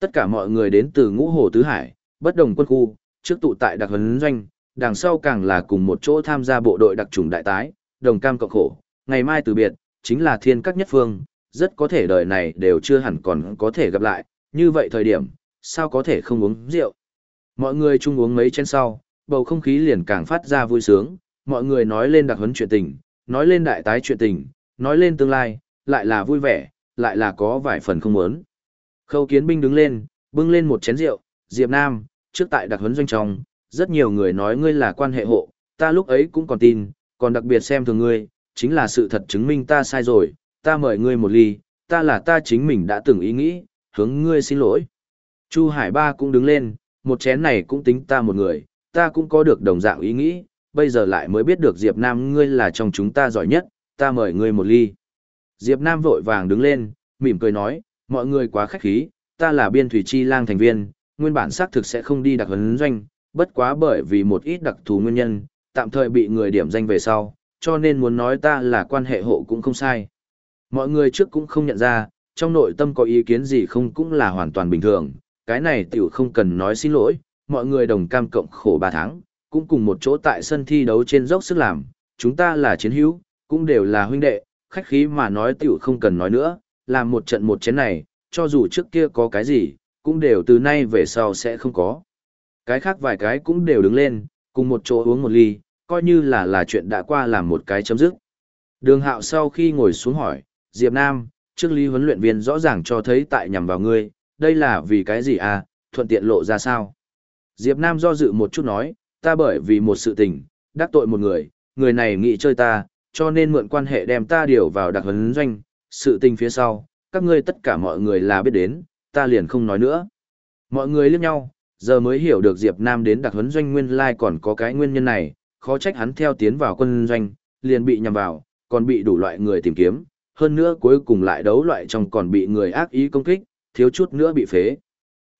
Tất cả mọi người đến từ ngũ hồ tứ hải, bất đồng quân khu, trước tụ tại đặc huấn doanh, đằng sau càng là cùng một chỗ tham gia bộ đội đặc trùng đại tái, đồng cam cộng khổ, ngày mai từ biệt, chính là thiên các nhất phương, rất có thể đời này đều chưa hẳn còn có thể gặp lại, như vậy thời điểm, sao có thể không uống rượu. Mọi người chung uống mấy chén sau, bầu không khí liền càng phát ra vui sướng, mọi người nói lên đặc huấn chuyện tình, nói lên đại tái chuyện tình, nói lên tương lai, lại là vui vẻ, lại là có vài phần không muốn. Khâu kiến binh đứng lên, bưng lên một chén rượu, Diệp Nam, trước tại đặc huấn doanh trong, rất nhiều người nói ngươi là quan hệ hộ, ta lúc ấy cũng còn tin, còn đặc biệt xem thường ngươi, chính là sự thật chứng minh ta sai rồi, ta mời ngươi một ly, ta là ta chính mình đã từng ý nghĩ, hướng ngươi xin lỗi. Chu Hải Ba cũng đứng lên, một chén này cũng tính ta một người, ta cũng có được đồng dạng ý nghĩ, bây giờ lại mới biết được Diệp Nam ngươi là trong chúng ta giỏi nhất, ta mời ngươi một ly. Diệp Nam vội vàng đứng lên, mỉm cười nói, mọi người quá khách khí, ta là biên thủy chi lang thành viên, nguyên bản xác thực sẽ không đi đặc huấn doanh, bất quá bởi vì một ít đặc thù nguyên nhân, tạm thời bị người điểm danh về sau, cho nên muốn nói ta là quan hệ hộ cũng không sai. Mọi người trước cũng không nhận ra, trong nội tâm có ý kiến gì không cũng là hoàn toàn bình thường, cái này tiểu không cần nói xin lỗi, mọi người đồng cam cộng khổ 3 tháng, cũng cùng một chỗ tại sân thi đấu trên dốc sức làm, chúng ta là chiến hữu, cũng đều là huynh đệ, khách khí mà nói tiểu không cần nói nữa, làm một trận một chén này, cho dù trước kia có cái gì, cũng đều từ nay về sau sẽ không có. Cái khác vài cái cũng đều đứng lên, cùng một chỗ uống một ly, coi như là là chuyện đã qua làm một cái chấm dứt. Đường hạo sau khi ngồi xuống hỏi, Diệp Nam, trước lý huấn luyện viên rõ ràng cho thấy tại nhằm vào ngươi, đây là vì cái gì à, thuận tiện lộ ra sao? Diệp Nam do dự một chút nói, ta bởi vì một sự tình, đắc tội một người, người này nghĩ chơi ta, cho nên mượn quan hệ đem ta điều vào đặc huấn doanh, sự tình phía sau, các ngươi tất cả mọi người là biết đến, ta liền không nói nữa. Mọi người liếc nhau, giờ mới hiểu được Diệp Nam đến đặc huấn doanh nguyên lai còn có cái nguyên nhân này, khó trách hắn theo tiến vào quân doanh, liền bị nhầm vào, còn bị đủ loại người tìm kiếm, hơn nữa cuối cùng lại đấu loại trong còn bị người ác ý công kích, thiếu chút nữa bị phế.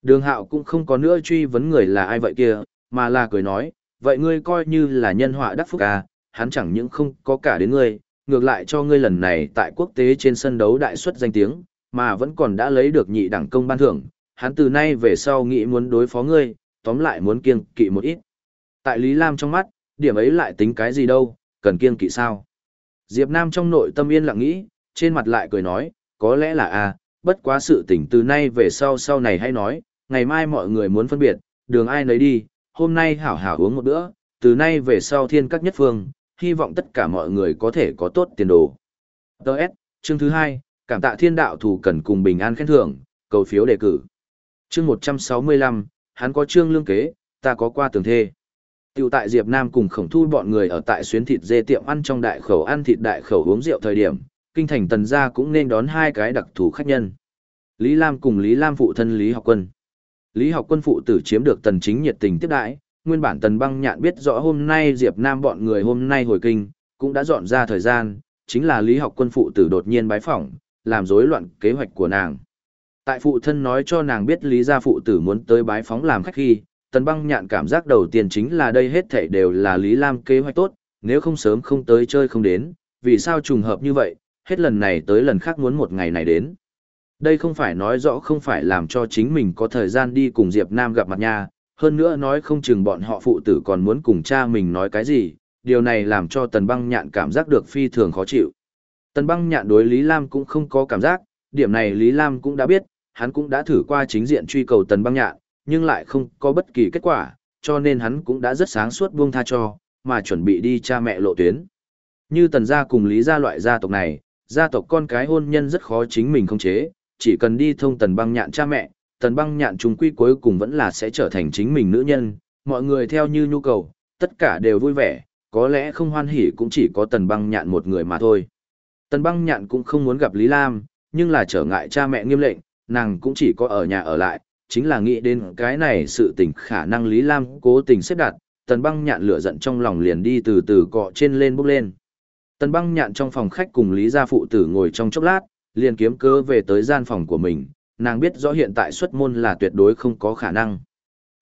Đường hạo cũng không có nữa truy vấn người là ai vậy kia, mà là cười nói, vậy ngươi coi như là nhân họa đắc phúc à, hắn chẳng những không có cả đến ngươi, ngược lại cho ngươi lần này tại quốc tế trên sân đấu đại xuất danh tiếng, mà vẫn còn đã lấy được nhị đẳng công ban thưởng, hắn từ nay về sau nghĩ muốn đối phó ngươi, tóm lại muốn kiêng kỵ một ít. Tại Lý Lam trong mắt, điểm ấy lại tính cái gì đâu, cần kiêng kỵ sao? Diệp Nam trong nội tâm yên lặng nghĩ, trên mặt lại cười nói, có lẽ là a, bất quá sự tình từ nay về sau sau này hay nói, ngày mai mọi người muốn phân biệt, đường ai nấy đi, hôm nay hảo hảo uống một bữa, từ nay về sau thiên các nhất phương, hy vọng tất cả mọi người có thể có tốt tiền đồ. Đợt, chương thứ hai, cảm tạ thiên đạo thủ cần cùng bình an khen thưởng, cầu phiếu đề cử. Chương 165, hắn có chương lương kế, ta có qua tường thê. Tiểu tại Diệp Nam cùng khổng thu bọn người ở tại xuyến thịt dê tiệm ăn trong đại khẩu ăn thịt đại khẩu uống rượu thời điểm, kinh thành tần gia cũng nên đón hai cái đặc thù khách nhân. Lý Lam cùng Lý Lam phụ thân Lý Học Quân. Lý Học Quân phụ tử chiếm được tần chính nhiệt tình tiếp đãi, nguyên bản tần băng nhạn biết rõ hôm nay Diệp Nam bọn người hôm nay hồi kinh, cũng đã dọn ra thời gian, chính là Lý Học Quân phụ tử đột nhiên bái phỏng, làm rối loạn kế hoạch của nàng. Tại phụ thân nói cho nàng biết Lý gia phụ tử muốn tới bái phóng làm khách khi, tần băng nhạn cảm giác đầu tiên chính là đây hết thảy đều là Lý Lam kế hoạch tốt, nếu không sớm không tới chơi không đến, vì sao trùng hợp như vậy, hết lần này tới lần khác muốn một ngày này đến. Đây không phải nói rõ không phải làm cho chính mình có thời gian đi cùng Diệp Nam gặp mặt nha, hơn nữa nói không chừng bọn họ phụ tử còn muốn cùng cha mình nói cái gì, điều này làm cho Tần Băng Nhạn cảm giác được phi thường khó chịu. Tần Băng Nhạn đối Lý Lam cũng không có cảm giác, điểm này Lý Lam cũng đã biết, hắn cũng đã thử qua chính diện truy cầu Tần Băng Nhạn, nhưng lại không có bất kỳ kết quả, cho nên hắn cũng đã rất sáng suốt buông tha cho, mà chuẩn bị đi cha mẹ lộ tuyến. Như Tần gia cùng Lý gia loại gia tộc này, gia tộc con cái hôn nhân rất khó chính mình không chế, chỉ cần đi thông Tần Băng Nhạn cha mẹ, Tần Băng Nhạn trùng quy cuối cùng vẫn là sẽ trở thành chính mình nữ nhân, mọi người theo như nhu cầu, tất cả đều vui vẻ, có lẽ không hoan hỉ cũng chỉ có Tần Băng Nhạn một người mà thôi. Tần Băng Nhạn cũng không muốn gặp Lý Lam, nhưng là trở ngại cha mẹ nghiêm lệnh, nàng cũng chỉ có ở nhà ở lại, chính là nghĩ đến cái này sự tình khả năng Lý Lam cố tình xếp đặt, tần băng nhạn lửa giận trong lòng liền đi từ từ cọ trên lên bốc lên. Tần băng nhạn trong phòng khách cùng Lý gia phụ tử ngồi trong chốc lát, liền kiếm cơ về tới gian phòng của mình, nàng biết rõ hiện tại xuất môn là tuyệt đối không có khả năng.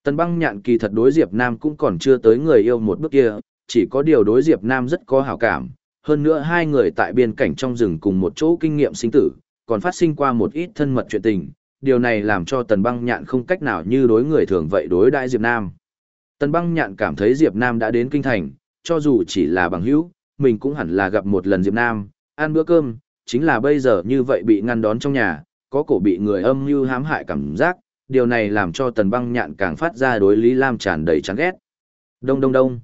Tần băng nhạn kỳ thật đối Diệp Nam cũng còn chưa tới người yêu một bước kia, chỉ có điều đối Diệp Nam rất có hảo cảm, hơn nữa hai người tại biên cảnh trong rừng cùng một chỗ kinh nghiệm sinh tử, còn phát sinh qua một ít thân mật chuyện tình, điều này làm cho tần băng nhạn không cách nào như đối người thường vậy đối Đại Diệp Nam. Tần băng nhạn cảm thấy Diệp Nam đã đến kinh thành, cho dù chỉ là bằng hữu, mình cũng hẳn là gặp một lần Diệp Nam, ăn bữa cơm, chính là bây giờ như vậy bị ngăn đón trong nhà, có cổ bị người âm mưu hãm hại cảm giác, điều này làm cho tần băng nhạn càng phát ra đối Lý Lam tràn đầy chán ghét. Đông đông đông.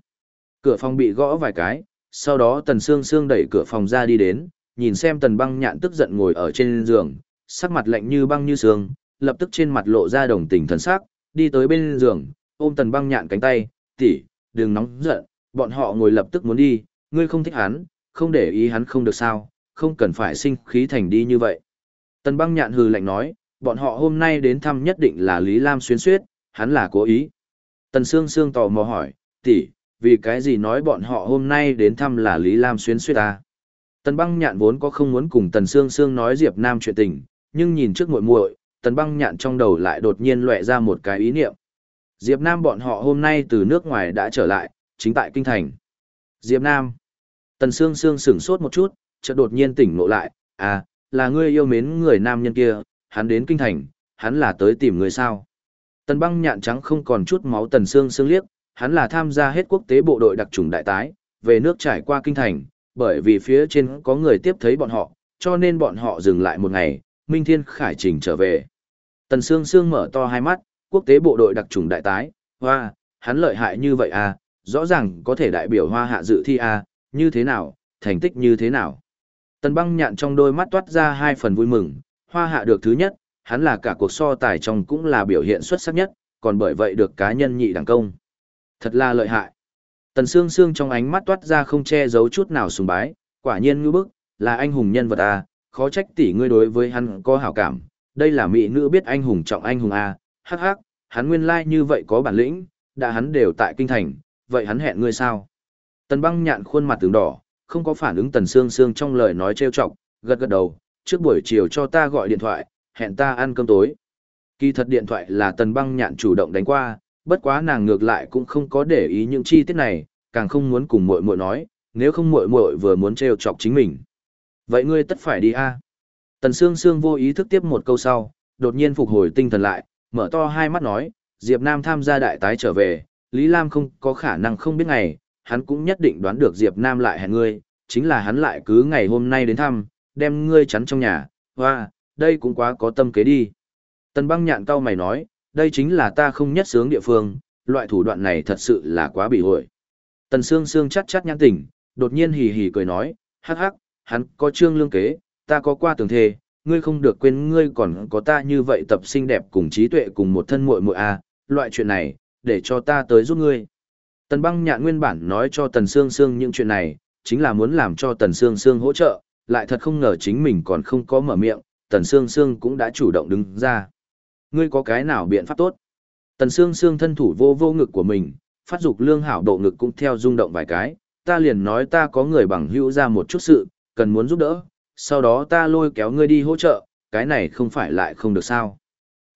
Cửa phòng bị gõ vài cái, sau đó tần sương sương đẩy cửa phòng ra đi đến, nhìn xem tần băng nhạn tức giận ngồi ở trên giường, sắc mặt lạnh như băng như sương, lập tức trên mặt lộ ra đồng tình thần sắc, đi tới bên giường, ôm tần băng nhạn cánh tay, tỷ, đừng nóng giận, bọn họ ngồi lập tức muốn đi, ngươi không thích hắn, không để ý hắn không được sao, không cần phải sinh khí thành đi như vậy. Tần băng nhạn hừ lạnh nói, bọn họ hôm nay đến thăm nhất định là Lý Lam xuyên suyết, hắn là cố ý. Tần Sương Sương tò mò hỏi, tỷ, vì cái gì nói bọn họ hôm nay đến thăm là Lý Lam xuyên suyết ta? À? Tần băng nhạn vốn có không muốn cùng Tần Sương Sương nói Diệp Nam chuyện tình, nhưng nhìn trước muội muội, Tần băng nhạn trong đầu lại đột nhiên lóe ra một cái ý niệm. Diệp Nam bọn họ hôm nay từ nước ngoài đã trở lại, chính tại kinh thành. Diệp Nam. Tần Sương Sương sững sốt một chút, chợt đột nhiên tỉnh ngộ lại, à, là ngươi yêu mến người nam nhân kia, hắn đến kinh thành, hắn là tới tìm người sao. Tần băng nhạn trắng không còn chút máu tần xương xương liếc, hắn là tham gia hết quốc tế bộ đội đặc trùng đại tái, về nước trải qua kinh thành, bởi vì phía trên có người tiếp thấy bọn họ, cho nên bọn họ dừng lại một ngày, Minh Thiên Khải trình trở về. Tần Sương Sương mở to hai mắt, quốc tế bộ đội đặc trùng đại tái, hoa, hắn lợi hại như vậy à, rõ ràng có thể đại biểu hoa hạ dự thi à, như thế nào, thành tích như thế nào. Tần băng nhạn trong đôi mắt toát ra hai phần vui mừng, hoa hạ được thứ nhất, hắn là cả cuộc so tài trong cũng là biểu hiện xuất sắc nhất, còn bởi vậy được cá nhân nhị đẳng công. Thật là lợi hại. Tần Sương Sương trong ánh mắt toát ra không che giấu chút nào sùng bái, quả nhiên ngư bức, là anh hùng nhân vật à, khó trách tỷ ngươi đối với hắn có hảo cảm, đây là mỹ nữ biết anh hùng trọng anh hùng à, hắc hắc, hắn nguyên lai like như vậy có bản lĩnh, đã hắn đều tại kinh thành, vậy hắn hẹn ngươi sao? Tần băng nhạn khuôn mặt tướng đỏ, không có phản ứng Tần Sương Sương trong lời nói trêu chọc, gật gật đầu, trước buổi chiều cho ta gọi điện thoại, hẹn ta ăn cơm tối. Kỳ thật điện thoại là Tần băng nhạn chủ động đánh qua, bất quá nàng ngược lại cũng không có để ý những chi tiết này, càng không muốn cùng muội muội nói, nếu không muội muội vừa muốn trêu chọc chính mình. Vậy ngươi tất phải đi a. Tần Sương Sương vô ý thức tiếp một câu sau, đột nhiên phục hồi tinh thần lại, mở to hai mắt nói, Diệp Nam tham gia đại tái trở về, Lý Lam không có khả năng không biết ngày, hắn cũng nhất định đoán được Diệp Nam lại hẹn ngươi, chính là hắn lại cứ ngày hôm nay đến thăm, đem ngươi chắn trong nhà, hoa, đây cũng quá có tâm kế đi. Tần băng nhạn cao mày nói, đây chính là ta không nhất sướng địa phương, loại thủ đoạn này thật sự là quá bị hội. Tần Sương Sương chắt chắt nhãn tỉnh, đột nhiên hì hì cười nói, hắc hắc, hắn có trương lương kế, ta có qua tường thề, ngươi không được quên ngươi còn có ta như vậy tập xinh đẹp cùng trí tuệ cùng một thân muội muội a, à, loại chuyện này, để cho ta tới giúp ngươi. Tần băng nhạn nguyên bản nói cho Tần Sương Sương những chuyện này, chính là muốn làm cho Tần Sương Sương hỗ trợ, lại thật không ngờ chính mình còn không có mở miệng, Tần Sương Sương cũng đã chủ động đứng ra. Ngươi có cái nào biện pháp tốt? Tần Sương Sương thân thủ vô vô ngực của mình, phát dục lương hảo độ ngực cũng theo rung động vài cái, ta liền nói ta có người bằng hữu ra một chút sự, cần muốn giúp đỡ, sau đó ta lôi kéo ngươi đi hỗ trợ, cái này không phải lại không được sao.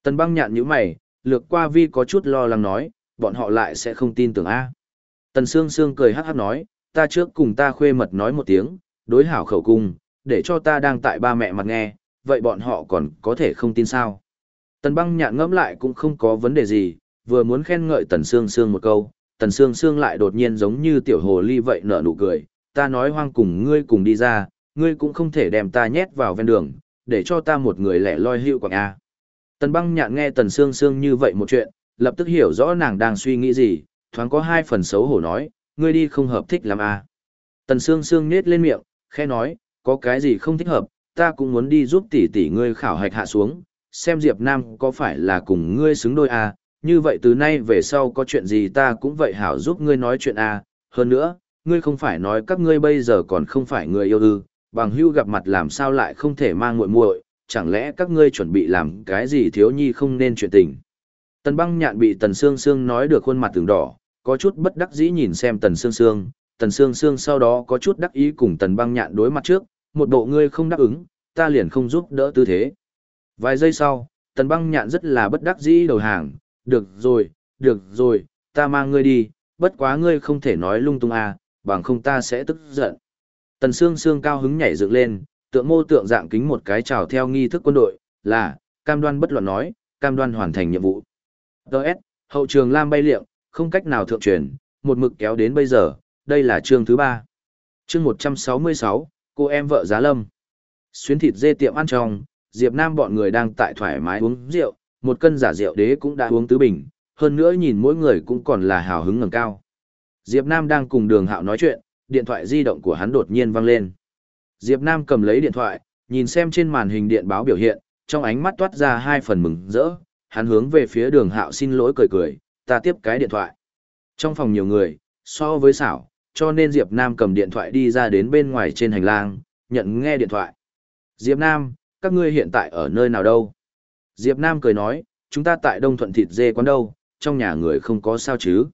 Tần băng nhạn như mày, lược qua vi có chút lo lắng nói, bọn họ lại sẽ không tin tưởng A. Tần Sương Sương cười hắc hắc nói, ta trước cùng ta khuê mật nói một tiếng, đối hảo khẩu cung, để cho ta đang tại ba mẹ mặt nghe, vậy bọn họ còn có thể không tin sao. Tần băng nhạn ngẫm lại cũng không có vấn đề gì, vừa muốn khen ngợi Tần Sương Sương một câu, Tần Sương Sương lại đột nhiên giống như tiểu hồ ly vậy nở nụ cười, ta nói hoang cùng ngươi cùng đi ra, ngươi cũng không thể đem ta nhét vào ven đường, để cho ta một người lẻ loi hữu quảng A. Tần băng nhạn nghe Tần Sương Sương như vậy một chuyện, lập tức hiểu rõ nàng đang suy nghĩ gì, thoáng có hai phần xấu hổ nói, ngươi đi không hợp thích làm à? Tần Sương Sương nết lên miệng, khẽ nói, có cái gì không thích hợp, ta cũng muốn đi giúp tỷ tỷ ngươi khảo hạch hạ xuống, xem Diệp Nam có phải là cùng ngươi xứng đôi à, như vậy từ nay về sau có chuyện gì ta cũng vậy hảo giúp ngươi nói chuyện à, hơn nữa, ngươi không phải nói các ngươi bây giờ còn không phải người yêu ư, bằng hưu gặp mặt làm sao lại không thể mang muội muội, chẳng lẽ các ngươi chuẩn bị làm cái gì thiếu nhi không nên chuyện tình. Tần băng nhạn bị Tần Sương Sương nói được khuôn mặt từng đỏ, có chút bất đắc dĩ nhìn xem Tần Sương Sương, Tần Sương Sương sau đó có chút đắc ý cùng Tần băng nhạn đối mặt trước, một bộ ngươi không đáp ứng, ta liền không giúp đỡ tư thế. Vài giây sau, Tần băng nhạn rất là bất đắc dĩ đầu hàng, được rồi, được rồi, ta mang ngươi đi, bất quá ngươi không thể nói lung tung à, bằng không ta sẽ tức giận. Tần Sương Sương cao hứng nhảy dựng lên, tượng mô tượng dạng kính một cái chào theo nghi thức quân đội, là, cam đoan bất luận nói, cam đoan hoàn thành nhiệm vụ. Đợt, hậu trường Lam bay liệng, không cách nào thượng truyền, một mực kéo đến bây giờ, đây là chương thứ ba. Chương 166, cô em vợ giá lâm. Xuyến thịt dê tiệm ăn trong, Diệp Nam bọn người đang tại thoải mái uống rượu, một cân giả rượu đế cũng đã uống tứ bình, hơn nữa nhìn mỗi người cũng còn là hào hứng ngẩng cao. Diệp Nam đang cùng đường hạo nói chuyện, điện thoại di động của hắn đột nhiên vang lên. Diệp Nam cầm lấy điện thoại, nhìn xem trên màn hình điện báo biểu hiện, trong ánh mắt toát ra hai phần mừng rỡ, hắn hướng về phía đường hạo xin lỗi cười cười, ta tiếp cái điện thoại. Trong phòng nhiều người, so với xảo, cho nên Diệp Nam cầm điện thoại đi ra đến bên ngoài trên hành lang, nhận nghe điện thoại. Diệp Nam, các ngươi hiện tại ở nơi nào đâu? Diệp Nam cười nói, chúng ta tại Đông Thuận thịt dê quán đâu, trong nhà người không có sao chứ.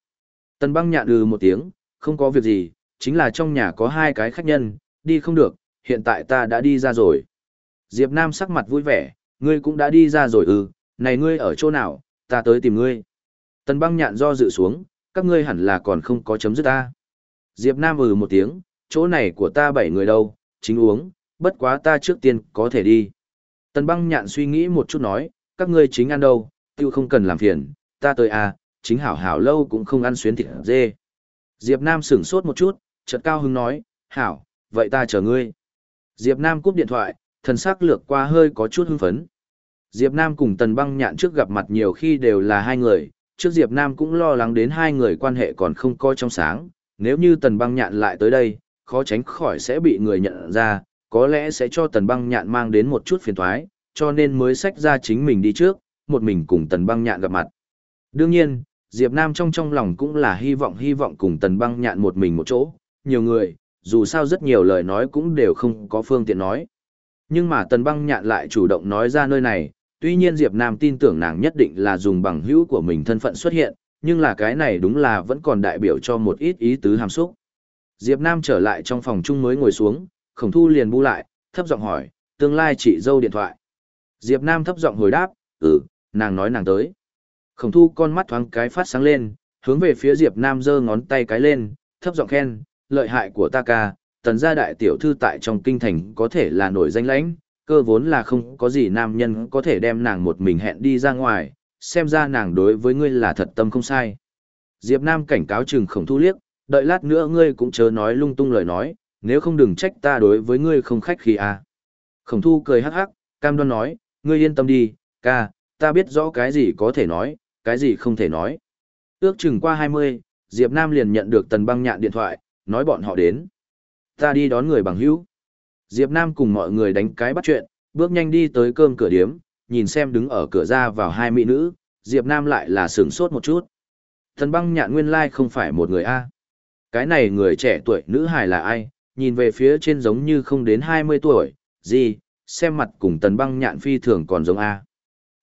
Tần băng nhạn ừ một tiếng, không có việc gì, chính là trong nhà có hai cái khách nhân, đi không được, hiện tại ta đã đi ra rồi. Diệp Nam sắc mặt vui vẻ, ngươi cũng đã đi ra rồi ừ, này ngươi ở chỗ nào, ta tới tìm ngươi. Tần băng nhạn do dự xuống, các ngươi hẳn là còn không có chấm dứt ta. Diệp Nam ừ một tiếng, chỗ này của ta bảy người đâu, chính uống, bất quá ta trước tiên có thể đi. Tần băng nhạn suy nghĩ một chút nói, các ngươi chính ăn đâu, tiêu không cần làm phiền, ta tới à, chính hảo hảo lâu cũng không ăn xuyến thịt dê. Diệp Nam sửng sốt một chút, chợt cao hứng nói, hảo, vậy ta chờ ngươi. Diệp Nam cúp điện thoại, thần sắc lược qua hơi có chút hưng phấn. Diệp Nam cùng Tần Băng Nhạn trước gặp mặt nhiều khi đều là hai người, trước Diệp Nam cũng lo lắng đến hai người quan hệ còn không coi trong sáng, nếu như Tần Băng Nhạn lại tới đây, khó tránh khỏi sẽ bị người nhận ra, có lẽ sẽ cho Tần Băng Nhạn mang đến một chút phiền toái, cho nên mới sách ra chính mình đi trước, một mình cùng Tần Băng Nhạn gặp mặt. Đương nhiên, Diệp Nam trong trong lòng cũng là hy vọng hy vọng cùng Tần Băng Nhạn một mình một chỗ, nhiều người, dù sao rất nhiều lời nói cũng đều không có phương tiện nói. Nhưng mà Tần Băng Nhạn lại chủ động nói ra nơi này, tuy nhiên Diệp Nam tin tưởng nàng nhất định là dùng bằng hữu của mình thân phận xuất hiện, nhưng là cái này đúng là vẫn còn đại biểu cho một ít ý tứ hàm xúc. Diệp Nam trở lại trong phòng chung mới ngồi xuống, khổng thu liền bu lại, thấp giọng hỏi, tương lai chị dâu điện thoại. Diệp Nam thấp giọng hồi đáp, ừ, nàng nói nàng tới. Khổng thu con mắt thoáng cái phát sáng lên, hướng về phía Diệp Nam giơ ngón tay cái lên, thấp giọng khen, lợi hại của ta ca, tần gia đại tiểu thư tại trong kinh thành có thể là nổi danh lãnh, cơ vốn là không có gì nam nhân có thể đem nàng một mình hẹn đi ra ngoài, xem ra nàng đối với ngươi là thật tâm không sai. Diệp Nam cảnh cáo Trừng khổng thu liếc, đợi lát nữa ngươi cũng chớ nói lung tung lời nói, nếu không đừng trách ta đối với ngươi không khách khí à. Khổng thu cười hắc hắc, cam đoan nói, ngươi yên tâm đi, ca, ta biết rõ cái gì có thể nói, cái gì không thể nói. Ước chừng qua 20, Diệp Nam liền nhận được tần băng nhạn điện thoại, nói bọn họ đến. Ta đi đón người bằng hữu. Diệp Nam cùng mọi người đánh cái bắt chuyện, bước nhanh đi tới cơm cửa điếm, nhìn xem đứng ở cửa ra vào hai mỹ nữ, Diệp Nam lại là sướng sốt một chút. Tần băng nhạn nguyên lai không phải một người A. Cái này người trẻ tuổi nữ hài là ai, nhìn về phía trên giống như không đến 20 tuổi, gì, xem mặt cùng tần băng nhạn phi thường còn giống A.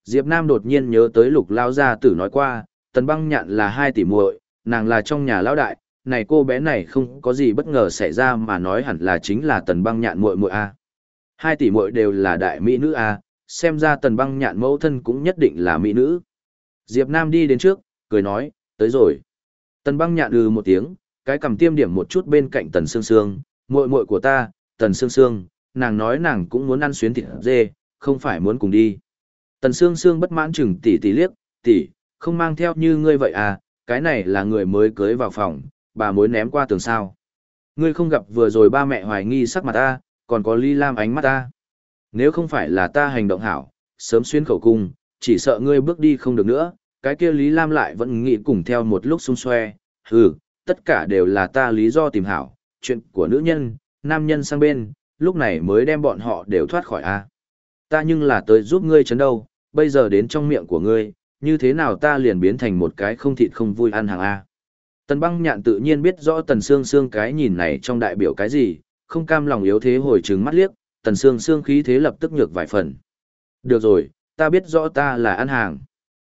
Diệp Nam đột nhiên nhớ tới lục lao gia tử nói qua, tần băng nhạn là hai tỷ muội, nàng là trong nhà lão đại, này cô bé này không có gì bất ngờ xảy ra mà nói hẳn là chính là tần băng nhạn muội muội A. Hai tỷ muội đều là đại mỹ nữ A, xem ra tần băng nhạn mẫu thân cũng nhất định là mỹ nữ. Diệp Nam đi đến trước, cười nói, tới rồi. Tần băng nhạn ừ một tiếng, cái cầm tiêm điểm một chút bên cạnh tần sương sương, muội muội của ta, tần sương sương, nàng nói nàng cũng muốn ăn xuyến thịt dê, không phải muốn cùng đi. Tần Sương Sương bất mãn chừng tỷ tỷ liếc, tỷ, không mang theo như ngươi vậy à, cái này là người mới cưới vào phòng, bà mối ném qua tường sao. Ngươi không gặp vừa rồi ba mẹ hoài nghi sắc mặt ta, còn có ly lam ánh mắt ta. Nếu không phải là ta hành động hảo, sớm xuyên khẩu cung, chỉ sợ ngươi bước đi không được nữa, cái kia Lý Lam lại vẫn nghĩ cùng theo một lúc xung xoe, hừ, tất cả đều là ta lý do tìm hảo, chuyện của nữ nhân, nam nhân sang bên, lúc này mới đem bọn họ đều thoát khỏi a. Ta nhưng là tới giúp ngươi chấn đâu, bây giờ đến trong miệng của ngươi, như thế nào ta liền biến thành một cái không thịt không vui ăn hàng A. Tần băng nhạn tự nhiên biết rõ tần xương xương cái nhìn này trong đại biểu cái gì, không cam lòng yếu thế hồi trừng mắt liếc, tần xương xương khí thế lập tức nhược vài phần. Được rồi, ta biết rõ ta là ăn hàng.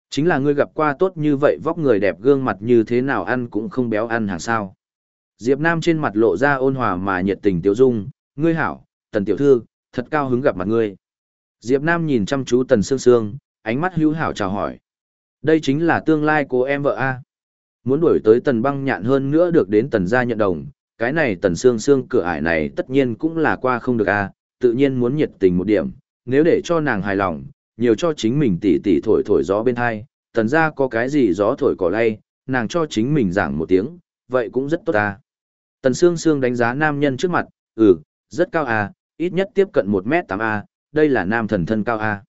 Chính là ngươi gặp qua tốt như vậy vóc người đẹp gương mặt như thế nào ăn cũng không béo ăn hàng sao. Diệp Nam trên mặt lộ ra ôn hòa mà nhiệt tình tiêu dung, ngươi hảo, tần tiểu thư, thật cao hứng gặp mặt ngươi. Diệp Nam nhìn chăm chú Tần Sương Sương, ánh mắt hữu hảo chào hỏi. Đây chính là tương lai của em vợ A. Muốn đuổi tới Tần băng nhạn hơn nữa được đến Tần gia nhận đồng, cái này Tần xương xương cửa ải này tất nhiên cũng là qua không được A, tự nhiên muốn nhiệt tình một điểm, nếu để cho nàng hài lòng, nhiều cho chính mình tỉ tỉ thổi thổi gió bên hai, tần gia có cái gì gió thổi cỏ lay, nàng cho chính mình giảng một tiếng, vậy cũng rất tốt ta. Tần Sương Sương đánh giá nam nhân trước mặt, ừ, rất cao à, ít nhất tiếp cận 1m8A, đây là nam thần thân cao A.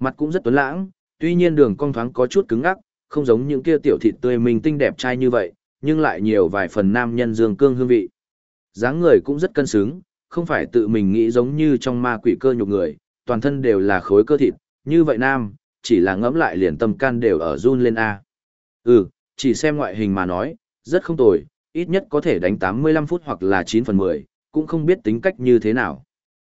Mặt cũng rất tuấn lãng, tuy nhiên đường cong thoáng có chút cứng ngắc, không giống những kia tiểu thịt tươi mình tinh đẹp trai như vậy, nhưng lại nhiều vài phần nam nhân dương cương hương vị. dáng người cũng rất cân xứng, không phải tự mình nghĩ giống như trong ma quỷ cơ nhục người, toàn thân đều là khối cơ thịt, như vậy nam, chỉ là ngẫm lại liền tâm can đều ở run lên A. Ừ, chỉ xem ngoại hình mà nói, rất không tồi, ít nhất có thể đánh 85 phút hoặc là 9 phần 10, cũng không biết tính cách như thế nào.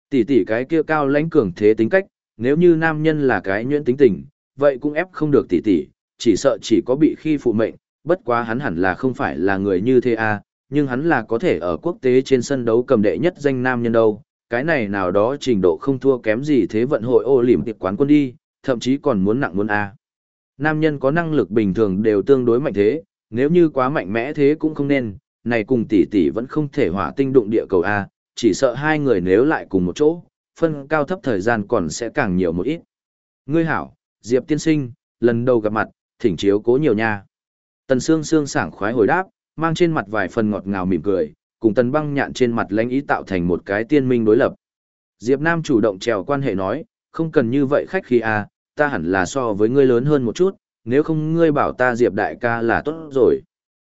Tỷ tỷ cái kia cao lãnh cường thế tính cách, nếu như nam nhân là cái nhuyễn tính tình, vậy cũng ép không được tỷ tỷ, chỉ sợ chỉ có bị khi phụ mệnh, bất quá hắn hẳn là không phải là người như thế a, nhưng hắn là có thể ở quốc tế trên sân đấu cầm đệ nhất danh nam nhân đâu, cái này nào đó trình độ không thua kém gì thế vận hội ô liềm tiệp quán quân đi, thậm chí còn muốn nặng muốn a. Nam nhân có năng lực bình thường đều tương đối mạnh thế, nếu như quá mạnh mẽ thế cũng không nên, này cùng tỷ tỷ vẫn không thể hỏa tinh đụng địa cầu a, chỉ sợ hai người nếu lại cùng một chỗ, phân cao thấp thời gian còn sẽ càng nhiều một ít. Ngươi hảo, Diệp tiên sinh, lần đầu gặp mặt, thỉnh chiếu cố nhiều nha. Tần Sương Sương sảng khoái hồi đáp, mang trên mặt vài phần ngọt ngào mỉm cười, cùng Tần Băng nhạn trên mặt lãnh ý tạo thành một cái tiên minh đối lập. Diệp Nam chủ động trèo quan hệ nói, không cần như vậy khách khí à, ta hẳn là so với ngươi lớn hơn một chút, nếu không ngươi bảo ta Diệp đại ca là tốt rồi.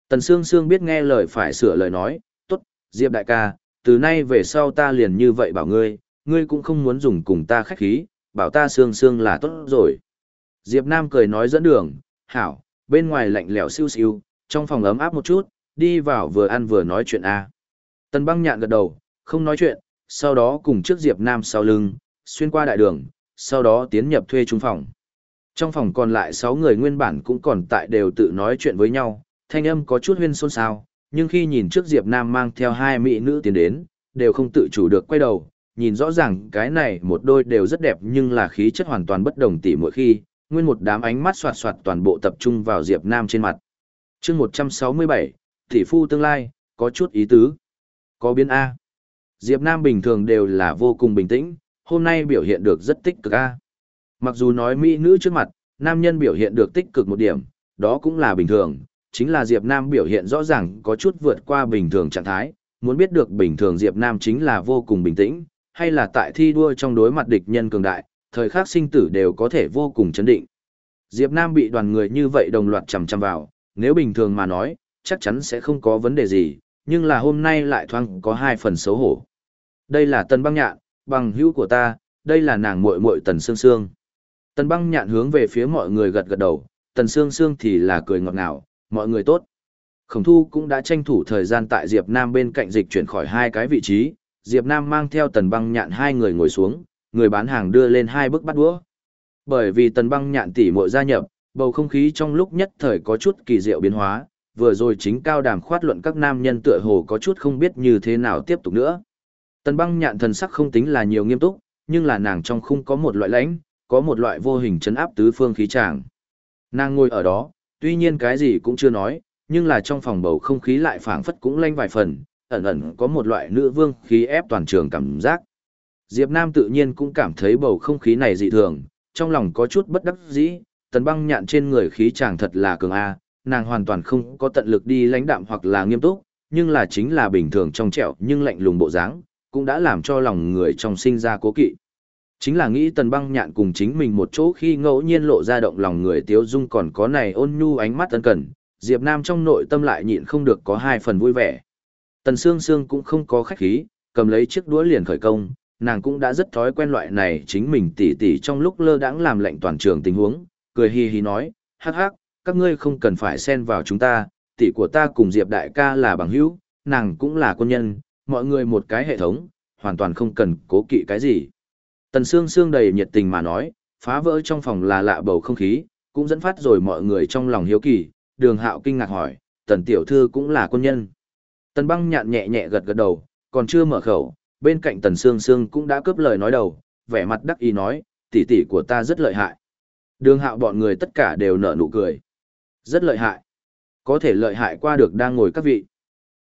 Tần Sương Sương biết nghe lời phải sửa lời nói, tốt, Diệp đại ca, từ nay về sau ta liền như vậy bảo ngươi, ngươi cũng không muốn dùng cùng ta khách khí, bảo ta Sương Sương là tốt rồi. Diệp Nam cười nói dẫn đường, hảo, bên ngoài lạnh lẽo siêu siêu, trong phòng ấm áp một chút, đi vào vừa ăn vừa nói chuyện a. Tần băng nhạn gật đầu, không nói chuyện, sau đó cùng trước Diệp Nam sau lưng, xuyên qua đại đường, sau đó tiến nhập thuê trung phòng. Trong phòng còn lại 6 người nguyên bản cũng còn tại đều tự nói chuyện với nhau, thanh âm có chút huyên xôn xao, nhưng khi nhìn trước Diệp Nam mang theo hai mỹ nữ tiến đến, đều không tự chủ được quay đầu, nhìn rõ ràng cái này một đôi đều rất đẹp nhưng là khí chất hoàn toàn bất đồng tỉ mỗi khi, nguyên một đám ánh mắt soạt soạt toàn bộ tập trung vào Diệp Nam trên mặt. Chương 167, tỷ phu tương lai, có chút ý tứ. Có biến A. Diệp Nam bình thường đều là vô cùng bình tĩnh, hôm nay biểu hiện được rất tích cực A. Mặc dù nói mỹ nữ trước mặt, nam nhân biểu hiện được tích cực một điểm, đó cũng là bình thường, chính là Diệp Nam biểu hiện rõ ràng có chút vượt qua bình thường trạng thái, muốn biết được bình thường Diệp Nam chính là vô cùng bình tĩnh, hay là tại thi đua trong đối mặt địch nhân cường đại, thời khắc sinh tử đều có thể vô cùng chấn định. Diệp Nam bị đoàn người như vậy đồng loạt chầm chầm vào, nếu bình thường mà nói, chắc chắn sẽ không có vấn đề gì, nhưng là hôm nay lại thoáng có hai phần xấu hổ. Đây là Tần Băng Nhạn, bằng hữu của ta, đây là nàng muội muội Tần Sương Sương. Tần Băng Nhạn hướng về phía mọi người gật gật đầu, Tần Sương Sương thì là cười ngọt ngào, mọi người tốt. Khổng thu cũng đã tranh thủ thời gian tại Diệp Nam bên cạnh dịch chuyển khỏi hai cái vị trí, Diệp Nam mang theo tần băng nhạn hai người ngồi xuống, người bán hàng đưa lên hai bức bắt đũa. Bởi vì tần băng nhạn tỷ muội gia nhập, bầu không khí trong lúc nhất thời có chút kỳ diệu biến hóa, vừa rồi chính cao đàm khoát luận các nam nhân tựa hồ có chút không biết như thế nào tiếp tục nữa. Tần băng nhạn thần sắc không tính là nhiều nghiêm túc, nhưng là nàng trong khung có một loại lãnh, có một loại vô hình chấn áp tứ phương khí tràng. Nàng ngồi ở đó, tuy nhiên cái gì cũng chưa nói, nhưng là trong phòng bầu không khí lại phảng phất cũng lanh vài phần, ẩn ẩn có một loại nữ vương khí ép toàn trường cảm giác. Diệp Nam tự nhiên cũng cảm thấy bầu không khí này dị thường, trong lòng có chút bất đắc dĩ, tần băng nhạn trên người khí chàng thật là cường A, nàng hoàn toàn không có tận lực đi lãnh đạm hoặc là nghiêm túc, nhưng là chính là bình thường trong trẻo nhưng lạnh lùng bộ dáng, cũng đã làm cho lòng người trong sinh ra cố kỵ. Chính là nghĩ tần băng nhạn cùng chính mình một chỗ khi ngẫu nhiên lộ ra động lòng người tiếu dung còn có này ôn nhu ánh mắt ân cần, Diệp Nam trong nội tâm lại nhịn không được có hai phần vui vẻ. Tần Sương Sương cũng không có khách khí, cầm lấy chiếc đũa liền khởi công, nàng cũng đã rất thói quen loại này chính mình tỉ tỉ trong lúc lơ đãng làm lệnh toàn trường tình huống, cười hi hi nói, hắc hắc, các ngươi không cần phải xen vào chúng ta, tỷ của ta cùng Diệp đại ca là bằng hữu, nàng cũng là quân nhân, mọi người một cái hệ thống, hoàn toàn không cần cố kỵ cái gì. Tần Sương Sương đầy nhiệt tình mà nói, phá vỡ trong phòng là lạ bầu không khí, cũng dẫn phát rồi mọi người trong lòng hiếu kỳ, đường hạo kinh ngạc hỏi, tần tiểu thư cũng là quân nhân. Tần băng nhạn nhẹ nhẹ gật gật đầu, còn chưa mở khẩu, bên cạnh tần sương sương cũng đã cướp lời nói đầu, vẻ mặt đắc ý nói, tỷ tỷ của ta rất lợi hại. Đường hạo bọn người tất cả đều nở nụ cười. Rất lợi hại. Có thể lợi hại qua được đang ngồi các vị.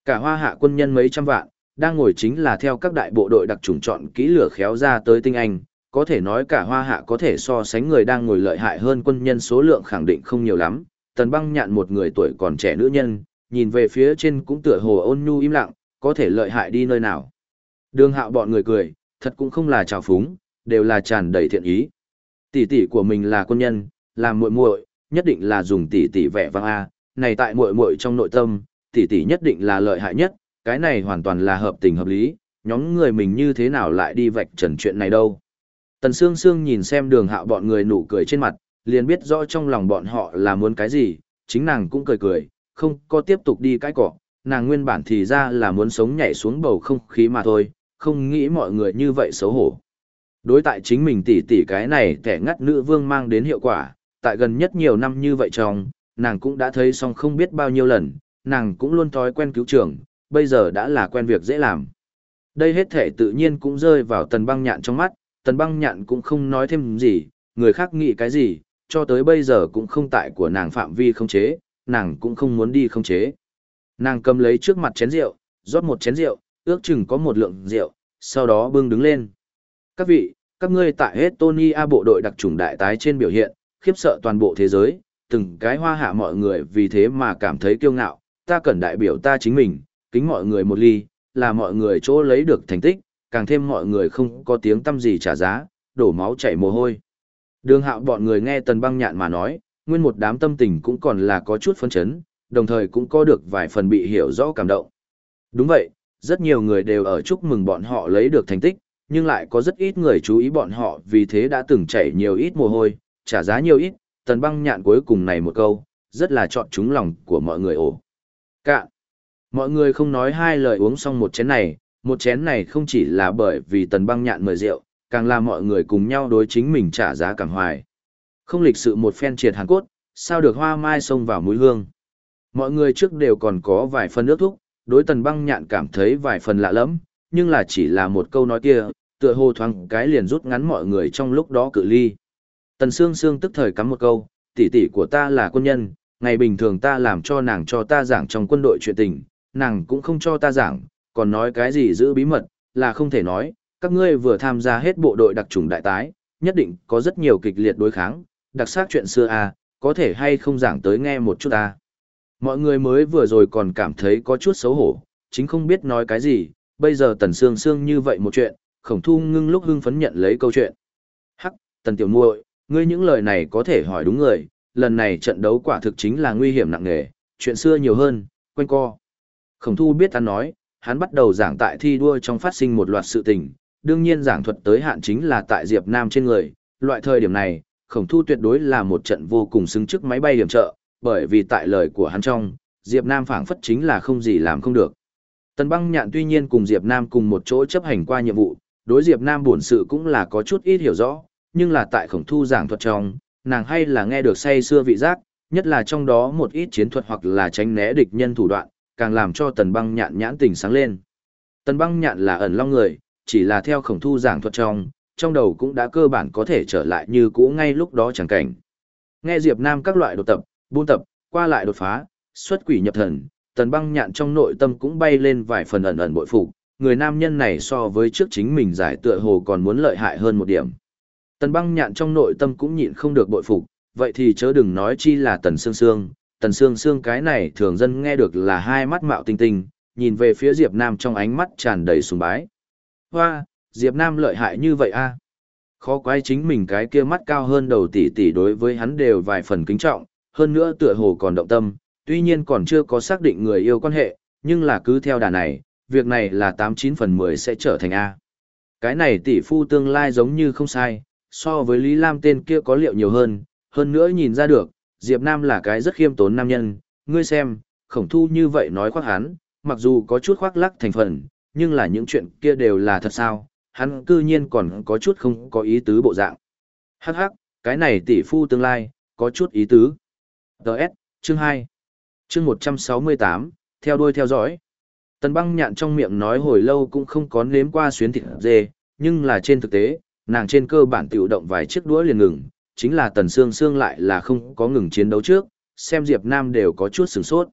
Cả hoa hạ quân nhân mấy trăm vạn, đang ngồi chính là theo các đại bộ đội đặc trùng chọn kỹ lửa khéo ra tới tinh anh, có thể nói cả hoa hạ có thể so sánh người đang ngồi lợi hại hơn quân nhân số lượng khẳng định không nhiều lắm. Tần băng nhạn một người tuổi còn trẻ nữ nhân, nhìn về phía trên cũng tựa hồ ôn nhu im lặng, có thể lợi hại đi nơi nào. Đường hạo bọn người cười, thật cũng không là trào phúng, đều là tràn đầy thiện ý. Tỷ tỷ của mình là quân nhân, làm muội muội, nhất định là dùng tỷ tỷ vẻ vang a, này tại muội muội trong nội tâm, tỷ tỷ nhất định là lợi hại nhất, cái này hoàn toàn là hợp tình hợp lý, nhóm người mình như thế nào lại đi vạch trần chuyện này đâu. Tần Sương Sương nhìn xem đường hạo bọn người nụ cười trên mặt, liền biết rõ trong lòng bọn họ là muốn cái gì, chính nàng cũng cười cười, không có tiếp tục đi cái cỏ. nàng nguyên bản thì ra là muốn sống nhảy xuống bầu không khí mà thôi, không nghĩ mọi người như vậy xấu hổ. Đối tại chính mình tỷ tỷ cái này kẻ ngắt nữ vương mang đến hiệu quả, tại gần nhất nhiều năm như vậy trong, nàng cũng đã thấy xong không biết bao nhiêu lần, nàng cũng luôn thói quen cứu trưởng, bây giờ đã là quen việc dễ làm. Đây hết thể tự nhiên cũng rơi vào tần băng nhạn trong mắt, tần băng nhạn cũng không nói thêm gì, người khác nghĩ cái gì, cho tới bây giờ cũng không tại của nàng phạm vi không chế, nàng cũng không muốn đi không chế. Nàng cầm lấy trước mặt chén rượu, rót một chén rượu, ước chừng có một lượng rượu, sau đó bưng đứng lên. Các vị, các ngươi tại Estonia bộ đội đặc trùng đại tái trên biểu hiện, khiếp sợ toàn bộ thế giới, từng cái hoa hạ mọi người vì thế mà cảm thấy kiêu ngạo, ta cần đại biểu ta chính mình, kính mọi người một ly, là mọi người chỗ lấy được thành tích, càng thêm mọi người không có tiếng tâm gì trả giá, đổ máu chảy mồ hôi. Đường hạo bọn người nghe tần băng nhạn mà nói, nguyên một đám tâm tình cũng còn là có chút phấn chấn, đồng thời cũng có được vài phần bị hiểu rõ cảm động. Đúng vậy, rất nhiều người đều ở chúc mừng bọn họ lấy được thành tích, nhưng lại có rất ít người chú ý bọn họ vì thế đã từng chảy nhiều ít mồ hôi, trả giá nhiều ít, tần băng nhạn cuối cùng này một câu, rất là chọn chúng lòng của mọi người ổ. Cạn. Mọi người không nói hai lời uống xong một chén này, một chén này không chỉ là bởi vì tần băng nhạn mời rượu, càng là mọi người cùng nhau đối chính mình trả giá càng hoài. Không lịch sự một phen triệt hàn cốt, sao được hoa mai xông vào mũi hương. Mọi người trước đều còn có vài phần ước thúc, đối tần băng nhạn cảm thấy vài phần lạ lẫm, nhưng là chỉ là một câu nói kia, tựa hồ thoáng cái liền rút ngắn mọi người trong lúc đó cự ly. Tần Sương Sương tức thời cắm một câu, tỷ tỷ của ta là quân nhân, ngày bình thường ta làm cho nàng cho ta giảng trong quân đội chuyện tình, nàng cũng không cho ta giảng, còn nói cái gì giữ bí mật, là không thể nói, các ngươi vừa tham gia hết bộ đội đặc trùng đại tái, nhất định có rất nhiều kịch liệt đối kháng, đặc sắc chuyện xưa à, có thể hay không giảng tới nghe một chút à. Mọi người mới vừa rồi còn cảm thấy có chút xấu hổ, chính không biết nói cái gì, bây giờ tần sương sương như vậy một chuyện, khổng thu ngưng lúc hưng phấn nhận lấy câu chuyện. Hắc, tần tiểu muội, ngươi những lời này có thể hỏi đúng người, lần này trận đấu quả thực chính là nguy hiểm nặng nề, chuyện xưa nhiều hơn, quanh co. Khổng thu biết ta nói, hắn bắt đầu giảng tại thi đua trong phát sinh một loạt sự tình, đương nhiên giảng thuật tới hạn chính là tại Diệp Nam trên người, loại thời điểm này, khổng thu tuyệt đối là một trận vô cùng xứng trước máy bay điểm trợ, bởi vì tại lời của hắn trong, Diệp Nam phảng phất chính là không gì làm không được. Tần băng nhạn tuy nhiên cùng Diệp Nam cùng một chỗ chấp hành qua nhiệm vụ, đối Diệp Nam buồn sự cũng là có chút ít hiểu rõ, nhưng là tại khổng thu giảng thuật trong, nàng hay là nghe được say xưa vị giác, nhất là trong đó một ít chiến thuật hoặc là tránh né địch nhân thủ đoạn, càng làm cho tần băng nhạn nhãn tình sáng lên. Tần băng nhạn là ẩn long người, chỉ là theo khổng thu giảng thuật trong, trong đầu cũng đã cơ bản có thể trở lại như cũ ngay lúc đó chẳng cảnh. Nghe Diệp Nam các loại đột tập, buôn tập, qua lại đột phá, xuất quỷ nhập thần, tần băng nhạn trong nội tâm cũng bay lên vài phần ẩn ẩn bội phục, người nam nhân này so với trước chính mình giải tựa hồ còn muốn lợi hại hơn một điểm. Tần băng nhạn trong nội tâm cũng nhịn không được bội phục, vậy thì chớ đừng nói chi là tần sương sương, tần sương sương cái này thường dân nghe được là hai mắt mạo tinh tinh, nhìn về phía Diệp Nam trong ánh mắt tràn đầy sùng bái. Hoa, Diệp Nam lợi hại như vậy a? Khó quái chính mình cái kia mắt cao hơn đầu tỷ tỷ đối với hắn đều vài phần kính trọng, hơn nữa tựa hồ còn động tâm, tuy nhiên còn chưa có xác định người yêu quan hệ, nhưng là cứ theo đà này, việc này là 89 phần 10 sẽ trở thành A. Cái này tỷ phu tương lai giống như không sai, so với Lý Lam tên kia có liệu nhiều hơn, hơn nữa nhìn ra được, Diệp Nam là cái rất khiêm tốn nam nhân, ngươi xem, khổng thu như vậy nói khoác hắn, mặc dù có chút khoác lắc thành phần, nhưng là những chuyện kia đều là thật sao, hắn cư nhiên còn có chút không có ý tứ bộ dạng. Hắc hắc, cái này tỷ phu tương lai, có chút ý tứ ts chương 2. Chương 168, theo đuôi theo dõi. Tần băng nhạn trong miệng nói hồi lâu cũng không có nếm qua xuyến thịt dê, nhưng là trên thực tế, nàng trên cơ bản tự động vài chiếc đũa liền ngừng, chính là tần xương xương lại là không có ngừng chiến đấu trước, xem Diệp Nam đều có chút sửng sốt.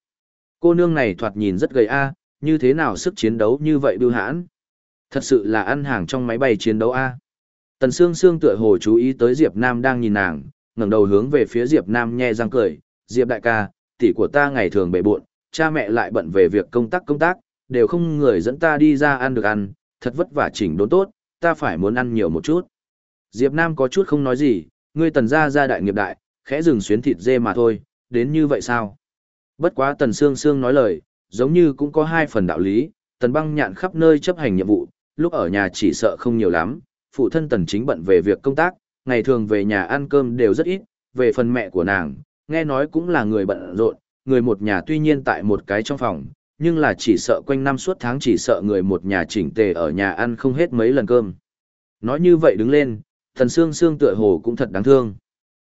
Cô nương này thoạt nhìn rất gầy a, như thế nào sức chiến đấu như vậy bưu hãn? Thật sự là ăn hàng trong máy bay chiến đấu a. Tần Sương Sương tựa hồ chú ý tới Diệp Nam đang nhìn nàng, ngẩng đầu hướng về phía Diệp Nam nhe răng cười, "Diệp đại ca, tỷ của ta ngày thường bể bộn, cha mẹ lại bận về việc công tác công tác, đều không người dẫn ta đi ra ăn được ăn, thật vất vả chỉnh đốn tốt, ta phải muốn ăn nhiều một chút." Diệp Nam có chút không nói gì, ngươi tần gia gia đại nghiệp đại, khẽ dừng xuyến thịt dê mà thôi, đến như vậy sao? Bất quá tần Sương Sương nói lời, giống như cũng có hai phần đạo lý, tần băng nhạn khắp nơi chấp hành nhiệm vụ, lúc ở nhà chỉ sợ không nhiều lắm, phụ thân tần chính bận về việc công tác, ngày thường về nhà ăn cơm đều rất ít, về phần mẹ của nàng, nghe nói cũng là người bận rộn, người một nhà tuy nhiên tại một cái trong phòng, nhưng là chỉ sợ quanh năm suốt tháng chỉ sợ người một nhà chỉnh tề ở nhà ăn không hết mấy lần cơm. Nói như vậy đứng lên, Tần Sương Sương tựa hồ cũng thật đáng thương.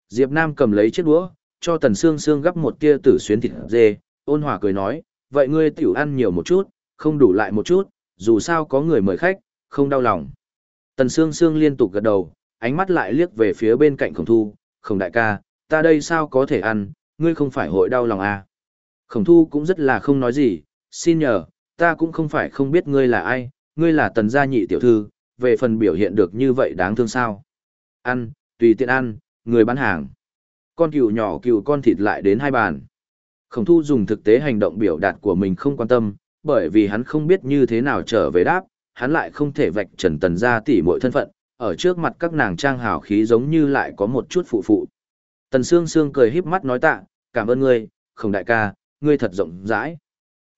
Diệp Nam cầm lấy chiếc đũa, cho Tần Sương Sương gắp một tia tử xuyến thịt dê, ôn hòa cười nói, vậy ngươi tiểu ăn nhiều một chút, không đủ lại một chút, dù sao có người mời khách, không đau lòng. Tần Sương Sương liên tục gật đầu, ánh mắt lại liếc về phía bên cạnh khổng thu, khổng đại ca, ta đây sao có thể ăn, ngươi không phải hội đau lòng à. Khổng thu cũng rất là không nói gì, xin nhờ, ta cũng không phải không biết ngươi là ai, ngươi là tần gia nhị tiểu thư, về phần biểu hiện được như vậy đáng thương sao. Ăn, tùy tiện ăn, người bán hàng. Con cừu nhỏ cừu con thịt lại đến hai bàn. Khổng thu dùng thực tế hành động biểu đạt của mình không quan tâm, bởi vì hắn không biết như thế nào trở về đáp, hắn lại không thể vạch trần tần gia tỷ muội thân phận, ở trước mặt các nàng trang hào khí giống như lại có một chút phụ phụ. Tần Sương Sương cười híp mắt nói tạ, cảm ơn ngươi, khổng đại ca, ngươi thật rộng rãi.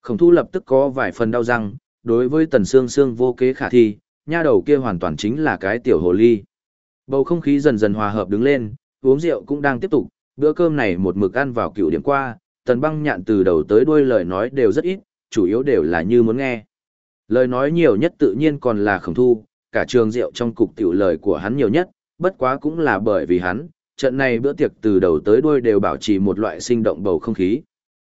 Khổng thu lập tức có vài phần đau răng, đối với Tần Sương Sương vô kế khả thi, nha đầu kia hoàn toàn chính là cái tiểu hồ ly. Bầu không khí dần dần hòa hợp đứng lên, uống rượu cũng đang tiếp tục, bữa cơm này một mực ăn vào cựu điểm qua, tần băng nhạn từ đầu tới đuôi lời nói đều rất ít, chủ yếu đều là như muốn nghe. Lời nói nhiều nhất tự nhiên còn là khổng thu, cả trường rượu trong cục tiểu lời của hắn nhiều nhất, bất quá cũng là bởi vì hắn, trận này bữa tiệc từ đầu tới đuôi đều bảo trì một loại sinh động bầu không khí.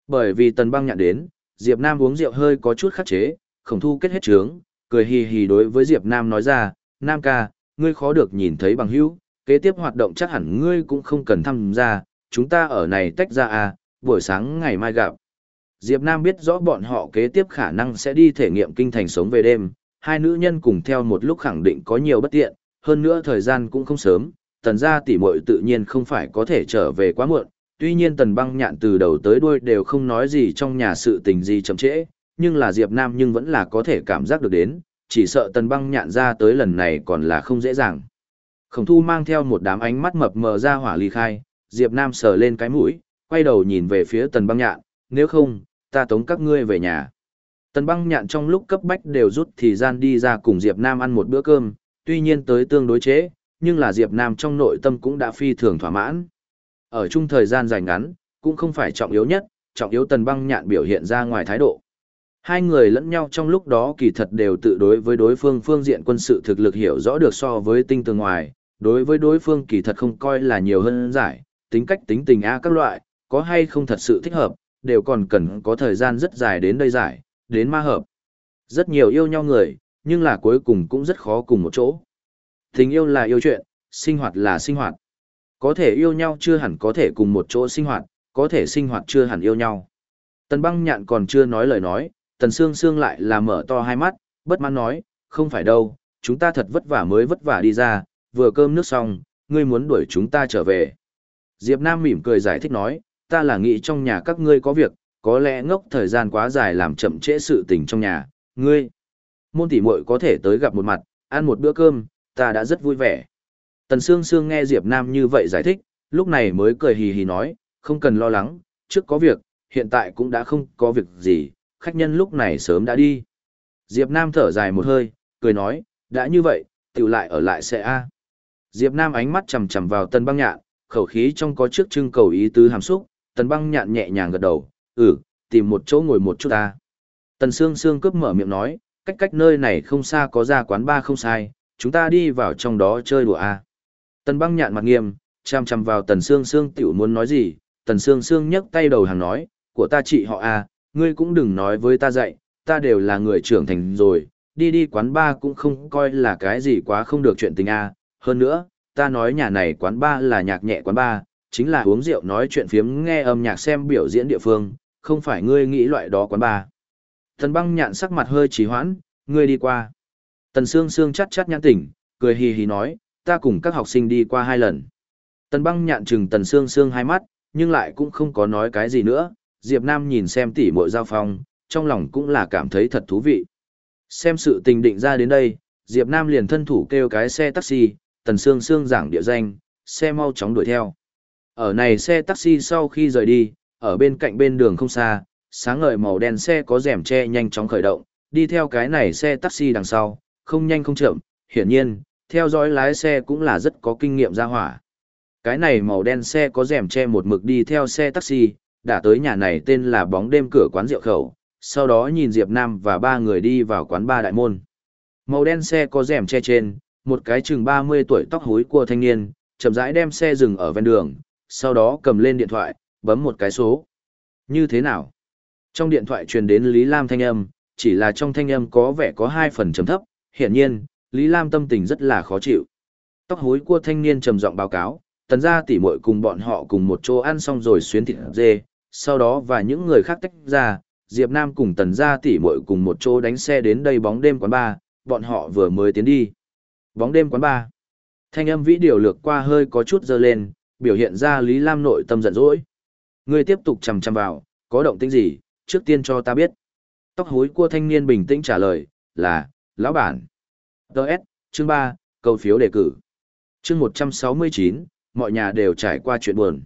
Bởi vì tần băng nhạn đến, Diệp Nam uống rượu hơi có chút khắc chế, khổng thu kết hết trướng, cười hì hì đối với Diệp Nam nói ra, Nam ca, ngươi khó được nhìn thấy bằng hữu, kế tiếp hoạt động chắc hẳn ngươi cũng không cần tham gia, chúng ta ở này tách ra à, buổi sáng ngày mai gặp. Diệp Nam biết rõ bọn họ kế tiếp khả năng sẽ đi thể nghiệm kinh thành sống về đêm, hai nữ nhân cùng theo một lúc khẳng định có nhiều bất tiện, hơn nữa thời gian cũng không sớm, tần gia tỷ muội tự nhiên không phải có thể trở về quá muộn, tuy nhiên tần băng nhạn từ đầu tới đuôi đều không nói gì trong nhà sự tình gì chậm trễ, nhưng là Diệp Nam nhưng vẫn là có thể cảm giác được đến, chỉ sợ tần băng nhạn ra tới lần này còn là không dễ dàng. Khổng thu mang theo một đám ánh mắt mập mờ ra hỏa ly khai, Diệp Nam sờ lên cái mũi, quay đầu nhìn về phía tần băng nhạn, nếu không, ta tống các ngươi về nhà. Tần băng nhạn trong lúc cấp bách đều rút thì gian đi ra cùng Diệp Nam ăn một bữa cơm, tuy nhiên tới tương đối chế, nhưng là Diệp Nam trong nội tâm cũng đã phi thường thỏa mãn. Ở chung thời gian dài ngắn, cũng không phải trọng yếu nhất, trọng yếu tần băng nhạn biểu hiện ra ngoài thái độ. Hai người lẫn nhau trong lúc đó kỳ thật đều tự đối với đối phương phương diện quân sự thực lực hiểu rõ được so với tinh tường ngoài, đối với đối phương kỳ thật không coi là nhiều hơn giải, tính cách tính tình A các loại, có hay không thật sự thích hợp, đều còn cần có thời gian rất dài đến đây giải, đến ma hợp. Rất nhiều yêu nhau người, nhưng là cuối cùng cũng rất khó cùng một chỗ. Tình yêu là yêu chuyện, sinh hoạt là sinh hoạt. Có thể yêu nhau chưa hẳn có thể cùng một chỗ sinh hoạt, có thể sinh hoạt chưa hẳn yêu nhau. Tần băng nhạn còn chưa nói lời nói, tần sương sương lại là mở to hai mắt, bất mãn nói, không phải đâu, chúng ta thật vất vả mới vất vả đi ra, vừa cơm nước xong, ngươi muốn đuổi chúng ta trở về. Diệp Nam mỉm cười giải thích nói, ta là nghĩ trong nhà các ngươi có việc, có lẽ ngốc thời gian quá dài làm chậm trễ sự tình trong nhà, ngươi. Môn tỷ muội có thể tới gặp một mặt, ăn một bữa cơm, ta đã rất vui vẻ. Tần Sương Sương nghe Diệp Nam như vậy giải thích, lúc này mới cười hì hì nói, không cần lo lắng, trước có việc, hiện tại cũng đã không có việc gì, khách nhân lúc này sớm đã đi. Diệp Nam thở dài một hơi, cười nói, đã như vậy, tiểu lại ở lại sẽ a. Diệp Nam ánh mắt chầm chầm vào Tần Băng Nhạn, khẩu khí trong có trước trưng cầu ý tứ hàm xúc, Tần Băng Nhạn nhẹ nhàng gật đầu, "Ừ, tìm một chỗ ngồi một chút ta." Tần Sương Sương cướp mở miệng nói, "Cách cách nơi này không xa có ra quán ba không sai, chúng ta đi vào trong đó chơi đùa a." Tần Băng Nhạn mặt nghiêm, chăm chăm vào Tần Sương Sương tiểu muốn nói gì, Tần Sương Sương nhấc tay đầu hàng nói, "Của ta chị họ a, ngươi cũng đừng nói với ta dạy, ta đều là người trưởng thành rồi." Đi đi quán ba cũng không coi là cái gì quá không được chuyện tình a. Hơn nữa, ta nói nhà này quán ba là nhạc nhẹ quán ba, chính là uống rượu nói chuyện phiếm nghe âm nhạc xem biểu diễn địa phương, không phải ngươi nghĩ loại đó quán ba. Tần băng nhạn sắc mặt hơi trì hoãn, ngươi đi qua. Tần Sương Sương chát chát nhãn tỉnh, cười hì hì nói, ta cùng các học sinh đi qua hai lần. Tần băng nhạn chừng tần Sương Sương hai mắt, nhưng lại cũng không có nói cái gì nữa, Diệp Nam nhìn xem tỷ muội giao phong, trong lòng cũng là cảm thấy thật thú vị. Xem sự tình định ra đến đây, Diệp Nam liền thân thủ kêu cái xe taxi, tần Sương Sương giảng địa danh, xe mau chóng đuổi theo. Ở này xe taxi sau khi rời đi, ở bên cạnh bên đường không xa, sáng ngời màu đen xe có rèm che nhanh chóng khởi động, đi theo cái này xe taxi đằng sau, không nhanh không chậm, hiển nhiên, theo dõi lái xe cũng là rất có kinh nghiệm ra hỏa. Cái này màu đen xe có rèm che một mực đi theo xe taxi, đã tới nhà này tên là bóng đêm cửa quán rượu khẩu, sau đó nhìn Diệp Nam và ba người đi vào quán ba đại môn. Màu đen xe có rèm che trên, một cái chừng 30 tuổi tóc hối của thanh niên, chậm rãi đem xe dừng ở ven đường, sau đó cầm lên điện thoại, bấm một cái số. Như thế nào? Trong điện thoại truyền đến Lý Lam thanh âm, chỉ là trong thanh âm có vẻ có hai phần trầm thấp, hiển nhiên, Lý Lam tâm tình rất là khó chịu. Tóc hối của thanh niên trầm giọng báo cáo, tần gia tỷ muội cùng bọn họ cùng một chỗ ăn xong rồi xuyến thịt dê, sau đó và những người khác tách ra, Diệp Nam cùng tần gia tỷ muội cùng một chỗ đánh xe đến đây bóng đêm quán ba, bọn họ vừa mới tiến đi. Bóng đêm quán ba. Thanh âm vĩ điều lược qua hơi có chút dơ lên, biểu hiện ra Lý Lam nội tâm giận dỗi. Ngươi tiếp tục chầm chầm vào, có động tĩnh gì, trước tiên cho ta biết. Tóc hối của thanh niên bình tĩnh trả lời, là, lão bản. Đợt, chương 3, cầu phiếu đề cử. Chương 169, mọi nhà đều trải qua chuyện buồn.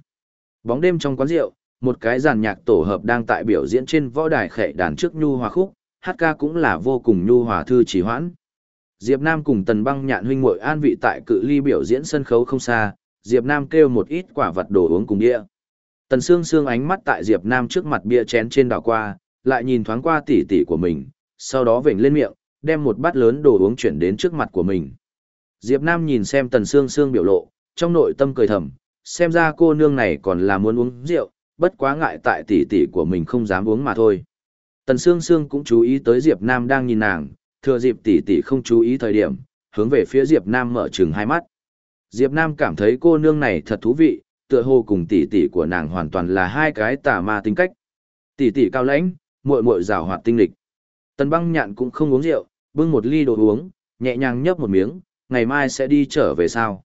Bóng đêm trong quán rượu, một cái giàn nhạc tổ hợp đang tại biểu diễn trên võ đài khệ đàn trước nhu hòa khúc, hát ca cũng là vô cùng nhu hòa thư chỉ hoãn. Diệp Nam cùng Tần Băng Nhạn huynh muội an vị tại cự ly biểu diễn sân khấu không xa, Diệp Nam kêu một ít quả vật đồ uống cùng địa. Tần Sương Sương ánh mắt tại Diệp Nam trước mặt bia chén trên đảo qua, lại nhìn thoáng qua tỷ tỷ của mình, sau đó vểnh lên miệng, đem một bát lớn đồ uống chuyển đến trước mặt của mình. Diệp Nam nhìn xem Tần Sương Sương biểu lộ, trong nội tâm cười thầm, xem ra cô nương này còn là muốn uống rượu, bất quá ngại tại tỷ tỷ của mình không dám uống mà thôi. Tần Sương Sương cũng chú ý tới Diệp Nam đang nhìn nàng, thừa dịp tỷ tỷ không chú ý thời điểm, hướng về phía Diệp Nam mở trừng hai mắt. Diệp Nam cảm thấy cô nương này thật thú vị, tựa hồ cùng tỷ tỷ của nàng hoàn toàn là hai cái tà ma tính cách. Tỷ tỷ cao lãnh, muội muội rào hoạt tinh lịch. Tần Băng Nhạn cũng không uống rượu, bưng một ly đồ uống, nhẹ nhàng nhấp một miếng, ngày mai sẽ đi trở về sao?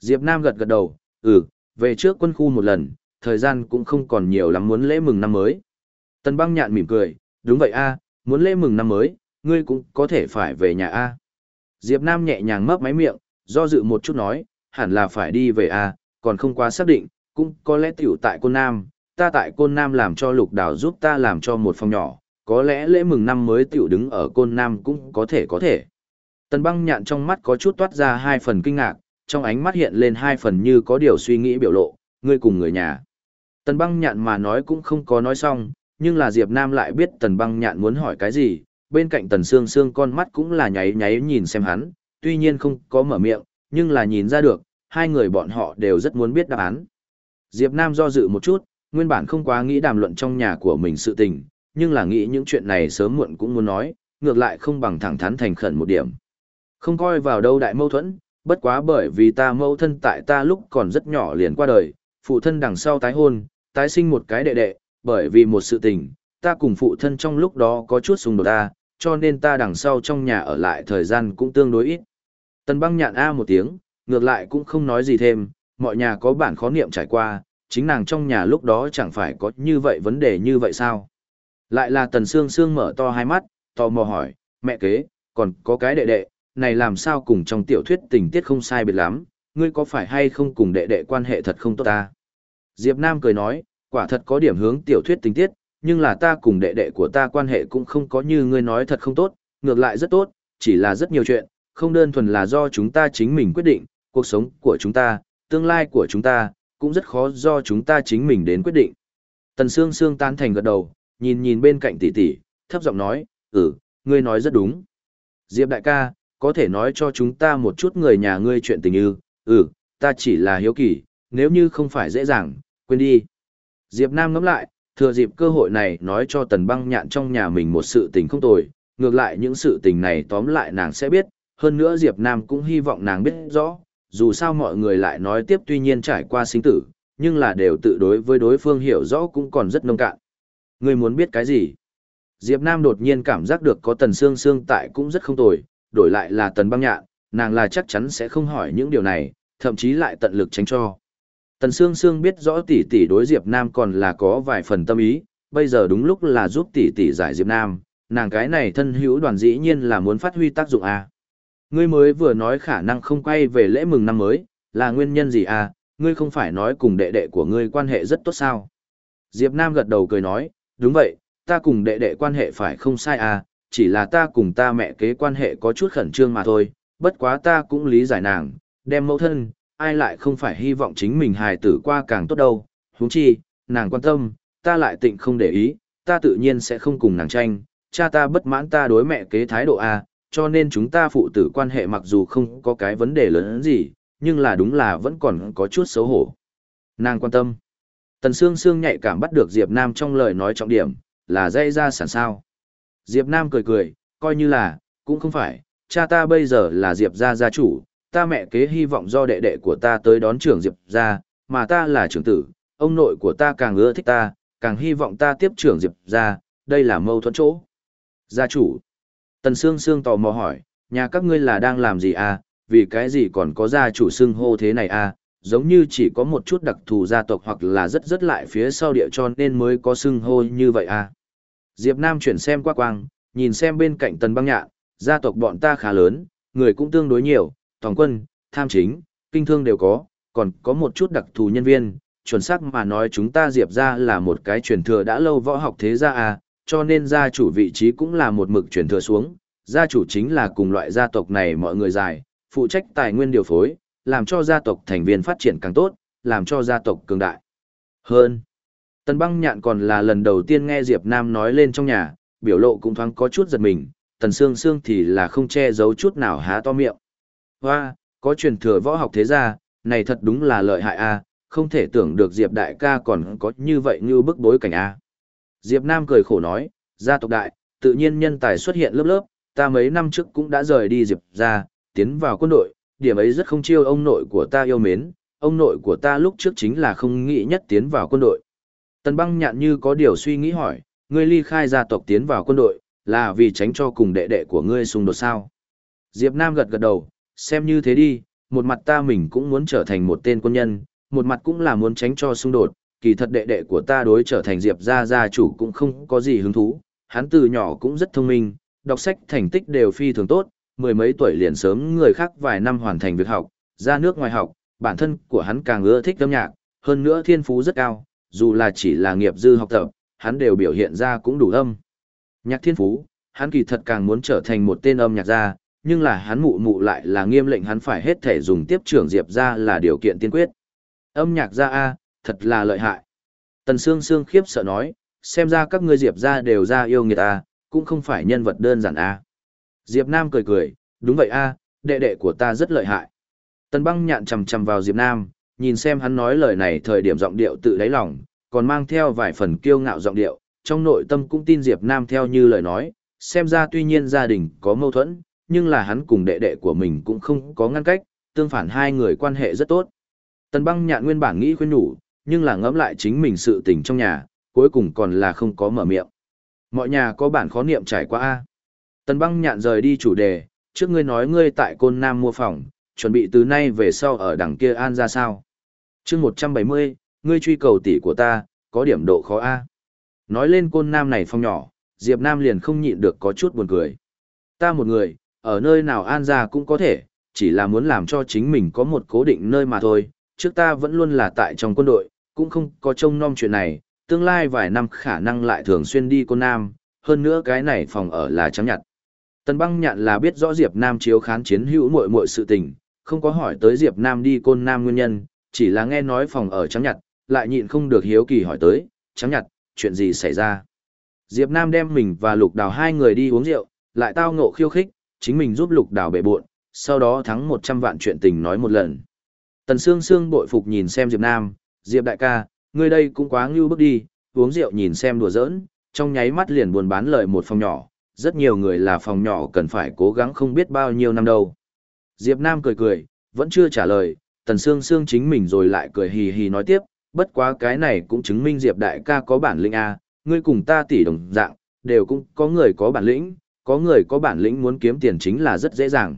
Diệp Nam gật gật đầu, ừ, về trước quân khu một lần, thời gian cũng không còn nhiều lắm muốn lễ mừng năm mới. Tần băng nhạn mỉm cười, đúng vậy a, muốn lễ mừng năm mới, ngươi cũng có thể phải về nhà a. Diệp Nam nhẹ nhàng mấp máy miệng, do dự một chút nói, hẳn là phải đi về a, còn không quá xác định, cũng có lẽ tiểu tại Côn Nam, ta tại Côn Nam làm cho Lục Đào giúp ta làm cho một phòng nhỏ, có lẽ lễ mừng năm mới tiểu đứng ở Côn Nam cũng có thể có thể. Tần băng nhạn trong mắt có chút toát ra hai phần kinh ngạc, trong ánh mắt hiện lên hai phần như có điều suy nghĩ biểu lộ, ngươi cùng người nhà. Tần băng nhạn mà nói cũng không có nói xong, nhưng là Diệp Nam lại biết tần băng nhạn muốn hỏi cái gì, bên cạnh tần xương xương con mắt cũng là nháy nháy nhìn xem hắn, tuy nhiên không có mở miệng, nhưng là nhìn ra được, hai người bọn họ đều rất muốn biết đáp án. Diệp Nam do dự một chút, nguyên bản không quá nghĩ đàm luận trong nhà của mình sự tình, nhưng là nghĩ những chuyện này sớm muộn cũng muốn nói, ngược lại không bằng thẳng thắn thành khẩn một điểm. Không coi vào đâu đại mâu thuẫn, bất quá bởi vì ta mâu thân tại ta lúc còn rất nhỏ liền qua đời, phụ thân đằng sau tái hôn, tái sinh một cái đệ đệ, bởi vì một sự tình, ta cùng phụ thân trong lúc đó có chút xung đột ta, cho nên ta đằng sau trong nhà ở lại thời gian cũng tương đối ít. Tần băng nhạn A một tiếng, ngược lại cũng không nói gì thêm, mọi nhà có bản khó niệm trải qua, chính nàng trong nhà lúc đó chẳng phải có như vậy vấn đề như vậy sao. Lại là tần xương xương mở to hai mắt, tò mò hỏi, mẹ kế, còn có cái đệ đệ, này làm sao cùng trong tiểu thuyết tình tiết không sai biệt lắm, ngươi có phải hay không cùng đệ đệ quan hệ thật không tốt ta? Diệp Nam cười nói, quả thật có điểm hướng tiểu thuyết tình tiết, nhưng là ta cùng đệ đệ của ta quan hệ cũng không có như ngươi nói thật không tốt, ngược lại rất tốt, chỉ là rất nhiều chuyện, không đơn thuần là do chúng ta chính mình quyết định, cuộc sống của chúng ta, tương lai của chúng ta, cũng rất khó do chúng ta chính mình đến quyết định. Tần Sương Sương tan thành gật đầu, nhìn nhìn bên cạnh tỷ tỷ, thấp giọng nói, ừ, ngươi nói rất đúng. Diệp đại ca, có thể nói cho chúng ta một chút người nhà ngươi chuyện tình ư, ừ, ta chỉ là hiếu kỳ, nếu như không phải dễ dàng, quên đi. Diệp Nam ngẫm lại, thừa dịp cơ hội này nói cho tần băng nhạn trong nhà mình một sự tình không tồi, ngược lại những sự tình này tóm lại nàng sẽ biết, hơn nữa Diệp Nam cũng hy vọng nàng biết rõ, dù sao mọi người lại nói tiếp tuy nhiên trải qua sinh tử, nhưng là đều tự đối với đối phương hiểu rõ cũng còn rất nông cạn. Ngươi muốn biết cái gì? Diệp Nam đột nhiên cảm giác được có tần xương xương tại cũng rất không tồi, đổi lại là tần băng nhạn, nàng là chắc chắn sẽ không hỏi những điều này, thậm chí lại tận lực tránh cho. Tần Sương Sương biết rõ tỷ tỷ đối Diệp Nam còn là có vài phần tâm ý, bây giờ đúng lúc là giúp tỷ tỷ giải Diệp Nam, nàng cái này thân hữu đoàn dĩ nhiên là muốn phát huy tác dụng à. Ngươi mới vừa nói khả năng không quay về lễ mừng năm mới, là nguyên nhân gì à, ngươi không phải nói cùng đệ đệ của ngươi quan hệ rất tốt sao. Diệp Nam gật đầu cười nói, đúng vậy, ta cùng đệ đệ quan hệ phải không sai à, chỉ là ta cùng ta mẹ kế quan hệ có chút khẩn trương mà thôi, bất quá ta cũng lý giải nàng, đem mẫu thân, ai lại không phải hy vọng chính mình hài tử qua càng tốt đâu, huống chi, nàng quan tâm, ta lại tịnh không để ý, ta tự nhiên sẽ không cùng nàng tranh, cha ta bất mãn ta đối mẹ kế thái độ à, cho nên chúng ta phụ tử quan hệ mặc dù không có cái vấn đề lớn gì, nhưng là đúng là vẫn còn có chút xấu hổ. Nàng quan tâm. Tần Sương Sương nhạy cảm bắt được Diệp Nam trong lời nói trọng điểm, là dây ra sản sao. Diệp Nam cười cười, coi như là, cũng không phải, cha ta bây giờ là Diệp gia gia chủ, ta mẹ kế hy vọng do đệ đệ của ta tới đón trưởng Diệp gia, mà ta là trưởng tử, ông nội của ta càng ưa thích ta, càng hy vọng ta tiếp trưởng Diệp gia, đây là mâu thuẫn chỗ. Gia chủ. Tần Sương Sương tò mò hỏi, nhà các ngươi là đang làm gì à, vì cái gì còn có gia chủ xưng hô thế này à, giống như chỉ có một chút đặc thù gia tộc hoặc là rất rất lại phía sau địa cho nên mới có xưng hô như vậy à. Diệp Nam chuyển xem qua quang, nhìn xem bên cạnh tần băng nhạn, gia tộc bọn ta khá lớn, người cũng tương đối nhiều, toàn quân, tham chính, kinh thương đều có, còn có một chút đặc thù nhân viên, chuẩn xác mà nói chúng ta Diệp ra là một cái truyền thừa đã lâu võ học thế gia à, cho nên gia chủ vị trí cũng là một mực truyền thừa xuống, gia chủ chính là cùng loại gia tộc này mọi người dài, phụ trách tài nguyên điều phối, làm cho gia tộc thành viên phát triển càng tốt, làm cho gia tộc cường đại. Hơn, Tần băng nhạn còn là lần đầu tiên nghe Diệp Nam nói lên trong nhà, biểu lộ cũng thoáng có chút giật mình, tần Sương Sương thì là không che giấu chút nào há to miệng. Hoa, có truyền thừa võ học thế gia, này thật đúng là lợi hại a, không thể tưởng được Diệp đại ca còn có như vậy như bức bối cảnh a. Diệp Nam cười khổ nói, gia tộc đại, tự nhiên nhân tài xuất hiện lớp lớp, ta mấy năm trước cũng đã rời đi Diệp gia, tiến vào quân đội, điểm ấy rất không chiêu ông nội của ta yêu mến, ông nội của ta lúc trước chính là không nghĩ nhất tiến vào quân đội. Tần băng nhạn như có điều suy nghĩ hỏi, ngươi ly khai gia tộc tiến vào quân đội, là vì tránh cho cùng đệ đệ của ngươi xung đột sao? Diệp Nam gật gật đầu, xem như thế đi, một mặt ta mình cũng muốn trở thành một tên quân nhân, một mặt cũng là muốn tránh cho xung đột, kỳ thật đệ đệ của ta đối trở thành Diệp gia gia chủ cũng không có gì hứng thú, hắn từ nhỏ cũng rất thông minh, đọc sách thành tích đều phi thường tốt, mười mấy tuổi liền sớm người khác vài năm hoàn thành việc học, ra nước ngoài học, bản thân của hắn càng ưa thích âm nhạc, hơn nữa thiên phú rất cao, dù là chỉ là nghiệp dư học tập, hắn đều biểu hiện ra cũng đủ âm. Nhạc thiên phú, hắn kỳ thật càng muốn trở thành một tên âm nhạc gia, nhưng là hắn mụ mụ lại là nghiêm lệnh hắn phải hết thể dùng tiếp trưởng Diệp ra là điều kiện tiên quyết. Âm nhạc gia A, thật là lợi hại. Tần Sương Sương khiếp sợ nói, xem ra các ngươi Diệp ra đều ra yêu nghiệt A, cũng không phải nhân vật đơn giản A. Diệp Nam cười cười, đúng vậy A, đệ đệ của ta rất lợi hại. Tần băng nhạn chầm chầm vào Diệp Nam, nhìn xem hắn nói lời này thời điểm giọng điệu tự đáy lòng, còn mang theo vài phần kiêu ngạo giọng điệu, trong nội tâm cũng tin Diệp Nam theo như lời nói, xem ra tuy nhiên gia đình có mâu thuẫn, nhưng là hắn cùng đệ đệ của mình cũng không có ngăn cách, tương phản hai người quan hệ rất tốt. Tần băng nhạn nguyên bản nghĩ khuyên nhủ, nhưng là ngẫm lại chính mình sự tình trong nhà, cuối cùng còn là không có mở miệng. Mọi nhà có bản khó niệm trải qua A. Tần băng nhạn rời đi chủ đề, trước ngươi nói ngươi tại Côn Nam mua phòng, chuẩn bị từ nay về sau ở đằng kia an ra sao. chương 170, ngươi truy cầu tỷ của ta, có điểm độ khó A. Nói lên Côn Nam này phong nhỏ, Diệp Nam liền không nhịn được có chút buồn cười. Ta một người, ở nơi nào an ra cũng có thể, chỉ là muốn làm cho chính mình có một cố định nơi mà thôi, trước ta vẫn luôn là tại trong quân đội, cũng không có trông nom chuyện này, tương lai vài năm khả năng lại thường xuyên đi Côn Nam, hơn nữa cái này phòng ở là trắng nhặt. Tần băng nhạn là biết rõ Diệp Nam chiếu khán chiến hữu muội muội sự tình, không có hỏi tới Diệp Nam đi Côn Nam nguyên nhân, chỉ là nghe nói phòng ở trắng nhặt, lại nhịn không được hiếu kỳ hỏi tới, trắng nhặt, chuyện gì xảy ra. Diệp Nam đem mình và Lục Đào hai người đi uống rượu, lại tao ngộ khiêu khích, chính mình giúp Lục Đào bể buộn, sau đó thắng 100 vạn chuyện tình nói một lần. Tần Sương Sương bội phục nhìn xem Diệp Nam, Diệp đại ca, ngươi đây cũng quá ngưu bước đi, uống rượu nhìn xem đùa giỡn, trong nháy mắt liền buồn bán lời một phòng nhỏ, rất nhiều người là phòng nhỏ cần phải cố gắng không biết bao nhiêu năm đâu. Diệp Nam cười cười, vẫn chưa trả lời, Tần Sương Sương chính mình rồi lại cười hì hì nói tiếp, bất quá cái này cũng chứng minh Diệp đại ca có bản lĩnh a, ngươi cùng ta tỷ đồng dạng, đều cũng có người có bản lĩnh, có người có bản lĩnh muốn kiếm tiền chính là rất dễ dàng.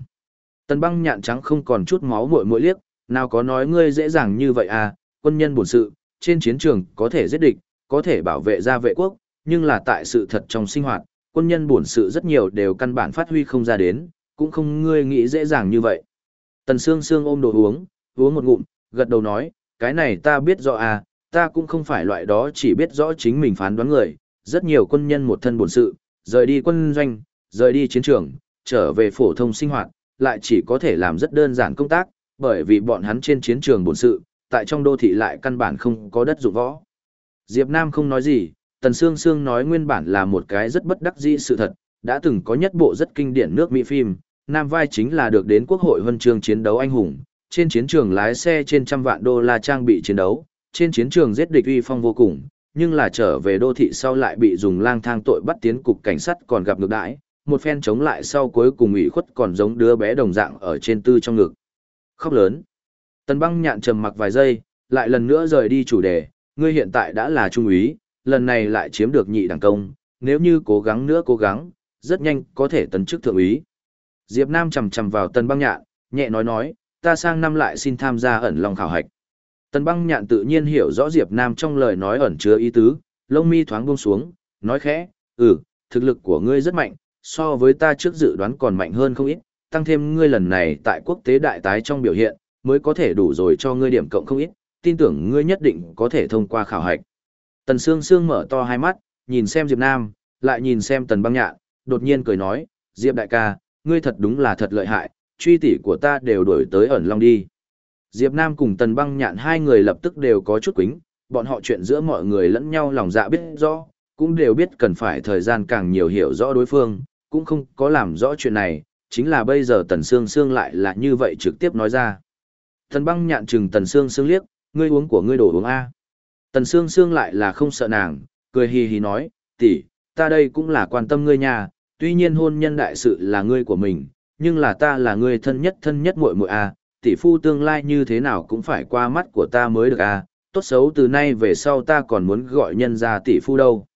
Tần băng nhạn trắng không còn chút máu muội muội liếc, nào có nói ngươi dễ dàng như vậy à, quân nhân bổn sự, trên chiến trường có thể giết địch, có thể bảo vệ gia vệ quốc, nhưng là tại sự thật trong sinh hoạt, quân nhân bổn sự rất nhiều đều căn bản phát huy không ra đến, cũng không ngươi nghĩ dễ dàng như vậy. Tần Sương Sương ôm đồ uống, uống một ngụm, gật đầu nói, cái này ta biết rõ à, ta cũng không phải loại đó chỉ biết rõ chính mình phán đoán người, rất nhiều quân nhân một thân bổn sự, rời đi quân doanh, rời đi chiến trường, trở về phổ thông sinh hoạt, lại chỉ có thể làm rất đơn giản công tác, bởi vì bọn hắn trên chiến trường bổn sự, tại trong đô thị lại căn bản không có đất dụng võ. Diệp Nam không nói gì, Tần Sương Sương nói nguyên bản là một cái rất bất đắc dĩ sự thật, đã từng có nhất bộ rất kinh điển nước Mỹ phim, nam vai chính là được đến quốc hội huân chương chiến đấu anh hùng, trên chiến trường lái xe trên trăm vạn đô la trang bị chiến đấu, trên chiến trường giết địch uy phong vô cùng, nhưng là trở về đô thị sau lại bị dùng lang thang tội bắt tiến cục cảnh sát còn gặp ngược đãi, một phen chống lại sau cuối cùng ủy khuất còn giống đứa bé đồng dạng ở trên tư trong ngực. Khóc lớn. Tần băng nhạn trầm mặc vài giây, lại lần nữa rời đi chủ đề, ngươi hiện tại đã là trung úy, lần này lại chiếm được nhị đẳng công, nếu như cố gắng nữa cố gắng, rất nhanh có thể tấn chức thượng úy. Diệp Nam chầm chầm vào tần băng nhạn, nhẹ nói nói, ta sang năm lại xin tham gia ẩn lòng khảo hạch. Tần băng nhạn tự nhiên hiểu rõ Diệp Nam trong lời nói ẩn chứa ý tứ, lông mi thoáng buông xuống, nói khẽ, ừ, thực lực của ngươi rất mạnh, so với ta trước dự đoán còn mạnh hơn không ít, tăng thêm ngươi lần này tại quốc tế đại tái trong biểu hiện, mới có thể đủ rồi cho ngươi điểm cộng không ít, tin tưởng ngươi nhất định có thể thông qua khảo hạch. Tần Sương Sương mở to hai mắt, nhìn xem Diệp Nam, lại nhìn xem Tần Băng Nhạn, đột nhiên cười nói, Diệp đại ca, ngươi thật đúng là thật lợi hại, truy tỷ của ta đều đuổi tới ẩn long đi. Diệp Nam cùng Tần Băng Nhạn hai người lập tức đều có chút quính, bọn họ chuyện giữa mọi người lẫn nhau lòng dạ biết rõ, cũng đều biết cần phải thời gian càng nhiều hiểu rõ đối phương, cũng không có làm rõ chuyện này, chính là bây giờ Tần Sương Sương lại là như vậy trực tiếp nói ra. Tần Băng Nhạn chừng Tần Sương Sương liếc, ngươi uống của ngươi đổ uống a. Tần Sương Sương lại là không sợ nàng, cười hì hì nói, tỷ, ta đây cũng là quan tâm ngươi nhà, tuy nhiên hôn nhân đại sự là ngươi của mình, nhưng là ta là ngươi thân nhất thân nhất muội muội a, tỷ phu tương lai như thế nào cũng phải qua mắt của ta mới được a, tốt xấu từ nay về sau ta còn muốn gọi nhân ra tỷ phu đâu.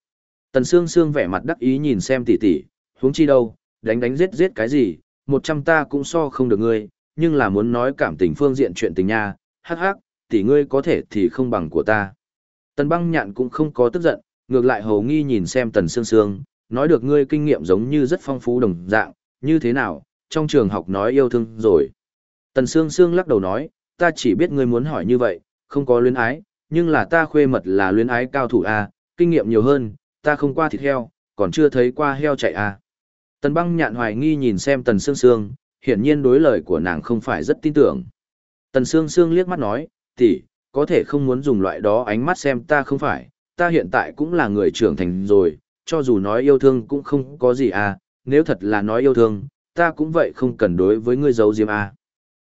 Tần Sương Sương vẻ mặt đắc ý nhìn xem tỷ tỷ, huống chi đâu, đánh đánh giết giết cái gì, một trăm ta cũng so không được ngươi, nhưng là muốn nói cảm tình phương diện chuyện tình nha, hắc hắc, tỷ ngươi có thể thì không bằng của ta. Tần băng nhạn cũng không có tức giận, ngược lại hầu nghi nhìn xem tần sương sương, nói được ngươi kinh nghiệm giống như rất phong phú đồng dạng, như thế nào, trong trường học nói yêu thương rồi. Tần sương sương lắc đầu nói, ta chỉ biết ngươi muốn hỏi như vậy, không có luyến ái, nhưng là ta khuê mật là luyến ái cao thủ A, kinh nghiệm nhiều hơn, ta không qua thịt heo, còn chưa thấy qua heo chạy A. Tần băng nhạn hoài nghi nhìn xem tần sương sương, hiển nhiên đối lời của nàng không phải rất tin tưởng. Tần sương sương liếc mắt nói, tỷ, có thể không muốn dùng loại đó ánh mắt xem ta không phải, ta hiện tại cũng là người trưởng thành rồi, cho dù nói yêu thương cũng không có gì à, nếu thật là nói yêu thương, ta cũng vậy không cần đối với ngươi giấu diếm à.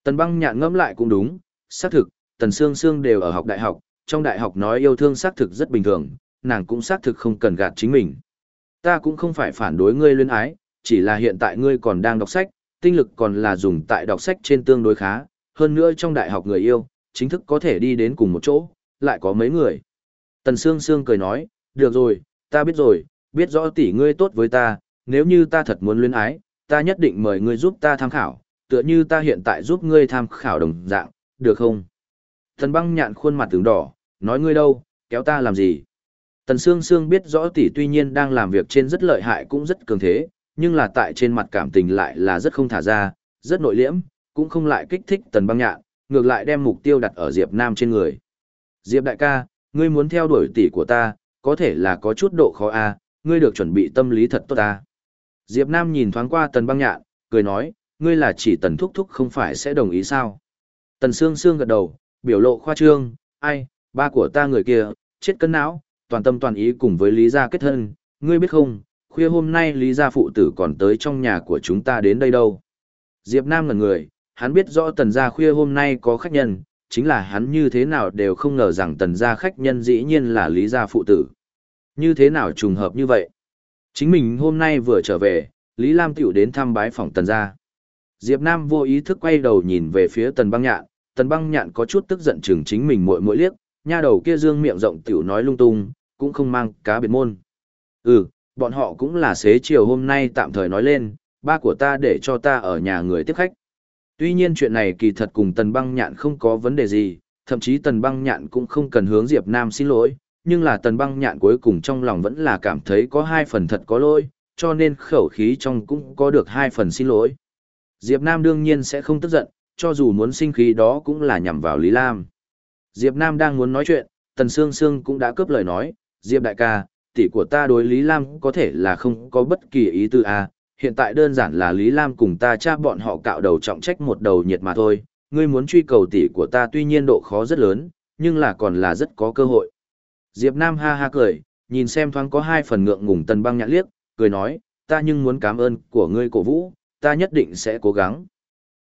Tần băng nhạn ngẫm lại cũng đúng, xác thực, tần sương sương đều ở học đại học, trong đại học nói yêu thương xác thực rất bình thường, nàng cũng xác thực không cần gạt chính mình. Ta cũng không phải phản đối ngươi luyến ái, chỉ là hiện tại ngươi còn đang đọc sách, tinh lực còn là dùng tại đọc sách trên tương đối khá, hơn nữa trong đại học người yêu, chính thức có thể đi đến cùng một chỗ, lại có mấy người. Tần Sương Sương cười nói, được rồi, ta biết rồi, biết rõ tỷ ngươi tốt với ta, nếu như ta thật muốn luyến ái, ta nhất định mời ngươi giúp ta tham khảo, tựa như ta hiện tại giúp ngươi tham khảo đồng dạng, được không? Tần băng nhạn khuôn mặt tướng đỏ, nói ngươi đâu, kéo ta làm gì? Tần Sương Sương biết rõ tỷ tuy nhiên đang làm việc trên rất lợi hại cũng rất cường thế, nhưng là tại trên mặt cảm tình lại là rất không thả ra, rất nội liễm, cũng không lại kích thích tần băng nhạn, ngược lại đem mục tiêu đặt ở Diệp Nam trên người. Diệp đại ca, ngươi muốn theo đuổi tỷ của ta, có thể là có chút độ khó a, à, ngươi được chuẩn bị tâm lý thật tốt a. Diệp Nam nhìn thoáng qua tần băng nhạn, cười nói, ngươi là chỉ tần thúc thúc không phải sẽ đồng ý sao. Tần Sương Sương gật đầu, biểu lộ khoa trương, ai, ba của ta người kia, chết cân não, toàn tâm toàn ý cùng với Lý Gia kết thân, ngươi biết không, khuya hôm nay Lý Gia phụ tử còn tới trong nhà của chúng ta đến đây đâu. Diệp Nam ngẩn người, hắn biết rõ tần gia khuya hôm nay có khách nhân, chính là hắn như thế nào đều không ngờ rằng tần gia khách nhân dĩ nhiên là Lý gia phụ tử. Như thế nào trùng hợp như vậy? Chính mình hôm nay vừa trở về, Lý Lam tiểu đến thăm bái phòng tần gia. Diệp Nam vô ý thức quay đầu nhìn về phía tần băng nhạn, tần băng nhạn có chút tức giận chừng chính mình muội muội liếc, nha đầu kia dương miệng rộng tiểu nói lung tung, cũng không mang cá biệt môn. Ừ, bọn họ cũng là xế chiều hôm nay tạm thời nói lên, ba của ta để cho ta ở nhà người tiếp khách. Tuy nhiên chuyện này kỳ thật cùng Tần Băng Nhạn không có vấn đề gì, thậm chí Tần Băng Nhạn cũng không cần hướng Diệp Nam xin lỗi, nhưng là Tần Băng Nhạn cuối cùng trong lòng vẫn là cảm thấy có hai phần thật có lỗi, cho nên khẩu khí trong cũng có được hai phần xin lỗi. Diệp Nam đương nhiên sẽ không tức giận, cho dù muốn sinh khí đó cũng là nhằm vào Lý Lam. Diệp Nam đang muốn nói chuyện, Tần Sương Sương cũng đã cướp lời nói, Diệp đại ca, tỷ của ta đối Lý Lam có thể là không có bất kỳ ý tư à hiện tại đơn giản là Lý Lam cùng ta cha bọn họ cạo đầu trọng trách một đầu nhiệt mà thôi, ngươi muốn truy cầu tỷ của ta tuy nhiên độ khó rất lớn, nhưng là còn là rất có cơ hội. Diệp Nam ha ha cười, nhìn xem thoáng có hai phần ngượng ngùng tần băng nhạn liếc, cười nói, ta nhưng muốn cảm ơn của ngươi cổ vũ, ta nhất định sẽ cố gắng.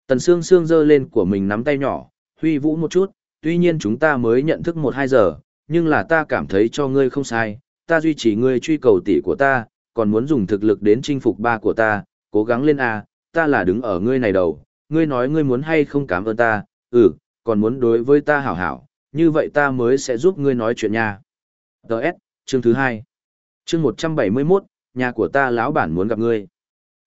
Tần Sương Sương giơ lên của mình nắm tay nhỏ, huy vũ một chút, tuy nhiên chúng ta mới nhận thức một hai giờ, nhưng là ta cảm thấy cho ngươi không sai, ta duy trì ngươi truy cầu tỷ của ta, còn muốn dùng thực lực đến chinh phục ba của ta, cố gắng lên A, ta là đứng ở ngươi này đầu, ngươi nói ngươi muốn hay không cảm ơn ta, ừ, còn muốn đối với ta hảo hảo, như vậy ta mới sẽ giúp ngươi nói chuyện nha. Đợt, chương thứ hai Chương một trăm bảy mươi 171, nhà của ta lão bản muốn gặp ngươi.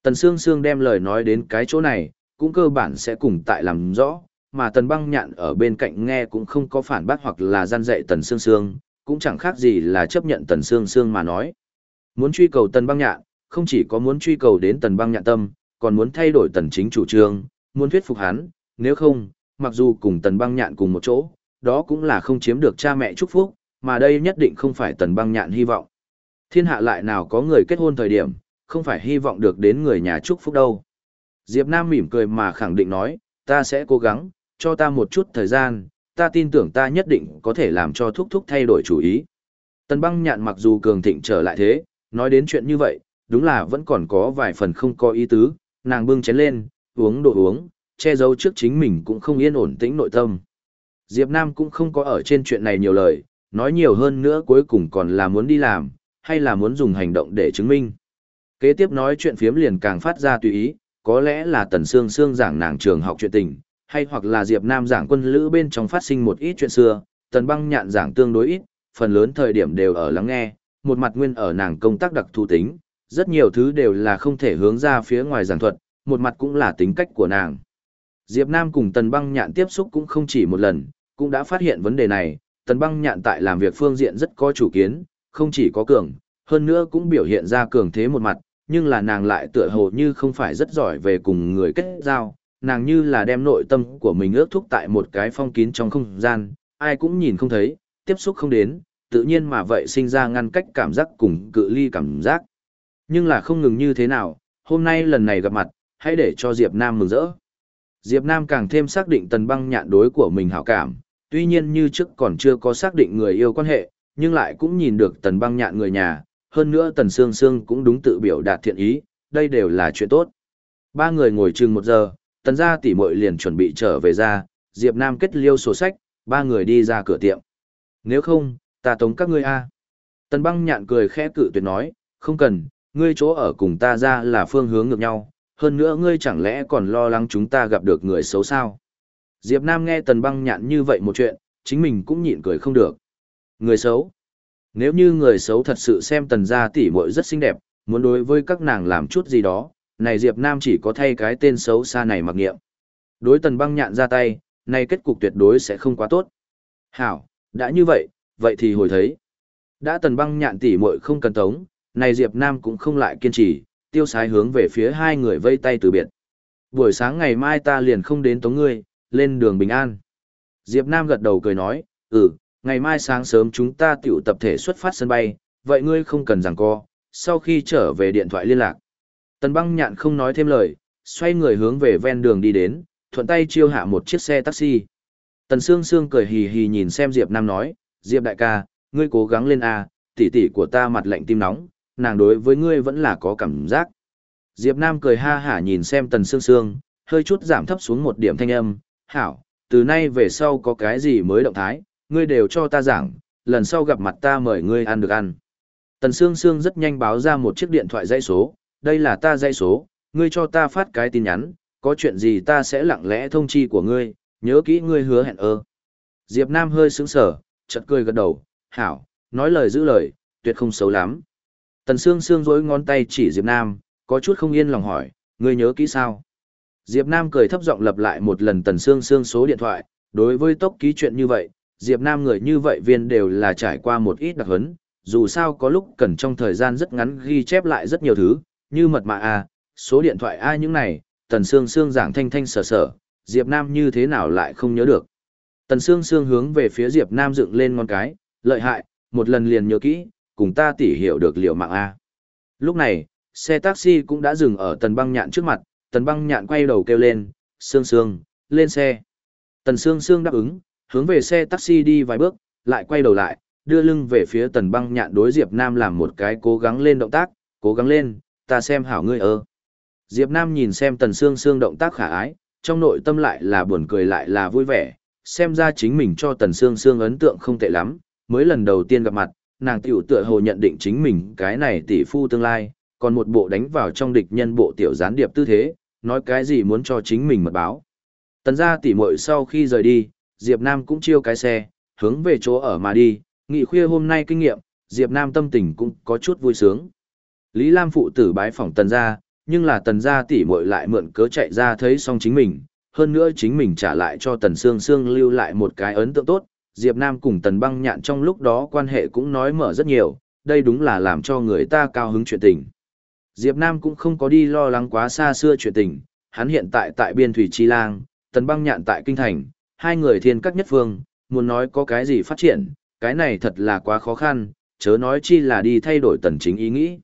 Tần Sương Sương đem lời nói đến cái chỗ này, cũng cơ bản sẽ cùng tại làm rõ, mà Tần Băng Nhạn ở bên cạnh nghe cũng không có phản bác hoặc là gian dạy Tần Sương Sương, cũng chẳng khác gì là chấp nhận Tần Sương Sương mà nói. Muốn truy cầu Tần Băng Nhạn, không chỉ có muốn truy cầu đến Tần Băng Nhạn tâm, còn muốn thay đổi Tần chính chủ trương, muốn thuyết phục hắn, nếu không, mặc dù cùng Tần Băng Nhạn cùng một chỗ, đó cũng là không chiếm được cha mẹ chúc phúc, mà đây nhất định không phải Tần Băng Nhạn hy vọng. Thiên hạ lại nào có người kết hôn thời điểm, không phải hy vọng được đến người nhà chúc phúc đâu. Diệp Nam mỉm cười mà khẳng định nói, ta sẽ cố gắng, cho ta một chút thời gian, ta tin tưởng ta nhất định có thể làm cho thúc thúc thay đổi chủ ý. Tần băng nhạn mặc dù cường thịnh trở lại thế, nói đến chuyện như vậy, đúng là vẫn còn có vài phần không có ý tứ, nàng bưng chén lên, uống đồ uống, che giấu trước chính mình cũng không yên ổn tĩnh nội tâm. Diệp Nam cũng không có ở trên chuyện này nhiều lời, nói nhiều hơn nữa cuối cùng còn là muốn đi làm, hay là muốn dùng hành động để chứng minh. Kế tiếp nói chuyện phiếm liền càng phát ra tùy ý, có lẽ là Tần Sương Sương giảng nàng trường học chuyện tình, hay hoặc là Diệp Nam giảng quân lữ bên trong phát sinh một ít chuyện xưa, Tần Băng nhạn giảng tương đối ít, phần lớn thời điểm đều ở lắng nghe, một mặt nguyên ở nàng công tác đặc thù tính, rất nhiều thứ đều là không thể hướng ra phía ngoài giảng thuật, một mặt cũng là tính cách của nàng. Diệp Nam cùng Tần Băng nhạn tiếp xúc cũng không chỉ một lần, cũng đã phát hiện vấn đề này, Tần Băng nhạn tại làm việc phương diện rất có chủ kiến, không chỉ có cường, hơn nữa cũng biểu hiện ra cường thế một mặt, nhưng là nàng lại tựa hồ như không phải rất giỏi về cùng người kết giao, nàng như là đem nội tâm của mình ước thúc tại một cái phong kín trong không gian, ai cũng nhìn không thấy, tiếp xúc không đến, tự nhiên mà vậy sinh ra ngăn cách cảm giác cùng cự ly cảm giác. Nhưng là không ngừng như thế nào, hôm nay lần này gặp mặt, hãy để cho Diệp Nam mừng rỡ. Diệp Nam càng thêm xác định tần băng nhạn đối của mình hảo cảm, tuy nhiên như trước còn chưa có xác định người yêu quan hệ, nhưng lại cũng nhìn được tần băng nhạn người nhà, hơn nữa tần sương sương cũng đúng tự biểu đạt thiện ý, đây đều là chuyện tốt. Ba người ngồi chừng một giờ, tần gia tỷ muội liền chuẩn bị trở về ra, Diệp Nam kết liêu sổ sách, ba người đi ra cửa tiệm. Nếu không, ta tống các ngươi a. Tần băng nhạn cười khẽ cự tuyệt nói, không cần, ngươi chỗ ở cùng ta ra là phương hướng ngược nhau, hơn nữa ngươi chẳng lẽ còn lo lắng chúng ta gặp được người xấu sao. Diệp Nam nghe tần băng nhạn như vậy một chuyện, chính mình cũng nhịn cười không được. Người xấu. Nếu như người xấu thật sự xem tần gia tỷ muội rất xinh đẹp, muốn đối với các nàng làm chút gì đó, này Diệp Nam chỉ có thay cái tên xấu xa này mặc niệm. Đối tần băng nhạn ra tay, này kết cục tuyệt đối sẽ không quá tốt. Hảo, đã như vậy, vậy thì hồi thấy. Đã tần băng nhạn tỷ muội không cần tống, này Diệp Nam cũng không lại kiên trì, tiêu sái hướng về phía hai người vây tay từ biệt. Buổi sáng ngày mai ta liền không đến tống ngươi, lên đường bình an. Diệp Nam gật đầu cười nói, ừ, ngày mai sáng sớm chúng ta tiểu tập thể xuất phát sân bay, vậy ngươi không cần giằng co, sau khi trở về điện thoại liên lạc. Tần băng nhạn không nói thêm lời, xoay người hướng về ven đường đi đến, thuận tay chiêu hạ một chiếc xe taxi. Tần Sương Sương cười hì hì nhìn xem Diệp Nam nói, Diệp đại ca, ngươi cố gắng lên A, tỷ tỷ của ta mặt lạnh tim nóng, nàng đối với ngươi vẫn là có cảm giác. Diệp Nam cười ha hả nhìn xem Tần Sương Sương, hơi chút giảm thấp xuống một điểm thanh âm, hảo, từ nay về sau có cái gì mới động thái, ngươi đều cho ta giảng, lần sau gặp mặt ta mời ngươi ăn được ăn. Tần Sương Sương rất nhanh báo ra một chiếc điện thoại dây số, đây là ta dây số, ngươi cho ta phát cái tin nhắn, có chuyện gì ta sẽ lặng lẽ thông chi của ngươi, nhớ kỹ ngươi hứa hẹn ơ. Diệp Nam hơi sững sờ, chật cười gật đầu, hảo, nói lời giữ lời, tuyệt không xấu lắm. Tần Sương Sương dối ngón tay chỉ Diệp Nam, có chút không yên lòng hỏi, ngươi nhớ kỹ sao? Diệp Nam cười thấp giọng lặp lại một lần Tần Sương Sương số điện thoại, đối với tốc ký chuyện như vậy, Diệp Nam người như vậy viên đều là trải qua một ít đặc huấn, dù sao có lúc cần trong thời gian rất ngắn ghi chép lại rất nhiều thứ, như mật mã A, số điện thoại A những này, Tần Sương Sương giảng thanh thanh sở sở, Diệp Nam như thế nào lại không nhớ được. Tần Sương Sương hướng về phía Diệp Nam dựng lên ngón cái, lợi hại, một lần liền nhớ kỹ, cùng ta tỉ hiểu được liệu mạng A. Lúc này, xe taxi cũng đã dừng ở tần băng nhạn trước mặt, tần băng nhạn quay đầu kêu lên, Sương Sương, lên xe. Tần Sương Sương đáp ứng, hướng về xe taxi đi vài bước, lại quay đầu lại, đưa lưng về phía tần băng nhạn đối Diệp Nam làm một cái cố gắng lên động tác, cố gắng lên, ta xem hảo ngươi ơ. Diệp Nam nhìn xem tần Sương Sương động tác khả ái, trong nội tâm lại là buồn cười lại là vui vẻ, xem ra chính mình cho tần Sương Sương ấn tượng không tệ lắm, mới lần đầu tiên gặp mặt, nàng tiểu tựa hồ nhận định chính mình cái này tỷ phu tương lai, còn một bộ đánh vào trong địch nhân bộ tiểu gián điệp tư thế, nói cái gì muốn cho chính mình mật báo. Tần gia tỷ muội sau khi rời đi, Diệp Nam cũng chiêu cái xe, hướng về chỗ ở mà đi, nghị khuya hôm nay kinh nghiệm, Diệp Nam tâm tình cũng có chút vui sướng. Lý Lam phụ tử bái phỏng tần gia, nhưng là tần gia tỷ muội lại mượn cớ chạy ra thấy xong chính mình, hơn nữa chính mình trả lại cho tần Sương Sương lưu lại một cái ấn tượng tốt, Diệp Nam cùng tần băng nhạn trong lúc đó quan hệ cũng nói mở rất nhiều, đây đúng là làm cho người ta cao hứng chuyện tình. Diệp Nam cũng không có đi lo lắng quá xa xưa chuyện tình, hắn hiện tại tại biên thủy chi lang, tần băng nhạn tại kinh thành, hai người thiên các nhất phương, muốn nói có cái gì phát triển, cái này thật là quá khó khăn, chớ nói chi là đi thay đổi tần chính ý nghĩ.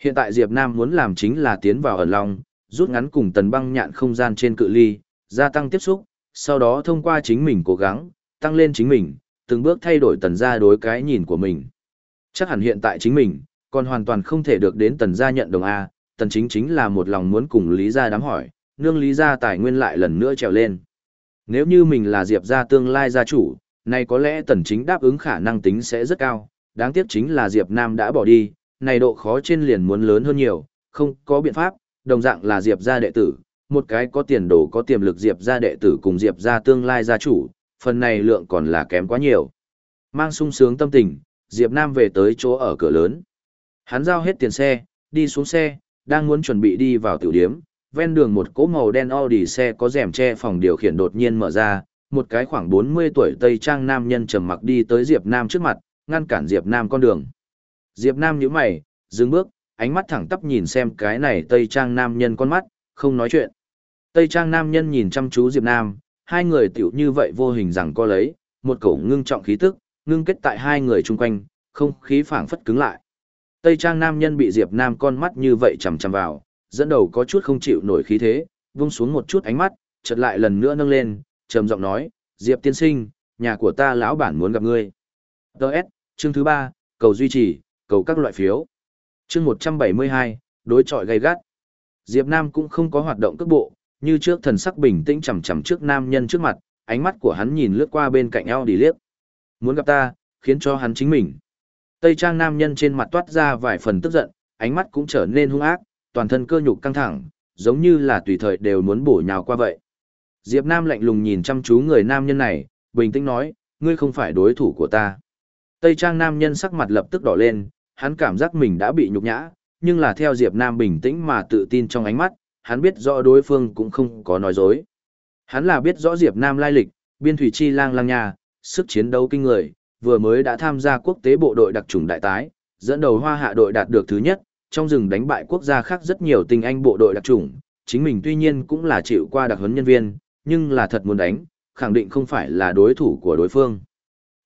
Hiện tại Diệp Nam muốn làm chính là tiến vào ẩn long, rút ngắn cùng tần băng nhạn không gian trên cự ly, gia tăng tiếp xúc, sau đó thông qua chính mình cố gắng, tăng lên chính mình, từng bước thay đổi tần gia đối cái nhìn của mình. Chắc hẳn hiện tại chính mình, còn hoàn toàn không thể được đến tần gia nhận đồng A, tần chính chính là một lòng muốn cùng Lý gia đám hỏi, nương Lý gia tài nguyên lại lần nữa trèo lên. Nếu như mình là Diệp gia tương lai gia chủ, này có lẽ tần chính đáp ứng khả năng tính sẽ rất cao, đáng tiếc chính là Diệp Nam đã bỏ đi, này độ khó trên liền muốn lớn hơn nhiều, không có biện pháp, đồng dạng là Diệp gia đệ tử, một cái có tiền đồ có tiềm lực Diệp gia đệ tử cùng Diệp gia tương lai gia chủ, phần này lượng còn là kém quá nhiều. Mang sung sướng tâm tình, Diệp Nam về tới chỗ ở cửa lớn. Hắn giao hết tiền xe, đi xuống xe, đang muốn chuẩn bị đi vào tiểu điếm, ven đường một cỗ màu đen Audi xe có rèm che phòng điều khiển đột nhiên mở ra, một cái khoảng 40 tuổi Tây Trang nam nhân trầm mặc đi tới Diệp Nam trước mặt, ngăn cản Diệp Nam con đường. Diệp Nam nhíu mày, dừng bước, ánh mắt thẳng tắp nhìn xem cái này Tây Trang nam nhân con mắt, không nói chuyện. Tây Trang nam nhân nhìn chăm chú Diệp Nam, hai người tiểu như vậy vô hình rằng co lấy, một cổ ngưng trọng khí tức, ngưng kết tại hai người chung quanh, không khí phảng phất cứng lại. Tây Trang nam nhân bị Diệp Nam con mắt như vậy chằm chằm vào, dẫn đầu có chút không chịu nổi khí thế, vung xuống một chút ánh mắt, chợt lại lần nữa nâng lên, trầm giọng nói, Diệp tiên sinh, nhà của ta lão bản muốn gặp ngươi. Đợt, chương thứ 3, cầu duy trì, cầu các loại phiếu. Chương 172, đối chọi gay gắt. Diệp Nam cũng không có hoạt động cước bộ, như trước thần sắc bình tĩnh chằm chằm trước nam nhân trước mặt, ánh mắt của hắn nhìn lướt qua bên cạnh eo đi liếc. Muốn gặp ta, khiến cho hắn chính mình. Tây trang nam nhân trên mặt toát ra vài phần tức giận, ánh mắt cũng trở nên hung ác, toàn thân cơ nhục căng thẳng, giống như là tùy thời đều muốn bổ nhào qua vậy. Diệp Nam lạnh lùng nhìn chăm chú người nam nhân này, bình tĩnh nói, ngươi không phải đối thủ của ta. Tây trang nam nhân sắc mặt lập tức đỏ lên, hắn cảm giác mình đã bị nhục nhã, nhưng là theo Diệp Nam bình tĩnh mà tự tin trong ánh mắt, hắn biết rõ đối phương cũng không có nói dối. Hắn là biết rõ Diệp Nam lai lịch, biên thủy chi lang lang nhà, sức chiến đấu kinh người, vừa mới đã tham gia quốc tế bộ đội đặc trùng đại tái, dẫn đầu hoa hạ đội đạt được thứ nhất, trong rừng đánh bại quốc gia khác rất nhiều tình anh bộ đội đặc trùng, chính mình tuy nhiên cũng là chịu qua đặc huấn nhân viên, nhưng là thật muốn đánh, khẳng định không phải là đối thủ của đối phương.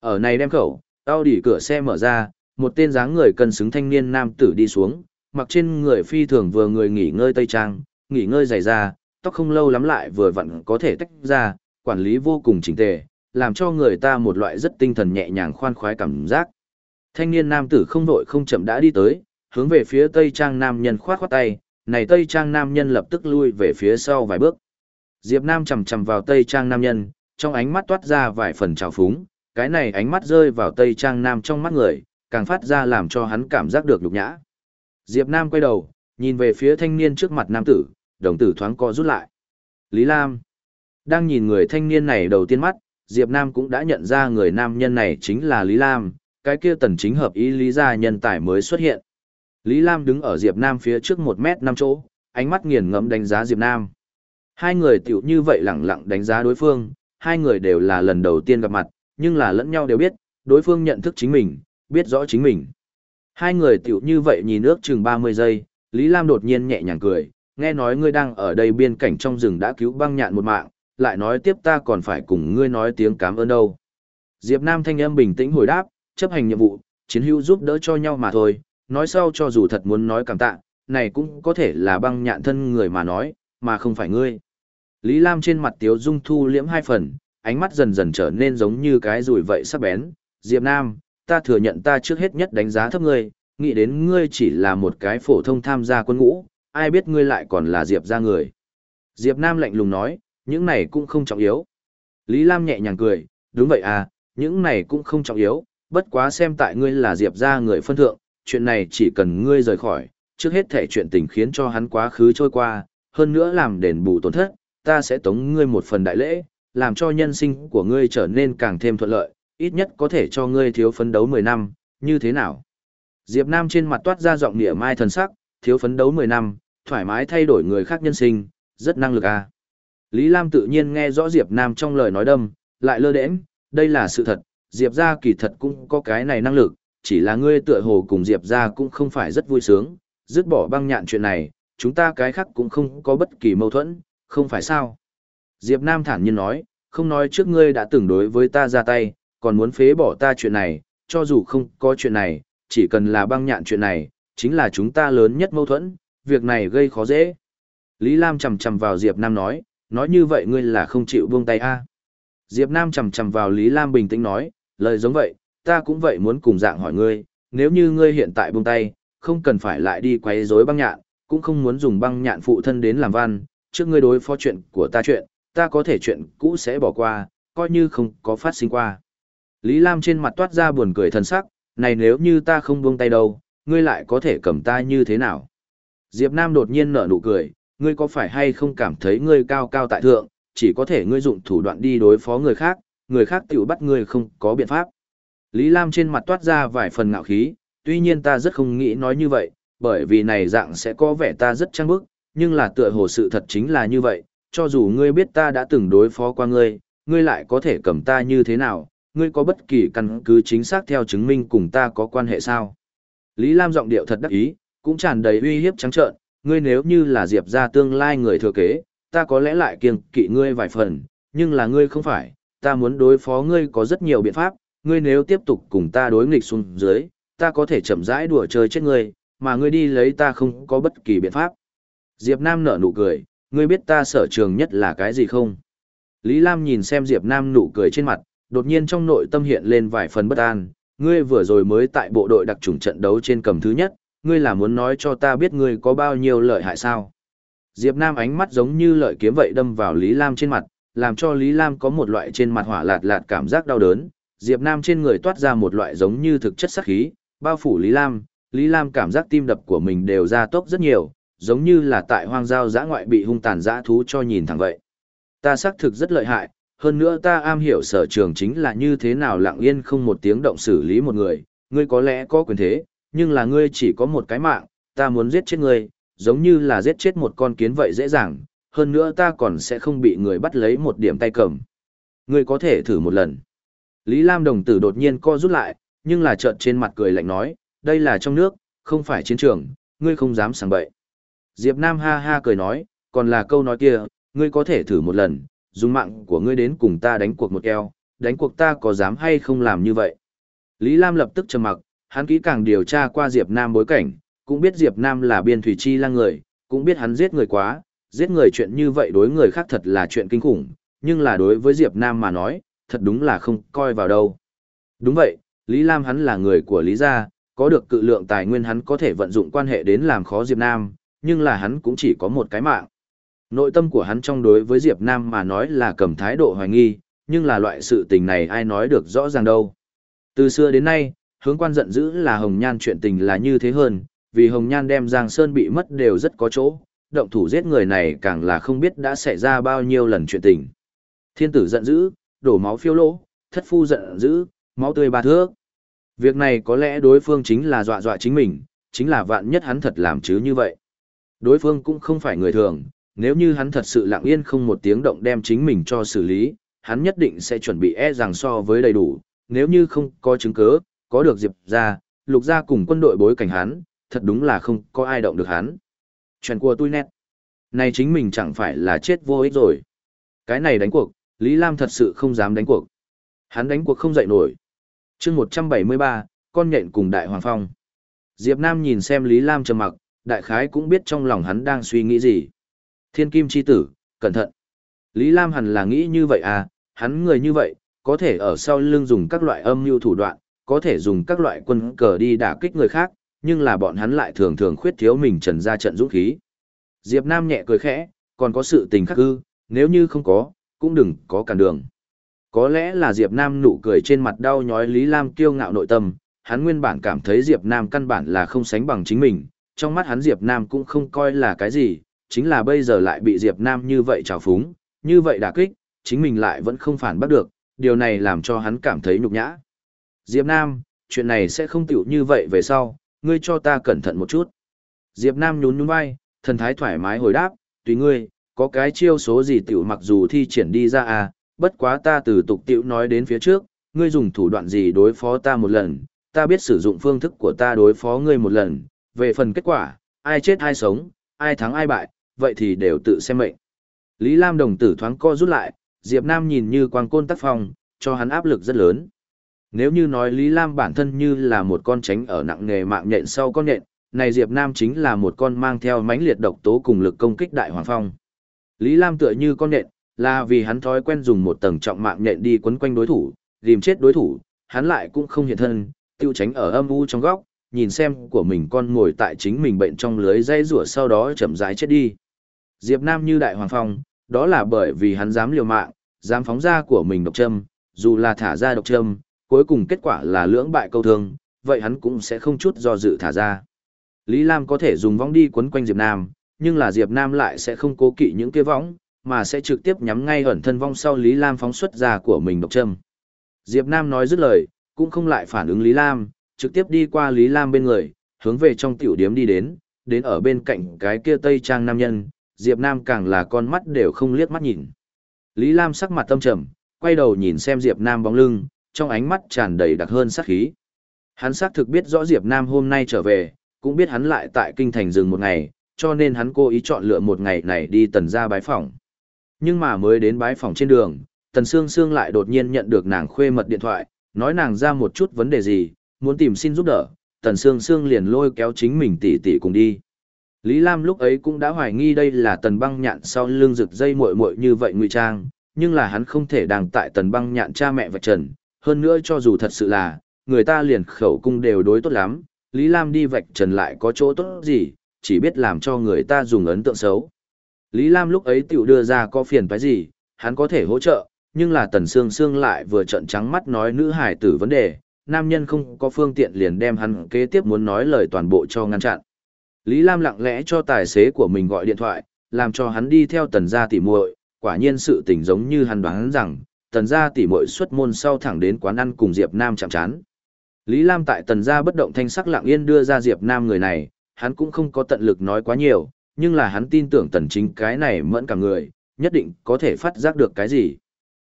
Ở này đem khẩu, tao đỉ cửa xe mở ra, một tên dáng người cân xứng thanh niên nam tử đi xuống, mặc trên người phi thường vừa người nghỉ ngơi tây trang, nghỉ ngơi dày ra, tóc không lâu lắm lại vừa vặn có thể tách ra, quản lý vô cùng chỉnh tề, làm cho người ta một loại rất tinh thần nhẹ nhàng khoan khoái cảm giác. Thanh niên nam tử không vội không chậm đã đi tới, hướng về phía tây trang nam nhân khoát khoát tay, này tây trang nam nhân lập tức lui về phía sau vài bước. Diệp Nam chầm chầm vào tây trang nam nhân, trong ánh mắt toát ra vài phần trào phúng, cái này ánh mắt rơi vào tây trang nam trong mắt người, càng phát ra làm cho hắn cảm giác được nhục nhã. Diệp Nam quay đầu, nhìn về phía thanh niên trước mặt nam tử, đồng tử thoáng co rút lại. Lý Lam. Đang nhìn người thanh niên này đầu tiên mắt, Diệp Nam cũng đã nhận ra người nam nhân này chính là Lý Lam, cái kia tần chính hợp ý lý gia nhân tài mới xuất hiện. Lý Lam đứng ở Diệp Nam phía trước một mét năm chỗ, ánh mắt nghiền ngẫm đánh giá Diệp Nam. Hai người tiểu như vậy lẳng lặng đánh giá đối phương, hai người đều là lần đầu tiên gặp mặt, nhưng là lẫn nhau đều biết, đối phương nhận thức chính mình, biết rõ chính mình. Hai người tiểu như vậy nhìn ước chừng 30 giây, Lý Lam đột nhiên nhẹ nhàng cười, nghe nói ngươi đang ở đây biên cảnh trong rừng đã cứu băng nhạn một mạng, lại nói tiếp ta còn phải cùng ngươi nói tiếng cảm ơn đâu. Diệp Nam thanh âm bình tĩnh hồi đáp, chấp hành nhiệm vụ, chiến hữu giúp đỡ cho nhau mà thôi, nói sau cho dù thật muốn nói cảm tạ, này cũng có thể là băng nhạn thân người mà nói, mà không phải ngươi. Lý Lam trên mặt tiếu dung thu liễm hai phần, ánh mắt dần dần trở nên giống như cái rùi vậy sắc bén. Diệp Nam, ta thừa nhận ta trước hết nhất đánh giá thấp ngươi, nghĩ đến ngươi chỉ là một cái phổ thông tham gia quân ngũ, ai biết ngươi lại còn là Diệp gia người. Diệp Nam lạnh lùng nói, những này cũng không trọng yếu. Lý Lam nhẹ nhàng cười, đúng vậy à, những này cũng không trọng yếu, bất quá xem tại ngươi là Diệp gia người phân thượng, chuyện này chỉ cần ngươi rời khỏi, trước hết thể chuyện tình khiến cho hắn quá khứ trôi qua, hơn nữa làm đền bù tổn thất, ta sẽ tống ngươi một phần đại lễ, làm cho nhân sinh của ngươi trở nên càng thêm thuận lợi, ít nhất có thể cho ngươi thiếu phấn đấu 10 năm, như thế nào? Diệp Nam trên mặt toát ra giọng nịa mai thần sắc, thiếu phấn đấu 10 năm, thoải mái thay đổi người khác nhân sinh, rất năng lực à. Lý Lam tự nhiên nghe rõ Diệp Nam trong lời nói đâm, lại lơ đễnh, đây là sự thật, Diệp gia kỳ thật cũng có cái này năng lực, chỉ là ngươi tựa hồ cùng Diệp gia cũng không phải rất vui sướng, dứt bỏ băng nhạn chuyện này, chúng ta cái khác cũng không có bất kỳ mâu thuẫn, không phải sao? Diệp Nam thản nhiên nói, không nói trước ngươi đã từng đối với ta ra tay, còn muốn phế bỏ ta chuyện này, cho dù không có chuyện này, chỉ cần là băng nhạn chuyện này, chính là chúng ta lớn nhất mâu thuẫn, việc này gây khó dễ. Lý Lam chầm chầm vào Diệp Nam nói, nói như vậy ngươi là không chịu buông tay a? À? Diệp Nam chầm chầm vào Lý Lam bình tĩnh nói, lời giống vậy, ta cũng vậy muốn cùng dạng hỏi ngươi, nếu như ngươi hiện tại buông tay, không cần phải lại đi quấy rối băng nhạn, cũng không muốn dùng băng nhạn phụ thân đến làm văn, trước ngươi đối phó chuyện của ta chuyện, ta có thể chuyện cũ sẽ bỏ qua, coi như không có phát sinh qua. Lý Lam trên mặt toát ra buồn cười thần sắc, này nếu như ta không buông tay đâu, ngươi lại có thể cầm ta như thế nào? Diệp Nam đột nhiên nở nụ cười, ngươi có phải hay không cảm thấy ngươi cao cao tại thượng, chỉ có thể ngươi dụng thủ đoạn đi đối phó người khác, người khác tiểu bắt ngươi không có biện pháp. Lý Lam trên mặt toát ra vài phần ngạo khí, tuy nhiên ta rất không nghĩ nói như vậy, bởi vì này dạng sẽ có vẻ ta rất trang bức, nhưng là tựa hồ sự thật chính là như vậy, cho dù ngươi biết ta đã từng đối phó qua ngươi, ngươi lại có thể cầm ta như thế nào, ngươi có bất kỳ căn cứ chính xác theo chứng minh cùng ta có quan hệ sao. Lý Lam giọng điệu thật đắc ý, cũng tràn đầy uy hiếp trắng trợn, ngươi nếu như là Diệp gia tương lai người thừa kế, ta có lẽ lại kiêng kỵ ngươi vài phần, nhưng là ngươi không phải, ta muốn đối phó ngươi có rất nhiều biện pháp, ngươi nếu tiếp tục cùng ta đối nghịch xuống dưới, ta có thể chậm rãi đùa chơi chết ngươi, mà ngươi đi lấy ta không có bất kỳ biện pháp. Diệp Nam nở nụ cười, ngươi biết ta sở trường nhất là cái gì không? Lý Lam nhìn xem Diệp Nam nụ cười trên mặt, đột nhiên trong nội tâm hiện lên vài phần bất an, ngươi vừa rồi mới tại bộ đội đặc trùng trận đấu trên cầm thứ nhất, ngươi là muốn nói cho ta biết ngươi có bao nhiêu lợi hại sao? Diệp Nam ánh mắt giống như lợi kiếm vậy đâm vào Lý Lam trên mặt, làm cho Lý Lam có một loại trên mặt hỏa lạt lạt cảm giác đau đớn. Diệp Nam trên người toát ra một loại giống như thực chất sát khí, bao phủ Lý Lam, Lý Lam cảm giác tim đập của mình đều ra tốc rất nhiều, giống như là tại hoang giao giã ngoại bị hung tàn giã thú cho nhìn thẳng vậy. Ta xác thực rất lợi hại, hơn nữa ta am hiểu sở trường chính là như thế nào lặng yên không một tiếng động xử lý một người, ngươi có lẽ có quyền thế, nhưng là ngươi chỉ có một cái mạng, ta muốn giết chết ngươi, giống như là giết chết một con kiến vậy dễ dàng, hơn nữa ta còn sẽ không bị người bắt lấy một điểm tay cầm. Ngươi có thể thử một lần. Lý Lam đồng tử đột nhiên co rút lại, nhưng là trợn trên mặt cười lạnh nói, đây là trong nước, không phải chiến trường, ngươi không dám sảng bậy. Diệp Nam ha ha cười nói, còn là câu nói kia, ngươi có thể thử một lần, dùng mạng của ngươi đến cùng ta đánh cuộc một eo, đánh cuộc ta có dám hay không làm như vậy. Lý Lam lập tức trầm mặc, hắn kỹ càng điều tra qua Diệp Nam bối cảnh, cũng biết Diệp Nam là biên thủy chi lang người, cũng biết hắn giết người quá, giết người chuyện như vậy đối người khác thật là chuyện kinh khủng, nhưng là đối với Diệp Nam mà nói, thật đúng là không coi vào đâu. Đúng vậy, Lý Lam hắn là người của Lý gia, có được cự lượng tài nguyên hắn có thể vận dụng quan hệ đến làm khó Diệp Nam, nhưng là hắn cũng chỉ có một cái mạng. Nội tâm của hắn trong đối với Diệp Nam mà nói là cầm thái độ hoài nghi, nhưng là loại sự tình này ai nói được rõ ràng đâu. Từ xưa đến nay, hướng quan giận dữ là Hồng Nhan chuyện tình là như thế hơn, vì Hồng Nhan đem Giang Sơn bị mất đều rất có chỗ, động thủ giết người này càng là không biết đã xảy ra bao nhiêu lần chuyện tình. Thiên tử giận dữ, đổ máu phiêu lỗ, thất phu giận dữ, máu tươi ba thước. Việc này có lẽ đối phương chính là dọa dọa chính mình, chính là vạn nhất hắn thật làm chứ như vậy. Đối phương cũng không phải người thường, nếu như hắn thật sự lặng yên không một tiếng động đem chính mình cho xử lý, hắn nhất định sẽ chuẩn bị e rằng so với đầy đủ, nếu như không có chứng cứ, có được Diệp ra, lục ra cùng quân đội bối cảnh hắn, thật đúng là không có ai động được hắn. Chuyện của tôi nét. Này chính mình chẳng phải là chết vô ích rồi. Cái này đánh cuộc, Lý Lam thật sự không dám đánh cuộc. Hắn đánh cuộc không dậy nổi. chương 173, con nhện cùng Đại Hoàng Phong. Diệp Nam nhìn xem Lý Lam trầm mặc, đại khái cũng biết trong lòng hắn đang suy nghĩ gì. Thiên kim chi tử, cẩn thận. Lý Lam hẳn là nghĩ như vậy à, hắn người như vậy, có thể ở sau lưng dùng các loại âm mưu thủ đoạn, có thể dùng các loại quân cờ đi đả kích người khác, nhưng là bọn hắn lại thường thường khuyết thiếu mình trần ra trận dũng khí. Diệp Nam nhẹ cười khẽ, còn có sự tình khắc ư, nếu như không có, cũng đừng có cản đường. Có lẽ là Diệp Nam nụ cười trên mặt đau nhói Lý Lam kiêu ngạo nội tâm, hắn nguyên bản cảm thấy Diệp Nam căn bản là không sánh bằng chính mình, trong mắt hắn Diệp Nam cũng không coi là cái gì, chính là bây giờ lại bị Diệp Nam như vậy trào phúng, như vậy đả kích, chính mình lại vẫn không phản bắt được, điều này làm cho hắn cảm thấy nhục nhã. Diệp Nam, chuyện này sẽ không tiểu như vậy về sau, ngươi cho ta cẩn thận một chút. Diệp Nam nhún nhún vai, thần thái thoải mái hồi đáp, tùy ngươi, có cái chiêu số gì tiểu mặc dù thi triển đi ra à, bất quá ta từ tục tiểu nói đến phía trước, ngươi dùng thủ đoạn gì đối phó ta một lần, ta biết sử dụng phương thức của ta đối phó ngươi một lần, về phần kết quả, ai chết ai sống, ai thắng ai bại, vậy thì đều tự xem mệnh. Lý Lam đồng tử thoáng co rút lại, Diệp Nam nhìn như quang côn tác phong, cho hắn áp lực rất lớn. Nếu như nói Lý Lam bản thân như là một con tránh ở nặng nghề mạng nhện sau con nhện, này Diệp Nam chính là một con mang theo mãnh liệt độc tố cùng lực công kích đại hoàng phong. Lý Lam tựa như con nhện, là vì hắn thói quen dùng một tầng trọng mạng nhện đi quấn quanh đối thủ, dìm chết đối thủ, hắn lại cũng không hiện thân, tiêu tránh ở âm u trong góc, nhìn xem của mình con ngồi tại chính mình bệnh trong lưới dây rủa sau đó chậm rãi chết đi. Diệp Nam như đại hoàng phong, đó là bởi vì hắn dám liều mạng, dám phóng ra của mình độc châm, dù là thả ra độc châm, cuối cùng kết quả là lưỡng bại câu thương, vậy hắn cũng sẽ không chút do dự thả ra. Lý Lam có thể dùng vong đi quấn quanh Diệp Nam, nhưng là Diệp Nam lại sẽ không cố kỵ những kia võng, mà sẽ trực tiếp nhắm ngay ẩn thân vong sau Lý Lam phóng xuất ra của mình độc châm. Diệp Nam nói dứt lời, cũng không lại phản ứng Lý Lam, trực tiếp đi qua Lý Lam bên người, hướng về trong tiểu điếm đi đến, đến ở bên cạnh cái kia tây trang nam nhân, Diệp Nam càng là con mắt đều không liếc mắt nhìn. Lý Lam sắc mặt tâm trầm, quay đầu nhìn xem Diệp Nam bóng lưng, trong ánh mắt tràn đầy đặc hơn sát khí. Hắn xác thực biết rõ Diệp Nam hôm nay trở về, cũng biết hắn lại tại kinh thành dừng một ngày, cho nên hắn cố ý chọn lựa một ngày này đi tần gia bái phỏng. Nhưng mà mới đến bái phỏng trên đường, tần Sương Sương lại đột nhiên nhận được nàng khuê mật điện thoại, nói nàng ra một chút vấn đề gì, muốn tìm xin giúp đỡ, tần Sương Sương liền lôi kéo chính mình tỷ tỷ cùng đi. Lý Lam lúc ấy cũng đã hoài nghi đây là tần băng nhạn sau lưng rực dây muội muội như vậy ngụy trang, nhưng là hắn không thể đàng tại tần băng nhạn cha mẹ và trần, hơn nữa cho dù thật sự là, người ta liền khẩu cung đều đối tốt lắm, Lý Lam đi vạch trần lại có chỗ tốt gì, chỉ biết làm cho người ta dùng ấn tượng xấu. Lý Lam lúc ấy tiểu đưa ra có phiền phải gì, hắn có thể hỗ trợ, nhưng là Tần Sương Sương lại vừa trận trắng mắt nói nữ hải tử vấn đề, nam nhân không có phương tiện liền đem hắn kế tiếp muốn nói lời toàn bộ cho ngăn chặn. Lý Lam lặng lẽ cho tài xế của mình gọi điện thoại, làm cho hắn đi theo tần gia tỉ muội, quả nhiên sự tình giống như hắn đoán rằng, tần gia tỉ muội xuất môn sau thẳng đến quán ăn cùng Diệp Nam chạm chán. Lý Lam tại tần gia bất động thanh sắc lặng yên đưa ra Diệp Nam người này, hắn cũng không có tận lực nói quá nhiều, nhưng là hắn tin tưởng tần chính cái này mẫn cả người, nhất định có thể phát giác được cái gì.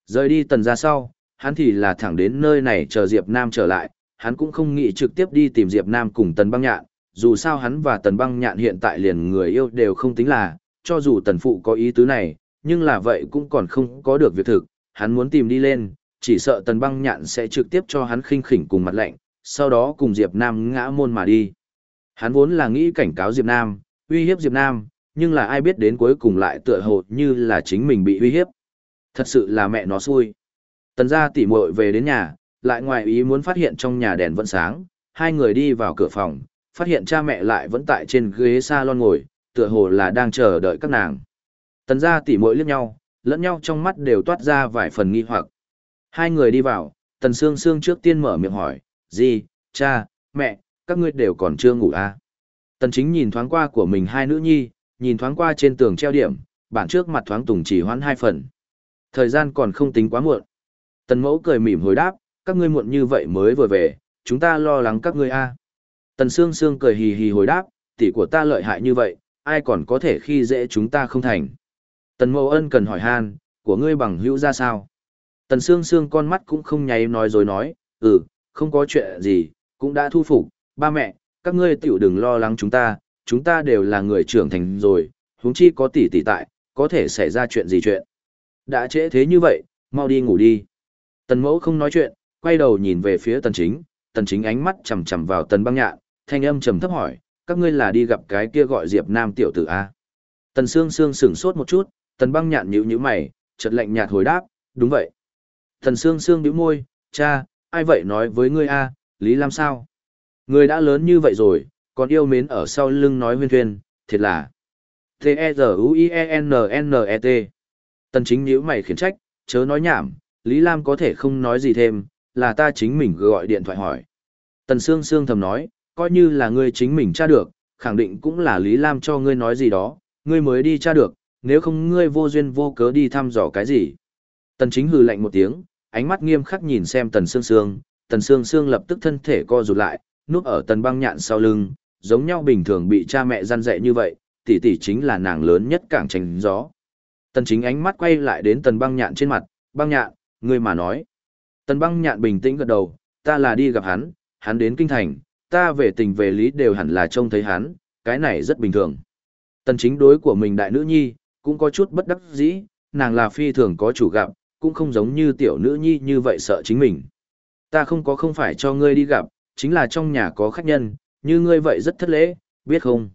Rời đi tần gia sau, hắn thì là thẳng đến nơi này chờ Diệp Nam trở lại, hắn cũng không nghĩ trực tiếp đi tìm Diệp Nam cùng tần băng nhạn, dù sao hắn và tần băng nhạn hiện tại liền người yêu đều không tính là, cho dù tần phụ có ý tứ này, nhưng là vậy cũng còn không có được việc thực, hắn muốn tìm đi lên, chỉ sợ tần băng nhạn sẽ trực tiếp cho hắn khinh khỉnh cùng mặt lạnh, sau đó cùng Diệp Nam ngã môn mà đi. Hắn vốn là nghĩ cảnh cáo Diệp Nam, uy hiếp Diệp Nam, nhưng là ai biết đến cuối cùng lại tựa hồ như là chính mình bị uy hiếp. Thật sự là mẹ nó xui. Tần gia tỉ muội về đến nhà, lại ngoài ý muốn phát hiện trong nhà đèn vẫn sáng, hai người đi vào cửa phòng, phát hiện cha mẹ lại vẫn tại trên ghế salon ngồi, tựa hồ là đang chờ đợi các nàng. Tần gia tỉ muội liếc nhau, lẫn nhau trong mắt đều toát ra vài phần nghi hoặc. Hai người đi vào, Tần Sương Sương trước tiên mở miệng hỏi, gì, cha, mẹ, các ngươi đều còn chưa ngủ à? Tần chính nhìn thoáng qua của mình hai nữ nhi, nhìn thoáng qua trên tường treo điểm, bản trước mặt thoáng tùng chỉ hoãn hai phần. Thời gian còn không tính quá muộn. Tần mẫu cười mỉm hồi đáp, các ngươi muộn như vậy mới vừa về, chúng ta lo lắng các ngươi a. À. Tần Sương Sương cười hì hì hồi đáp, tỷ của ta lợi hại như vậy, ai còn có thể khi dễ chúng ta không thành. Tần mẫu ân cần hỏi han, của ngươi bằng hữu ra sao? Tần Sương Sương con mắt cũng không nháy nói rồi nói, ừ, không có chuyện gì, cũng đã thu phục, ba mẹ, các ngươi tiểu đừng lo lắng chúng ta, chúng ta đều là người trưởng thành rồi, huống chi có tỷ tỷ tại, có thể xảy ra chuyện gì chuyện. Đã trễ thế như vậy, mau đi ngủ đi. Tần mẫu không nói chuyện, quay đầu nhìn về phía tần chính, tần chính ánh mắt chầm chầm vào tần băng nhạn, thanh âm trầm thấp hỏi, các ngươi là đi gặp cái kia gọi Diệp Nam tiểu tử A. Tần Sương Sương sững sốt một chút, tần băng nhạn nhữ nhữ mày, chợt lạnh nhạt hồi đáp, đúng vậy. Tần Sương Sương bĩu môi, cha, ai vậy nói với ngươi A, Lý Lam sao? Người đã lớn như vậy rồi, còn yêu mến ở sau lưng nói huyên thuyên, thiệt là. T-E-Z-U-I-E-N-N-E-T Tần chính nhíu mày khiển trách, chớ nói nhảm, Lý Lam có thể không nói gì thêm, là ta chính mình gọi điện thoại hỏi. Tần Sương Sương thầm nói, coi như là ngươi chính mình tra được, khẳng định cũng là Lý Lam cho ngươi nói gì đó, ngươi mới đi tra được, nếu không ngươi vô duyên vô cớ đi thăm dò cái gì. Tần chính hừ lạnh một tiếng, ánh mắt nghiêm khắc nhìn xem Tần Sương Sương, Tần Sương Sương lập tức thân thể co rụt lại, núp ở Tần băng nhạn sau lưng, giống nhau bình thường bị cha mẹ gian dạy như vậy, tỷ tỷ chính là nàng lớn nhất cảng tránh gió. Tần chính ánh mắt quay lại đến Tần băng nhạn trên mặt, băng nhạn, ngươi mà nói. Tần băng nhạn bình tĩnh gật đầu, ta là đi gặp hắn, hắn đến kinh thành, ta về tình về lý đều hẳn là trông thấy hắn, cái này rất bình thường. Tần chính đối của mình đại nữ nhi, cũng có chút bất đắc dĩ, nàng là phi thường có chủ gặp, cũng không giống như tiểu nữ nhi như vậy sợ chính mình. Ta không có không phải cho ngươi đi gặp, chính là trong nhà có khách nhân, như ngươi vậy rất thất lễ, biết không?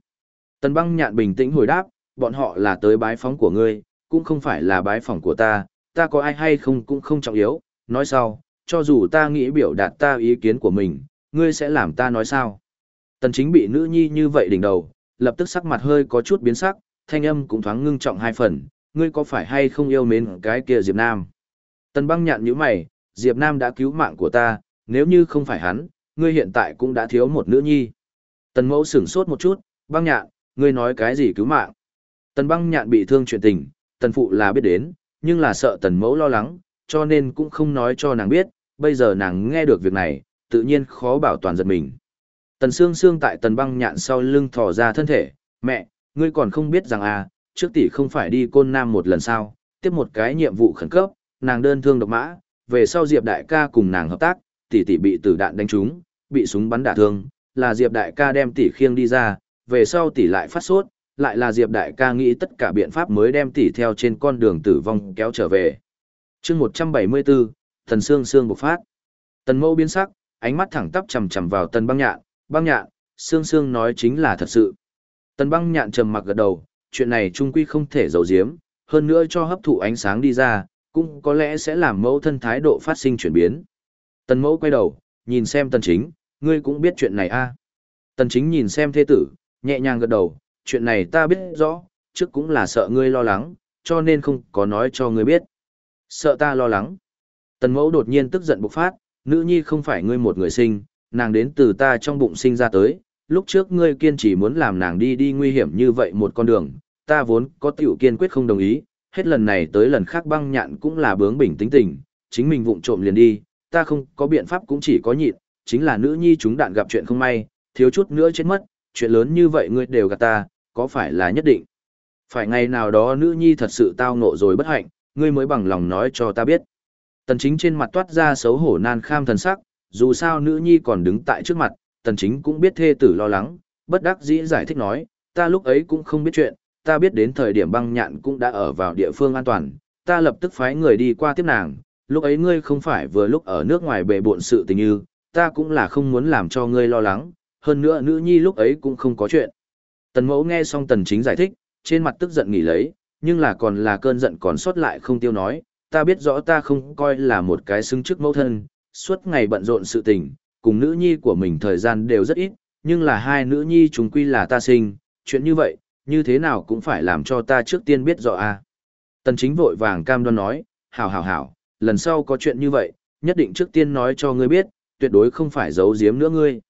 Tần băng nhạn bình tĩnh hồi đáp, bọn họ là tới bái phóng của ngươi, cũng không phải là bái phỏng của ta, ta có ai hay không cũng không trọng yếu, nói sau, cho dù ta nghĩ biểu đạt ta ý kiến của mình, ngươi sẽ làm ta nói sao? Tần chính bị nữ nhi như vậy đỉnh đầu, lập tức sắc mặt hơi có chút biến sắc, thanh âm cũng thoáng ngưng trọng hai phần, ngươi có phải hay không yêu mến cái kia Diệp Nam? Tần băng nhạn như mày, Diệp Nam đã cứu mạng của ta, nếu như không phải hắn, ngươi hiện tại cũng đã thiếu một nữ nhi. Tần mẫu sửng sốt một chút, băng nhạn, ngươi nói cái gì cứu mạng? Tần băng nhạn bị thương chuyện tình, tần phụ là biết đến, nhưng là sợ tần mẫu lo lắng, cho nên cũng không nói cho nàng biết, bây giờ nàng nghe được việc này, tự nhiên khó bảo toàn giật mình. Tần Sương Sương tại tần băng nhạn sau lưng thò ra thân thể, mẹ, ngươi còn không biết rằng à, trước tỷ không phải đi côn nam một lần sao, tiếp một cái nhiệm vụ khẩn cấp, nàng đơn thương độc mã, về sau Diệp đại ca cùng nàng hợp tác, tỷ tỷ bị tử đạn đánh trúng, bị súng bắn đả thương, là Diệp đại ca đem tỷ khiêng đi ra, về sau tỷ lại phát sốt, lại là Diệp đại ca nghĩ tất cả biện pháp mới đem tỷ theo trên con đường tử vong kéo trở về. chương 174, Thần Sương Sương bộc phát. Tần mâu biến sắc, ánh mắt thẳng tắp chằm chằm vào tần băng nhạn, băng nhạn, Sương Sương nói chính là thật sự. Tần băng nhạn trầm mặc gật đầu, chuyện này trung quy không thể giấu giếm, hơn nữa cho hấp thụ ánh sáng đi ra, cũng có lẽ sẽ làm mẫu thân thái độ phát sinh chuyển biến. Tần mẫu quay đầu, nhìn xem tần chính, ngươi cũng biết chuyện này a à? Tần chính nhìn xem thê tử, nhẹ nhàng gật đầu, chuyện này ta biết rõ, trước cũng là sợ ngươi lo lắng, cho nên không có nói cho ngươi biết. Sợ ta lo lắng. Tần mẫu đột nhiên tức giận bộc phát, nữ nhi không phải ngươi một người sinh, nàng đến từ ta trong bụng sinh ra tới, lúc trước ngươi kiên trì muốn làm nàng đi đi nguy hiểm như vậy một con đường, ta vốn có tiểu kiên quyết không đồng ý, hết lần này tới lần khác băng nhạn cũng là bướng bỉnh tính tình, chính mình vụng trộm liền đi, ta không có biện pháp cũng chỉ có nhịn, chính là nữ nhi chúng đạn gặp chuyện không may, thiếu chút nữa chết mất, chuyện lớn như vậy ngươi đều gạt ta, có phải là nhất định? Phải ngày nào đó nữ nhi thật sự tao ngộ rồi bất hạnh, ngươi mới bằng lòng nói cho ta biết. Tần chính trên mặt toát ra xấu hổ nan kham thần sắc, dù sao nữ nhi còn đứng tại trước mặt, tần chính cũng biết thê tử lo lắng, bất đắc dĩ giải thích nói, ta lúc ấy cũng không biết chuyện, ta biết đến thời điểm băng nhạn cũng đã ở vào địa phương an toàn, ta lập tức phái người đi qua tiếp nàng, lúc ấy ngươi không phải vừa lúc ở nước ngoài bề buộn sự tình như, ta cũng là không muốn làm cho ngươi lo lắng, hơn nữa nữ nhi lúc ấy cũng không có chuyện. Tần mẫu nghe xong tần chính giải thích, trên mặt tức giận nghỉ lấy, nhưng là còn là cơn giận còn sót lại không tiêu nói, ta biết rõ ta không coi là một cái xứng trước mẫu thân, suốt ngày bận rộn sự tình, cùng nữ nhi của mình thời gian đều rất ít, nhưng là hai nữ nhi chúng quy là ta sinh, chuyện như vậy, như thế nào cũng phải làm cho ta trước tiên biết rõ a. Tần chính vội vàng cam đoan nói, hảo hảo hảo, lần sau có chuyện như vậy, nhất định trước tiên nói cho ngươi biết, tuyệt đối không phải giấu giếm nữa ngươi.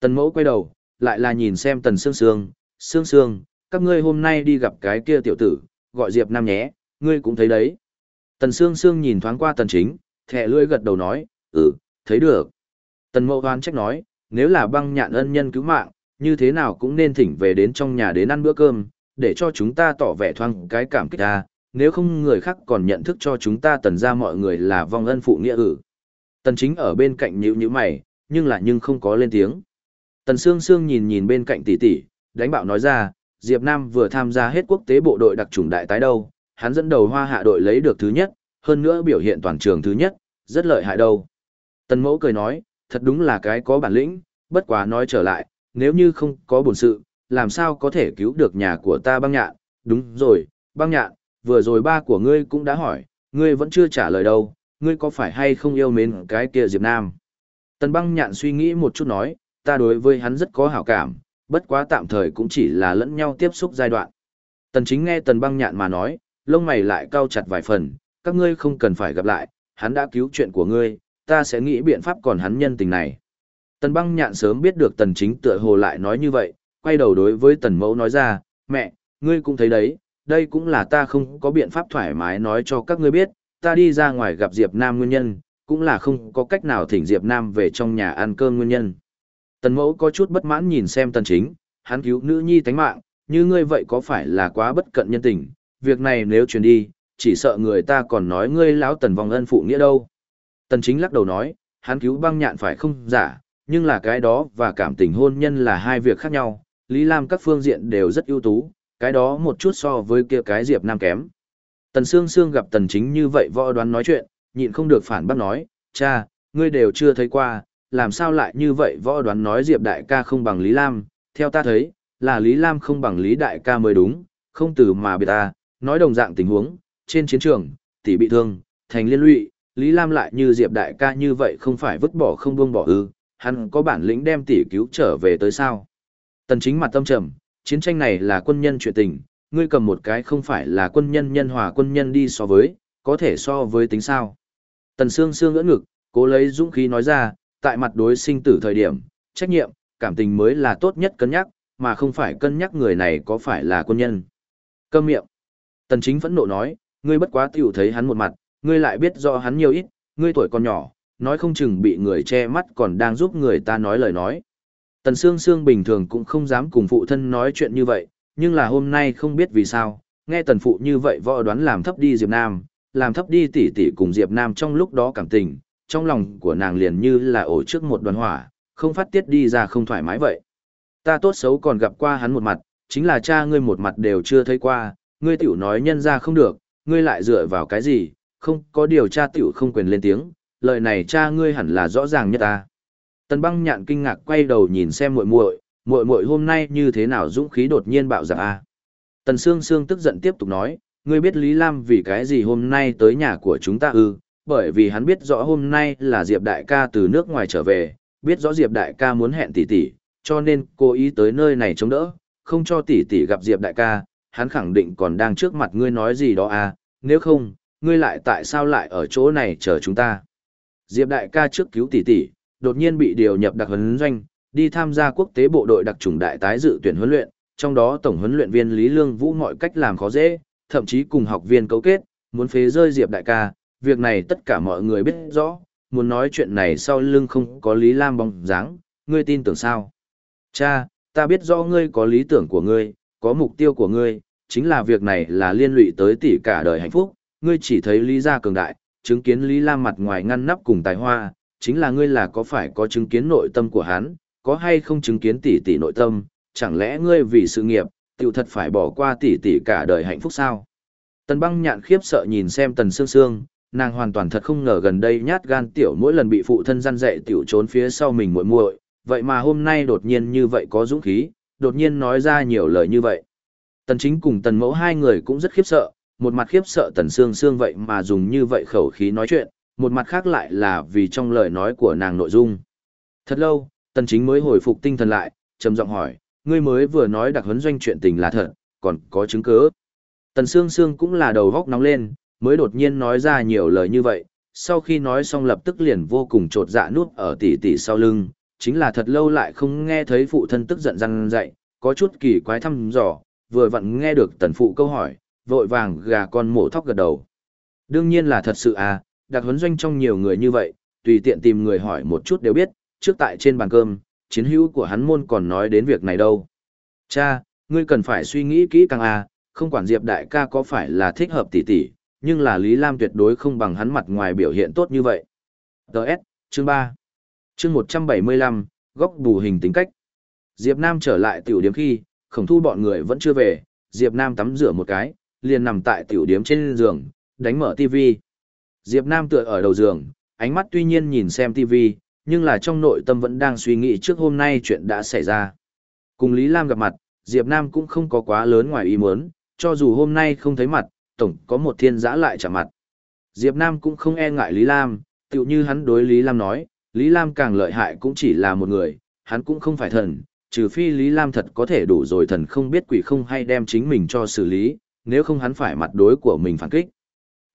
Tần mẫu quay đầu, lại là nhìn xem tần sương sương, sương sương, các ngươi hôm nay đi gặp cái kia tiểu tử, gọi Diệp Nam nhé, ngươi cũng thấy đấy. Tần sương sương nhìn thoáng qua tần chính, thẻ lưỡi gật đầu nói, ừ, thấy được. Tần mẫu hoan trách nói, nếu là băng nhạn ân nhân cứu mạng, như thế nào cũng nên thỉnh về đến trong nhà đến ăn bữa cơm, để cho chúng ta tỏ vẻ thoang cái cảm kích ta, nếu không người khác còn nhận thức cho chúng ta tần ra mọi người là vong ân phụ nghĩa ử. Tần chính ở bên cạnh nhíu nhíu mày, nhưng là nhưng không có lên tiếng. Tần Sương Sương nhìn nhìn bên cạnh tỷ tỷ, đánh bạo nói ra, Diệp Nam vừa tham gia hết quốc tế bộ đội đặc chủng đại tái đâu, hắn dẫn đầu hoa hạ đội lấy được thứ nhất, hơn nữa biểu hiện toàn trường thứ nhất, rất lợi hại đâu. Tần Mẫu cười nói, thật đúng là cái có bản lĩnh, bất quá nói trở lại, nếu như không có bổn sự, làm sao có thể cứu được nhà của ta băng nhạn, đúng rồi, băng nhạn, vừa rồi ba của ngươi cũng đã hỏi, ngươi vẫn chưa trả lời đâu, ngươi có phải hay không yêu mến cái kia Diệp Nam. Tần băng nhạn suy nghĩ một chút nói, ta đối với hắn rất có hảo cảm, bất quá tạm thời cũng chỉ là lẫn nhau tiếp xúc giai đoạn. Tần chính nghe tần băng nhạn mà nói, lông mày lại cau chặt vài phần, các ngươi không cần phải gặp lại, hắn đã cứu chuyện của ngươi, ta sẽ nghĩ biện pháp còn hắn nhân tình này. Tần băng nhạn sớm biết được tần chính tựa hồ lại nói như vậy, quay đầu đối với tần mẫu nói ra, mẹ, ngươi cũng thấy đấy, đây cũng là ta không có biện pháp thoải mái nói cho các ngươi biết, ta đi ra ngoài gặp Diệp Nam nguyên nhân, cũng là không có cách nào thỉnh Diệp Nam về trong nhà ăn cơm nguyên nhân. Tần mẫu có chút bất mãn nhìn xem tần chính, hắn cứu nữ nhi tánh mạng, như ngươi vậy có phải là quá bất cận nhân tình, việc này nếu truyền đi, chỉ sợ người ta còn nói ngươi lão tần vòng ân phụ nghĩa đâu. Tần chính lắc đầu nói, hắn cứu băng nhạn phải không? Giả, nhưng là cái đó và cảm tình hôn nhân là hai việc khác nhau, Lý Lam các phương diện đều rất ưu tú, cái đó một chút so với kia cái Diệp Nam kém. Tần Sương Sương gặp Tần Chính như vậy võ đoán nói chuyện, nhịn không được phản bác nói, cha, ngươi đều chưa thấy qua, làm sao lại như vậy võ đoán nói Diệp Đại ca không bằng Lý Lam, theo ta thấy, là Lý Lam không bằng Lý Đại ca mới đúng, không từ mà biệt ta, nói đồng dạng tình huống, trên chiến trường, tỷ bị thương, thành liên lụy, Lý Lam lại như Diệp Đại ca như vậy không phải vứt bỏ không buông bỏ ư, hắn có bản lĩnh đem tỷ cứu trở về tới sao. Tần chính mặt tâm trầm, chiến tranh này là quân nhân chuyện tình, ngươi cầm một cái không phải là quân nhân nhân hòa quân nhân đi so với, có thể so với tính sao. Tần Sương Sương ngỡ ngực, cố lấy dũng khí nói ra, tại mặt đối sinh tử thời điểm, trách nhiệm, cảm tình mới là tốt nhất cân nhắc, mà không phải cân nhắc người này có phải là quân nhân. Câm miệng. Tần chính phẫn nộ nói, ngươi bất quá tiểu thấy hắn một mặt, ngươi lại biết rõ hắn nhiều ít, ngươi tuổi còn nhỏ, nói không chừng bị người che mắt còn đang giúp người ta nói lời nói. Tần Sương Sương bình thường cũng không dám cùng phụ thân nói chuyện như vậy, nhưng là hôm nay không biết vì sao, nghe tần phụ như vậy võ đoán làm thấp đi Diệp Nam, làm thấp đi tỷ tỷ cùng Diệp Nam trong lúc đó cảm tình, trong lòng của nàng liền như là ổ trước một đoàn hỏa, không phát tiết đi ra không thoải mái vậy. Ta tốt xấu còn gặp qua hắn một mặt, chính là cha ngươi một mặt đều chưa thấy qua, ngươi tiểu nói nhân ra không được, ngươi lại dựa vào cái gì, không có điều tra tiểu không quyền lên tiếng, lời này cha ngươi hẳn là rõ ràng nhất ta. Tần băng nhạn kinh ngạc quay đầu nhìn xem muội muội, muội muội hôm nay như thế nào dũng khí đột nhiên bạo dạn a. Tần Sương Sương tức giận tiếp tục nói, ngươi biết Lý Lam vì cái gì hôm nay tới nhà của chúng ta ư, bởi vì hắn biết rõ hôm nay là Diệp Đại ca từ nước ngoài trở về, biết rõ Diệp Đại ca muốn hẹn tỷ tỷ, cho nên cố ý tới nơi này chống đỡ, không cho tỷ tỷ gặp Diệp Đại ca, hắn khẳng định còn đang trước mặt ngươi nói gì đó à, nếu không, ngươi lại tại sao lại ở chỗ này chờ chúng ta. Diệp Đại ca trước cứu tỷ tỷ, đột nhiên bị điều nhập đặc huấn doanh, đi tham gia quốc tế bộ đội đặc chủng đại tái dự tuyển huấn luyện, trong đó tổng huấn luyện viên Lý Lương Vũ mọi cách làm khó dễ, thậm chí cùng học viên cấu kết, muốn phế rơi Diệp đại ca, việc này tất cả mọi người biết rõ, muốn nói chuyện này sau lưng không có Lý Lam bóng dáng, ngươi tin tưởng sao? Cha, ta biết rõ ngươi có lý tưởng của ngươi, có mục tiêu của ngươi, chính là việc này là liên lụy tới tỷ cả đời hạnh phúc, ngươi chỉ thấy Lý gia cường đại, chứng kiến Lý Lam mặt ngoài ngăn nắp cùng tài hoa, chính là ngươi là có phải có chứng kiến nội tâm của hắn, có hay không chứng kiến tỷ tỷ nội tâm, chẳng lẽ ngươi vì sự nghiệp, tiểu thật phải bỏ qua tỷ tỷ cả đời hạnh phúc sao? Tần băng nhạn khiếp sợ nhìn xem tần sương sương, nàng hoàn toàn thật không ngờ gần đây nhát gan tiểu mỗi lần bị phụ thân gian dạy tiểu trốn phía sau mình muội muội, vậy mà hôm nay đột nhiên như vậy có dũng khí, đột nhiên nói ra nhiều lời như vậy. Tần chính cùng tần mẫu hai người cũng rất khiếp sợ, một mặt khiếp sợ tần sương sương vậy mà dùng như vậy khẩu khí nói chuyện, một mặt khác lại là vì trong lời nói của nàng nội dung. Thật lâu, tần chính mới hồi phục tinh thần lại, trầm giọng hỏi, ngươi mới vừa nói đặc huấn doanh chuyện tình là thật, còn có chứng cứ. Tần Sương Sương cũng là đầu góc nóng lên, mới đột nhiên nói ra nhiều lời như vậy, sau khi nói xong lập tức liền vô cùng trột dạ nuốt ở tỉ tỉ sau lưng, chính là thật lâu lại không nghe thấy phụ thân tức giận răng dậy, có chút kỳ quái thăm dò, vừa vặn nghe được tần phụ câu hỏi, vội vàng gà con mổ thóc gật đầu. Đương nhiên là thật sự à, đặc huấn doanh trong nhiều người như vậy, tùy tiện tìm người hỏi một chút đều biết, trước tại trên bàn cơm, chiến hữu của hắn môn còn nói đến việc này đâu. Cha, ngươi cần phải suy nghĩ kỹ càng à, không quản Diệp đại ca có phải là thích hợp tỷ tỷ, nhưng là Lý Lam tuyệt đối không bằng hắn mặt ngoài biểu hiện tốt như vậy. Đợt, chương 3. Chương 175, góc bù hình tính cách. Diệp Nam trở lại tiểu điếm khi, khổng thu bọn người vẫn chưa về, Diệp Nam tắm rửa một cái, liền nằm tại tiểu điếm trên giường, đánh mở TV. Diệp Nam tựa ở đầu giường, ánh mắt tuy nhiên nhìn xem TV, nhưng là trong nội tâm vẫn đang suy nghĩ trước hôm nay chuyện đã xảy ra. Cùng Lý Lam gặp mặt, Diệp Nam cũng không có quá lớn ngoài ý muốn, cho dù hôm nay không thấy mặt, tổng có một thiên giã lại chạm mặt. Diệp Nam cũng không e ngại Lý Lam, tựu như hắn đối Lý Lam nói, Lý Lam càng lợi hại cũng chỉ là một người, hắn cũng không phải thần, trừ phi Lý Lam thật có thể đủ rồi thần không biết quỷ không hay đem chính mình cho xử lý, nếu không hắn phải mặt đối của mình phản kích.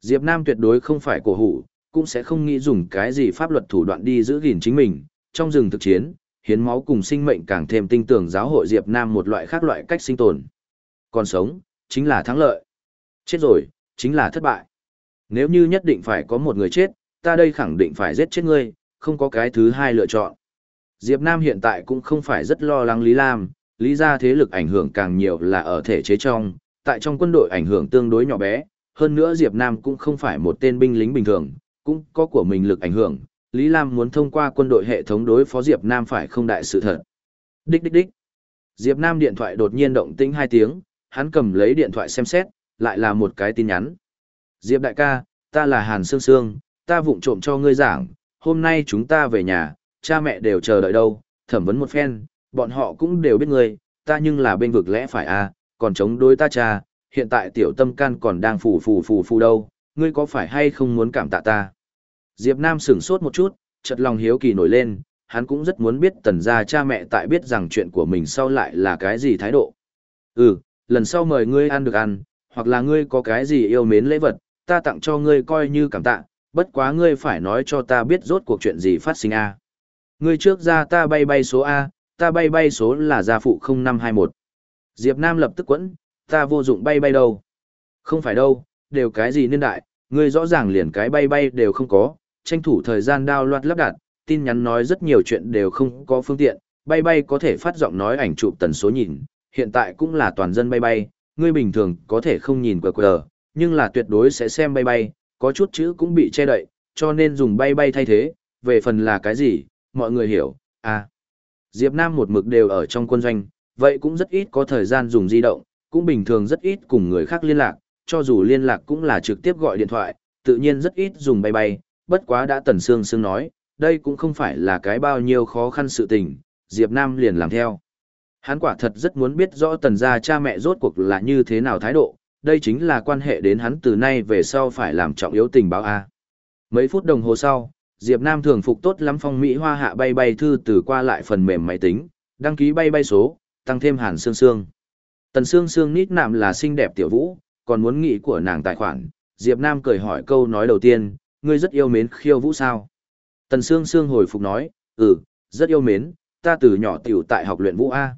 Diệp Nam tuyệt đối không phải cổ hủ, cũng sẽ không nghĩ dùng cái gì pháp luật thủ đoạn đi giữ gìn chính mình, trong rừng thực chiến, hiến máu cùng sinh mệnh càng thêm tinh tưởng giáo hội Diệp Nam một loại khác loại cách sinh tồn. Còn sống, chính là thắng lợi. Chết rồi, chính là thất bại. Nếu như nhất định phải có một người chết, ta đây khẳng định phải giết chết ngươi, không có cái thứ hai lựa chọn. Diệp Nam hiện tại cũng không phải rất lo lắng Lý Lam, lý gia thế lực ảnh hưởng càng nhiều là ở thể chế trong, tại trong quân đội ảnh hưởng tương đối nhỏ bé, hơn nữa Diệp Nam cũng không phải một tên binh lính bình thường, cũng có của mình lực ảnh hưởng, Lý Lam muốn thông qua quân đội hệ thống đối phó Diệp Nam phải không đại sự thật. Đích đích đích. Diệp Nam điện thoại đột nhiên động tĩnh hai tiếng, hắn cầm lấy điện thoại xem xét, lại là một cái tin nhắn. Diệp đại ca, ta là Hàn Sương Sương, ta vụng trộm cho ngươi giảng, hôm nay chúng ta về nhà, cha mẹ đều chờ đợi đâu, thẩm vấn một phen, bọn họ cũng đều biết ngươi, ta nhưng là bên vực lẽ phải à, còn chống đối ta cha, hiện tại tiểu tâm can còn đang phù phù phù phù đâu, ngươi có phải hay không muốn cảm tạ ta? Diệp Nam sửng sốt một chút, chợt lòng hiếu kỳ nổi lên, hắn cũng rất muốn biết tần gia cha mẹ tại biết rằng chuyện của mình sau lại là cái gì thái độ. Ừ, lần sau mời ngươi ăn được ăn, hoặc là ngươi có cái gì yêu mến lễ vật, ta tặng cho ngươi coi như cảm tạ, bất quá ngươi phải nói cho ta biết rốt cuộc chuyện gì phát sinh a. Ngươi trước ra ta bay bay số A, ta bay bay số là gia phụ 0521. Diệp Nam lập tức quẫn, ta vô dụng bay bay đâu. Không phải đâu, đều cái gì niên đại, ngươi rõ ràng liền cái bay bay đều không có, tranh thủ thời gian đao loạt lắp đặt, tin nhắn nói rất nhiều chuyện đều không có phương tiện, bay bay có thể phát giọng nói ảnh chụp tần số nhìn, hiện tại cũng là toàn dân bay bay, ngươi bình thường có thể không nhìn QR, QR, nhưng là tuyệt đối sẽ xem bay bay, có chút chữ cũng bị che đậy, cho nên dùng bay bay thay thế, về phần là cái gì, mọi người hiểu, à. Diệp Nam một mực đều ở trong quân doanh, vậy cũng rất ít có thời gian dùng di động, cũng bình thường rất ít cùng người khác liên lạc, cho dù liên lạc cũng là trực tiếp gọi điện thoại, tự nhiên rất ít dùng bay bay, bất quá đã Tần Sương Sương nói, đây cũng không phải là cái bao nhiêu khó khăn sự tình, Diệp Nam liền làm theo. Hắn quả thật rất muốn biết rõ tần gia cha mẹ rốt cuộc là như thế nào thái độ, đây chính là quan hệ đến hắn từ nay về sau phải làm trọng yếu tình báo A. Mấy phút đồng hồ sau, Diệp Nam thường phục tốt lắm phong Mỹ hoa hạ bay bay thư từ qua lại phần mềm máy tính, đăng ký bay bay số, tăng thêm hàn xương xương. Tần xương xương nít nạm là xinh đẹp tiểu vũ, còn muốn nghĩ của nàng tài khoản, Diệp Nam cười hỏi câu nói đầu tiên, ngươi rất yêu mến khiêu vũ sao? Tần xương xương hồi phục nói, ừ, rất yêu mến, ta từ nhỏ tiểu tại học luyện vũ A.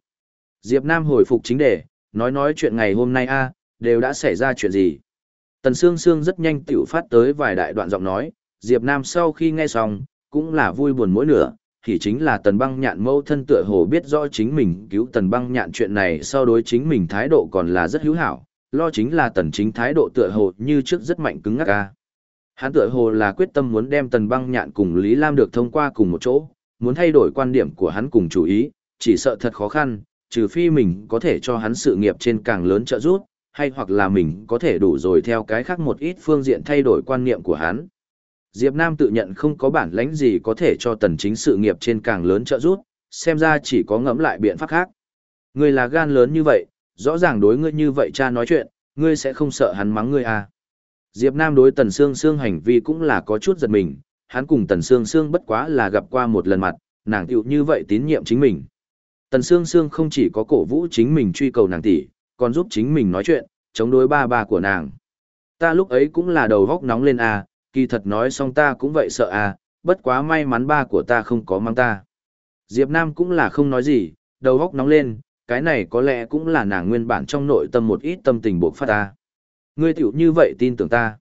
Diệp Nam hồi phục chính đề, nói nói chuyện ngày hôm nay A, đều đã xảy ra chuyện gì? Tần Sương Sương rất nhanh tiểu phát tới vài đại đoạn giọng nói, Diệp Nam sau khi nghe xong, cũng là vui buồn mỗi nửa, thì chính là tần băng nhạn mâu thân tựa hồ biết rõ chính mình cứu tần băng nhạn chuyện này sau đối chính mình thái độ còn là rất hữu hảo, lo chính là tần chính thái độ tựa hồ như trước rất mạnh cứng ngắc ca. Hắn tựa hồ là quyết tâm muốn đem tần băng nhạn cùng Lý Lam được thông qua cùng một chỗ, muốn thay đổi quan điểm của hắn cùng chủ ý, chỉ sợ thật khó khăn, trừ phi mình có thể cho hắn sự nghiệp trên càng lớn trợ giúp, hay hoặc là mình có thể đủ rồi theo cái khác một ít phương diện thay đổi quan niệm của hắn. Diệp Nam tự nhận không có bản lãnh gì có thể cho tần chính sự nghiệp trên càng lớn trợ giúp, xem ra chỉ có ngẫm lại biện pháp khác. Ngươi là gan lớn như vậy, rõ ràng đối ngươi như vậy cha nói chuyện, ngươi sẽ không sợ hắn mắng ngươi à. Diệp Nam đối tần Sương Sương hành vi cũng là có chút giật mình, hắn cùng tần Sương Sương bất quá là gặp qua một lần mặt, nàng tiểu như vậy tín nhiệm chính mình. Tần Sương Sương không chỉ có cổ vũ chính mình truy cầu nàng tỷ, còn giúp chính mình nói chuyện, chống đối ba ba của nàng. Ta lúc ấy cũng là đầu góc nóng lên à, kỳ thật nói xong ta cũng vậy sợ à, bất quá may mắn ba của ta không có mang ta. Diệp Nam cũng là không nói gì, đầu góc nóng lên, cái này có lẽ cũng là nàng nguyên bản trong nội tâm một ít tâm tình buộc phát ta. Ngươi tiểu như vậy tin tưởng ta.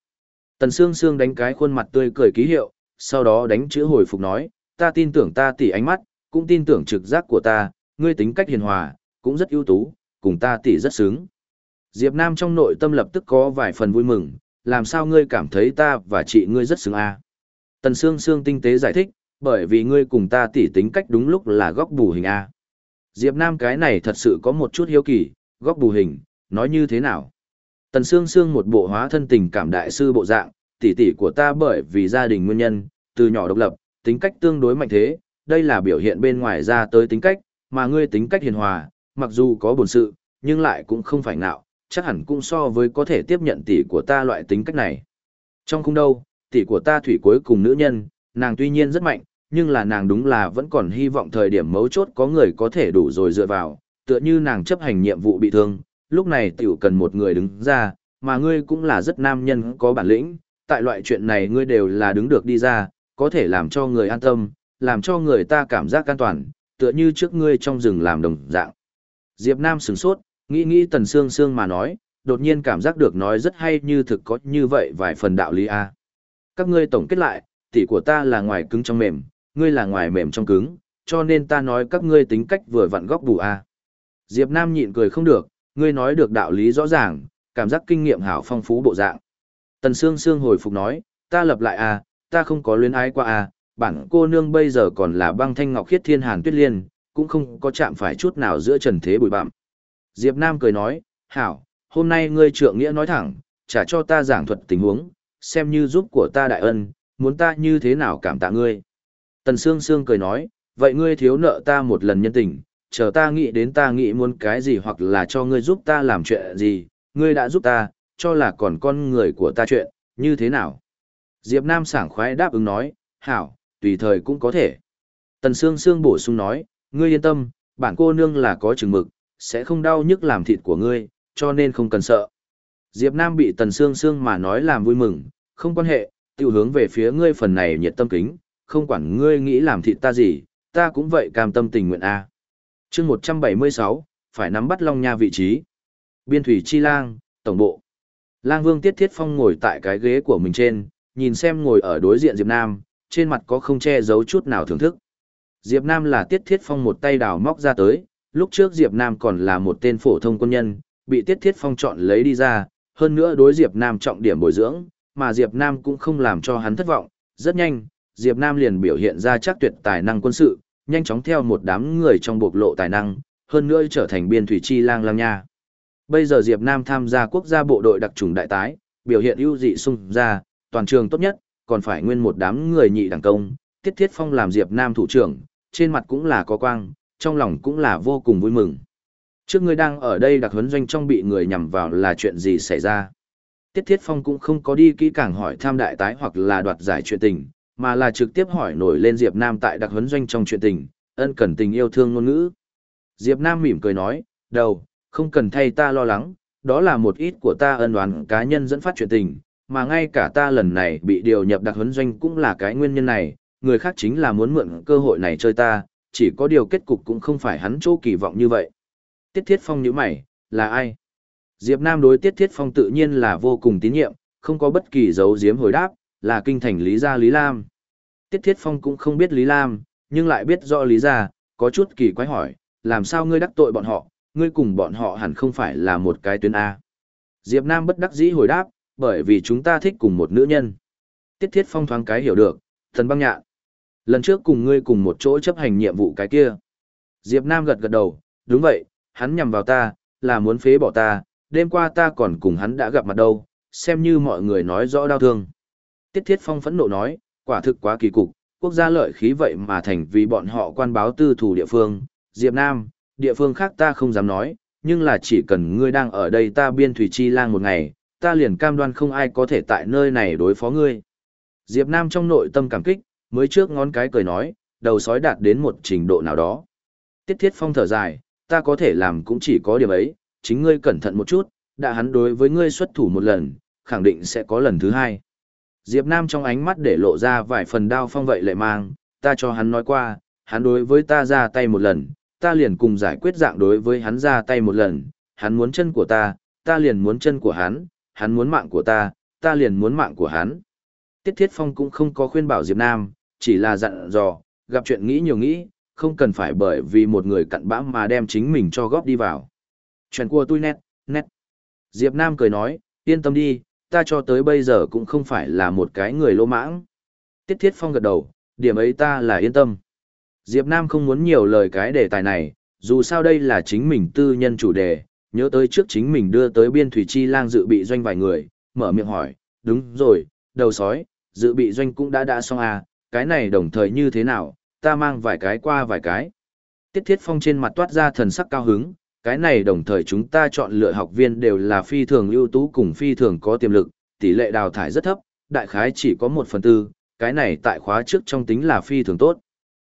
Tần Sương Sương đánh cái khuôn mặt tươi cười ký hiệu, sau đó đánh chữ hồi phục nói, ta tin tưởng ta tỉ ánh mắt, cũng tin tưởng trực giác của ta, ngươi tính cách hiền hòa, cũng rất ưu tú, cùng ta tỷ rất sướng. Diệp Nam trong nội tâm lập tức có vài phần vui mừng, làm sao ngươi cảm thấy ta và chị ngươi rất xứng a? Tần Sương Sương tinh tế giải thích, bởi vì ngươi cùng ta tỉ tính cách đúng lúc là góc bù hình a. Diệp Nam cái này thật sự có một chút hiếu kỳ, góc bù hình, nói như thế nào? Tần Sương Sương một bộ hóa thân tình cảm đại sư bộ dạng, tỷ tỷ của ta bởi vì gia đình nguyên nhân, từ nhỏ độc lập, tính cách tương đối mạnh thế, đây là biểu hiện bên ngoài ra tới tính cách, mà ngươi tính cách hiền hòa, mặc dù có buồn sự, nhưng lại cũng không phải ngạo, chắc hẳn cũng so với có thể tiếp nhận tỷ của ta loại tính cách này. Trong không đâu, tỷ của ta thủy cuối cùng nữ nhân, nàng tuy nhiên rất mạnh, nhưng là nàng đúng là vẫn còn hy vọng thời điểm mấu chốt có người có thể đủ rồi dựa vào, tựa như nàng chấp hành nhiệm vụ bị thương, lúc này tiểu cần một người đứng ra, mà ngươi cũng là rất nam nhân có bản lĩnh, tại loại chuyện này ngươi đều là đứng được đi ra, có thể làm cho người an tâm, làm cho người ta cảm giác an toàn, tựa như trước ngươi trong rừng làm đồng dạng. Diệp Nam sửng sốt, nghĩ nghĩ Tần Sương Sương mà nói, đột nhiên cảm giác được nói rất hay như thực có như vậy vài phần đạo lý a. Các ngươi tổng kết lại, tỷ của ta là ngoài cứng trong mềm, ngươi là ngoài mềm trong cứng, cho nên ta nói các ngươi tính cách vừa vặn góc bù a. Diệp Nam nhịn cười không được, ngươi nói được đạo lý rõ ràng, cảm giác kinh nghiệm hảo phong phú bộ dạng. Tần Sương Sương hồi phục nói, ta lập lại a, ta không có luyến ái qua a, bản cô nương bây giờ còn là băng thanh ngọc khiết thiên hàn tuyết liên, cũng không có chạm phải chút nào giữa trần thế bụi bặm. Diệp Nam cười nói, hảo, hôm nay ngươi trượng nghĩa nói thẳng, trả cho ta giảng thuật tình huống, xem như giúp của ta đại ân, muốn ta như thế nào cảm tạ ngươi. Tần Sương Sương cười nói, vậy ngươi thiếu nợ ta một lần nhân tình, chờ ta nghĩ đến ta nghĩ muốn cái gì hoặc là cho ngươi giúp ta làm chuyện gì, ngươi đã giúp ta, cho là còn con người của ta chuyện, như thế nào? Diệp Nam sảng khoái đáp ứng nói, hảo, tùy thời cũng có thể. Tần Sương Sương bổ sung nói, ngươi yên tâm, bản cô nương là có chừng mực, sẽ không đau nhức làm thịt của ngươi, cho nên không cần sợ. Diệp Nam bị Tần Sương Sương mà nói làm vui mừng, không quan hệ, tiêu hướng về phía ngươi phần này nhiệt tâm kính, không quản ngươi nghĩ làm thịt ta gì, ta cũng vậy cam tâm tình nguyện a. Chương 176, phải nắm bắt Long Nha vị trí. Biên thủy chi lang, tổng bộ. Lang Vương Tiết Thiết Phong ngồi tại cái ghế của mình trên, nhìn xem ngồi ở đối diện Diệp Nam, trên mặt có không che giấu chút nào thưởng thức. Diệp Nam là Tiết Thiết Phong một tay đào móc ra tới, lúc trước Diệp Nam còn là một tên phổ thông quân nhân, bị Tiết Thiết Phong chọn lấy đi ra, hơn nữa đối Diệp Nam trọng điểm bồi dưỡng, mà Diệp Nam cũng không làm cho hắn thất vọng, rất nhanh, Diệp Nam liền biểu hiện ra chắc tuyệt tài năng quân sự, nhanh chóng theo một đám người trong bộc lộ tài năng, hơn nữa trở thành biên thủy chi lang lang nha. Bây giờ Diệp Nam tham gia quốc gia bộ đội đặc trùng đại tái, biểu hiện ưu dị sung ra, toàn trường tốt nhất, còn phải nguyên một đám người nhị đẳng công, Tiết Thiết Phong làm Diệp Nam thủ trưởng, trên mặt cũng là có quang, trong lòng cũng là vô cùng vui mừng. Trước ngươi đang ở đây đặc huấn doanh trong bị người nhằm vào là chuyện gì xảy ra? Tiết Thiết Phong cũng không có đi kỹ càng hỏi tham đại tái hoặc là đoạt giải chuyện tình, mà là trực tiếp hỏi nổi lên Diệp Nam tại đặc huấn doanh trong chuyện tình, ân cần tình yêu thương ngôn ngữ. Diệp Nam mỉm cười nói, đầu, không cần thay ta lo lắng, đó là một ít của ta ân oán cá nhân dẫn phát chuyện tình, mà ngay cả ta lần này bị điều nhập đặc huấn doanh cũng là cái nguyên nhân này, người khác chính là muốn mượn cơ hội này chơi ta, chỉ có điều kết cục cũng không phải hắn chỗ kỳ vọng như vậy. Tiết Thiết Phong nhíu mày, là ai? Diệp Nam đối Tiết Thiết Phong tự nhiên là vô cùng tín nhiệm, không có bất kỳ dấu giếm hồi đáp, là kinh thành Lý Gia Lý Lam. Tiết Thiết Phong cũng không biết Lý Lam, nhưng lại biết rõ Lý Gia, có chút kỳ quái hỏi, làm sao ngươi đắc tội bọn họ, ngươi cùng bọn họ hẳn không phải là một cái tuyến A. Diệp Nam bất đắc dĩ hồi đáp, bởi vì chúng ta thích cùng một nữ nhân. Tiết Thiết Phong thoáng cái hiểu được, thần băng nhạn. Lần trước cùng ngươi cùng một chỗ chấp hành nhiệm vụ cái kia. Diệp Nam gật gật đầu, đúng vậy, hắn nhằm vào ta, là muốn phế bỏ ta, đêm qua ta còn cùng hắn đã gặp mặt đâu, xem như mọi người nói rõ đau thương. Tiết Thiết Phong phẫn nộ nói, quả thực quá kỳ cục, quốc gia lợi khí vậy mà thành vì bọn họ quan báo tư thủ địa phương, Diệp Nam, địa phương khác ta không dám nói, nhưng là chỉ cần ngươi đang ở đây ta biên thủy chi lang một ngày, ta liền cam đoan không ai có thể tại nơi này đối phó ngươi. Diệp Nam trong nội tâm cảm kích, mới trước ngón cái cười nói, đầu sói đạt đến một trình độ nào đó. Tiết Thiết Phong thở dài, ta có thể làm cũng chỉ có điểm ấy, chính ngươi cẩn thận một chút, đã hắn đối với ngươi xuất thủ một lần, khẳng định sẽ có lần thứ hai. Diệp Nam trong ánh mắt để lộ ra vài phần đao phong vậy lệ mang, ta cho hắn nói qua, hắn đối với ta ra tay một lần, ta liền cùng giải quyết dạng đối với hắn ra tay một lần, hắn muốn chân của ta, ta liền muốn chân của hắn, hắn muốn mạng của ta, ta liền muốn mạng của hắn. Tiết Thiết Phong cũng không có khuyên bảo Diệp Nam, chỉ là dặn dò, gặp chuyện nghĩ nhiều nghĩ, không cần phải bởi vì một người cặn bã mà đem chính mình cho góp đi vào. Chuyện của tôi nét, nét. Diệp Nam cười nói, yên tâm đi, ta cho tới bây giờ cũng không phải là một cái người lỗ mãng. Tiết Thiết Phong gật đầu, điểm ấy ta là yên tâm. Diệp Nam không muốn nhiều lời cái đề tài này, dù sao đây là chính mình tư nhân chủ đề, nhớ tới trước chính mình đưa tới biên thủy chi lang dự bị doanh vài người, mở miệng hỏi, đúng rồi, đầu sói, dự bị doanh cũng đã đã xong à, cái này đồng thời như thế nào, ta mang vài cái qua vài cái. Tiết Thiết Phong trên mặt toát ra thần sắc cao hứng, cái này đồng thời chúng ta chọn lựa học viên đều là phi thường ưu tú cùng phi thường có tiềm lực, tỷ lệ đào thải rất thấp, đại khái chỉ có một phần tư, cái này tại khóa trước trong tính là phi thường tốt.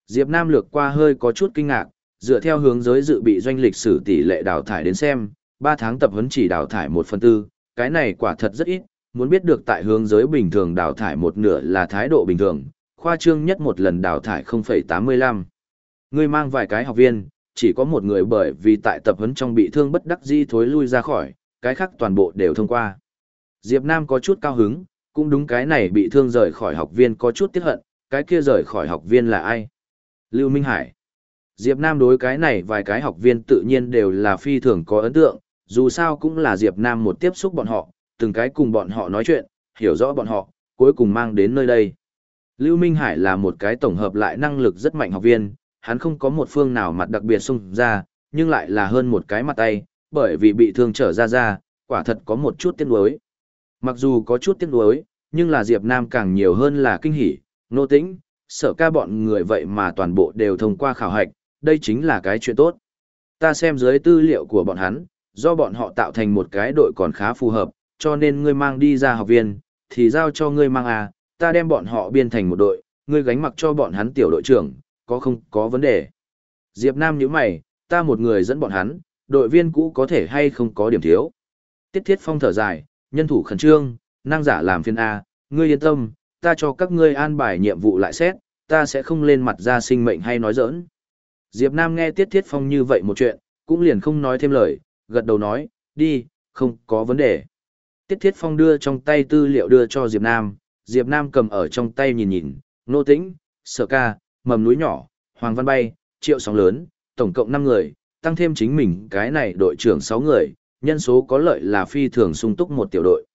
Diệp Nam lược qua hơi có chút kinh ngạc, dựa theo hướng giới dự bị doanh lịch sử tỷ lệ đào thải đến xem, 3 tháng tập huấn chỉ đào thải 1 phần tư, cái này quả thật rất ít, muốn biết được tại hướng giới bình thường đào thải một nửa là thái độ bình thường, khoa trương nhất một lần đào thải 0,85. Ngươi mang vài cái học viên, chỉ có một người bởi vì tại tập huấn trong bị thương bất đắc di thối lui ra khỏi, cái khác toàn bộ đều thông qua. Diệp Nam có chút cao hứng, cũng đúng cái này bị thương rời khỏi học viên có chút tiếc hận, cái kia rời khỏi học viên là ai? Lưu Minh Hải. Diệp Nam đối cái này vài cái học viên tự nhiên đều là phi thường có ấn tượng, dù sao cũng là Diệp Nam một tiếp xúc bọn họ, từng cái cùng bọn họ nói chuyện, hiểu rõ bọn họ, cuối cùng mang đến nơi đây. Lưu Minh Hải là một cái tổng hợp lại năng lực rất mạnh học viên, hắn không có một phương nào mặt đặc biệt xung ra, nhưng lại là hơn một cái mặt tay, bởi vì bị thương trở ra ra, quả thật có một chút tiếc nuối. Mặc dù có chút tiếc nuối, nhưng là Diệp Nam càng nhiều hơn là kinh hỉ, nô tĩnh, sợ ca bọn người vậy mà toàn bộ đều thông qua khảo hạch, đây chính là cái chuyện tốt. Ta xem dưới tư liệu của bọn hắn, do bọn họ tạo thành một cái đội còn khá phù hợp, cho nên ngươi mang đi ra học viên, thì giao cho ngươi mang à, ta đem bọn họ biên thành một đội, ngươi gánh mặc cho bọn hắn tiểu đội trưởng, có không có vấn đề. Diệp Nam nhíu mày, ta một người dẫn bọn hắn, đội viên cũ có thể hay không có điểm thiếu. Tiết Thiết Phong thở dài, nhân thủ khẩn trương, năng giả làm phiên A, ngươi yên tâm, ta cho các ngươi an bài nhiệm vụ lại xét, ta sẽ không lên mặt ra sinh mệnh hay nói giỡn. Diệp Nam nghe Tiết Thiết Phong như vậy một chuyện, cũng liền không nói thêm lời, gật đầu nói, đi, không có vấn đề. Tiết Thiết Phong đưa trong tay tư liệu đưa cho Diệp Nam, Diệp Nam cầm ở trong tay nhìn nhìn, nô tĩnh, sở ca, mầm núi nhỏ, hoàng văn bay, triệu sóng lớn, tổng cộng 5 người, tăng thêm chính mình cái này đội trưởng 6 người, nhân số có lợi là phi thường sung túc một tiểu đội.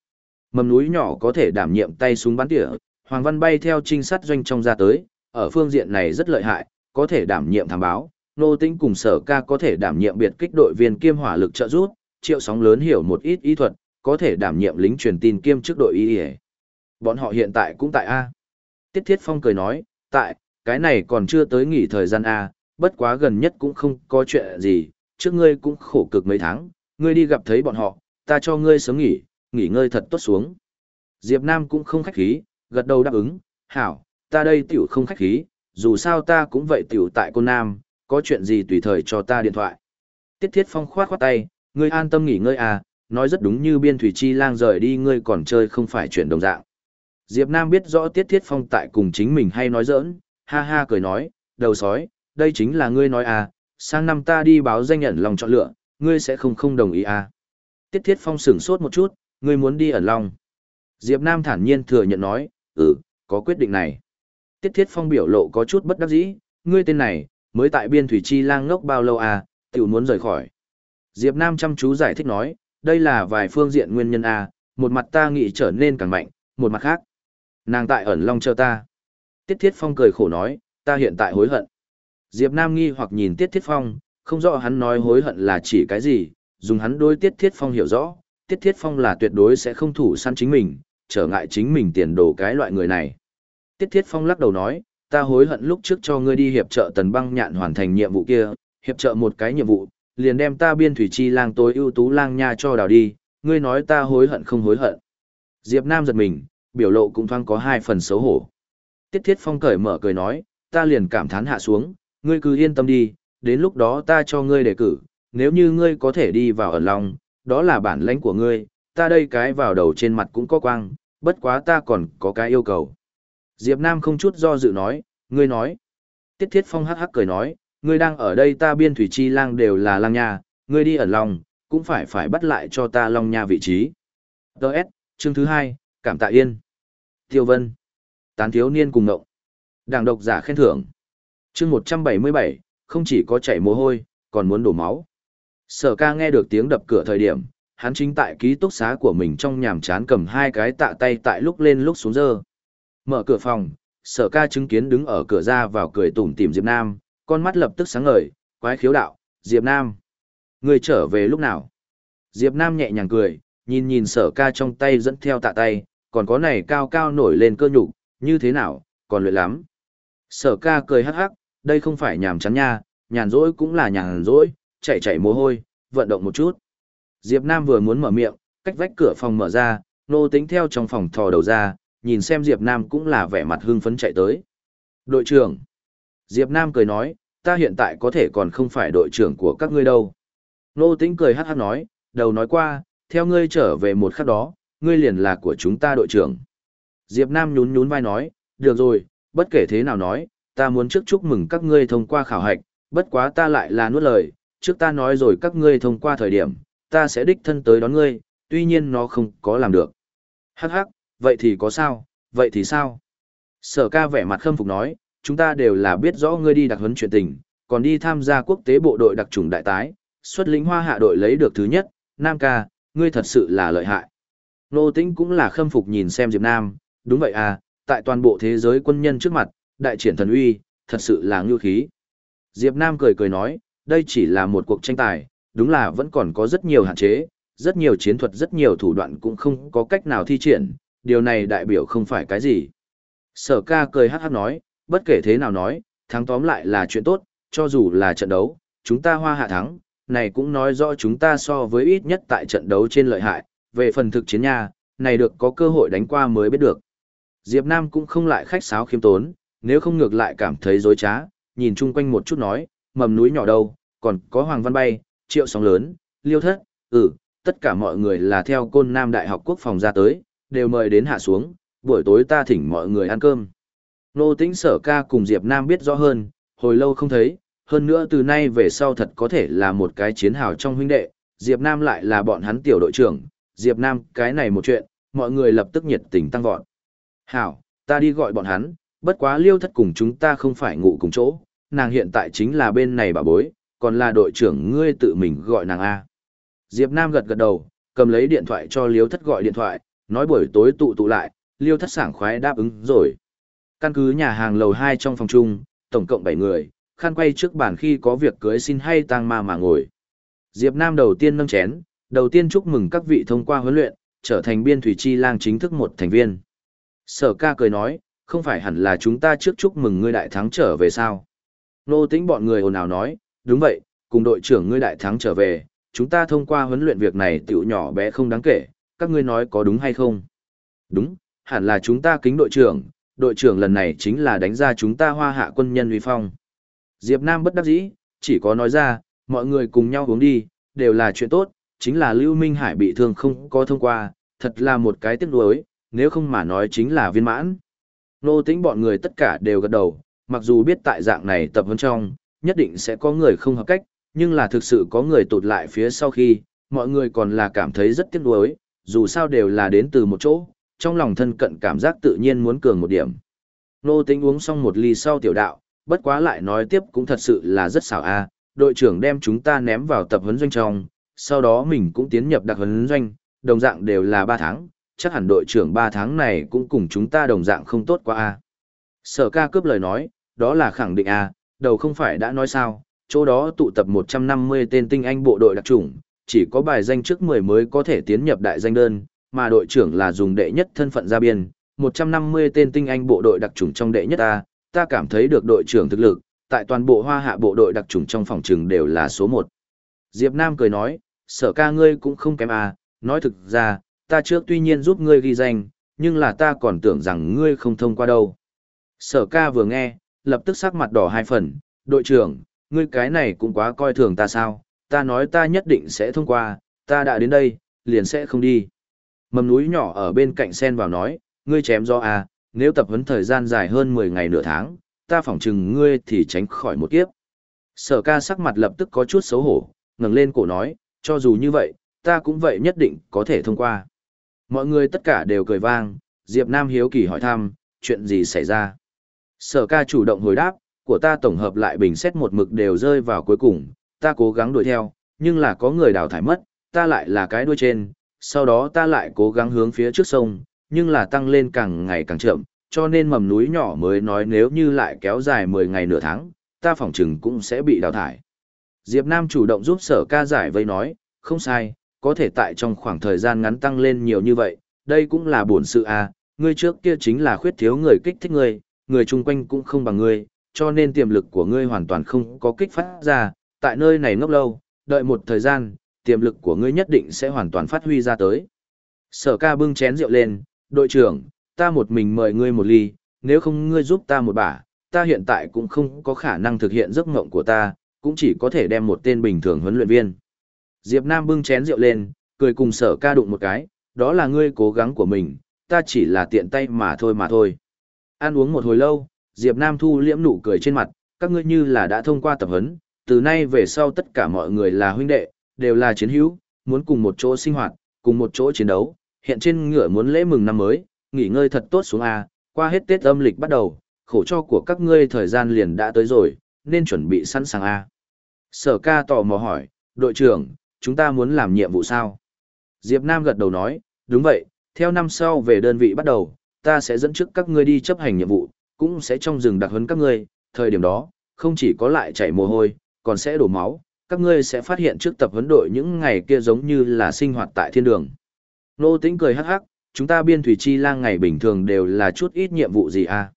Mầm núi nhỏ có thể đảm nhiệm tay súng bắn tỉa, hoàng văn bay theo trinh sát doanh trong ra tới, ở phương diện này rất lợi hại, có thể đảm nhiệm thám báo, nô tĩnh cùng sở ca có thể đảm nhiệm biệt kích đội viên kiêm hỏa lực trợ giúp, triệu sóng lớn hiểu một ít ý thuật, có thể đảm nhiệm lính truyền tin kiêm chức đội y Bọn họ hiện tại cũng tại A. Tiết Thiết Phong cười nói, tại, cái này còn chưa tới nghỉ thời gian A, bất quá gần nhất cũng không có chuyện gì, trước ngươi cũng khổ cực mấy tháng, ngươi đi gặp thấy bọn họ, ta cho ngươi sớm nghỉ, nghỉ ngơi thật tốt xuống. Diệp Nam cũng không khách khí, gật đầu đáp ứng, hảo, ta đây tiểu không khách khí, dù sao ta cũng vậy tiểu tại cô Nam, có chuyện gì tùy thời cho ta điện thoại. Tiết Thiết Phong khoát khoát tay, ngươi an tâm nghỉ ngơi à, nói rất đúng như biên thủy chi lang rời đi ngươi còn chơi không phải chuyện đồng dạng. Diệp Nam biết rõ Tiết Thiết Phong tại cùng chính mình hay nói giỡn, ha ha cười nói, đầu sói, đây chính là ngươi nói à, sang năm ta đi báo danh nhận lòng chọn lựa, ngươi sẽ không không đồng ý à. Tiết Thiết Phong sửng sốt một chút, ngươi muốn đi ẩn lòng. Diệp Nam thản nhiên thừa nhận nói, ừ, có quyết định này. Tiết Thiết Phong biểu lộ có chút bất đắc dĩ, ngươi tên này, mới tại biên thủy chi lang ngốc bao lâu à, tiểu muốn rời khỏi. Diệp Nam chăm chú giải thích nói, đây là vài phương diện nguyên nhân à, một mặt ta nghĩ trở nên càng mạnh, một mặt khác. Nàng tại ẩn long chờ ta. Tiết Thiết Phong cười khổ nói, ta hiện tại hối hận. Diệp Nam nghi hoặc nhìn Tiết Thiết Phong, không rõ hắn nói hối hận là chỉ cái gì, dùng hắn đối Tiết Thiết Phong hiểu rõ, Tiết Thiết Phong là tuyệt đối sẽ không thủ săn chính mình, trở ngại chính mình tiền đồ cái loại người này. Tiết Thiết Phong lắc đầu nói, ta hối hận lúc trước cho ngươi đi hiệp trợ tần băng nhạn hoàn thành nhiệm vụ kia, hiệp trợ một cái nhiệm vụ, liền đem ta biên thủy chi lang tối ưu tú lang nha cho đào đi, ngươi nói ta hối hận không hối hận. Diệp Nam giật mình, biểu lộ cũng thoáng có hai phần xấu hổ. Tiết Thiết Phong cởi mở cười nói, ta liền cảm thán hạ xuống, ngươi cứ yên tâm đi, đến lúc đó ta cho ngươi đề cử, nếu như ngươi có thể đi vào ở lòng, đó là bản lãnh của ngươi, ta đây cái vào đầu trên mặt cũng có quang, bất quá ta còn có cái yêu cầu. Diệp Nam không chút do dự nói, ngươi nói. Tiết Thiết Phong hắc hắc cười nói, ngươi đang ở đây ta biên thủy chi lang đều là lang nha, ngươi đi ẩn lòng, cũng phải phải bắt lại cho ta long nha vị trí. Đợt, chương thứ hai, cảm tạ yên. Tiêu Vân. Tán thiếu niên cùng ngộng. Đảng độc giả khen thưởng. chương 177, không chỉ có chảy mồ hôi, còn muốn đổ máu. Sở ca nghe được tiếng đập cửa thời điểm, hắn chính tại ký túc xá của mình trong nhàm chán cầm hai cái tạ tay tại lúc lên lúc xuống dơ. Mở cửa phòng, sở ca chứng kiến đứng ở cửa ra vào cười tủm tìm Diệp Nam, con mắt lập tức sáng ngời, quái khiếu đạo, Diệp Nam. Người trở về lúc nào? Diệp Nam nhẹ nhàng cười, nhìn nhìn sở ca trong tay dẫn theo tạ tay, còn có này cao cao nổi lên cơ nhục, như thế nào, còn luyện lắm. Sở ca cười hắc hắc, đây không phải nhàm chán nha, nhàn rỗi cũng là nhàn rỗi, chạy chạy mồ hôi, vận động một chút. Diệp Nam vừa muốn mở miệng, cách vách cửa phòng mở ra, nô tính theo trong phòng thò đầu ra, nhìn xem Diệp Nam cũng là vẻ mặt hưng phấn chạy tới. Đội trưởng. Diệp Nam cười nói, ta hiện tại có thể còn không phải đội trưởng của các ngươi đâu. Nô tính cười hát hát nói, đầu nói qua, theo ngươi trở về một khắc đó, ngươi liền là của chúng ta đội trưởng. Diệp Nam nhún nhún vai nói, được rồi, bất kể thế nào nói, ta muốn trước chúc mừng các ngươi thông qua khảo hạch, bất quá ta lại là nuốt lời, trước ta nói rồi các ngươi thông qua thời điểm, ta sẽ đích thân tới đón ngươi, tuy nhiên nó không có làm được. Hắc hắc, vậy thì có sao, vậy thì sao? Sở ca vẻ mặt khâm phục nói, chúng ta đều là biết rõ ngươi đi đặc huấn chuyện tình, còn đi tham gia quốc tế bộ đội đặc trùng đại tái, xuất lính hoa hạ đội lấy được thứ nhất, Nam ca, ngươi thật sự là lợi hại. Nô Tĩnh cũng là khâm phục nhìn xem Diệp Nam, đúng vậy à, tại toàn bộ thế giới quân nhân trước mặt, đại triển thần uy, thật sự là ngưu khí. Diệp Nam cười cười nói, đây chỉ là một cuộc tranh tài, đúng là vẫn còn có rất nhiều hạn chế, rất nhiều chiến thuật rất nhiều thủ đoạn cũng không có cách nào thi triển, điều này đại biểu không phải cái gì. Sở ca cười hát hát nói, bất kể thế nào nói, thắng tóm lại là chuyện tốt, cho dù là trận đấu, chúng ta hoa hạ thắng, này cũng nói rõ chúng ta so với ít nhất tại trận đấu trên lợi hại, về phần thực chiến nha, này được có cơ hội đánh qua mới biết được. Diệp Nam cũng không lại khách sáo khiêm tốn, nếu không ngược lại cảm thấy dối trá, nhìn chung quanh một chút nói, mầm núi nhỏ đâu, còn có Hoàng Văn Bay, Triệu Sóng Lớn, Liêu Thất, ừ, tất cả mọi người là theo côn Nam Đại học Quốc phòng ra tới, đều mời đến hạ xuống, buổi tối ta thỉnh mọi người ăn cơm. Nô tĩnh sở ca cùng Diệp Nam biết rõ hơn, hồi lâu không thấy, hơn nữa từ nay về sau thật có thể là một cái chiến hào trong huynh đệ, Diệp Nam lại là bọn hắn tiểu đội trưởng, Diệp Nam cái này một chuyện, mọi người lập tức nhiệt tình tăng vọt. Hảo, ta đi gọi bọn hắn, bất quá liêu thất cùng chúng ta không phải ngủ cùng chỗ, nàng hiện tại chính là bên này bà bối, còn là đội trưởng ngươi tự mình gọi nàng A. Diệp Nam gật gật đầu, cầm lấy điện thoại cho liêu thất gọi điện thoại, nói buổi tối tụ tụ lại, liêu thất sảng khoái đáp ứng rồi. Căn cứ nhà hàng lầu 2 trong phòng chung, tổng cộng 7 người, khăn quay trước bàn khi có việc cưới xin hay tang ma mà ngồi. Diệp Nam đầu tiên nâng chén, đầu tiên chúc mừng các vị thông qua huấn luyện, trở thành biên thủy chi lang chính thức một thành viên. Sở ca cười nói, không phải hẳn là chúng ta trước chúc mừng ngươi đại thắng trở về sao. Nô tính bọn người ồn ào nói, đúng vậy, cùng đội trưởng ngươi đại thắng trở về, chúng ta thông qua huấn luyện việc này tiểu nhỏ bé không đáng kể, các ngươi nói có đúng hay không? Đúng, hẳn là chúng ta kính đội trưởng, đội trưởng lần này chính là đánh ra chúng ta hoa hạ quân nhân uy phong. Diệp Nam bất đắc dĩ, chỉ có nói ra, mọi người cùng nhau uống đi, đều là chuyện tốt, chính là Lưu Minh Hải bị thương không có thông qua, thật là một cái tiếc nuối, nếu không mà nói chính là viên mãn. Nô tính bọn người tất cả đều gật đầu, mặc dù biết tại dạng này tập huấn trong, nhất định sẽ có người không hợp cách, nhưng là thực sự có người tụt lại phía sau khi, mọi người còn là cảm thấy rất tiếc nuối, dù sao đều là đến từ một chỗ, trong lòng thân cận cảm giác tự nhiên muốn cường một điểm. Nô tính uống xong một ly sau tiểu đạo, bất quá lại nói tiếp cũng thật sự là rất xảo a. đội trưởng đem chúng ta ném vào tập huấn doanh trong, sau đó mình cũng tiến nhập đặc huấn doanh, đồng dạng đều là 3 tháng, chắc hẳn đội trưởng 3 tháng này cũng cùng chúng ta đồng dạng không tốt quá a. Sở ca cướp lời nói, đó là khẳng định a, đầu không phải đã nói sao, chỗ đó tụ tập 150 tên tinh anh bộ đội đặc chủng, chỉ có bài danh trước 10 mới có thể tiến nhập đại danh đơn, mà đội trưởng là dùng đệ nhất thân phận ra biên, 150 tên tinh anh bộ đội đặc chủng trong đệ nhất A, ta cảm thấy được đội trưởng thực lực, tại toàn bộ hoa hạ bộ đội đặc chủng trong phòng trừng đều là số 1. Diệp Nam cười nói, sở ca ngươi cũng không kém à? nói thực ra, ta trước tuy nhiên giúp ngươi ghi danh, nhưng là ta còn tưởng rằng ngươi không thông qua đâu. Sở ca vừa nghe, lập tức sắc mặt đỏ hai phần, đội trưởng, ngươi cái này cũng quá coi thường ta sao, ta nói ta nhất định sẽ thông qua, ta đã đến đây, liền sẽ không đi. Mầm núi nhỏ ở bên cạnh sen vào nói, ngươi chém do à, nếu tập huấn thời gian dài hơn 10 ngày nửa tháng, ta phỏng chừng ngươi thì tránh khỏi một kiếp. Sở ca sắc mặt lập tức có chút xấu hổ, ngẩng lên cổ nói, cho dù như vậy, ta cũng vậy nhất định có thể thông qua. Mọi người tất cả đều cười vang, Diệp Nam hiếu kỳ hỏi thăm, chuyện gì xảy ra. Sở ca chủ động hồi đáp, của ta tổng hợp lại bình xét một mực đều rơi vào cuối cùng, ta cố gắng đuổi theo, nhưng là có người đào thải mất, ta lại là cái đuôi trên, sau đó ta lại cố gắng hướng phía trước sông, nhưng là tăng lên càng ngày càng chậm, cho nên mầm núi nhỏ mới nói nếu như lại kéo dài 10 ngày nửa tháng, ta phỏng chừng cũng sẽ bị đào thải. Diệp Nam chủ động giúp sở ca giải vây nói, không sai, có thể tại trong khoảng thời gian ngắn tăng lên nhiều như vậy, đây cũng là buồn sự à, ngươi trước kia chính là khuyết thiếu người kích thích ngươi, người chung quanh cũng không bằng ngươi, cho nên tiềm lực của ngươi hoàn toàn không có kích phát ra, tại nơi này ngốc lâu, đợi một thời gian, tiềm lực của ngươi nhất định sẽ hoàn toàn phát huy ra tới. Sở ca bưng chén rượu lên, đội trưởng, ta một mình mời ngươi một ly, nếu không ngươi giúp ta một bả, ta hiện tại cũng không có khả năng thực hiện giấc mộng của ta, cũng chỉ có thể đem một tên bình thường huấn luyện viên. Diệp Nam bưng chén rượu lên, cười cùng sở ca đụng một cái, đó là ngươi cố gắng của mình, ta chỉ là tiện tay mà thôi mà thôi. Ăn uống một hồi lâu, Diệp Nam thu liễm nụ cười trên mặt, các ngươi như là đã thông qua tập huấn, từ nay về sau tất cả mọi người là huynh đệ, đều là chiến hữu, muốn cùng một chỗ sinh hoạt, cùng một chỗ chiến đấu, hiện trên ngựa muốn lễ mừng năm mới, nghỉ ngơi thật tốt xuống A, qua hết Tết âm lịch bắt đầu, khổ cho của các ngươi thời gian liền đã tới rồi, nên chuẩn bị sẵn sàng A. Sở ca tò mò hỏi, đội trưởng, chúng ta muốn làm nhiệm vụ sao? Diệp Nam gật đầu nói, đúng vậy, theo năm sau về đơn vị bắt đầu, ta sẽ dẫn trước các ngươi đi chấp hành nhiệm vụ, cũng sẽ trong rừng đặc huấn các ngươi, thời điểm đó, không chỉ có lại chảy mồ hôi, còn sẽ đổ máu, các ngươi sẽ phát hiện trước tập huấn đội những ngày kia giống như là sinh hoạt tại thiên đường. Nô Tĩnh cười hắc hắc, chúng ta biên thủy chi lang ngày bình thường đều là chút ít nhiệm vụ gì à?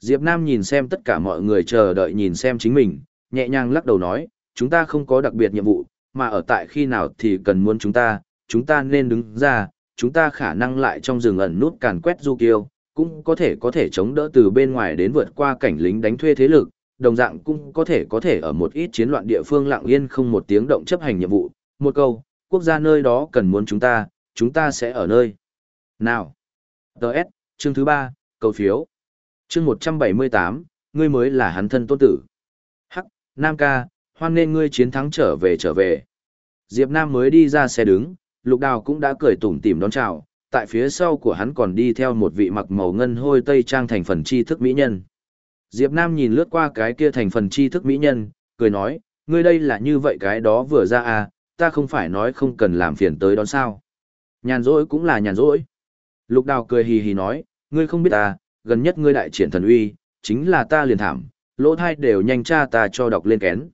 Diệp Nam nhìn xem tất cả mọi người chờ đợi nhìn xem chính mình, nhẹ nhàng lắc đầu nói, chúng ta không có đặc biệt nhiệm vụ, mà ở tại khi nào thì cần muốn chúng ta, chúng ta nên đứng ra, chúng ta khả năng lại trong rừng ẩn nút càn quét du kiêu, cũng có thể có thể chống đỡ từ bên ngoài đến vượt qua cảnh lính đánh thuê thế lực, đồng dạng cũng có thể có thể ở một ít chiến loạn địa phương lặng yên không một tiếng động chấp hành nhiệm vụ. Một câu, quốc gia nơi đó cần muốn chúng ta, chúng ta sẽ ở nơi. Nào. Đợt, chương thứ ba, cầu phiếu. Chương 178, ngươi mới là hắn thân tôn tử. Hắc, Nam ca, hoan nên ngươi chiến thắng trở về trở về. Diệp Nam mới đi ra xe đứng, Lục Đào cũng đã cười tủm tỉm đón chào, tại phía sau của hắn còn đi theo một vị mặc màu ngân hôi tây trang thành phần tri thức mỹ nhân. Diệp Nam nhìn lướt qua cái kia thành phần tri thức mỹ nhân, cười nói, ngươi đây là như vậy cái đó vừa ra à, ta không phải nói không cần làm phiền tới đón sao. Nhàn rỗi cũng là nhàn rỗi. Lục Đào cười hì hì nói, ngươi không biết ta, gần nhất ngươi đại triển thần uy, chính là ta liền thảm, lỗ thai đều nhanh cha ta cho đọc lên kén.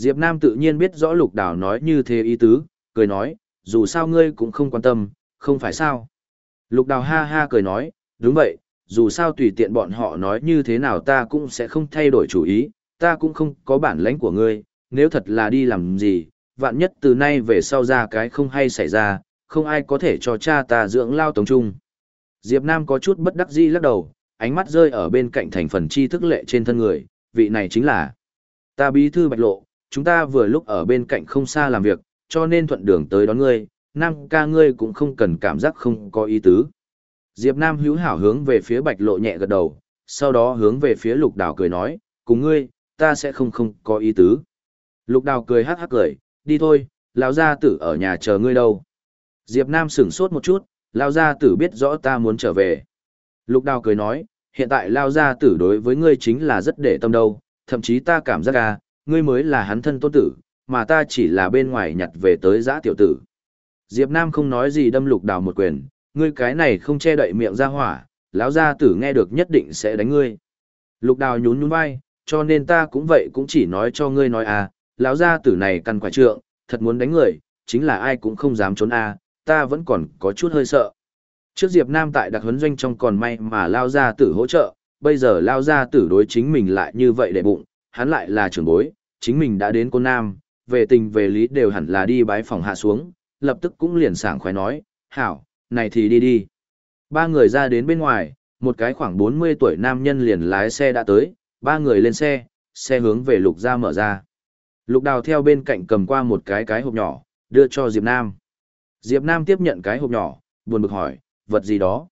Diệp Nam tự nhiên biết rõ Lục Đào nói như thế ý tứ, cười nói, dù sao ngươi cũng không quan tâm, không phải sao. Lục Đào ha ha cười nói, đúng vậy, dù sao tùy tiện bọn họ nói như thế nào ta cũng sẽ không thay đổi chủ ý, ta cũng không có bản lãnh của ngươi, nếu thật là đi làm gì, vạn nhất từ nay về sau ra cái không hay xảy ra, không ai có thể cho cha ta dưỡng lao tống trung. Diệp Nam có chút bất đắc dĩ lắc đầu, ánh mắt rơi ở bên cạnh thành phần chi thức lệ trên thân người, vị này chính là ta bí thư bạch lộ, chúng ta vừa lúc ở bên cạnh không xa làm việc, cho nên thuận đường tới đón ngươi, Nam ca ngươi cũng không cần cảm giác không có ý tứ. Diệp Nam hữu hảo hướng về phía bạch lộ nhẹ gật đầu, sau đó hướng về phía lục đào cười nói, cùng ngươi, ta sẽ không không có ý tứ. Lục đào cười hắc hắc cười, đi thôi, lão gia tử ở nhà chờ ngươi đâu. Diệp Nam sửng sốt một chút, lão gia tử biết rõ ta muốn trở về. Lục đào cười nói, hiện tại lão gia tử đối với ngươi chính là rất để tâm đâu, thậm chí ta cảm giác à, ngươi mới là hắn thân tôn tử, mà ta chỉ là bên ngoài nhặt về tới giã tiểu tử. Diệp Nam không nói gì đâm lục đào một quyền, ngươi cái này không che đậy miệng ra hỏa, lão gia tử nghe được nhất định sẽ đánh ngươi. Lục đào nhún nhún vai, cho nên ta cũng vậy cũng chỉ nói cho ngươi nói à, lão gia tử này căn quả trượng, thật muốn đánh người, chính là ai cũng không dám trốn à, ta vẫn còn có chút hơi sợ. Trước Diệp Nam tại đặc huấn doanh trong còn may mà lao gia tử hỗ trợ, bây giờ lao gia tử đối chính mình lại như vậy để bụng, hắn lại là trưởng bối, chính mình đã đến côn nam, về tình về lý đều hẳn là đi bái phòng hạ xuống, lập tức cũng liền sảng khoái nói, hảo, này thì đi đi. Ba người ra đến bên ngoài, một cái khoảng 40 tuổi nam nhân liền lái xe đã tới, ba người lên xe, xe hướng về lục ra mở ra. Lục đào theo bên cạnh cầm qua một cái cái hộp nhỏ, đưa cho Diệp Nam. Diệp Nam tiếp nhận cái hộp nhỏ, buồn bực hỏi, vật gì đó?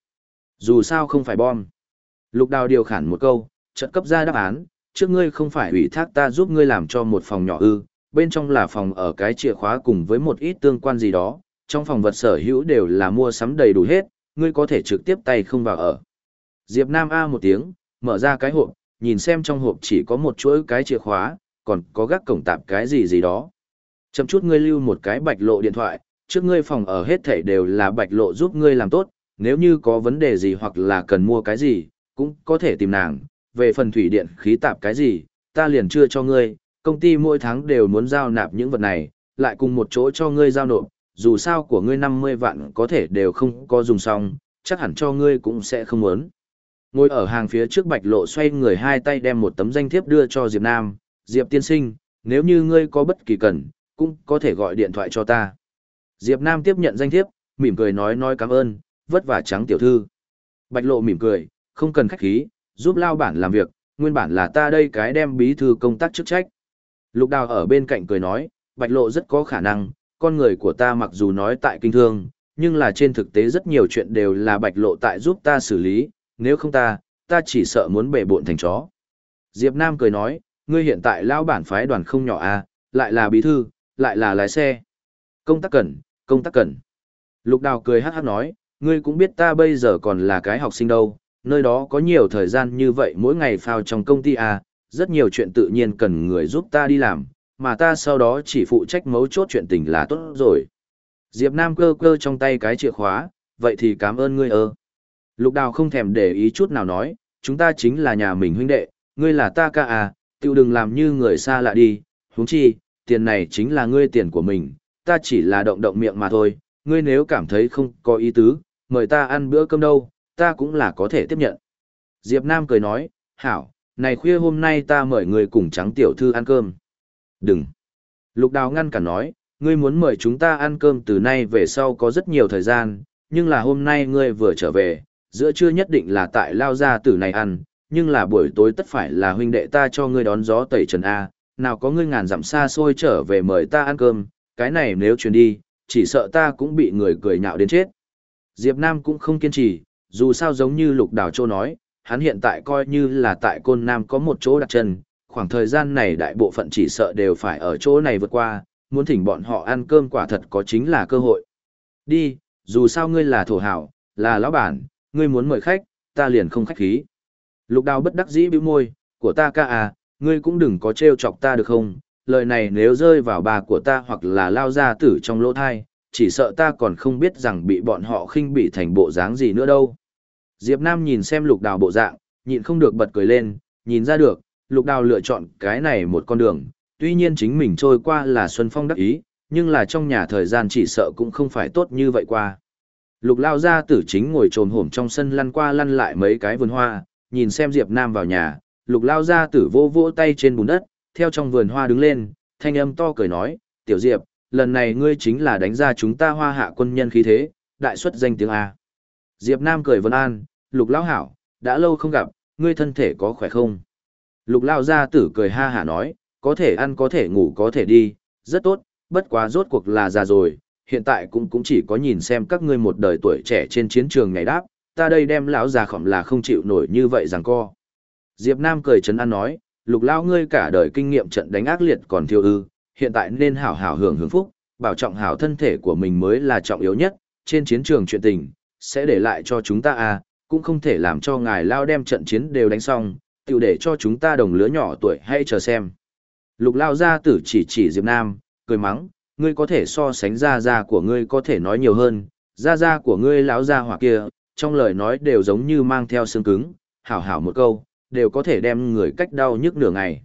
Dù sao không phải bom. Lục đào điều khản một câu, trận cấp ra đáp án, trước ngươi không phải ủy thác ta giúp ngươi làm cho một phòng nhỏ ư, bên trong là phòng ở cái chìa khóa cùng với một ít tương quan gì đó, trong phòng vật sở hữu đều là mua sắm đầy đủ hết, ngươi có thể trực tiếp tay không vào ở. Diệp Nam A một tiếng, mở ra cái hộp, nhìn xem trong hộp chỉ có một chuỗi cái chìa khóa, còn có gác cổng tạp cái gì gì đó. Chậm chút ngươi lưu một cái bạch lộ điện thoại, trước ngươi phòng ở hết thảy đều là bạch lộ giúp ngươi làm tốt, nếu như có vấn đề gì hoặc là cần mua cái gì, cũng có thể tìm nàng, về phần thủy điện khí tạp cái gì, ta liền chưa cho ngươi, công ty mỗi tháng đều muốn giao nạp những vật này, lại cùng một chỗ cho ngươi giao nộp, dù sao của ngươi 50 vạn có thể đều không có dùng xong, chắc hẳn cho ngươi cũng sẽ không muốn. Ngồi ở hàng phía trước bạch lộ xoay người hai tay đem một tấm danh thiếp đưa cho Diệp Nam, Diệp tiên sinh, nếu như ngươi có bất kỳ cần, cũng có thể gọi điện thoại cho ta. Diệp Nam tiếp nhận danh thiếp, mỉm cười nói nói cảm ơn, vất vả trắng tiểu thư. Bạch lộ mỉm cười, không cần khách khí, giúp lao bản làm việc, nguyên bản là ta đây cái đem bí thư công tác chức trách. Lục đào ở bên cạnh cười nói, bạch lộ rất có khả năng, con người của ta mặc dù nói tại kinh thương, nhưng là trên thực tế rất nhiều chuyện đều là bạch lộ tại giúp ta xử lý, nếu không ta, ta chỉ sợ muốn bể bộn thành chó. Diệp Nam cười nói, ngươi hiện tại lao bản phái đoàn không nhỏ à, lại là bí thư, lại là lái xe. Công tác cần, công tác cần. Lục đào cười hát hát nói, ngươi cũng biết ta bây giờ còn là cái học sinh đâu, nơi đó có nhiều thời gian như vậy mỗi ngày phao trong công ty à, rất nhiều chuyện tự nhiên cần người giúp ta đi làm, mà ta sau đó chỉ phụ trách mấu chốt chuyện tình là tốt rồi. Diệp Nam cơ cơ trong tay cái chìa khóa, vậy thì cảm ơn ngươi ơ. Lục đào không thèm để ý chút nào nói, chúng ta chính là nhà mình huynh đệ, ngươi là ta ca à, tiêu đừng làm như người xa lạ đi, huống chi, tiền này chính là ngươi tiền của mình, ta chỉ là động động miệng mà thôi, ngươi nếu cảm thấy không có ý tứ, mời ta ăn bữa cơm đâu, ta cũng là có thể tiếp nhận. Diệp Nam cười nói, hảo, này khuya hôm nay ta mời người cùng trắng tiểu thư ăn cơm. Đừng. Lục đào ngăn cả nói, ngươi muốn mời chúng ta ăn cơm từ nay về sau có rất nhiều thời gian, nhưng là hôm nay ngươi vừa trở về, giữa trưa nhất định là tại lao gia tử này ăn, nhưng là buổi tối tất phải là huynh đệ ta cho ngươi đón gió tẩy trần A, nào có ngươi ngàn dặm xa xôi trở về mời ta ăn cơm, cái này nếu truyền đi, chỉ sợ ta cũng bị người cười nhạo đến chết. Diệp Nam cũng không kiên trì, dù sao giống như Lục Đào Châu nói, hắn hiện tại coi như là tại Côn Nam có một chỗ đặt chân, khoảng thời gian này đại bộ phận chỉ sợ đều phải ở chỗ này vượt qua, muốn thỉnh bọn họ ăn cơm quả thật có chính là cơ hội. Đi, dù sao ngươi là thổ hảo, là lão bản, ngươi muốn mời khách, ta liền không khách khí. Lục đào bất đắc dĩ bĩu môi, của ta ca à, ngươi cũng đừng có trêu chọc ta được không, lời này nếu rơi vào bà của ta hoặc là lao ra tử trong lỗ thai, chỉ sợ ta còn không biết rằng bị bọn họ khinh bị thành bộ dáng gì nữa đâu. Diệp Nam nhìn xem lục đào bộ dạng, nhịn không được bật cười lên, nhìn ra được, lục đào lựa chọn cái này một con đường, tuy nhiên chính mình trôi qua là Xuân Phong đắc ý, nhưng là trong nhà thời gian chỉ sợ cũng không phải tốt như vậy qua. Lục lao ra tử chính ngồi trồm hổm trong sân lăn qua lăn lại mấy cái vườn hoa, nhìn xem Diệp Nam vào nhà, lục lao ra tử vô vô tay trên bùn đất, theo trong vườn hoa đứng lên, thanh âm to cười nói, tiểu Diệp, lần này ngươi chính là đánh ra chúng ta hoa hạ quân nhân khí thế, đại xuất danh tiếng A. Diệp Nam cười vân an, lục lão hảo, đã lâu không gặp, ngươi thân thể có khỏe không? Lục Lão gia tử cười ha hả nói, có thể ăn có thể ngủ có thể đi, rất tốt, bất quá rốt cuộc là già rồi, hiện tại cũng cũng chỉ có nhìn xem các ngươi một đời tuổi trẻ trên chiến trường ngày đáp, ta đây đem lão già khỏm là không chịu nổi như vậy rằng co. Diệp Nam cười chấn an nói, lục lão ngươi cả đời kinh nghiệm trận đánh ác liệt còn thiếu ư, hiện tại nên hảo hảo hưởng hưởng phúc, bảo trọng hảo thân thể của mình mới là trọng yếu nhất, trên chiến trường chuyện tình, sẽ để lại cho chúng ta à, cũng không thể làm cho ngài lao đem trận chiến đều đánh xong, tiểu để cho chúng ta đồng lứa nhỏ tuổi hay chờ xem. Lục lao gia tử chỉ chỉ Diệp Nam, cười mắng, ngươi có thể so sánh gia gia của ngươi có thể nói nhiều hơn, gia gia của ngươi lão gia hỏa kia, trong lời nói đều giống như mang theo xương cứng, hảo hảo một câu, đều có thể đem người cách đau nhức nửa ngày.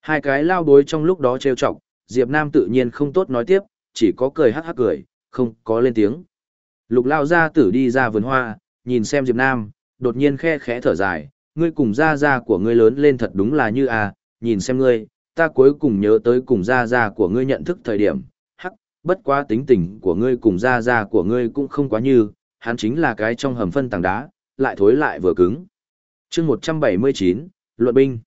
Hai cái lao bối trong lúc đó trêu chọc, Diệp Nam tự nhiên không tốt nói tiếp, chỉ có cười hắc hắc cười, không có lên tiếng. Lục lao gia tử đi ra vườn hoa, nhìn xem Diệp Nam, đột nhiên khe khẽ thở dài, ngươi cùng gia gia của ngươi lớn lên thật đúng là như à, nhìn xem ngươi, ta cuối cùng nhớ tới cùng gia gia của ngươi nhận thức thời điểm, hắc, bất quá tính tình của ngươi cùng gia gia của ngươi cũng không quá như, hắn chính là cái trong hầm phân tảng đá, lại thối lại vừa cứng. chương 179, Luận binh.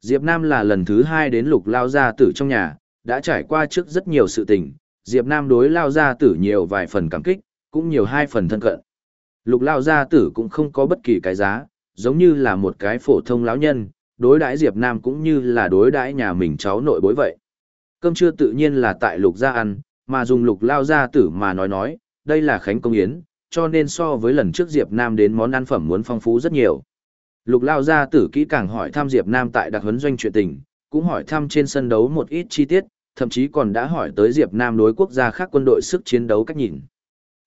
Diệp Nam là lần thứ hai đến lục lao gia tử trong nhà, đã trải qua trước rất nhiều sự tình, Diệp Nam đối lao gia tử nhiều vài phần cảm kích, cũng nhiều hai phần thân cận. Lục lao gia tử cũng không có bất kỳ cái giá, giống như là một cái phổ thông lão nhân, đối đãi Diệp Nam cũng như là đối đãi nhà mình cháu nội bối vậy. Cơm trưa tự nhiên là tại lục gia ăn, mà dùng lục lao gia tử mà nói nói, đây là khánh công yến, cho nên so với lần trước Diệp Nam đến món ăn phẩm muốn phong phú rất nhiều. Lục lao gia tử kỹ càng hỏi thăm Diệp Nam tại đặc huấn doanh chuyện tình, cũng hỏi thăm trên sân đấu một ít chi tiết, thậm chí còn đã hỏi tới Diệp Nam đối quốc gia khác quân đội sức chiến đấu cách nhìn.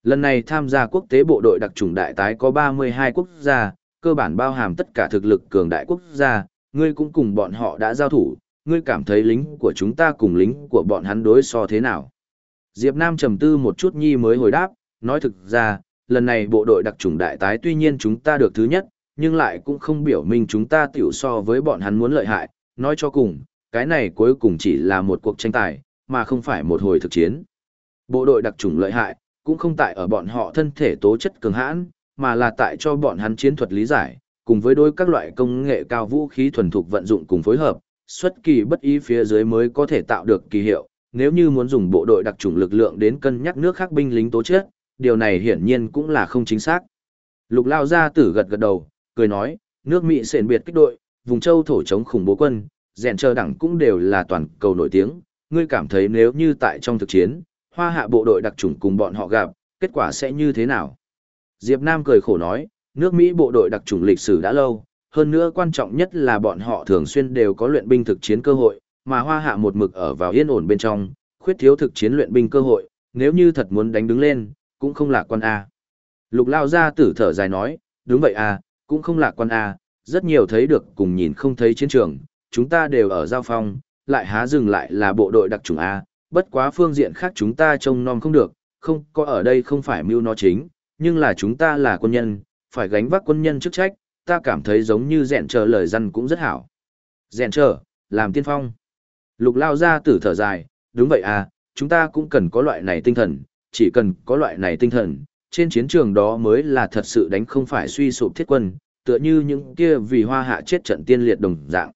Lần này tham gia quốc tế bộ đội đặc trùng đại tái có 32 quốc gia, cơ bản bao hàm tất cả thực lực cường đại quốc gia, ngươi cũng cùng bọn họ đã giao thủ, ngươi cảm thấy lính của chúng ta cùng lính của bọn hắn đối so thế nào? Diệp Nam trầm tư một chút nhi mới hồi đáp, nói thực ra, lần này bộ đội đặc trùng đại tái tuy nhiên chúng ta được thứ nhất, nhưng lại cũng không biểu minh chúng ta tiểu so với bọn hắn muốn lợi hại, nói cho cùng, cái này cuối cùng chỉ là một cuộc tranh tài, mà không phải một hồi thực chiến. Bộ đội đặc trùng lợi hại, cũng không tại ở bọn họ thân thể tố chất cường hãn, mà là tại cho bọn hắn chiến thuật lý giải, cùng với đối các loại công nghệ cao vũ khí thuần thục vận dụng cùng phối hợp, xuất kỳ bất ý phía dưới mới có thể tạo được kỳ hiệu. Nếu như muốn dùng bộ đội đặc trùng lực lượng đến cân nhắc nước khác binh lính tố chất, điều này hiển nhiên cũng là không chính xác. Lục Lao gia tử gật gật đầu, cười nói, nước Mỹ sền biệt kích đội, vùng châu thổ chống khủng bố quân, rèn chờ đẳng cũng đều là toàn cầu nổi tiếng. Ngươi cảm thấy nếu như tại trong thực chiến, hoa hạ bộ đội đặc chủng cùng bọn họ gặp, kết quả sẽ như thế nào? Diệp Nam cười khổ nói, nước Mỹ bộ đội đặc chủng lịch sử đã lâu, hơn nữa quan trọng nhất là bọn họ thường xuyên đều có luyện binh thực chiến cơ hội, mà hoa hạ một mực ở vào yên ổn bên trong, khuyết thiếu thực chiến luyện binh cơ hội, nếu như thật muốn đánh đứng lên, cũng không lạc quan A. Lục lao ra tử thở dài nói, đúng vậy A, cũng không lạc quan A, rất nhiều thấy được cùng nhìn không thấy chiến trường, chúng ta đều ở giao phong, lại há dừng lại là bộ đội đặc chủng A, bất quá phương diện khác chúng ta trông nom không được, không có ở đây không phải mưu nó chính, nhưng là chúng ta là quân nhân, phải gánh vác quân nhân chức trách, ta cảm thấy giống như dẹn chờ lời dân cũng rất hảo. Dẹn chờ, làm tiên phong. Lục lao ra tử thở dài, đúng vậy à, chúng ta cũng cần có loại này tinh thần, chỉ cần có loại này tinh thần, trên chiến trường đó mới là thật sự đánh không phải suy sụp thiết quân, tựa như những kia vì hoa hạ chết trận tiên liệt đồng dạng.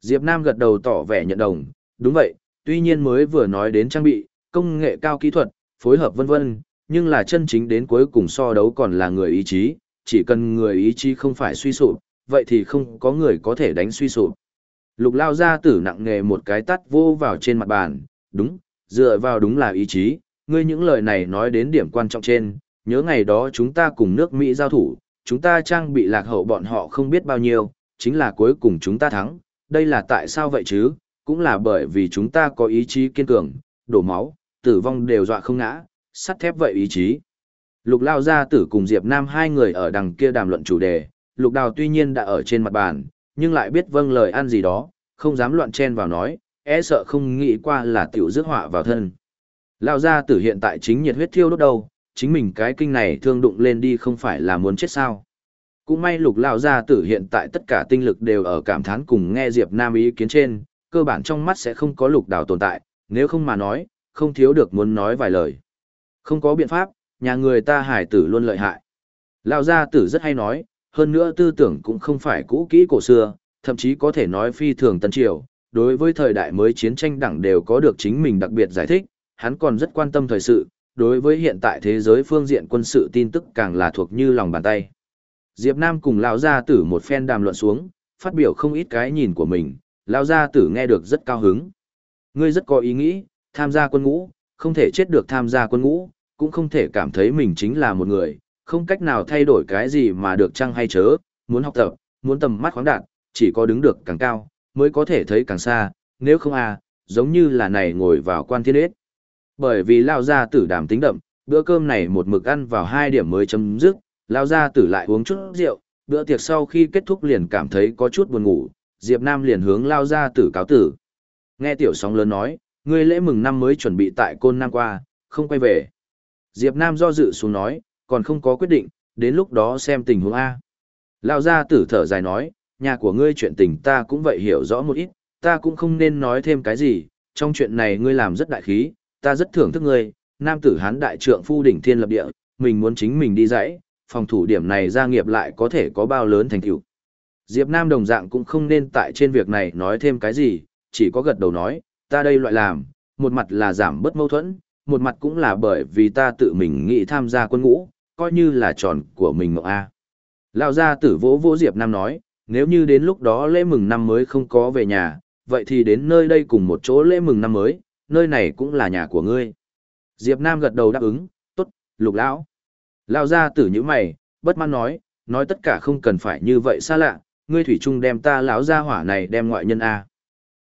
Diệp Nam gật đầu tỏ vẻ nhận đồng, đúng vậy, tuy nhiên mới vừa nói đến trang bị, công nghệ cao kỹ thuật, phối hợp vân vân, nhưng là chân chính đến cuối cùng so đấu còn là người ý chí, chỉ cần người ý chí không phải suy sụp, vậy thì không có người có thể đánh suy sụp. Lục lao ra tử nặng nghề một cái tắt vô vào trên mặt bàn, đúng, dựa vào đúng là ý chí, ngươi những lời này nói đến điểm quan trọng trên, nhớ ngày đó chúng ta cùng nước Mỹ giao thủ, chúng ta trang bị lạc hậu bọn họ không biết bao nhiêu, chính là cuối cùng chúng ta thắng, đây là tại sao vậy chứ, cũng là bởi vì chúng ta có ý chí kiên cường, đổ máu, tử vong đều dọa không ngã, sắt thép vậy ý chí. Lục Lao Gia Tử cùng Diệp Nam hai người ở đằng kia đàm luận chủ đề, Lục Đào tuy nhiên đã ở trên mặt bàn, nhưng lại biết vâng lời ăn gì đó, không dám loạn chen vào nói, e sợ không nghĩ qua là tiểu rước họa vào thân. Lao Gia Tử hiện tại chính nhiệt huyết thiêu đốt đầu, chính mình cái kinh này thương đụng lên đi không phải là muốn chết sao. Cũng may Lục Lao Gia Tử hiện tại tất cả tinh lực đều ở cảm thán cùng nghe Diệp Nam ý kiến trên, cơ bản trong mắt sẽ không có Lục Đào tồn tại, nếu không mà nói, không thiếu được muốn nói vài lời. Không có biện pháp, nhà người ta hải tử luôn lợi hại. Lão gia tử rất hay nói, hơn nữa tư tưởng cũng không phải cũ kỹ cổ xưa, thậm chí có thể nói phi thường tân triều, đối với thời đại mới chiến tranh đẳng đều có được chính mình đặc biệt giải thích, hắn còn rất quan tâm thời sự, đối với hiện tại thế giới phương diện quân sự tin tức càng là thuộc như lòng bàn tay. Diệp Nam cùng lão gia tử một phen đàm luận xuống, phát biểu không ít cái nhìn của mình, lão gia tử nghe được rất cao hứng. Ngươi rất có ý nghĩ, tham gia quân ngũ, không thể chết được tham gia quân ngũ, cũng không thể cảm thấy mình chính là một người, không cách nào thay đổi cái gì mà được chăng hay chớ, muốn học tập, muốn tầm mắt khoáng đạt, chỉ có đứng được càng cao, mới có thể thấy càng xa, nếu không à, giống như là này ngồi vào quan thiên ếch bởi vì lao gia tử đảm tính đậm, bữa cơm này một mực ăn vào hai điểm mới chấm dứt, lao gia tử lại uống chút rượu, bữa tiệc sau khi kết thúc liền cảm thấy có chút buồn ngủ, Diệp Nam liền hướng lao gia tử cáo tử. Nghe tiểu sóng lớn nói, ngươi lễ mừng năm mới chuẩn bị tại côn nam qua, không quay về. Diệp Nam do dự xuống nói, còn không có quyết định, đến lúc đó xem tình huống A. Lão gia tử thở dài nói, nhà của ngươi chuyện tình ta cũng vậy hiểu rõ một ít, ta cũng không nên nói thêm cái gì, trong chuyện này ngươi làm rất đại khí, ta rất thưởng thức ngươi, nam tử hán đại trượng phu đỉnh thiên lập địa, mình muốn chính mình đi dãy, phòng thủ điểm này gia nghiệp lại có thể có bao lớn thành tựu. Diệp Nam đồng dạng cũng không nên tại trên việc này nói thêm cái gì, chỉ có gật đầu nói, ta đây loại làm, một mặt là giảm bớt mâu thuẫn, một mặt cũng là bởi vì ta tự mình nghĩ tham gia quân ngũ, coi như là tròn của mình mộng A. Lão gia tử vỗ vỗ Diệp Nam nói, nếu như đến lúc đó lễ mừng năm mới không có về nhà, vậy thì đến nơi đây cùng một chỗ lễ mừng năm mới, nơi này cũng là nhà của ngươi. Diệp Nam gật đầu đáp ứng, tốt, lục lão. Lão gia tử như mày, bất mãn nói, nói tất cả không cần phải như vậy xa lạ, ngươi thủy trung đem ta lão gia hỏa này đem ngoại nhân a.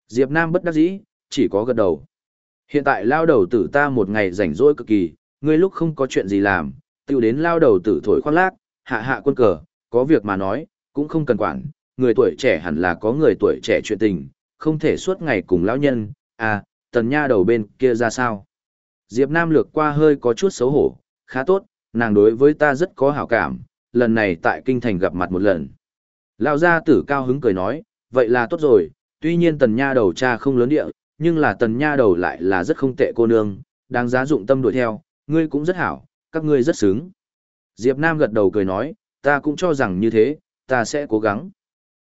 Diệp Nam bất đắc dĩ, chỉ có gật đầu. Hiện tại lao đầu tử ta một ngày rảnh rỗi cực kỳ, ngươi lúc không có chuyện gì làm, tiêu đến lao đầu tử thổi khoác lác, hạ hạ quân cờ, có việc mà nói, cũng không cần quản, người tuổi trẻ hẳn là có người tuổi trẻ chuyện tình, không thể suốt ngày cùng lão nhân, à, tần nha đầu bên kia ra sao. Diệp Nam lược qua hơi có chút xấu hổ, khá tốt, nàng đối với ta rất có hảo cảm, lần này tại kinh thành gặp mặt một lần. Lão gia tử cao hứng cười nói, vậy là tốt rồi, tuy nhiên tần nha đầu cha không lớn địa, nhưng là tần nha đầu lại là rất không tệ cô nương, đáng giá dụng tâm đuổi theo, ngươi cũng rất hảo, các ngươi rất sướng. Diệp Nam gật đầu cười nói, ta cũng cho rằng như thế, ta sẽ cố gắng.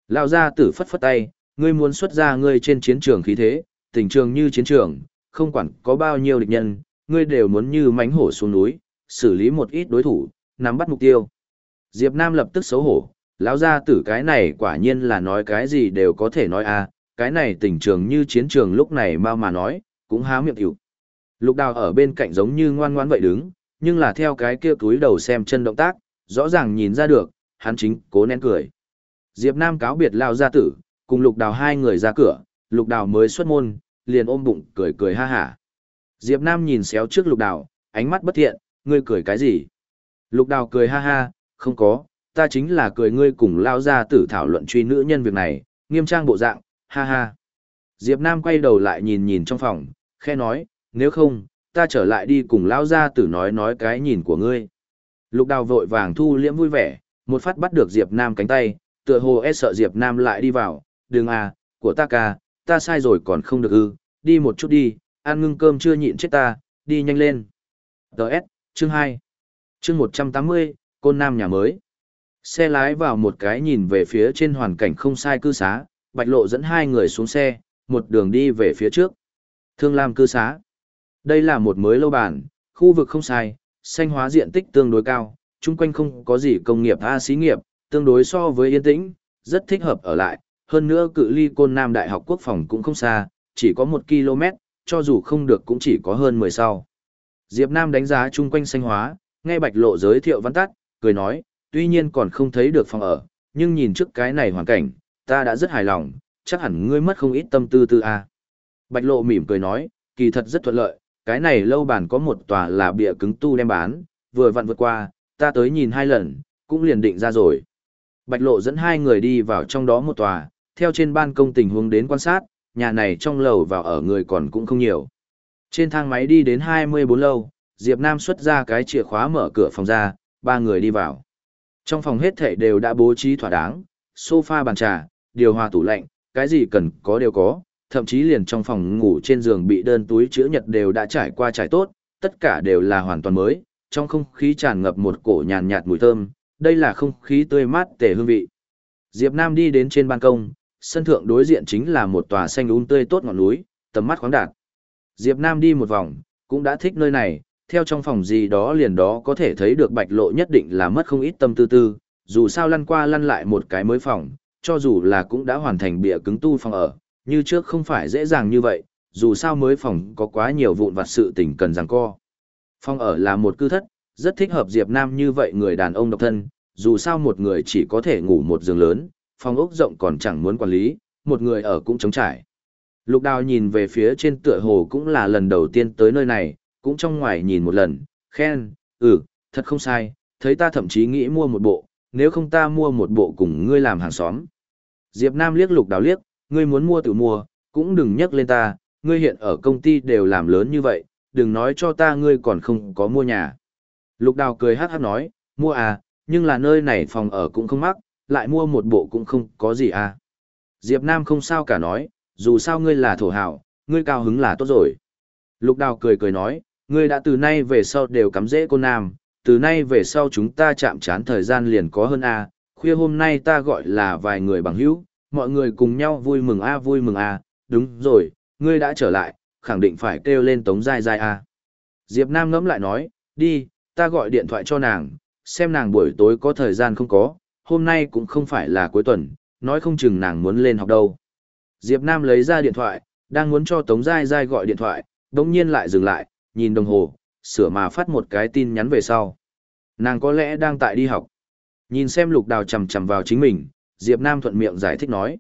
Lão gia tử phất phất tay, ngươi muốn xuất ra ngươi trên chiến trường khí thế, tình trường như chiến trường, không quản có bao nhiêu địch nhân, ngươi đều muốn như mánh hổ xuống núi, xử lý một ít đối thủ, nắm bắt mục tiêu. Diệp Nam lập tức xấu hổ, lão gia tử cái này quả nhiên là nói cái gì đều có thể nói a, à, cái này tình trường như chiến trường lúc này mau mà nói, cũng há miệng hiểu. Lục đào ở bên cạnh giống như ngoan ngoãn vậy đứng, nhưng là theo cái kia túi đầu xem chân động tác, rõ ràng nhìn ra được, hắn chính cố nén cười. Diệp Nam cáo biệt Lão gia tử, cùng lục đào hai người ra cửa, lục đào mới xuất môn, liền ôm bụng cười cười ha hả. Diệp Nam nhìn xéo trước lục đào, ánh mắt bất thiện, ngươi cười cái gì? Lục đào cười ha ha, không có, ta chính là cười ngươi cùng lao gia tử thảo luận truy nữ nhân việc này, nghiêm trang bộ dạng, ha ha. Diệp Nam quay đầu lại nhìn nhìn trong phòng, khe nói, nếu không, ta trở lại đi cùng lao gia tử nói nói cái nhìn của ngươi. Lục đào vội vàng thu liễm vui vẻ, một phát bắt được Diệp Nam cánh tay, tựa hồ e sợ Diệp Nam lại đi vào, đừng à, của ta ca, ta sai rồi còn không được ư, đi một chút đi, ăn ngưng cơm chưa nhịn chết ta, đi nhanh lên. Đợt, chương 2. Chương 180, Côn Nam nhà mới. Xe lái vào một cái nhìn về phía trên hoàn cảnh không sai cư xá, Bạch Lộ dẫn hai người xuống xe, một đường đi về phía trước. Thương Lam cư xá. Đây là một mới lâu bản, khu vực không sai, xanh hóa diện tích tương đối cao, chung quanh không có gì công nghiệp a xí nghiệp, tương đối so với yên tĩnh, rất thích hợp ở lại, hơn nữa cự ly côn nam đại học quốc phòng cũng không xa, chỉ có một km, cho dù không được cũng chỉ có hơn 10 sau. Diệp Nam đánh giá chung quanh xanh hóa, nghe bạch lộ giới thiệu văn tắt, cười nói, tuy nhiên còn không thấy được phòng ở, nhưng nhìn trước cái này hoàn cảnh, ta đã rất hài lòng, chắc hẳn ngươi mất không ít tâm tư tư a. Bạch lộ mỉm cười nói, kỳ thật rất thuận lợi, cái này lâu bản có một tòa là bịa cứng tu đem bán, vừa vặn vượt qua, ta tới nhìn hai lần, cũng liền định ra rồi. Bạch lộ dẫn hai người đi vào trong đó một tòa, theo trên ban công tình huống đến quan sát, nhà này trong lầu vào ở người còn cũng không nhiều. Trên thang máy đi đến 24 lâu, Diệp Nam xuất ra cái chìa khóa mở cửa phòng ra, ba người đi vào. Trong phòng hết thảy đều đã bố trí thỏa đáng, sofa bàn trà, điều hòa tủ lạnh, cái gì cần có đều có, thậm chí liền trong phòng ngủ trên giường bị đơn túi chữa nhật đều đã trải qua trải tốt, tất cả đều là hoàn toàn mới, trong không khí tràn ngập một cổ nhàn nhạt mùi thơm, đây là không khí tươi mát tề hương vị. Diệp Nam đi đến trên ban công, sân thượng đối diện chính là một tòa xanh um tươi tốt ngọn núi, tầm mắt khoáng đạt. Diệp Nam đi một vòng, cũng đã thích nơi này, theo trong phòng gì đó liền đó có thể thấy được bạch lộ nhất định là mất không ít tâm tư tư, dù sao lăn qua lăn lại một cái mới phòng, cho dù là cũng đã hoàn thành bịa cứng tu phòng ở, như trước không phải dễ dàng như vậy, dù sao mới phòng có quá nhiều vụn vặt sự tình cần giằng co. Phòng ở là một cư thất, rất thích hợp Diệp Nam như vậy người đàn ông độc thân, dù sao một người chỉ có thể ngủ một giường lớn, phòng ốc rộng còn chẳng muốn quản lý, một người ở cũng trống trải. Lục đào nhìn về phía trên tựa hồ cũng là lần đầu tiên tới nơi này, cũng trong ngoài nhìn một lần, khen, ừ, thật không sai, thấy ta thậm chí nghĩ mua một bộ, nếu không ta mua một bộ cùng ngươi làm hàng xóm. Diệp Nam liếc lục đào liếc, ngươi muốn mua tự mua, cũng đừng nhắc lên ta, ngươi hiện ở công ty đều làm lớn như vậy, đừng nói cho ta ngươi còn không có mua nhà. Lục đào cười hát hát nói, mua à, nhưng là nơi này phòng ở cũng không mắc, lại mua một bộ cũng không có gì à. Diệp Nam không sao cả nói, dù sao ngươi là thổ hảo, ngươi cao hứng là tốt rồi. Lục đào cười cười nói, ngươi đã từ nay về sau đều cắm dễ cô Nam, từ nay về sau chúng ta chạm chán thời gian liền có hơn a. À. khuya hôm nay ta gọi là vài người bằng hữu, mọi người cùng nhau vui mừng a vui mừng a, đúng rồi, ngươi đã trở lại, khẳng định phải kêu lên tống dai dai a. À. Diệp Nam ngẫm lại nói, đi, ta gọi điện thoại cho nàng, xem nàng buổi tối có thời gian không có, hôm nay cũng không phải là cuối tuần, nói không chừng nàng muốn lên học đâu. Diệp Nam lấy ra điện thoại, đang muốn cho Tống Giai Giai gọi điện thoại, đống nhiên lại dừng lại, nhìn đồng hồ, sửa mà phát một cái tin nhắn về sau. Nàng có lẽ đang tại đi học. Nhìn xem lục đào chầm chầm vào chính mình, Diệp Nam thuận miệng giải thích nói.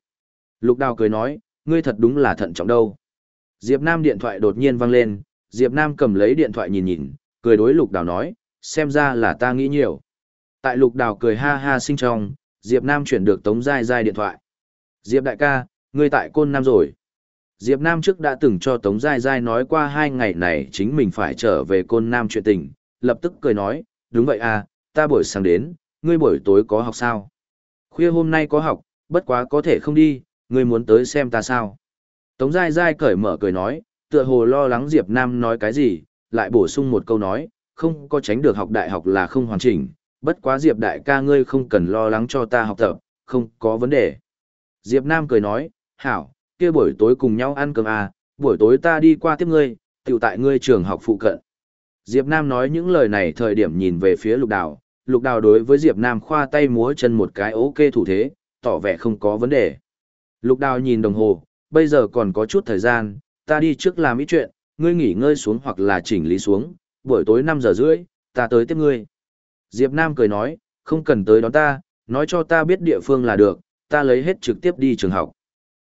Lục đào cười nói, ngươi thật đúng là thận trọng đâu. Diệp Nam điện thoại đột nhiên vang lên, Diệp Nam cầm lấy điện thoại nhìn nhìn, cười đối lục đào nói, xem ra là ta nghĩ nhiều. Tại lục đào cười ha ha sinh trong, Diệp Nam chuyển được Tống Giai Giai điện thoại. Diệp đại ca, ngươi tại Côn Nam rồi. Diệp Nam trước đã từng cho Tống Giai Giai nói qua hai ngày này chính mình phải trở về Côn Nam chuyện tình, lập tức cười nói, đúng vậy à, ta buổi sáng đến, ngươi buổi tối có học sao? Khuya hôm nay có học, bất quá có thể không đi, ngươi muốn tới xem ta sao? Tống Giai Giai cởi mở cười nói, tựa hồ lo lắng Diệp Nam nói cái gì, lại bổ sung một câu nói, không có tránh được học đại học là không hoàn chỉnh, bất quá Diệp đại ca ngươi không cần lo lắng cho ta học tập, không có vấn đề. Diệp Nam cười nói, hảo, kia buổi tối cùng nhau ăn cơm à, buổi tối ta đi qua tiếp ngươi, tiểu tại ngươi trường học phụ cận. Diệp Nam nói những lời này thời điểm nhìn về phía lục đào, lục đào đối với Diệp Nam khoa tay múa chân một cái ok thủ thế, tỏ vẻ không có vấn đề. Lục đào nhìn đồng hồ, bây giờ còn có chút thời gian, ta đi trước làm ít chuyện, ngươi nghỉ ngơi xuống hoặc là chỉnh lý xuống, buổi tối 5 giờ rưỡi, ta tới tiếp ngươi. Diệp Nam cười nói, không cần tới đón ta, nói cho ta biết địa phương là được, ta lấy hết trực tiếp đi trường học.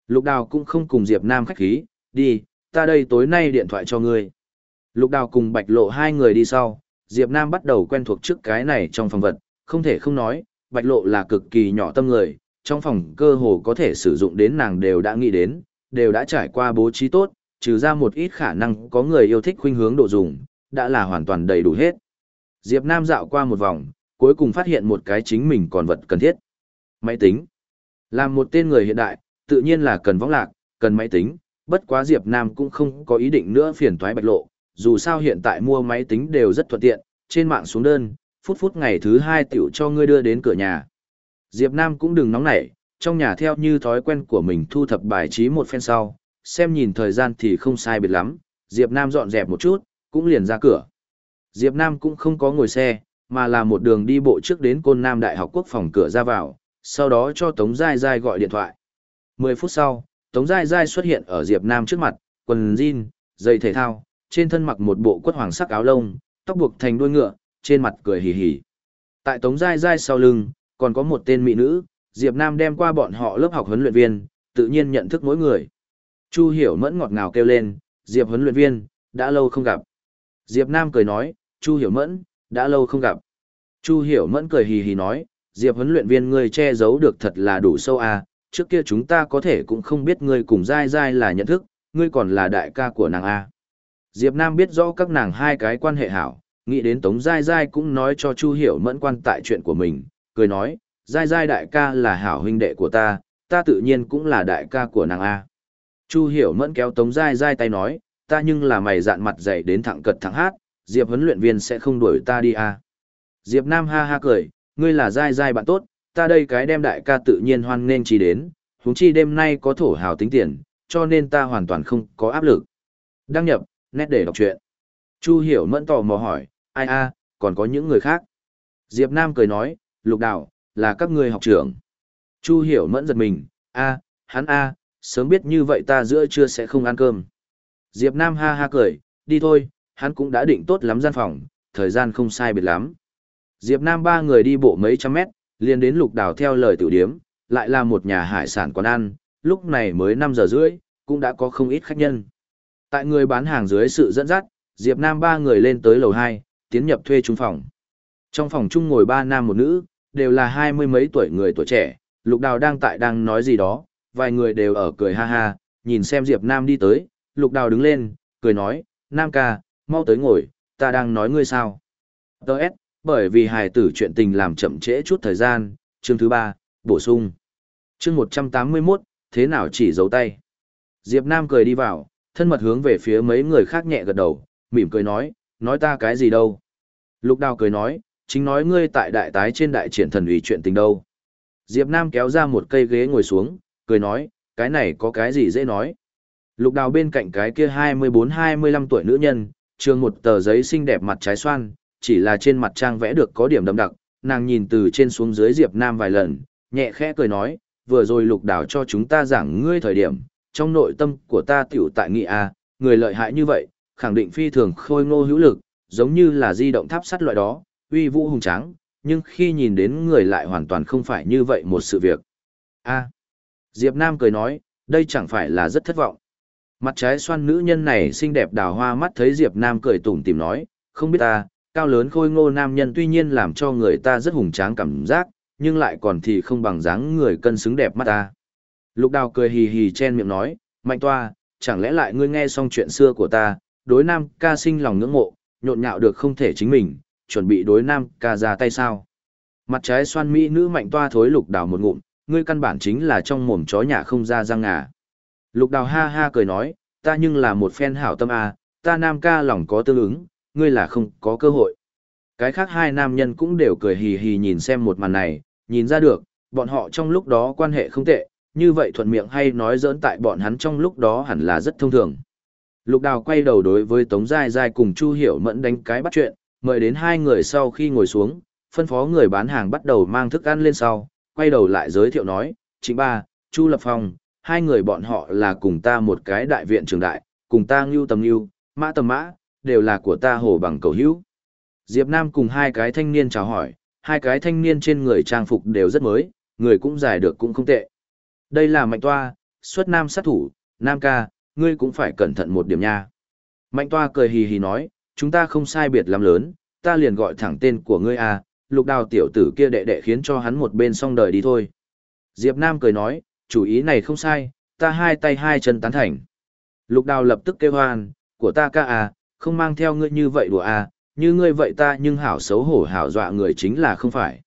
Lục Đào cũng không cùng Diệp Nam khách khí, đi, ta đây tối nay điện thoại cho ngươi. Lục Đào cùng Bạch Lộ hai người đi sau, Diệp Nam bắt đầu quen thuộc trước cái này trong phòng vật, không thể không nói, Bạch Lộ là cực kỳ nhỏ tâm người, trong phòng cơ hồ có thể sử dụng đến nàng đều đã nghĩ đến, đều đã trải qua bố trí tốt, trừ ra một ít khả năng có người yêu thích khuynh hướng độ dùng, đã là hoàn toàn đầy đủ hết. Diệp Nam dạo qua một vòng, cuối cùng phát hiện một cái chính mình còn vật cần thiết. Máy tính. Làm một tên người hiện đại, tự nhiên là cần võng lạc, cần máy tính, bất quá Diệp Nam cũng không có ý định nữa phiền toái bạch lộ, dù sao hiện tại mua máy tính đều rất thuận tiện, trên mạng xuống đơn, phút phút ngày thứ hai tiểu cho ngươi đưa đến cửa nhà. Diệp Nam cũng đừng nóng nảy, trong nhà theo như thói quen của mình thu thập bài trí một phen sau, xem nhìn thời gian thì không sai biệt lắm, Diệp Nam dọn dẹp một chút, cũng liền ra cửa. Diệp Nam cũng không có ngồi xe, mà là một đường đi bộ trước đến Côn Nam Đại học Quốc phòng cửa ra vào, sau đó cho Tống Giai Giai gọi điện thoại. 10 phút sau, Tống Giai Giai xuất hiện ở Diệp Nam trước mặt, quần jean, giày thể thao, trên thân mặc một bộ quất hoàng sắc áo lông, tóc buộc thành đuôi ngựa, trên mặt cười hì hì. Tại Tống Giai Giai sau lưng, còn có một tên mỹ nữ, Diệp Nam đem qua bọn họ lớp học huấn luyện viên, tự nhiên nhận thức mỗi người. Chu Hiểu mẫn ngọt ngào kêu lên, Diệp huấn luyện viên, đã lâu không gặp. Diệp Nam cười nói, Chu Hiểu mẫn, đã lâu không gặp. Chu Hiểu mẫn cười hì hì nói, Diệp huấn luyện viên ngươi che giấu được thật là đủ sâu à, trước kia chúng ta có thể cũng không biết ngươi cùng dai dai là nhận thức, ngươi còn là đại ca của nàng A. Diệp Nam biết rõ các nàng hai cái quan hệ hảo, nghĩ đến Tống Giai Giai cũng nói cho Chu Hiểu mẫn quan tại chuyện của mình, cười nói, Giai Giai đại ca là hảo huynh đệ của ta, ta tự nhiên cũng là đại ca của nàng A. Chu Hiểu mẫn kéo Tống Giai Giai tay nói, ta nhưng là mày dạn mặt dày đến thẳng cật thẳng hát, Diệp huấn luyện viên sẽ không đuổi ta đi à? Diệp Nam ha ha cười, ngươi là Giai Giai bạn tốt, ta đây cái đem đại ca tự nhiên hoan nên chỉ đến, huống chi đêm nay có thổ hào tính tiền, cho nên ta hoàn toàn không có áp lực. Đăng nhập, nét để đọc truyện. Chu Hiểu mẫn tò mò hỏi, ai a, còn có những người khác. Diệp Nam cười nói, lục đạo, là các ngươi học trưởng. Chu Hiểu mẫn giật mình, a, hắn a, sớm biết như vậy ta giữa trưa sẽ không ăn cơm. Diệp Nam ha ha cười, đi thôi, hắn cũng đã định tốt lắm gian phòng, thời gian không sai biệt lắm. Diệp Nam ba người đi bộ mấy trăm mét, liền đến lục đào theo lời tiểu điếm, lại là một nhà hải sản quán ăn, lúc này mới 5 giờ rưỡi, cũng đã có không ít khách nhân. Tại người bán hàng dưới sự dẫn dắt, Diệp Nam ba người lên tới lầu 2, tiến nhập thuê trung phòng. Trong phòng chung ngồi ba nam một nữ, đều là hai mươi mấy tuổi người tuổi trẻ, lục đào đang tại đang nói gì đó, vài người đều ở cười ha ha, nhìn xem Diệp Nam đi tới, lục đào đứng lên, cười nói, Nam ca, mau tới ngồi, ta đang nói ngươi sao. Đợt, bởi vì hài tử chuyện tình làm chậm trễ chút thời gian, chương thứ ba, bổ sung. Chương 181, thế nào chỉ giấu tay. Diệp Nam cười đi vào, thân mật hướng về phía mấy người khác nhẹ gật đầu, mỉm cười nói, nói ta cái gì đâu. Lục đào cười nói, chính nói ngươi tại đại tái trên đại triển thần ủy chuyện tình đâu. Diệp Nam kéo ra một cây ghế ngồi xuống, cười nói, cái này có cái gì dễ nói. Lục đào bên cạnh cái kia 24-25 tuổi nữ nhân, trường một tờ giấy xinh đẹp mặt trái xoan, chỉ là trên mặt trang vẽ được có điểm đậm đặc, nàng nhìn từ trên xuống dưới Diệp Nam vài lần, nhẹ khẽ cười nói, vừa rồi lục đảo cho chúng ta giảng ngươi thời điểm, trong nội tâm của ta tiểu tại nghị a, người lợi hại như vậy, khẳng định phi thường khôi ngô hữu lực, giống như là di động tháp sắt loại đó, uy vũ hùng tráng, nhưng khi nhìn đến người lại hoàn toàn không phải như vậy một sự việc. a Diệp Nam cười nói, đây chẳng phải là rất thất vọng. Mặt trái xoan nữ nhân này xinh đẹp đào hoa mắt thấy Diệp Nam cười tủm tỉm nói, không biết ta, cao lớn khôi ngô nam nhân tuy nhiên làm cho người ta rất hùng tráng cảm giác, nhưng lại còn thì không bằng dáng người cân xứng đẹp mắt ta. Lục đào cười hì hì chen miệng nói, mạnh toa, chẳng lẽ lại ngươi nghe xong chuyện xưa của ta, đối nam ca sinh lòng ngưỡng mộ, nhộn nhạo được không thể chính mình, chuẩn bị đối nam ca ra tay sao. Mặt trái xoan mỹ nữ mạnh toa thối lục đào một ngụm, ngươi căn bản chính là trong mồm chó nhà không ra răng ngà. Lục đào ha ha cười nói, ta nhưng là một phen hảo tâm à, ta nam ca lòng có tương ứng, ngươi là không có cơ hội. Cái khác hai nam nhân cũng đều cười hì hì nhìn xem một màn này, nhìn ra được, bọn họ trong lúc đó quan hệ không tệ, như vậy thuận miệng hay nói giỡn tại bọn hắn trong lúc đó hẳn là rất thông thường. Lục đào quay đầu đối với Tống Giai Giai cùng Chu Hiểu Mẫn đánh cái bắt chuyện, mời đến hai người sau khi ngồi xuống, phân phó người bán hàng bắt đầu mang thức ăn lên sau, quay đầu lại giới thiệu nói, chính ba, Chu Lập Phong, hai người bọn họ là cùng ta một cái đại viện trường đại, cùng ta ngưu tầm ngưu, mã tầm mã, đều là của ta hồ bằng cầu hữu. Diệp Nam cùng hai cái thanh niên chào hỏi, hai cái thanh niên trên người trang phục đều rất mới, người cũng dài được cũng không tệ. Đây là mạnh toa, xuất nam sát thủ, nam ca, ngươi cũng phải cẩn thận một điểm nha. Mạnh toa cười hì hì nói, chúng ta không sai biệt lắm lớn, ta liền gọi thẳng tên của ngươi à, lục đào tiểu tử kia đệ đệ khiến cho hắn một bên xong đời đi thôi. Diệp Nam cười nói, chủ ý này không sai, ta hai tay hai chân tán thành. Lục đào lập tức kêu hoan, của ta ca à, không mang theo ngươi như vậy đùa à, như ngươi vậy ta nhưng hảo xấu hổ hảo dọa người chính là không phải.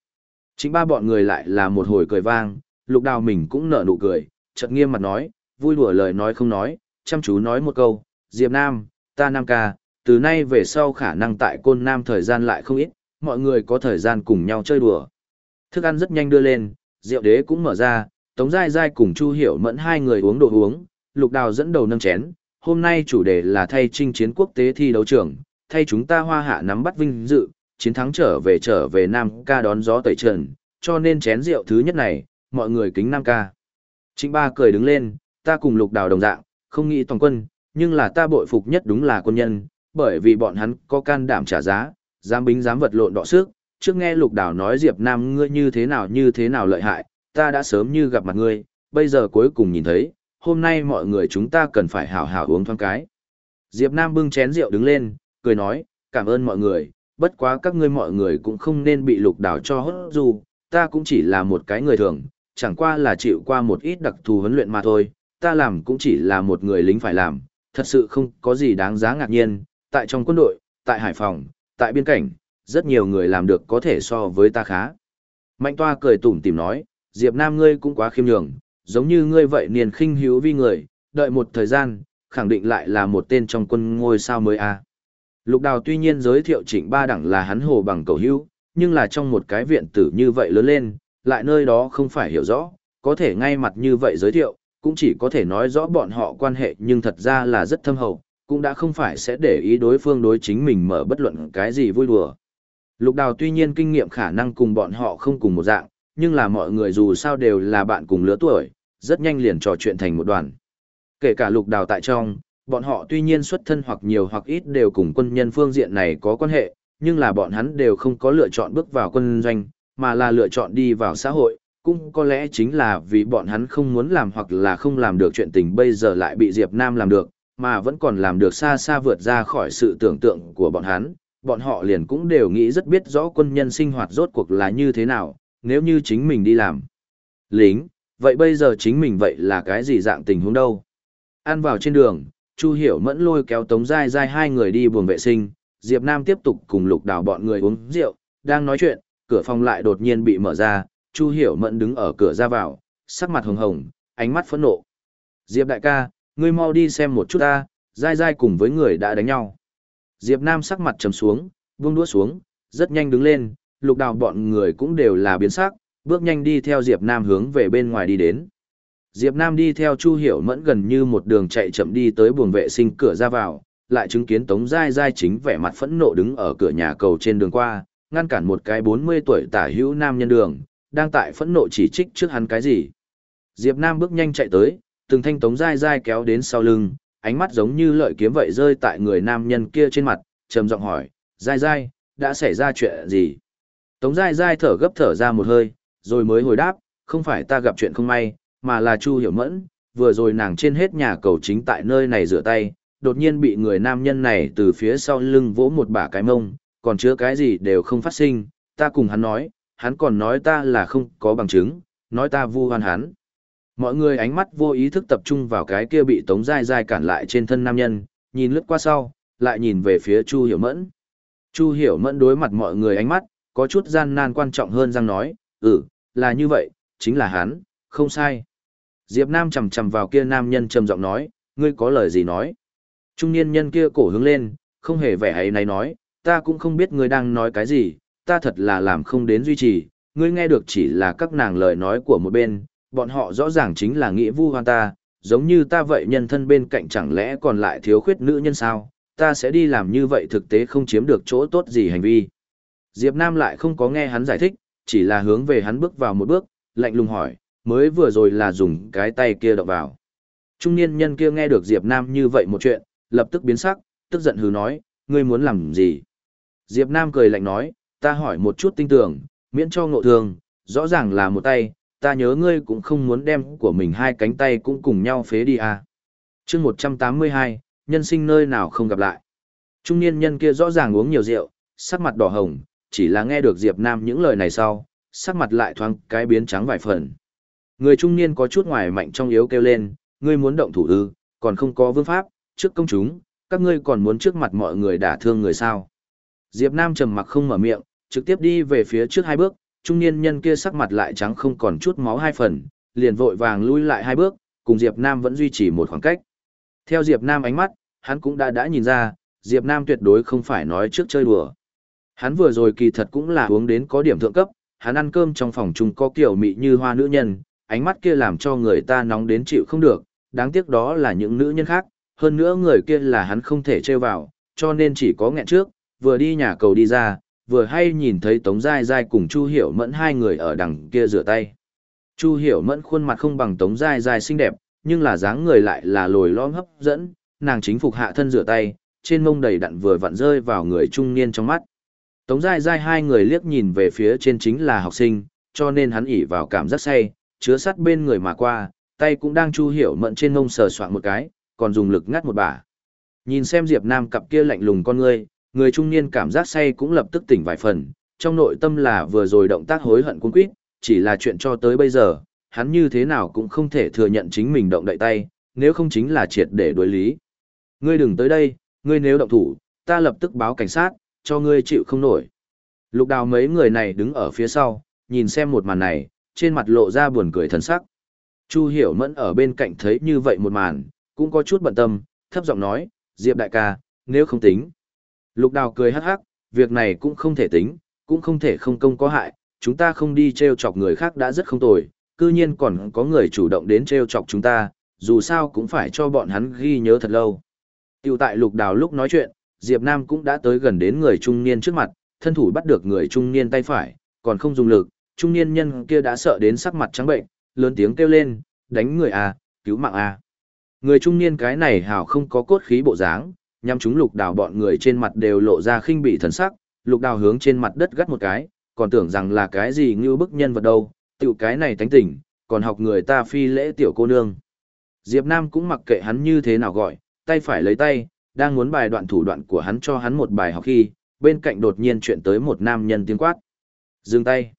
Chính ba bọn người lại là một hồi cười vang, lục đào mình cũng nở nụ cười, chợt nghiêm mặt nói, vui đùa lời nói không nói, chăm chú nói một câu, Diệp Nam, ta Nam ca, từ nay về sau khả năng tại côn Nam thời gian lại không ít, mọi người có thời gian cùng nhau chơi đùa. Thức ăn rất nhanh đưa lên, rượu đế cũng mở ra, Tống Giai Giai cùng Chu Hiểu Mẫn hai người uống đồ uống, Lục Đào dẫn đầu nâng chén. Hôm nay chủ đề là thay chinh chiến quốc tế thi đấu trưởng, thay chúng ta hoa hạ nắm bắt vinh dự, chiến thắng trở về trở về Nam ca đón gió tẩy trần, cho nên chén rượu thứ nhất này, mọi người kính Nam ca. Trịnh ba cười đứng lên, ta cùng Lục Đào đồng dạng, không nghĩ toàn quân, nhưng là ta bội phục nhất đúng là quân nhân, bởi vì bọn hắn có can đảm trả giá, dám bính dám vật lộn đọ sức. Trước nghe Lục Đào nói Diệp Nam ngươi như thế nào như thế nào lợi hại, ta đã sớm như gặp mặt ngươi, bây giờ cuối cùng nhìn thấy, hôm nay mọi người chúng ta cần phải hảo hảo uống thoáng cái. Diệp Nam bưng chén rượu đứng lên, cười nói, cảm ơn mọi người, bất quá các ngươi mọi người cũng không nên bị lục đảo cho hốt dù, ta cũng chỉ là một cái người thường, chẳng qua là chịu qua một ít đặc thù huấn luyện mà thôi, ta làm cũng chỉ là một người lính phải làm, thật sự không có gì đáng giá ngạc nhiên, tại trong quân đội, tại Hải Phòng, tại biên cảnh, rất nhiều người làm được có thể so với ta khá. Mạnh toa cười tủm tỉm nói, Diệp Nam ngươi cũng quá khiêm nhường, giống như ngươi vậy niền khinh hiếu vi người, đợi một thời gian, khẳng định lại là một tên trong quân ngôi sao mới a. À. Lục Đào tuy nhiên giới thiệu Trịnh Ba Đẳng là hắn hồ bằng cầu hữu, nhưng là trong một cái viện tử như vậy lớn lên, lại nơi đó không phải hiểu rõ, có thể ngay mặt như vậy giới thiệu, cũng chỉ có thể nói rõ bọn họ quan hệ nhưng thật ra là rất thâm hậu, cũng đã không phải sẽ để ý đối phương đối chính mình mở bất luận cái gì vui đùa. Lục Đào tuy nhiên kinh nghiệm khả năng cùng bọn họ không cùng một dạng, nhưng là mọi người dù sao đều là bạn cùng lứa tuổi, rất nhanh liền trò chuyện thành một đoàn. Kể cả lục đào tại trong, bọn họ tuy nhiên xuất thân hoặc nhiều hoặc ít đều cùng quân nhân phương diện này có quan hệ, nhưng là bọn hắn đều không có lựa chọn bước vào quân doanh, mà là lựa chọn đi vào xã hội, cũng có lẽ chính là vì bọn hắn không muốn làm hoặc là không làm được chuyện tình bây giờ lại bị Diệp Nam làm được, mà vẫn còn làm được xa xa vượt ra khỏi sự tưởng tượng của bọn hắn, bọn họ liền cũng đều nghĩ rất biết rõ quân nhân sinh hoạt rốt cuộc là như thế nào, nếu như chính mình đi làm lính, vậy bây giờ chính mình vậy là cái gì dạng tình huống đâu. Ăn vào trên đường, Chu Hiểu mẫn lôi kéo Tống Giai Giai hai người đi buồng vệ sinh, Diệp Nam tiếp tục cùng lục Đào bọn người uống rượu, đang nói chuyện, cửa phòng lại đột nhiên bị mở ra, Chu Hiểu mẫn đứng ở cửa ra vào, sắc mặt hồng hồng, ánh mắt phẫn nộ. Diệp đại ca, ngươi mau đi xem một chút ta, Giai Giai cùng với người đã đánh nhau. Diệp Nam sắc mặt trầm xuống, buông đũa xuống, rất nhanh đứng lên, lục đào bọn người cũng đều là biến sắc, bước nhanh đi theo Diệp Nam hướng về bên ngoài đi đến. Diệp Nam đi theo Chu Hiểu Mẫn gần như một đường chạy chậm đi tới buồng vệ sinh cửa ra vào, lại chứng kiến Tống Giai Giai chính vẻ mặt phẫn nộ đứng ở cửa nhà cầu trên đường qua, ngăn cản một cái 40 tuổi tả hữu nam nhân đường, đang tại phẫn nộ chỉ trích trước hắn cái gì. Diệp Nam bước nhanh chạy tới, từng thanh Tống Giai Giai kéo đến sau lưng, ánh mắt giống như lợi kiếm vậy rơi tại người nam nhân kia trên mặt, trầm giọng hỏi, Giai Giai, đã xảy ra chuyện gì? Tống dai dai thở gấp thở ra một hơi, rồi mới hồi đáp, không phải ta gặp chuyện không may, mà là Chu Hiểu Mẫn, vừa rồi nàng trên hết nhà cầu chính tại nơi này rửa tay, đột nhiên bị người nam nhân này từ phía sau lưng vỗ một bả cái mông, còn chứa cái gì đều không phát sinh, ta cùng hắn nói, hắn còn nói ta là không có bằng chứng, nói ta vu hoan hắn. Mọi người ánh mắt vô ý thức tập trung vào cái kia bị Tống Giai Giai cản lại trên thân nam nhân, nhìn lướt qua sau, lại nhìn về phía Chu Hiểu Mẫn. Chu Hiểu Mẫn đối mặt mọi người ánh mắt, có chút gian nan quan trọng hơn răng nói, ừ, là như vậy, chính là hắn, không sai. Diệp Nam chầm chầm vào kia nam nhân trầm giọng nói, ngươi có lời gì nói. Trung niên nhân kia cổ hướng lên, không hề vẻ ấy này nói, ta cũng không biết ngươi đang nói cái gì, ta thật là làm không đến duy trì, ngươi nghe được chỉ là các nàng lời nói của một bên, bọn họ rõ ràng chính là nghĩa vu hoan ta, giống như ta vậy nhân thân bên cạnh chẳng lẽ còn lại thiếu khuyết nữ nhân sao, ta sẽ đi làm như vậy thực tế không chiếm được chỗ tốt gì hành vi. Diệp Nam lại không có nghe hắn giải thích, chỉ là hướng về hắn bước vào một bước, lạnh lùng hỏi, mới vừa rồi là dùng cái tay kia đập vào. Trung niên nhân kia nghe được Diệp Nam như vậy một chuyện, lập tức biến sắc, tức giận hừ nói, ngươi muốn làm gì? Diệp Nam cười lạnh nói, ta hỏi một chút tinh tưởng, miễn cho ngộ thương, rõ ràng là một tay, ta nhớ ngươi cũng không muốn đem của mình hai cánh tay cũng cùng nhau phế đi à. chương 182, nhân sinh nơi nào không gặp lại. Trung niên nhân kia rõ ràng uống nhiều rượu, sắc mặt đỏ hồng, chỉ là nghe được Diệp Nam những lời này sau, sắc mặt lại thoáng cái biến trắng vài phần. Người trung niên có chút ngoài mạnh trong yếu kêu lên, ngươi muốn động thủ ư, còn không có vương pháp, trước công chúng, các ngươi còn muốn trước mặt mọi người đả thương người sao. Diệp Nam trầm mặc không mở miệng, trực tiếp đi về phía trước hai bước, trung niên nhân kia sắc mặt lại trắng không còn chút máu hai phần, liền vội vàng lui lại hai bước, cùng Diệp Nam vẫn duy trì một khoảng cách. Theo Diệp Nam ánh mắt, hắn cũng đã đã nhìn ra, Diệp Nam tuyệt đối không phải nói trước chơi đùa. Hắn vừa rồi kỳ thật cũng là uống đến có điểm thượng cấp, hắn ăn cơm trong phòng chung có kiểu mị như hoa nữ nhân, ánh mắt kia làm cho người ta nóng đến chịu không được, đáng tiếc đó là những nữ nhân khác, hơn nữa người kia là hắn không thể trêu vào, cho nên chỉ có nghẹn trước, vừa đi nhà cầu đi ra, vừa hay nhìn thấy Tống Giai Giai cùng Chu Hiểu Mẫn hai người ở đằng kia rửa tay. Chu Hiểu Mẫn khuôn mặt không bằng Tống Giai Giai xinh đẹp, nhưng là dáng người lại là lồi lõm hấp dẫn, nàng chính phục hạ thân rửa tay, trên mông đầy đặn vừa vặn rơi vào người trung niên trong mắt. Tống Giai Giai hai người liếc nhìn về phía trên chính là học sinh, cho nên hắn ỉ vào cảm giác say, chứa sắt bên người mà qua, tay cũng đang Chu Hiểu mận trên ngông sờ soạn một cái, còn dùng lực ngắt một bả. Nhìn xem Diệp Nam cặp kia lạnh lùng con ngươi, người trung niên cảm giác say cũng lập tức tỉnh vài phần, trong nội tâm là vừa rồi động tác hối hận cuốn quýt, chỉ là chuyện cho tới bây giờ, hắn như thế nào cũng không thể thừa nhận chính mình động đậy tay, nếu không chính là triệt để đối lý. Ngươi đừng tới đây, ngươi nếu động thủ, ta lập tức báo cảnh sát, cho ngươi chịu không nổi. Lục đào mấy người này đứng ở phía sau, nhìn xem một màn này, trên mặt lộ ra buồn cười thần sắc. Chu hiểu mẫn ở bên cạnh thấy như vậy một màn, cũng có chút bận tâm, thấp giọng nói, Diệp đại ca, nếu không tính. Lục đào cười hắc hắc, việc này cũng không thể tính, cũng không thể không công có hại, chúng ta không đi treo chọc người khác đã rất không tồi, cư nhiên còn có người chủ động đến treo chọc chúng ta, dù sao cũng phải cho bọn hắn ghi nhớ thật lâu. Tiểu tại lục đào lúc nói chuyện, Diệp Nam cũng đã tới gần đến người trung niên trước mặt, thân thủ bắt được người trung niên tay phải, còn không dùng lực, trung niên nhân kia đã sợ đến sắc mặt trắng bệnh, lớn tiếng kêu lên, đánh người à, cứu mạng à. Người trung niên cái này hảo không có cốt khí bộ dáng, nhằm chúng lục đào bọn người trên mặt đều lộ ra khinh bị thần sắc, lục đào hướng trên mặt đất gắt một cái, còn tưởng rằng là cái gì như bức nhân vật đâu, tiểu cái này tánh tỉnh, còn học người ta phi lễ tiểu cô nương. Diệp Nam cũng mặc kệ hắn như thế nào gọi, tay phải lấy tay, đang muốn bài đoạn thủ đoạn của hắn cho hắn một bài học khi, bên cạnh đột nhiên chuyện tới một nam nhân tiếng quát. Dừng tay.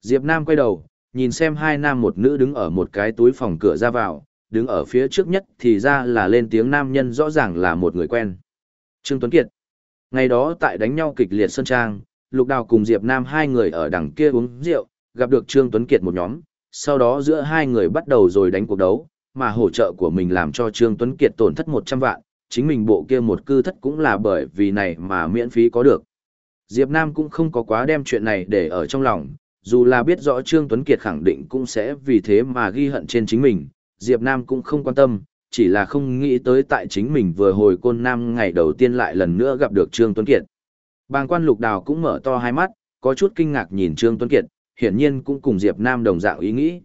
Diệp Nam quay đầu, nhìn xem hai nam một nữ đứng ở một cái túi phòng cửa ra vào, đứng ở phía trước nhất thì ra là lên tiếng nam nhân rõ ràng là một người quen. Trương Tuấn Kiệt. Ngày đó tại đánh nhau kịch liệt Sơn Trang, Lục Đào cùng Diệp Nam hai người ở đằng kia uống rượu, gặp được Trương Tuấn Kiệt một nhóm, sau đó giữa hai người bắt đầu rồi đánh cuộc đấu, mà hỗ trợ của mình làm cho Trương Tuấn Kiệt tổn thất 100 vạn, chính mình bộ kia một cư thất cũng là bởi vì này mà miễn phí có được. Diệp Nam cũng không có quá đem chuyện này để ở trong lòng, dù là biết rõ Trương Tuấn Kiệt khẳng định cũng sẽ vì thế mà ghi hận trên chính mình, Diệp Nam cũng không quan tâm, chỉ là không nghĩ tới tại chính mình vừa hồi côn nam ngày đầu tiên lại lần nữa gặp được Trương Tuấn Kiệt. Bàng quan lục đào cũng mở to hai mắt, có chút kinh ngạc nhìn Trương Tuấn Kiệt, hiển nhiên cũng cùng Diệp Nam đồng dạng ý nghĩ.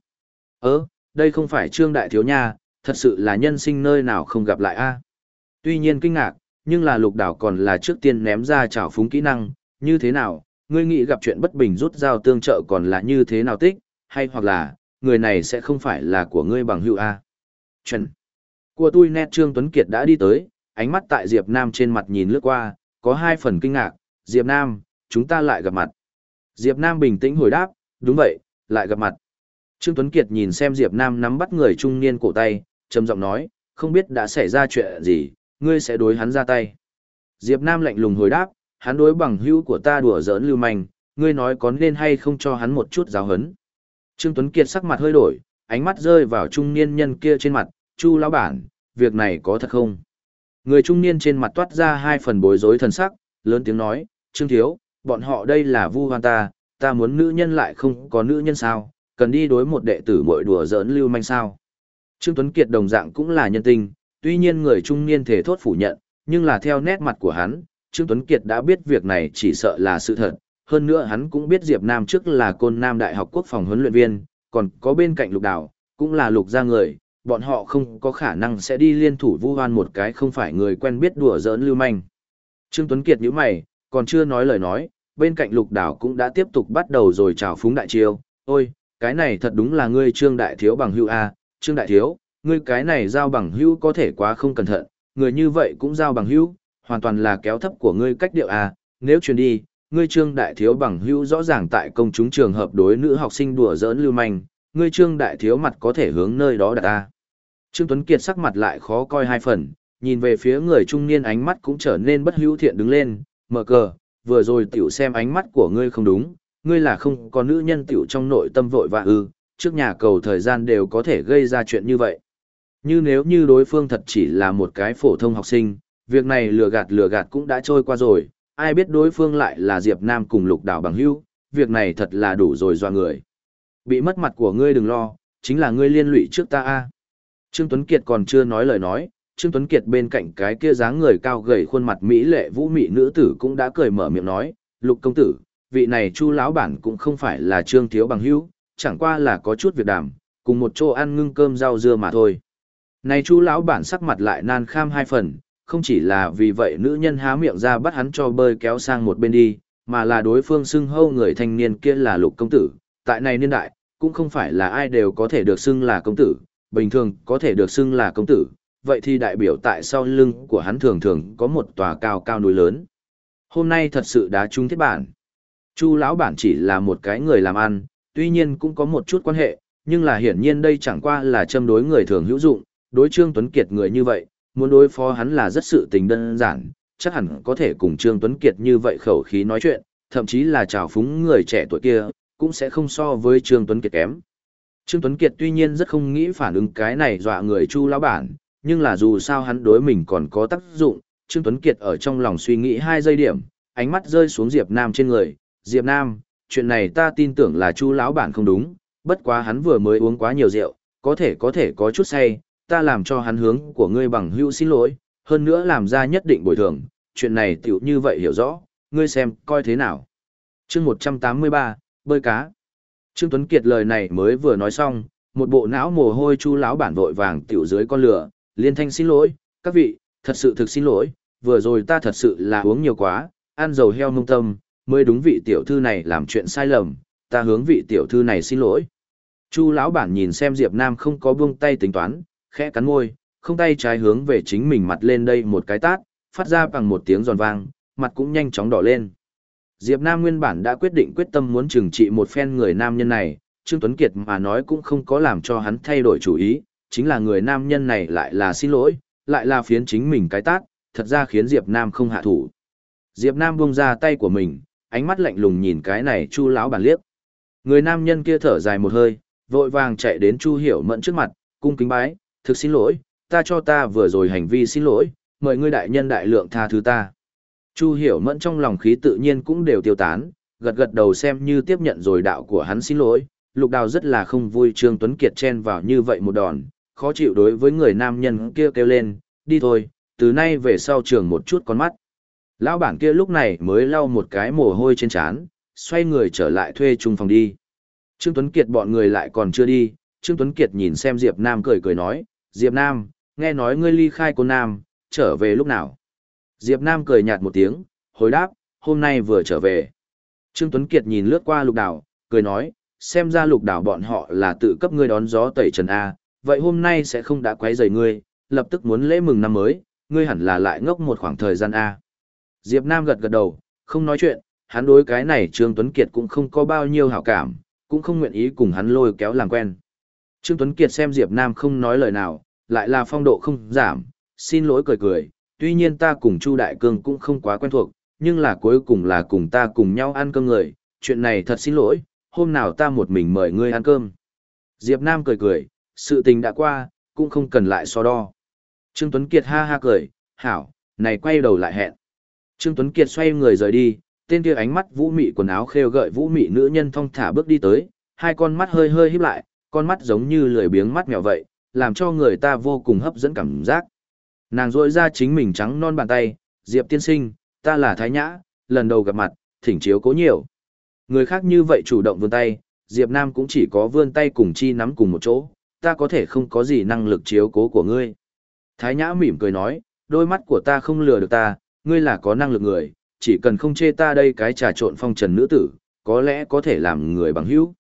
Ơ, đây không phải Trương Đại Thiếu Nha, thật sự là nhân sinh nơi nào không gặp lại a. Tuy nhiên kinh ngạc, nhưng là lục đảo còn là trước tiên ném ra trào phúng kỹ năng, như thế nào, ngươi nghĩ gặp chuyện bất bình rút dao tương trợ còn là như thế nào tích, hay hoặc là, người này sẽ không phải là của ngươi bằng hữu A. Chuẩn. Của tôi nét Trương Tuấn Kiệt đã đi tới, ánh mắt tại Diệp Nam trên mặt nhìn lướt qua, có hai phần kinh ngạc, Diệp Nam, chúng ta lại gặp mặt. Diệp Nam bình tĩnh hồi đáp, đúng vậy, lại gặp mặt. Trương Tuấn Kiệt nhìn xem Diệp Nam nắm bắt người trung niên cổ tay, trầm giọng nói, không biết đã xảy ra chuyện gì, ngươi sẽ đối hắn ra tay. Diệp Nam lạnh lùng hồi đáp, hắn đối bằng hữu của ta đùa giỡn lưu manh, ngươi nói có nên hay không cho hắn một chút giáo hấn. Trương Tuấn Kiệt sắc mặt hơi đổi, ánh mắt rơi vào trung niên nhân kia trên mặt, Chu lão bản, việc này có thật không? Người trung niên trên mặt toát ra hai phần bối rối thần sắc, lớn tiếng nói, Trương Thiếu, bọn họ đây là vu hoan ta, ta muốn nữ nhân lại không có nữ nhân sao, cần đi đối một đệ tử mội đùa giỡn lưu manh sao. Trương Tuấn Kiệt đồng dạng cũng là nhân tình, tuy nhiên người trung niên thể thốt phủ nhận, nhưng là theo nét mặt của hắn, Trương Tuấn Kiệt đã biết việc này chỉ sợ là sự thật, hơn nữa hắn cũng biết Diệp Nam trước là côn Nam Đại học quốc phòng huấn luyện viên, còn có bên cạnh lục đảo, cũng là lục gia người, bọn họ không có khả năng sẽ đi liên thủ vu hoan một cái không phải người quen biết đùa giỡn lưu manh. Trương Tuấn Kiệt nhíu mày, còn chưa nói lời nói, bên cạnh lục đảo cũng đã tiếp tục bắt đầu rồi chào phúng đại chiêu, ôi, cái này thật đúng là ngươi Trương Đại Thiếu bằng hữu A, Trương Đại Thiếu, ngươi cái này giao bằng hữu có thể quá không cẩn thận, người như vậy cũng giao bằng hữu, hoàn toàn là kéo thấp của ngươi cách điệu à? nếu truyền đi, ngươi Trương Đại Thiếu bằng hữu rõ ràng tại công chúng trường hợp đối nữ học sinh đùa giỡn lưu manh, ngươi Trương Đại Thiếu mặt có thể hướng nơi đó đặt à? Trương Tuấn Kiệt sắc mặt lại khó coi hai phần, nhìn về phía người trung niên ánh mắt cũng trở nên bất hữu thiện đứng lên, mở cờ, vừa rồi tiểu xem ánh mắt của ngươi không đúng, ngươi là không có nữ nhân tiểu trong nội tâm vội và ư, trước nhà cầu thời gian đều có thể gây ra chuyện như vậy. Như nếu như đối phương thật chỉ là một cái phổ thông học sinh, việc này lừa gạt lừa gạt cũng đã trôi qua rồi, ai biết đối phương lại là Diệp Nam cùng lục đảo bằng hữu, việc này thật là đủ rồi doa người. Bị mất mặt của ngươi đừng lo, chính là ngươi liên lụy trước ta a. Trương Tuấn Kiệt còn chưa nói lời nói, Trương Tuấn Kiệt bên cạnh cái kia dáng người cao gầy khuôn mặt mỹ lệ vũ mị nữ tử cũng đã cười mở miệng nói, "Lục công tử, vị này Chu lão bản cũng không phải là Trương thiếu bằng hữu, chẳng qua là có chút việc đảm, cùng một chỗ ăn ngưng cơm rau dưa mà thôi." Này Chu lão bản sắc mặt lại nan kham hai phần, không chỉ là vì vậy nữ nhân há miệng ra bắt hắn cho bơi kéo sang một bên đi, mà là đối phương xưng hâu người thanh niên kia là Lục công tử, tại này niên đại, cũng không phải là ai đều có thể được xưng là công tử, bình thường có thể được xưng là công tử, vậy thì đại biểu tại sau lưng của hắn thường thường có một tòa cao cao núi lớn. Hôm nay thật sự đã trúng thiết bản. Chu lão bản chỉ là một cái người làm ăn, tuy nhiên cũng có một chút quan hệ, nhưng là hiển nhiên đây chẳng qua là châm đối người thường hữu dụng, đối Trương Tuấn Kiệt người như vậy, muốn đối phó hắn là rất sự tình đơn giản, chắc hẳn có thể cùng Trương Tuấn Kiệt như vậy khẩu khí nói chuyện, thậm chí là chào phúng người trẻ tuổi kia, cũng sẽ không so với Trương Tuấn Kiệt kém. Trương Tuấn Kiệt tuy nhiên rất không nghĩ phản ứng cái này dọa người Chu lão bản, nhưng là dù sao hắn đối mình còn có tác dụng, Trương Tuấn Kiệt ở trong lòng suy nghĩ hai giây điểm, ánh mắt rơi xuống Diệp Nam trên người, Diệp Nam, chuyện này ta tin tưởng là Chu lão bản không đúng, bất quá hắn vừa mới uống quá nhiều rượu, có thể có thể có chút say, ta làm cho hắn hướng của ngươi bằng hữu xin lỗi, hơn nữa làm ra nhất định bồi thường, chuyện này tiểu như vậy hiểu rõ, ngươi xem coi thế nào. Chương 183, bơi cá. Trương Tuấn Kiệt lời này mới vừa nói xong, một bộ não mồ hôi chu lão bản vội vàng tiểu dưới con lửa, liên thanh xin lỗi, các vị, thật sự thực xin lỗi, vừa rồi ta thật sự là uống nhiều quá, ăn dầu heo mông tâm, mới đúng vị tiểu thư này làm chuyện sai lầm, ta hướng vị tiểu thư này xin lỗi. Chu lão bản nhìn xem Diệp Nam không có buông tay tính toán, khẽ cắn môi, không tay trái hướng về chính mình mặt lên đây một cái tát, phát ra bằng một tiếng giòn vang, mặt cũng nhanh chóng đỏ lên. Diệp Nam nguyên bản đã quyết định quyết tâm muốn trừng trị một phen người nam nhân này, Trương Tuấn Kiệt mà nói cũng không có làm cho hắn thay đổi chủ ý, chính là người nam nhân này lại là xin lỗi, lại là phiến chính mình cái tát, thật ra khiến Diệp Nam không hạ thủ. Diệp Nam buông ra tay của mình, ánh mắt lạnh lùng nhìn cái này Chu lão bản liếc. Người nam nhân kia thở dài một hơi, vội vàng chạy đến Chu Hiểu Mẫn trước mặt, cung kính bái, thực xin lỗi, ta cho ta vừa rồi hành vi xin lỗi, mời ngươi đại nhân đại lượng tha thứ ta. Chu Hiểu Mẫn trong lòng khí tự nhiên cũng đều tiêu tán, gật gật đầu xem như tiếp nhận rồi đạo của hắn xin lỗi. Lục Đào rất là không vui Trương Tuấn Kiệt chen vào như vậy một đòn, khó chịu đối với người nam nhân kia kêu lên, đi thôi, từ nay về sau trường một chút con mắt. Lão bản kia lúc này mới lau một cái mồ hôi trên trán, xoay người trở lại thuê chung phòng đi. Trương Tuấn Kiệt bọn người lại còn chưa đi, Trương Tuấn Kiệt nhìn xem Diệp Nam cười cười nói, Diệp Nam, nghe nói ngươi ly khai cô Nam, trở về lúc nào? Diệp Nam cười nhạt một tiếng, hồi đáp, hôm nay vừa trở về. Trương Tuấn Kiệt nhìn lướt qua lục đảo, cười nói, xem ra lục đảo bọn họ là tự cấp ngươi đón gió tẩy trần A, vậy hôm nay sẽ không đã quấy rầy ngươi, lập tức muốn lễ mừng năm mới, ngươi hẳn là lại ngốc một khoảng thời gian A. Diệp Nam gật gật đầu, không nói chuyện, hắn đối cái này Trương Tuấn Kiệt cũng không có bao nhiêu hảo cảm, cũng không nguyện ý cùng hắn lôi kéo làm quen. Trương Tuấn Kiệt xem Diệp Nam không nói lời nào, lại là phong độ không giảm, xin lỗi cười cười, tuy nhiên ta cùng Chu Đại Cương cũng không quá quen thuộc, nhưng là cuối cùng là cùng ta cùng nhau ăn cơm người, chuyện này thật xin lỗi, hôm nào ta một mình mời ngươi ăn cơm. Diệp Nam cười cười, sự tình đã qua, cũng không cần lại so đo. Trương Tuấn Kiệt ha ha cười, hảo, này quay đầu lại hẹn. Trương Tuấn Kiệt xoay người rời đi, tên kia ánh mắt vũ mị quần áo khêu gợi vũ mị nữ nhân thong thả bước đi tới, hai con mắt hơi hơi híp lại, con mắt giống như lười biếng mắt mèo vậy, làm cho người ta vô cùng hấp dẫn cảm giác. Nàng rỗi ra chính mình trắng non bàn tay, Diệp tiên sinh, ta là Thái Nhã, lần đầu gặp mặt, thỉnh chiếu cố nhiều. Người khác như vậy chủ động vươn tay, Diệp Nam cũng chỉ có vươn tay cùng chi nắm cùng một chỗ, ta có thể không có gì năng lực chiếu cố của ngươi. Thái Nhã mỉm cười nói, đôi mắt của ta không lừa được ta, ngươi là có năng lực người, chỉ cần không chê ta đây cái trà trộn phong trần nữ tử, có lẽ có thể làm người bằng hữu.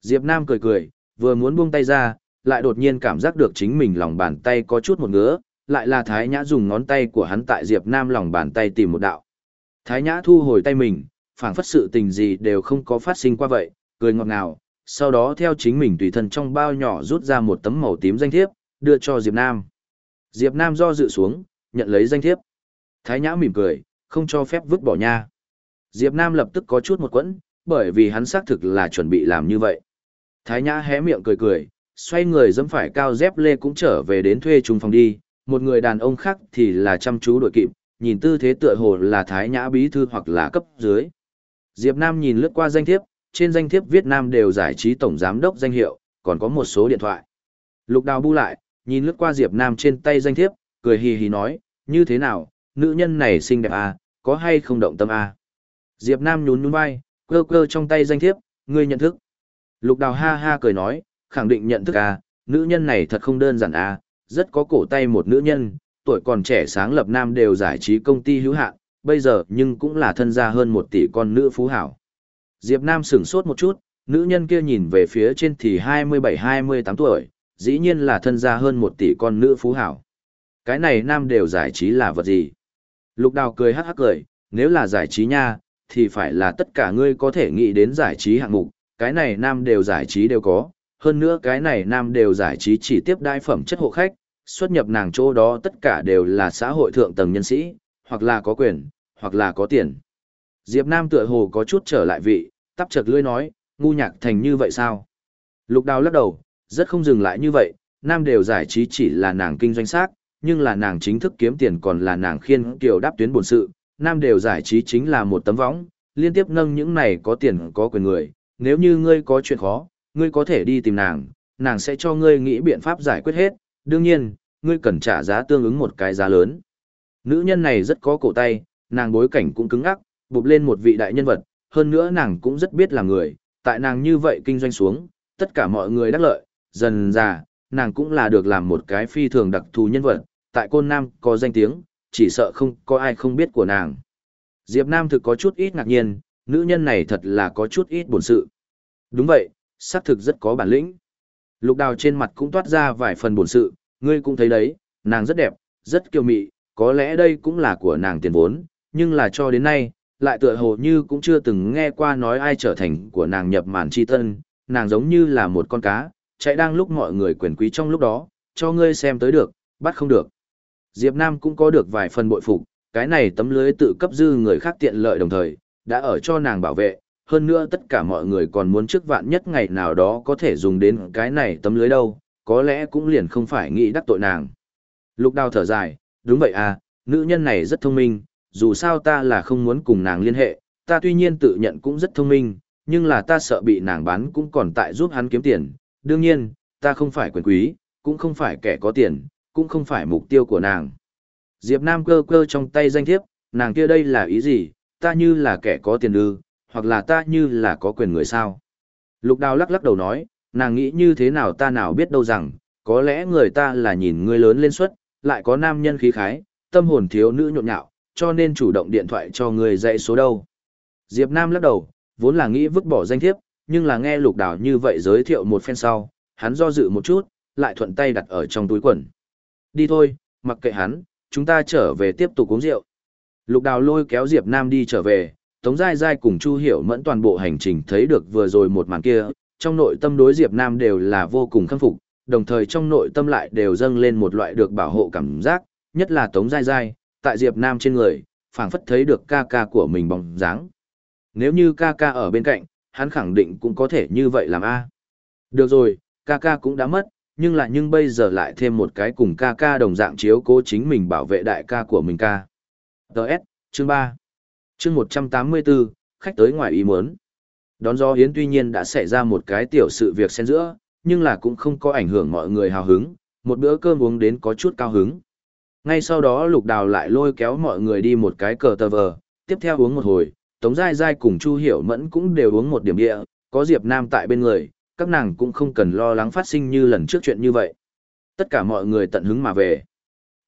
Diệp Nam cười cười, vừa muốn buông tay ra, lại đột nhiên cảm giác được chính mình lòng bàn tay có chút một ngứa, lại là Thái Nhã dùng ngón tay của hắn tại Diệp Nam lòng bàn tay tìm một đạo. Thái Nhã thu hồi tay mình, phảng phất sự tình gì đều không có phát sinh qua vậy, cười ngọt ngào, sau đó theo chính mình tùy thân trong bao nhỏ rút ra một tấm màu tím danh thiếp, đưa cho Diệp Nam. Diệp Nam do dự xuống, nhận lấy danh thiếp. Thái Nhã mỉm cười, không cho phép vứt bỏ nha. Diệp Nam lập tức có chút một quẫn, bởi vì hắn xác thực là chuẩn bị làm như vậy. Thái Nhã hé miệng cười cười, xoay người dẫm phải cao dép lê cũng trở về đến thuê trung phòng đi, một người đàn ông khác thì là chăm chú đội kịp, nhìn tư thế tựa hồ là Thái Nhã bí thư hoặc là cấp dưới. Diệp Nam nhìn lướt qua danh thiếp, trên danh thiếp Việt Nam đều giải trí tổng giám đốc danh hiệu, còn có một số điện thoại. Lục Đào bu lại, nhìn lướt qua Diệp Nam trên tay danh thiếp, cười hì hì nói, như thế nào, nữ nhân này xinh đẹp à, có hay không động tâm à. Diệp Nam nhún nhún vai, cơ cơ trong tay danh thiếp, ngươi nhận thức. Lục Đào ha ha cười nói, khẳng định nhận thức à, nữ nhân này thật không đơn giản à, rất có cổ tay một nữ nhân, tuổi còn trẻ sáng lập nam đều giải trí công ty hữu hạn, bây giờ nhưng cũng là thân gia hơn một tỷ con nữ phú hảo. Diệp Nam sửng sốt một chút, nữ nhân kia nhìn về phía trên thì 27-28 tuổi, dĩ nhiên là thân gia hơn một tỷ con nữ phú hảo. Cái này nam đều giải trí là vật gì? Lục đào cười hắc hắc cười, nếu là giải trí nha, thì phải là tất cả ngươi có thể nghĩ đến giải trí hạng mục, cái này nam đều giải trí đều có, hơn nữa cái này nam đều giải trí chỉ tiếp đai phẩm chất hộ khách, xuất nhập nàng chỗ đó tất cả đều là xã hội thượng tầng nhân sĩ, hoặc là có quyền, hoặc là có tiền. Diệp Nam tựa hồ có chút trở lại vị, tắp chật lưỡi nói, ngu nhạc thành như vậy sao? Lục đào lắc đầu, rất không dừng lại như vậy, nam đều giải trí chỉ là nàng kinh doanh xác, nhưng là nàng chính thức kiếm tiền còn là nàng khiên kiều đáp tuyến bổn sự, nam đều giải trí chính là một tấm võng, liên tiếp nâng những này có tiền có quyền người, nếu như ngươi có chuyện khó, ngươi có thể đi tìm nàng, nàng sẽ cho ngươi nghĩ biện pháp giải quyết hết, đương nhiên, ngươi cần trả giá tương ứng một cái giá lớn. Nữ nhân này rất có cổ tay, nàng bối cảnh cũng cứng ắc, bụp lên một vị đại nhân vật, hơn nữa nàng cũng rất biết là người, tại nàng như vậy kinh doanh xuống, tất cả mọi người đắc lợi, dần già, nàng cũng là được làm một cái phi thường đặc thù nhân vật, tại Côn Nam có danh tiếng, chỉ sợ không có ai không biết của nàng. Diệp Nam thực có chút ít ngạc nhiên, nữ nhân này thật là có chút ít buồn sự. Đúng vậy, xác thực rất có bản lĩnh. Lục đào trên mặt cũng toát ra vài phần buồn sự, ngươi cũng thấy đấy, nàng rất đẹp, rất kiêu mị, có lẽ đây cũng là của nàng tiền vốn, nhưng là cho đến nay, lại tựa hồ như cũng chưa từng nghe qua nói ai trở thành của nàng nhập màn chi tân, nàng giống như là một con cá, chạy đang lúc mọi người quyền quý trong lúc đó, cho ngươi xem tới được, bắt không được. Diệp Nam cũng có được vài phần bội phục, cái này tấm lưới tự cấp dư người khác tiện lợi đồng thời, đã ở cho nàng bảo vệ, hơn nữa tất cả mọi người còn muốn trước vạn nhất ngày nào đó có thể dùng đến cái này tấm lưới đâu, có lẽ cũng liền không phải nghĩ đắc tội nàng. Lục đào thở dài, đúng vậy à, nữ nhân này rất thông minh, dù sao ta là không muốn cùng nàng liên hệ, ta tuy nhiên tự nhận cũng rất thông minh, nhưng là ta sợ bị nàng bán cũng còn tại giúp hắn kiếm tiền. Đương nhiên, ta không phải quyền quý, cũng không phải kẻ có tiền, cũng không phải mục tiêu của nàng. Diệp Nam cơ cơ trong tay danh thiếp, nàng kia đây là ý gì, ta như là kẻ có tiền ư, hoặc là ta như là có quyền người sao. Lục đào lắc lắc đầu nói, nàng nghĩ như thế nào ta nào biết đâu rằng, có lẽ người ta là nhìn ngươi lớn lên suất, lại có nam nhân khí khái, tâm hồn thiếu nữ nhộn nhạo, cho nên chủ động điện thoại cho người dạy số đâu. Diệp Nam lắc đầu, vốn là nghĩ vứt bỏ danh thiếp, nhưng là nghe lục đào như vậy giới thiệu một phen sau, hắn do dự một chút, lại thuận tay đặt ở trong túi quần. Đi thôi, mặc kệ hắn, chúng ta trở về tiếp tục uống rượu. Lục đào lôi kéo Diệp Nam đi trở về, Tống Giai Giai cùng Chu Hiểu mẫn toàn bộ hành trình thấy được vừa rồi một màn kia, trong nội tâm đối Diệp Nam đều là vô cùng khâm phục, đồng thời trong nội tâm lại đều dâng lên một loại được bảo hộ cảm giác, nhất là Tống Giai Giai, tại Diệp Nam trên người, phảng phất thấy được ca ca của mình bóng dáng. Nếu như ca ca ở bên cạnh, hắn khẳng định cũng có thể như vậy làm a. Được rồi, ca ca cũng đã mất, nhưng lại nhưng bây giờ lại thêm một cái cùng ca ca đồng dạng chiếu cố chính mình bảo vệ đại ca của mình ca. Đợt, chương 3. Chương 184, khách tới ngoài ý muốn. Đón do hiến tuy nhiên đã xảy ra một cái tiểu sự việc xen giữa, nhưng là cũng không có ảnh hưởng mọi người hào hứng, một bữa cơm uống đến có chút cao hứng. Ngay sau đó lục đào lại lôi kéo mọi người đi một cái cờ tờ vờ, tiếp theo uống một hồi, Tống Giai Giai cùng Chu Hiểu Mẫn cũng đều uống một điểm địa, có Diệp Nam tại bên người, các nàng cũng không cần lo lắng phát sinh như lần trước chuyện như vậy. Tất cả mọi người tận hứng mà về.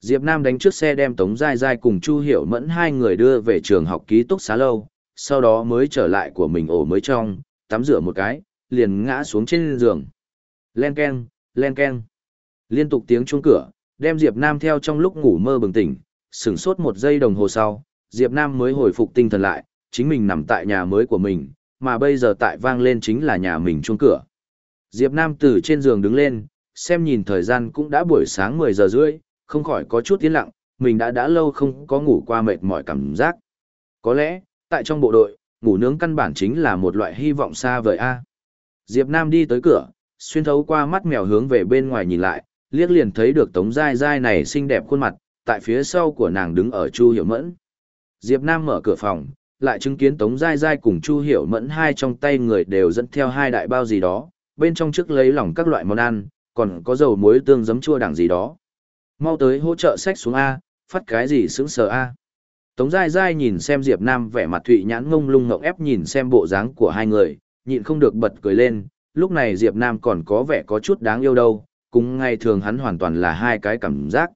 Diệp Nam đánh trước xe đem Tống Giai Giai cùng Chu Hiểu Mẫn hai người đưa về trường học ký túc xá lâu, sau đó mới trở lại của mình ổ mới trong, tắm rửa một cái, liền ngã xuống trên giường. Len keng, len keng. Liên tục tiếng chuông cửa, đem Diệp Nam theo trong lúc ngủ mơ bừng tỉnh, sửng sốt một giây đồng hồ sau, Diệp Nam mới hồi phục tinh thần lại, chính mình nằm tại nhà mới của mình, mà bây giờ tại vang lên chính là nhà mình chuông cửa. Diệp Nam từ trên giường đứng lên, xem nhìn thời gian cũng đã buổi sáng 10 giờ rưỡi, không khỏi có chút yên lặng, mình đã đã lâu không có ngủ qua mệt mỏi cảm giác. Có lẽ, tại trong bộ đội, ngủ nướng căn bản chính là một loại hy vọng xa vời a. Diệp Nam đi tới cửa, xuyên thấu qua mắt mèo hướng về bên ngoài nhìn lại, liếc liền thấy được Tống Giai Giai này xinh đẹp khuôn mặt, tại phía sau của nàng đứng ở Chu Hiểu Mẫn. Diệp Nam mở cửa phòng, lại chứng kiến Tống Giai Giai cùng Chu Hiểu Mẫn hai trong tay người đều dẫn theo hai đại bao gì đó, bên trong trước lấy lỏng các loại món ăn, còn có dầu muối tương giấm chua đẳng gì đó. Mau tới hỗ trợ sách xuống A, phát cái gì sướng sờ A. Tống Giai Giai nhìn xem Diệp Nam vẻ mặt thụy nhãn ngông lung ngộng ép nhìn xem bộ dáng của hai người, nhịn không được bật cười lên, lúc này Diệp Nam còn có vẻ có chút đáng yêu đâu, cũng ngày thường hắn hoàn toàn là hai cái cảm giác.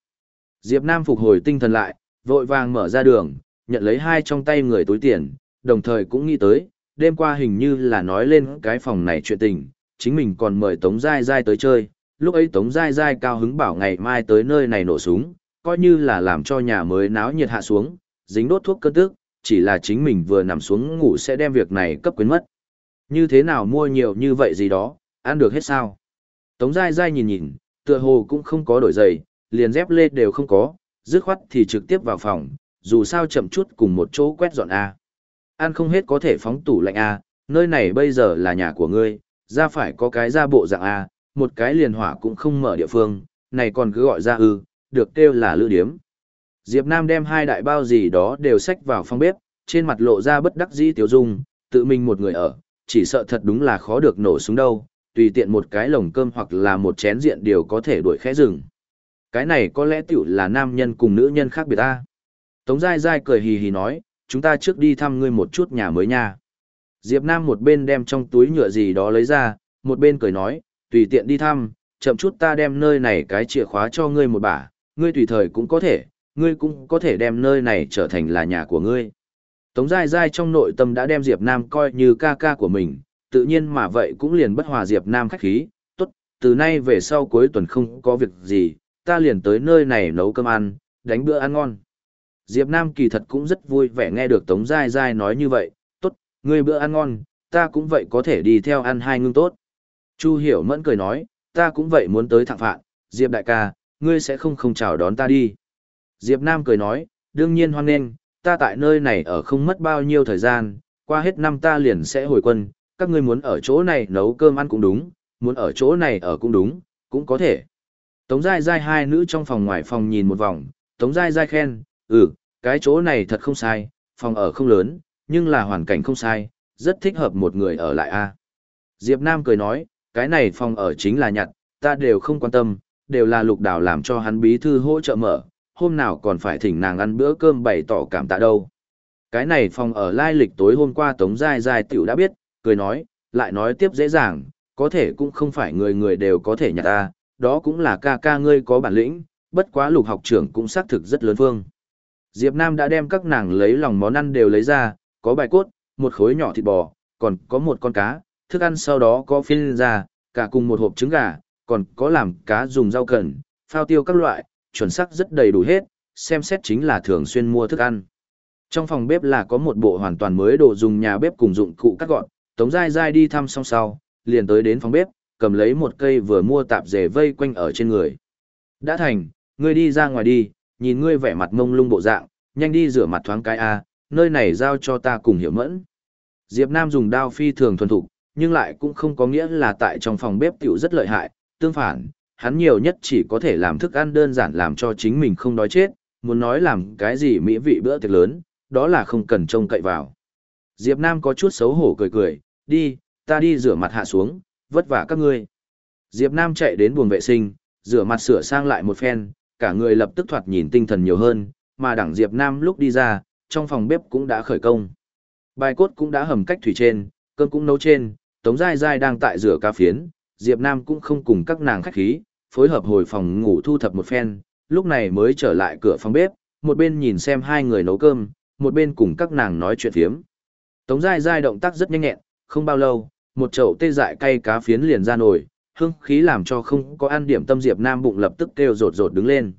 Diệp Nam phục hồi tinh thần lại, vội vàng mở ra đường, nhận lấy hai trong tay người túi tiền, đồng thời cũng nghĩ tới, đêm qua hình như là nói lên cái phòng này chuyện tình, chính mình còn mời Tống Giai Giai tới chơi, lúc ấy Tống Giai Giai cao hứng bảo ngày mai tới nơi này nổ súng, coi như là làm cho nhà mới náo nhiệt hạ xuống, dính đốt thuốc cơn tức, chỉ là chính mình vừa nằm xuống ngủ sẽ đem việc này cấp quyến mất. Như thế nào mua nhiều như vậy gì đó, ăn được hết sao? Tống Giai Giai nhìn nhìn, tựa hồ cũng không có đổi giày, liền dép lê đều không có, dứt khoát thì trực tiếp vào phòng, dù sao chậm chút cùng một chỗ quét dọn A. Ăn không hết có thể phóng tủ lạnh A, nơi này bây giờ là nhà của ngươi, ra phải có cái ra bộ dạng A, một cái liền hỏa cũng không mở địa phương, này còn cứ gọi ra ư, được kêu là lữ điếm. Diệp Nam đem hai đại bao gì đó đều xách vào phòng bếp, trên mặt lộ ra bất đắc dĩ tiểu dung, tự mình một người ở, chỉ sợ thật đúng là khó được nổ súng đâu, tùy tiện một cái lồng cơm hoặc là một chén diện đều có thể đuổi khẽ rừng. Cái này có lẽ tiểu là nam nhân cùng nữ nhân khác biệt ta. Tống Giai Giai cười hì hì nói, chúng ta trước đi thăm ngươi một chút nhà mới nha. Diệp Nam một bên đem trong túi nhựa gì đó lấy ra, một bên cười nói, tùy tiện đi thăm, chậm chút ta đem nơi này cái chìa khóa cho ngươi một bả, ngươi tùy thời cũng có thể, ngươi cũng có thể đem nơi này trở thành là nhà của ngươi. Tống Giai Giai trong nội tâm đã đem Diệp Nam coi như ca ca của mình, tự nhiên mà vậy cũng liền bất hòa Diệp Nam khách khí, tốt, từ nay về sau cuối tuần không có việc gì, ta liền tới nơi này nấu cơm ăn, đánh bữa ăn ngon. Diệp Nam kỳ thật cũng rất vui vẻ nghe được Tống Giai Giai nói như vậy, tốt, ngươi bữa ăn ngon, ta cũng vậy có thể đi theo ăn hai ngưng tốt. Chu Hiểu Mẫn cười nói, ta cũng vậy muốn tới thẳng phạn, Diệp đại ca, ngươi sẽ không không chào đón ta đi. Diệp Nam cười nói, đương nhiên hoan nghênh, ta tại nơi này ở không mất bao nhiêu thời gian, qua hết năm ta liền sẽ hồi quân, các ngươi muốn ở chỗ này nấu cơm ăn cũng đúng, muốn ở chỗ này ở cũng đúng, cũng có thể. Tống Giai Giai hai nữ trong phòng ngoài phòng nhìn một vòng, Tống Giai Giai khen, ừ, cái chỗ này thật không sai, phòng ở không lớn, nhưng là hoàn cảnh không sai, rất thích hợp một người ở lại a. Diệp Nam cười nói, cái này phòng ở chính là nhặt, ta đều không quan tâm, đều là lục đảo làm cho hắn bí thư hỗ trợ mở, hôm nào còn phải thỉnh nàng ăn bữa cơm bày tỏ cảm tạ đâu. Cái này phòng ở lai lịch tối hôm qua Tống Giai Giai tiểu đã biết, cười nói, lại nói tiếp dễ dàng, có thể cũng không phải người người đều có thể nhặt ta, đó cũng là ca ca ngươi có bản lĩnh, bất quá lục học trưởng cũng xác thực rất lớn phương. Diệp Nam đã đem các nàng lấy lòng món ăn đều lấy ra, có bài cốt, một khối nhỏ thịt bò, còn có một con cá, thức ăn sau đó có phiên ra, cả cùng một hộp trứng gà, còn có làm cá dùng rau cần, phao tiêu các loại, chuẩn xác rất đầy đủ hết, xem xét chính là thường xuyên mua thức ăn. Trong phòng bếp là có một bộ hoàn toàn mới đồ dùng nhà bếp cùng dụng cụ cắt gọn, Tống Giai Giai đi thăm xong sau, liền tới đến phòng bếp, cầm lấy một cây vừa mua tạp dề vây quanh ở trên người. Đã thành, ngươi đi ra ngoài đi, nhìn ngươi vẻ mặt mông lung bộ dạng, nhanh đi rửa mặt thoáng cái a, nơi này giao cho ta cùng hiểu mẫn. Diệp Nam dùng đao phi thường thuần thục, nhưng lại cũng không có nghĩa là tại trong phòng bếp tiểu rất lợi hại, tương phản, hắn nhiều nhất chỉ có thể làm thức ăn đơn giản làm cho chính mình không đói chết, muốn nói làm cái gì mỹ vị bữa tiệc lớn, đó là không cần trông cậy vào. Diệp Nam có chút xấu hổ cười cười, đi, ta đi rửa mặt hạ xuống, vất vả các ngươi. Diệp Nam chạy đến buồng vệ sinh, rửa mặt sửa sang lại một phen, cả người lập tức thoạt nhìn tinh thần nhiều hơn, mà đẳng Diệp Nam lúc đi ra, trong phòng bếp cũng đã khởi công. Bài cốt cũng đã hầm cách thủy trên, cơm cũng nấu trên, Tống Giai Giai đang tại rửa cá phiến, Diệp Nam cũng không cùng các nàng khách khí, phối hợp hồi phòng ngủ thu thập một phen, lúc này mới trở lại cửa phòng bếp, một bên nhìn xem hai người nấu cơm, một bên cùng các nàng nói chuyện phiếm. Tống Giai Giai động tác rất nhanh nhẹn, không bao lâu, một chậu tê dại cay cá phiến liền ra nổi, hương khí làm cho không có ăn điểm tâm Diệp Nam bụng lập tức kêu rột rột đứng lên.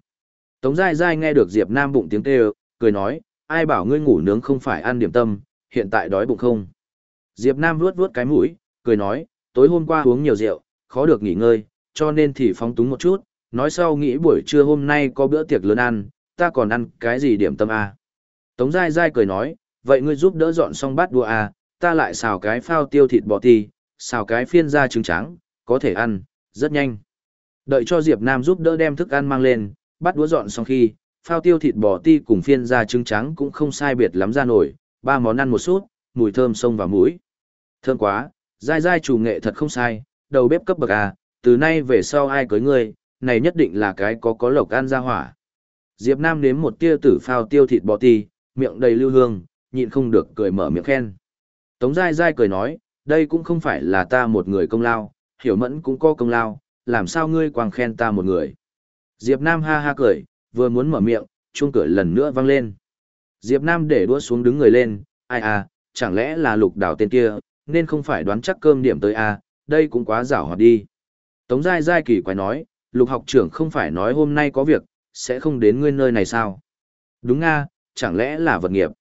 Tống Giai Giai nghe được Diệp Nam bụng tiếng kêu, cười nói, ai bảo ngươi ngủ nướng không phải ăn điểm tâm, hiện tại đói bụng không. Diệp Nam vuốt vuốt cái mũi, cười nói, tối hôm qua uống nhiều rượu, khó được nghỉ ngơi, cho nên thì phóng túng một chút, nói sau nghĩ buổi trưa hôm nay có bữa tiệc lớn ăn, ta còn ăn cái gì điểm tâm à. Tống Giai Giai cười nói, vậy ngươi giúp đỡ dọn xong bát đũa à, ta lại xào cái phao tiêu thịt bò ti, xào cái phiên da trứng trắng, có thể ăn, rất nhanh. Đợi cho Diệp Nam giúp đỡ đem thức ăn mang lên, bắt đũa dọn xong khi, phao tiêu thịt bò ti cùng phiên da trứng trắng cũng không sai biệt lắm ra nổi, ba món ăn một sút, mùi thơm sông vào mũi. Thơm quá, Giai giai chủ nghệ thật không sai, đầu bếp cấp bậc à, từ nay về sau ai cưới ngươi, này nhất định là cái có có lộc ăn ra hỏa. Diệp Nam nếm một tia tử phao tiêu thịt bò ti, miệng đầy lưu hương, nhịn không được cười mở miệng khen. Tống Giai Giai cười nói, đây cũng không phải là ta một người công lao, hiểu mẫn cũng có công lao, làm sao ngươi quàng khen ta một người. Diệp Nam ha ha cười, vừa muốn mở miệng, chuông cửa lần nữa vang lên. Diệp Nam để đũa xuống đứng người lên, ai à, chẳng lẽ là lục đảo tên kia, nên không phải đoán chắc cơm điểm tới à, đây cũng quá rảo hoạt đi. Tống Giai Giai kỳ quái nói, lục học trưởng không phải nói hôm nay có việc, sẽ không đến ngươi nơi này sao? Đúng nga, chẳng lẽ là vật nghiệp?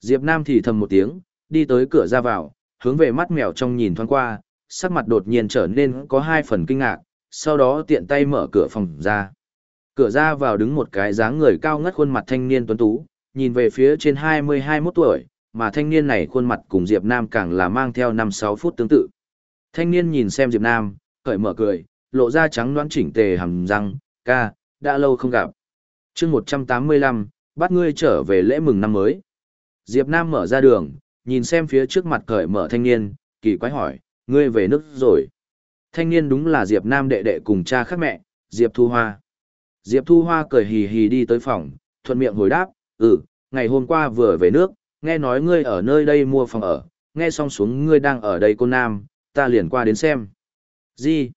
Diệp Nam thì thầm một tiếng, đi tới cửa ra vào, hướng về mắt mèo trong nhìn thoáng qua, sắc mặt đột nhiên trở nên có hai phần kinh ngạc, sau đó tiện tay mở cửa phòng ra. Cửa ra vào đứng một cái dáng người cao ngất khuôn mặt thanh niên tuấn tú, nhìn về phía trên 20-21 tuổi, mà thanh niên này khuôn mặt cùng Diệp Nam càng là mang theo 5-6 phút tương tự. Thanh niên nhìn xem Diệp Nam, cởi mở cười, lộ ra trắng đoán chỉnh tề hầm răng, ca, đã lâu không gặp. Trước 185, bắt ngươi trở về lễ mừng năm mới. Diệp Nam mở ra đường, nhìn xem phía trước mặt cởi mở thanh niên, kỳ quái hỏi, ngươi về nước rồi. Thanh niên đúng là Diệp Nam đệ đệ cùng cha khác mẹ, Diệp Thu Hoa. Diệp Thu Hoa cười hì hì đi tới phòng, thuận miệng hồi đáp, ừ, ngày hôm qua vừa về nước, nghe nói ngươi ở nơi đây mua phòng ở, nghe xong xuống ngươi đang ở đây cô Nam, ta liền qua đến xem. Gì?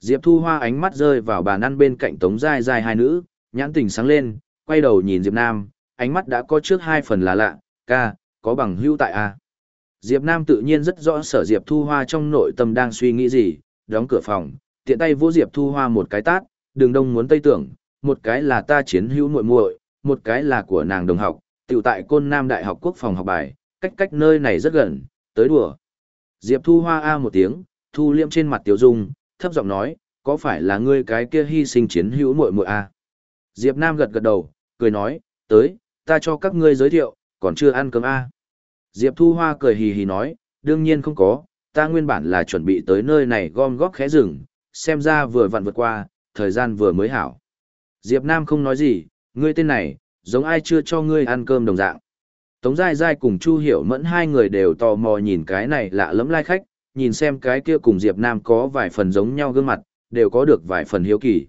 Diệp Thu Hoa ánh mắt rơi vào bàn ăn bên cạnh Tống Giai Giai hai nữ, nhãn tình sáng lên, quay đầu nhìn Diệp Nam, ánh mắt đã có trước hai phần là lạ, ca, có bằng hữu tại à? Diệp Nam tự nhiên rất rõ sở Diệp Thu Hoa trong nội tâm đang suy nghĩ gì, đóng cửa phòng, tiện tay vỗ Diệp Thu Hoa một cái tát, đường đông muốn tây tưởng, một cái là ta chiến hữu muội muội, một cái là của nàng đồng học, tiểu tại Côn Nam Đại học Quốc phòng học bài, cách cách nơi này rất gần, tới đùa. Diệp Thu Hoa a một tiếng, thu liêm trên mặt Tiểu Dung, thấp giọng nói, có phải là ngươi cái kia hy sinh chiến hữu muội muội a? Diệp Nam gật gật đầu, cười nói, tới, ta cho các ngươi giới thiệu, còn chưa ăn cơm a. Diệp Thu Hoa cười hì hì nói, đương nhiên không có, ta nguyên bản là chuẩn bị tới nơi này gom góp khẽ rừng, xem ra vừa vặn vượt qua, thời gian vừa mới hảo. Diệp Nam không nói gì, ngươi tên này, giống ai chưa cho ngươi ăn cơm đồng dạng. Tống Giai Giai cùng Chu Hiểu Mẫn hai người đều tò mò nhìn cái này lạ lẫm lai khách, nhìn xem cái kia cùng Diệp Nam có vài phần giống nhau gương mặt, đều có được vài phần hiếu kỳ.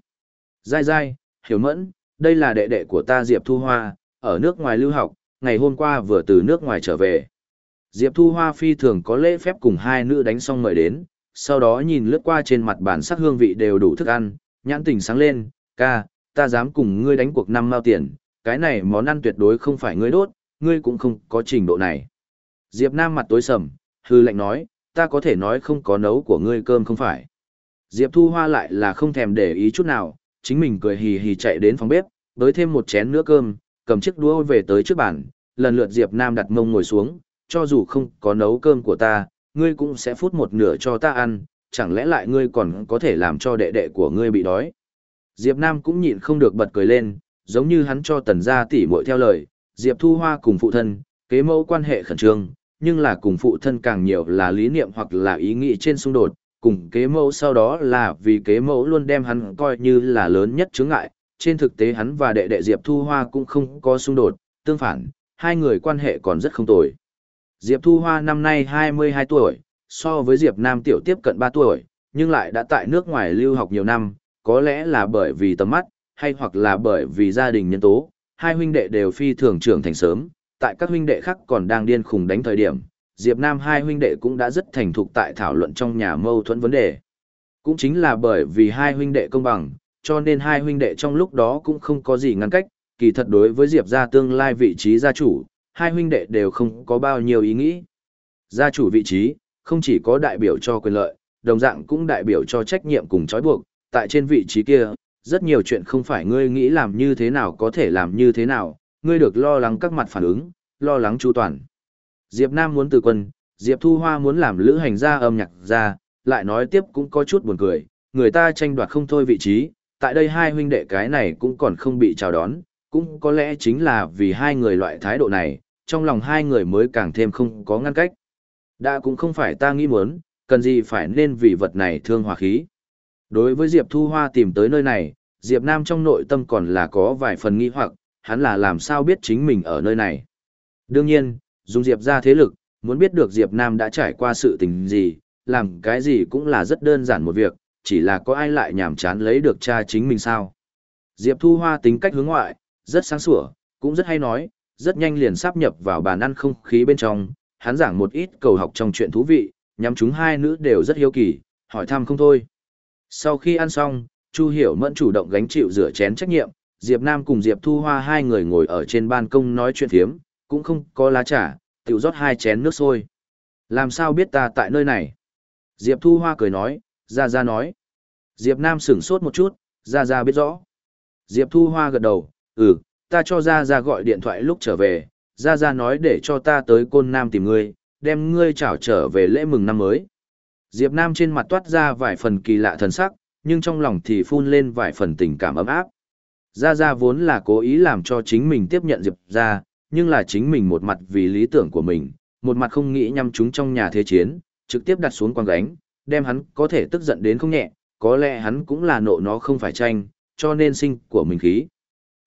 Giai Giai, Hiểu Mẫn, đây là đệ đệ của ta Diệp Thu Hoa, ở nước ngoài lưu học, ngày hôm qua vừa từ nước ngoài trở về. Diệp Thu Hoa phi thường có lễ phép cùng hai nữ đánh xong mời đến, sau đó nhìn lướt qua trên mặt bàn sắc hương vị đều đủ thức ăn, nhãn tình sáng lên, ca, ta dám cùng ngươi đánh cuộc năm mao tiền, cái này món ăn tuyệt đối không phải ngươi đốt, ngươi cũng không có trình độ này. Diệp Nam mặt tối sầm, hư lệnh nói, ta có thể nói không có nấu của ngươi cơm không phải. Diệp Thu Hoa lại là không thèm để ý chút nào, chính mình cười hì hì chạy đến phòng bếp, bới thêm một chén nữa cơm, cầm chiếc đũa về tới trước bàn, lần lượt Diệp Nam đặt mông ngồi xuống, cho dù không có nấu cơm của ta, ngươi cũng sẽ phút một nửa cho ta ăn, chẳng lẽ lại ngươi còn có thể làm cho đệ đệ của ngươi bị đói. Diệp Nam cũng nhịn không được bật cười lên, giống như hắn cho tần gia tỷ muội theo lời, Diệp Thu Hoa cùng phụ thân, kế mẫu quan hệ khẩn trương, nhưng là cùng phụ thân càng nhiều là lý niệm hoặc là ý nghĩ trên xung đột, cùng kế mẫu sau đó là vì kế mẫu luôn đem hắn coi như là lớn nhất chướng ngại, trên thực tế hắn và đệ đệ Diệp Thu Hoa cũng không có xung đột, tương phản, hai người quan hệ còn rất không tồi. Diệp Thu Hoa năm nay 22 tuổi, so với Diệp Nam tiểu tiếp cận 3 tuổi, nhưng lại đã tại nước ngoài lưu học nhiều năm, có lẽ là bởi vì tầm mắt, hay hoặc là bởi vì gia đình nhân tố, hai huynh đệ đều phi thường trưởng thành sớm, tại các huynh đệ khác còn đang điên khùng đánh thời điểm, Diệp Nam hai huynh đệ cũng đã rất thành thục tại thảo luận trong nhà mâu thuẫn vấn đề. Cũng chính là bởi vì hai huynh đệ công bằng, cho nên hai huynh đệ trong lúc đó cũng không có gì ngăn cách, kỳ thật đối với Diệp gia tương lai vị trí gia chủ, hai huynh đệ đều không có bao nhiêu ý nghĩ. Gia chủ vị trí, không chỉ có đại biểu cho quyền lợi, đồng dạng cũng đại biểu cho trách nhiệm cùng trói buộc, tại trên vị trí kia, rất nhiều chuyện không phải ngươi nghĩ làm như thế nào có thể làm như thế nào, ngươi được lo lắng các mặt phản ứng, lo lắng chu toàn. Diệp Nam muốn từ quân, Diệp Thu Hoa muốn làm lữ hành gia âm nhạc gia, lại nói tiếp cũng có chút buồn cười, người ta tranh đoạt không thôi vị trí, tại đây hai huynh đệ cái này cũng còn không bị chào đón, cũng có lẽ chính là vì hai người loại thái độ này, trong lòng hai người mới càng thêm không có ngăn cách. Đã cũng không phải ta nghĩ muốn, cần gì phải nên vì vật này thương hòa khí. Đối với Diệp Thu Hoa tìm tới nơi này, Diệp Nam trong nội tâm còn là có vài phần nghi hoặc, hắn là làm sao biết chính mình ở nơi này. Đương nhiên, dùng Diệp ra thế lực, muốn biết được Diệp Nam đã trải qua sự tình gì, làm cái gì cũng là rất đơn giản một việc, chỉ là có ai lại nhảm chán lấy được cha chính mình sao. Diệp Thu Hoa tính cách hướng ngoại, rất sáng sủa, cũng rất hay nói, rất nhanh liền sắp nhập vào bàn ăn không khí bên trong, hắn giảng một ít cầu học trong chuyện thú vị, nhắm chúng hai nữ đều rất hiếu kỳ, hỏi thăm không thôi. Sau khi ăn xong, Chu Hiểu Mẫn chủ động gánh chịu rửa chén trách nhiệm, Diệp Nam cùng Diệp Thu Hoa hai người ngồi ở trên ban công nói chuyện thiếm, cũng không có lá trà, tiểu rót hai chén nước sôi. Làm sao biết ta tại nơi này? Diệp Thu Hoa cười nói, ra ra nói. Diệp Nam sửng sốt một chút, ra ra biết rõ. Diệp Thu Hoa gật đầu, ừ, ta cho ra ra gọi điện thoại lúc trở về, ra ra nói để cho ta tới côn nam tìm ngươi, đem ngươi chào trở về lễ mừng năm mới. Diệp Nam trên mặt toát ra vài phần kỳ lạ thần sắc, nhưng trong lòng thì phun lên vài phần tình cảm ấm áp. Gia Gia vốn là cố ý làm cho chính mình tiếp nhận Diệp Gia, nhưng là chính mình một mặt vì lý tưởng của mình, một mặt không nghĩ nhằm chúng trong nhà thế chiến, trực tiếp đặt xuống quang gánh, đem hắn có thể tức giận đến không nhẹ, có lẽ hắn cũng là nộ nó không phải tranh, cho nên sinh của mình khí.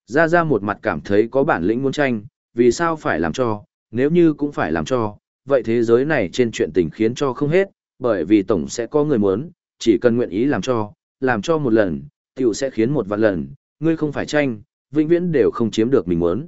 Gia Gia một mặt cảm thấy có bản lĩnh muốn tranh, vì sao phải làm cho, nếu như cũng phải làm cho, vậy thế giới này trên chuyện tình khiến cho không hết, bởi vì tổng sẽ có người muốn, chỉ cần nguyện ý làm cho, làm cho một lần, tiểu sẽ khiến một vạn lần, ngươi không phải tranh, vĩnh viễn đều không chiếm được mình muốn.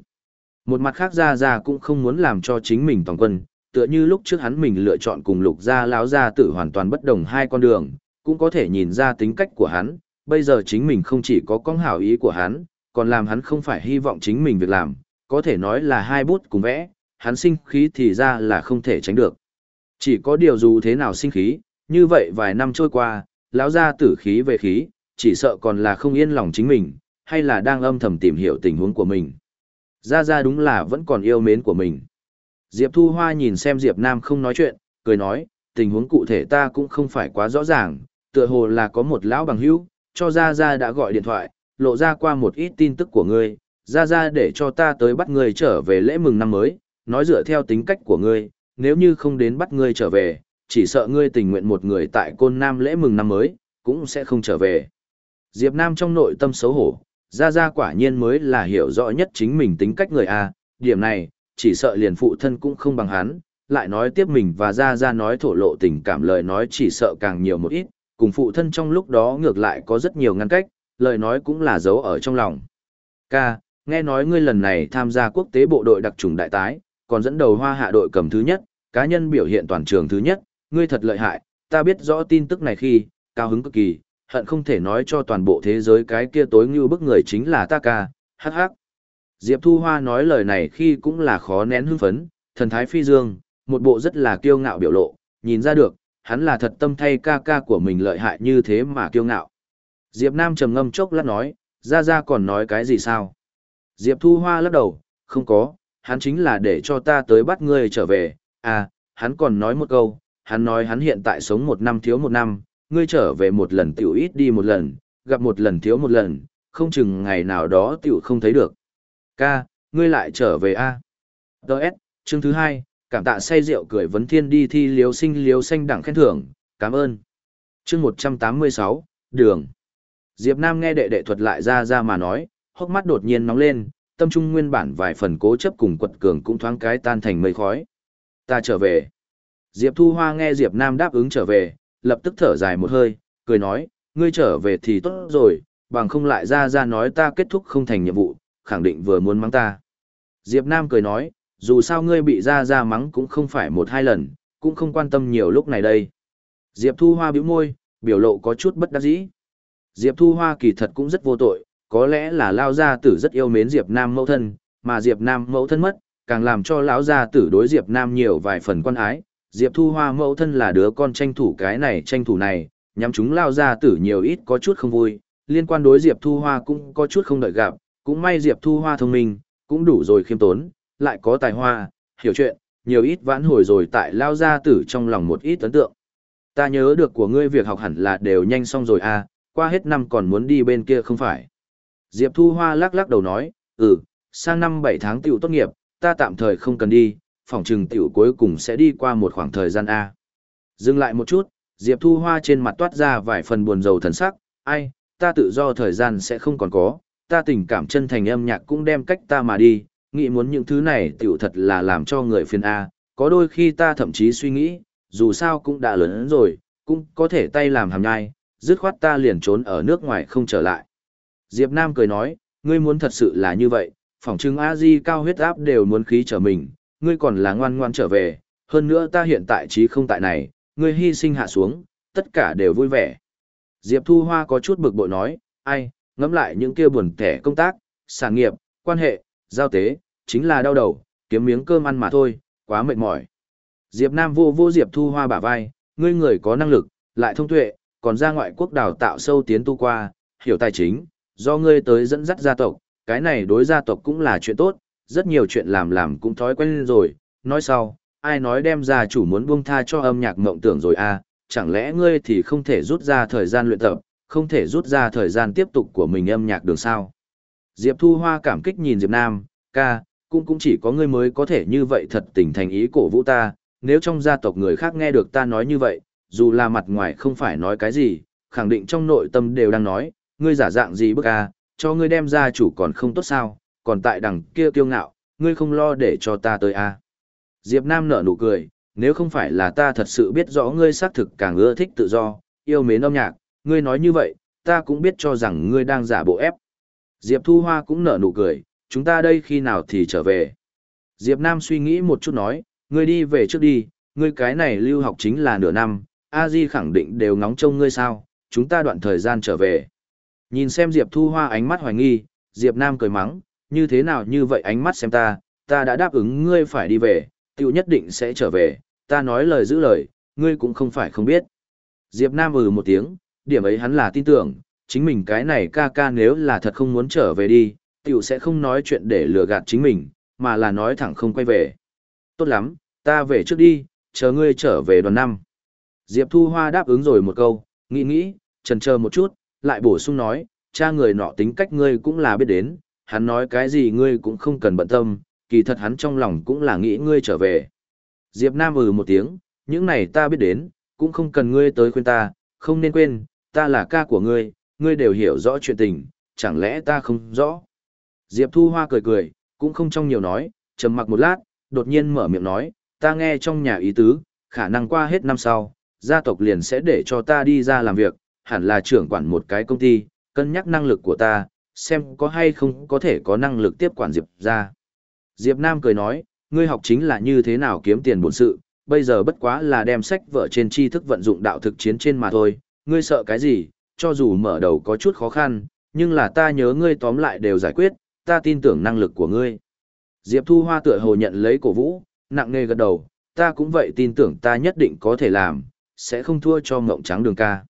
Một mặt khác ra ra cũng không muốn làm cho chính mình toàn quân, tựa như lúc trước hắn mình lựa chọn cùng lục gia láo gia tử hoàn toàn bất đồng hai con đường, cũng có thể nhìn ra tính cách của hắn, bây giờ chính mình không chỉ có con hảo ý của hắn, còn làm hắn không phải hy vọng chính mình việc làm, có thể nói là hai bút cùng vẽ, hắn sinh khí thì ra là không thể tránh được. Chỉ có điều dù thế nào sinh khí, như vậy vài năm trôi qua, lão gia tử khí về khí, chỉ sợ còn là không yên lòng chính mình, hay là đang âm thầm tìm hiểu tình huống của mình. Gia Gia đúng là vẫn còn yêu mến của mình. Diệp Thu Hoa nhìn xem Diệp Nam không nói chuyện, cười nói, tình huống cụ thể ta cũng không phải quá rõ ràng, tựa hồ là có một lão bằng hữu, cho Gia Gia đã gọi điện thoại, lộ ra qua một ít tin tức của ngươi, Gia Gia để cho ta tới bắt ngươi trở về lễ mừng năm mới, nói dựa theo tính cách của ngươi, nếu như không đến bắt ngươi trở về, chỉ sợ ngươi tình nguyện một người tại Côn Nam lễ mừng năm mới, cũng sẽ không trở về. Diệp Nam trong nội tâm xấu hổ, Gia Gia quả nhiên mới là hiểu rõ nhất chính mình tính cách người A, điểm này, chỉ sợ liền phụ thân cũng không bằng hắn, lại nói tiếp mình và Gia Gia nói thổ lộ tình cảm lời nói chỉ sợ càng nhiều một ít, cùng phụ thân trong lúc đó ngược lại có rất nhiều ngăn cách, lời nói cũng là giấu ở trong lòng. Ca, nghe nói ngươi lần này tham gia quốc tế bộ đội đặc trùng đại tái, còn dẫn đầu hoa hạ đội cầm thứ nhất, cá nhân biểu hiện toàn trường thứ nhất, ngươi thật lợi hại, ta biết rõ tin tức này khi, cao hứng cực kỳ, hận không thể nói cho toàn bộ thế giới cái kia tối như bức người chính là ta ca, hắc hắc. Diệp Thu Hoa nói lời này khi cũng là khó nén hưng phấn, thần thái phi dương, một bộ rất là kiêu ngạo biểu lộ, nhìn ra được, hắn là thật tâm thay ca ca của mình lợi hại như thế mà kiêu ngạo. Diệp Nam trầm ngâm chốc lát nói, ra ra còn nói cái gì sao? Diệp Thu Hoa lắc đầu, không có, hắn chính là để cho ta tới bắt ngươi trở về, à, hắn còn nói một câu, hắn nói hắn hiện tại sống một năm thiếu một năm, ngươi trở về một lần tiểu ít đi một lần, gặp một lần thiếu một lần, không chừng ngày nào đó tiểu không thấy được. Ca, ngươi lại trở về a à? Đợt, chương thứ hai, cảm tạ say rượu cười vấn thiên đi thi liếu sinh liếu xanh đẳng khen thưởng, cảm ơn. chương 186, đường. Diệp Nam nghe đệ đệ thuật lại ra ra mà nói, hốc mắt đột nhiên nóng lên, tâm trung nguyên bản vài phần cố chấp cùng quật cường cũng thoáng cái tan thành mây khói. Ta trở về. Diệp Thu Hoa nghe Diệp Nam đáp ứng trở về, lập tức thở dài một hơi, cười nói, ngươi trở về thì tốt rồi, bằng không lại ra ra nói ta kết thúc không thành nhiệm vụ, khẳng định vừa muốn mắng ta. Diệp Nam cười nói, dù sao ngươi bị ra ra mắng cũng không phải một hai lần, cũng không quan tâm nhiều lúc này đây. Diệp Thu Hoa bĩu môi, biểu lộ có chút bất đắc dĩ. Diệp Thu Hoa kỳ thật cũng rất vô tội, có lẽ là lao gia tử rất yêu mến Diệp Nam mẫu thân, mà Diệp Nam mẫu thân mất, càng làm cho lão gia tử đối Diệp Nam nhiều vài phần quan ái. Diệp Thu Hoa mẫu thân là đứa con tranh thủ cái này tranh thủ này, nhắm chúng lao gia tử nhiều ít có chút không vui, liên quan đối Diệp Thu Hoa cũng có chút không đợi gặp, cũng may Diệp Thu Hoa thông minh, cũng đủ rồi khiêm tốn, lại có tài hoa, hiểu chuyện, nhiều ít vãn hồi rồi tại lao gia tử trong lòng một ít ấn tượng. Ta nhớ được của ngươi việc học hẳn là đều nhanh xong rồi à, qua hết năm còn muốn đi bên kia không phải. Diệp Thu Hoa lắc lắc đầu nói, ừ, sang năm 7 tháng tiểu tốt nghiệp, ta tạm thời không cần đi, phòng trừng tiểu cuối cùng sẽ đi qua một khoảng thời gian A. Dừng lại một chút, Diệp Thu Hoa trên mặt toát ra vài phần buồn rầu thần sắc, ai, ta tự do thời gian sẽ không còn có, ta tình cảm chân thành âm nhạc cũng đem cách ta mà đi, nghĩ muốn những thứ này tiểu thật là làm cho người phiền A, có đôi khi ta thậm chí suy nghĩ, dù sao cũng đã lớn rồi, cũng có thể tay làm hàm nhai, dứt khoát ta liền trốn ở nước ngoài không trở lại. Diệp Nam cười nói, ngươi muốn thật sự là như vậy, phỏng chứng A-di cao huyết áp đều muốn khí trở mình, ngươi còn là ngoan ngoan trở về, hơn nữa ta hiện tại trí không tại này, ngươi hy sinh hạ xuống, tất cả đều vui vẻ. Diệp Thu Hoa có chút bực bội nói, ai, ngẫm lại những kia buồn kẻ công tác, sản nghiệp, quan hệ, giao tế, chính là đau đầu, kiếm miếng cơm ăn mà thôi, quá mệt mỏi. Diệp Nam vô vô Diệp Thu Hoa bả vai, ngươi người có năng lực, lại thông tuệ, còn ra ngoại quốc đào tạo sâu tiến tu qua, hiểu tài chính, do ngươi tới dẫn dắt gia tộc, cái này đối gia tộc cũng là chuyện tốt, rất nhiều chuyện làm làm cũng thói quen rồi, nói sau, ai nói đem gia chủ muốn buông tha cho âm nhạc mộng tưởng rồi à, chẳng lẽ ngươi thì không thể rút ra thời gian luyện tập, không thể rút ra thời gian tiếp tục của mình âm nhạc đường sao. Diệp Thu Hoa cảm kích nhìn Diệp Nam, ca, cũng cũng chỉ có ngươi mới có thể như vậy thật tình thành ý cổ vũ ta, nếu trong gia tộc người khác nghe được ta nói như vậy, dù là mặt ngoài không phải nói cái gì, khẳng định trong nội tâm đều đang nói, ngươi giả dạng gì bức à, cho ngươi đem ra chủ còn không tốt sao, còn tại đằng kia kiêu ngạo, ngươi không lo để cho ta tới à? Diệp Nam nở nụ cười, nếu không phải là ta thật sự biết rõ ngươi xác thực càng ưa thích tự do, yêu mến âm nhạc, ngươi nói như vậy, ta cũng biết cho rằng ngươi đang giả bộ ép. Diệp Thu Hoa cũng nở nụ cười, chúng ta đây khi nào thì trở về. Diệp Nam suy nghĩ một chút nói, ngươi đi về trước đi, ngươi cái này lưu học chính là nửa năm, A Di khẳng định đều ngóng trông ngươi sao, chúng ta đoạn thời gian trở về. Nhìn xem Diệp Thu Hoa ánh mắt hoài nghi, Diệp Nam cười mắng, như thế nào như vậy ánh mắt xem ta, ta đã đáp ứng ngươi phải đi về, tiểu nhất định sẽ trở về, ta nói lời giữ lời, ngươi cũng không phải không biết. Diệp Nam ừ một tiếng, điểm ấy hắn là tin tưởng, chính mình cái này ca ca nếu là thật không muốn trở về đi, tiểu sẽ không nói chuyện để lừa gạt chính mình, mà là nói thẳng không quay về. Tốt lắm, ta về trước đi, chờ ngươi trở về đoàn năm. Diệp Thu Hoa đáp ứng rồi một câu, nghĩ nghĩ, chần chờ một chút, lại bổ sung nói, cha người nọ tính cách ngươi cũng là biết đến, hắn nói cái gì ngươi cũng không cần bận tâm, kỳ thật hắn trong lòng cũng là nghĩ ngươi trở về. Diệp Nam ừ một tiếng, những này ta biết đến, cũng không cần ngươi tới khuyên ta, không nên quên, ta là ca của ngươi, ngươi đều hiểu rõ chuyện tình, chẳng lẽ ta không rõ. Diệp Thu Hoa cười cười, cũng không trong nhiều nói, trầm mặc một lát, đột nhiên mở miệng nói, ta nghe trong nhà ý tứ, khả năng qua hết năm sau, gia tộc liền sẽ để cho ta đi ra làm việc, hẳn là trưởng quản một cái công ty, cân nhắc năng lực của ta, xem có hay không có thể có năng lực tiếp quản Diệp ra. Diệp Nam cười nói, ngươi học chính là như thế nào kiếm tiền bổn sự, bây giờ bất quá là đem sách vở trên tri thức vận dụng đạo thực chiến trên mà thôi, ngươi sợ cái gì, cho dù mở đầu có chút khó khăn, nhưng là ta nhớ ngươi tóm lại đều giải quyết, ta tin tưởng năng lực của ngươi. Diệp Thu Hoa tựa hồ nhận lấy cổ vũ, nặng nề gật đầu, ta cũng vậy tin tưởng ta nhất định có thể làm, sẽ không thua cho Ngộng Trắng Đường ca.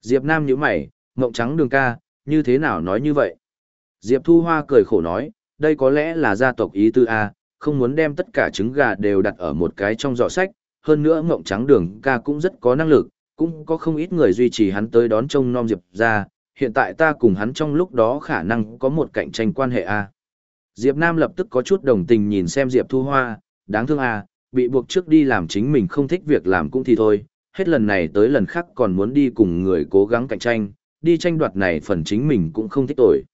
Diệp Nam nhíu mày, Ngộng Trắng Đường ca, như thế nào nói như vậy? Diệp Thu Hoa cười khổ nói, đây có lẽ là gia tộc ý tư A, không muốn đem tất cả trứng gà đều đặt ở một cái trong giỏ sách, hơn nữa Ngộng Trắng Đường ca cũng rất có năng lực, cũng có không ít người duy trì hắn tới đón trông nom Diệp ra, hiện tại ta cùng hắn trong lúc đó khả năng có một cạnh tranh quan hệ A. Diệp Nam lập tức có chút đồng tình nhìn xem Diệp Thu Hoa, đáng thương A, bị buộc trước đi làm chính mình không thích việc làm cũng thì thôi, hết lần này tới lần khác còn muốn đi cùng người cố gắng cạnh tranh, đi tranh đoạt này phần chính mình cũng không thích tội.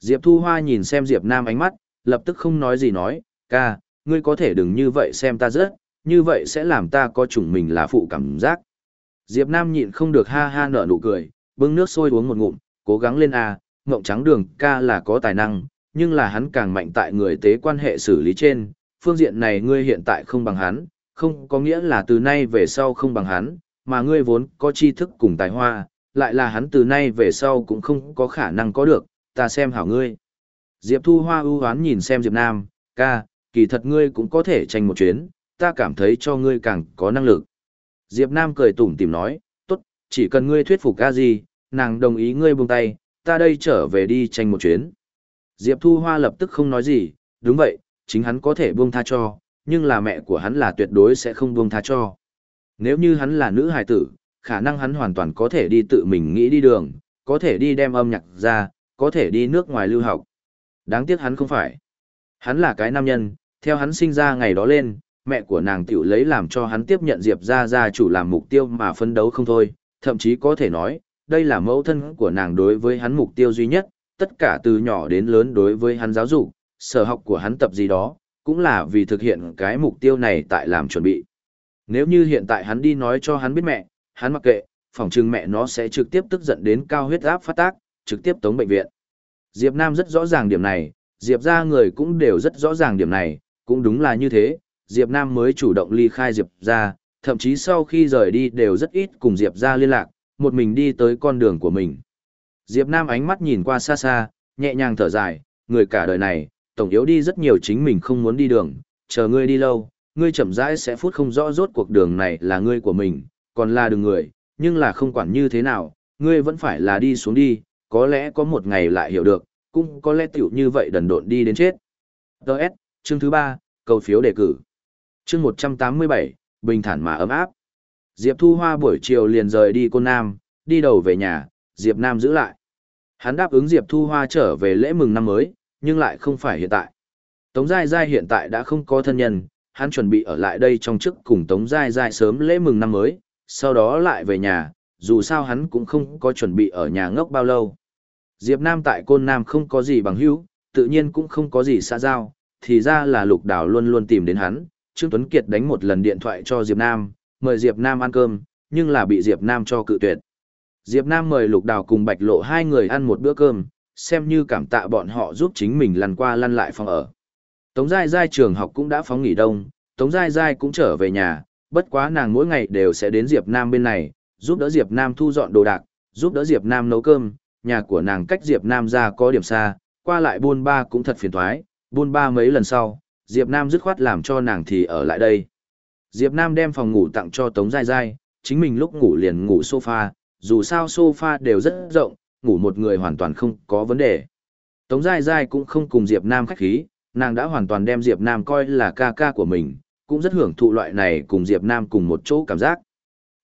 Diệp Thu Hoa nhìn xem Diệp Nam ánh mắt, lập tức không nói gì nói, ca, ngươi có thể đừng như vậy xem ta rớt, như vậy sẽ làm ta có chủng mình là phụ cảm giác. Diệp Nam nhịn không được ha ha nở nụ cười, bưng nước sôi uống một ngụm, cố gắng lên a, ngộng trắng đường ca là có tài năng, nhưng là hắn càng mạnh tại người tế quan hệ xử lý trên, phương diện này ngươi hiện tại không bằng hắn, không có nghĩa là từ nay về sau không bằng hắn, mà ngươi vốn có tri thức cùng tài hoa, lại là hắn từ nay về sau cũng không có khả năng có được, ta xem hảo ngươi. Diệp Thu Hoa ưu hoán nhìn xem Diệp Nam, ca, kỳ thật ngươi cũng có thể tranh một chuyến, ta cảm thấy cho ngươi càng có năng lực. Diệp Nam cười tủm tỉm nói, tốt, chỉ cần ngươi thuyết phục ca gì, nàng đồng ý ngươi buông tay, ta đây trở về đi tranh một chuyến. Diệp Thu Hoa lập tức không nói gì, đúng vậy, chính hắn có thể buông tha cho, nhưng là mẹ của hắn là tuyệt đối sẽ không buông tha cho. Nếu như hắn là nữ hài tử, khả năng hắn hoàn toàn có thể đi tự mình nghĩ đi đường, có thể đi đem âm nhạc ra, có thể đi nước ngoài lưu học. Đáng tiếc hắn không phải. Hắn là cái nam nhân, theo hắn sinh ra ngày đó lên, mẹ của nàng tiểu lấy làm cho hắn tiếp nhận Diệp ra gia chủ làm mục tiêu mà phấn đấu không thôi, thậm chí có thể nói, đây là mẫu thân của nàng đối với hắn mục tiêu duy nhất, tất cả từ nhỏ đến lớn đối với hắn giáo dục, sở học của hắn tập gì đó, cũng là vì thực hiện cái mục tiêu này tại làm chuẩn bị. Nếu như hiện tại hắn đi nói cho hắn biết mẹ, hắn mặc kệ, phòng trừng mẹ nó sẽ trực tiếp tức giận đến cao huyết áp phát tác, trực tiếp tống bệnh viện. Diệp Nam rất rõ ràng điểm này, Diệp gia người cũng đều rất rõ ràng điểm này, cũng đúng là như thế, Diệp Nam mới chủ động ly khai Diệp gia, thậm chí sau khi rời đi đều rất ít cùng Diệp gia liên lạc, một mình đi tới con đường của mình. Diệp Nam ánh mắt nhìn qua xa xa, nhẹ nhàng thở dài, người cả đời này, tổng yếu đi rất nhiều chính mình không muốn đi đường, chờ ngươi đi lâu, ngươi chậm rãi sẽ phút không rõ rốt cuộc đường này là ngươi của mình, còn là đường người, nhưng là không quản như thế nào, ngươi vẫn phải là đi xuống đi, có lẽ có một ngày lại hiểu được, cũng có lẽ tiểu như vậy đần độn đi đến chết. Đợt, chương thứ 3, cầu phiếu đề cử. Chương 187, bình thản mà ấm áp. Diệp Thu Hoa buổi chiều liền rời đi Côn Nam, đi đầu về nhà, Diệp Nam giữ lại. Hắn đáp ứng Diệp Thu Hoa trở về lễ mừng năm mới, nhưng lại không phải hiện tại. Tống Giai Giai hiện tại đã không có thân nhân, hắn chuẩn bị ở lại đây trong chức cùng Tống Giai Giai sớm lễ mừng năm mới, sau đó lại về nhà, dù sao hắn cũng không có chuẩn bị ở nhà ngốc bao lâu. Diệp Nam tại Côn Nam không có gì bằng hữu, tự nhiên cũng không có gì xa giao, thì ra là Lục Đào luôn luôn tìm đến hắn, Trương Tuấn Kiệt đánh một lần điện thoại cho Diệp Nam, mời Diệp Nam ăn cơm, nhưng là bị Diệp Nam cho cự tuyệt. Diệp Nam mời Lục Đào cùng Bạch Lộ hai người ăn một bữa cơm, xem như cảm tạ bọn họ giúp chính mình lăn qua lăn lại phòng ở. Tống Giai Giai trường học cũng đã phóng nghỉ đông, Tống Giai Giai cũng trở về nhà, bất quá nàng mỗi ngày đều sẽ đến Diệp Nam bên này, giúp đỡ Diệp Nam thu dọn đồ đạc, giúp đỡ Diệp Nam nấu cơm, nhà của nàng cách Diệp Nam ra có điểm xa, qua lại buôn ba cũng thật phiền toái, buôn ba mấy lần sau, Diệp Nam dứt khoát làm cho nàng thì ở lại đây. Diệp Nam đem phòng ngủ tặng cho Tống Giai Giai, chính mình lúc ngủ liền ngủ sofa, dù sao sofa đều rất rộng, ngủ một người hoàn toàn không có vấn đề. Tống Giai Giai cũng không cùng Diệp Nam khách khí, nàng đã hoàn toàn đem Diệp Nam coi là ca ca của mình, cũng rất hưởng thụ loại này cùng Diệp Nam cùng một chỗ cảm giác.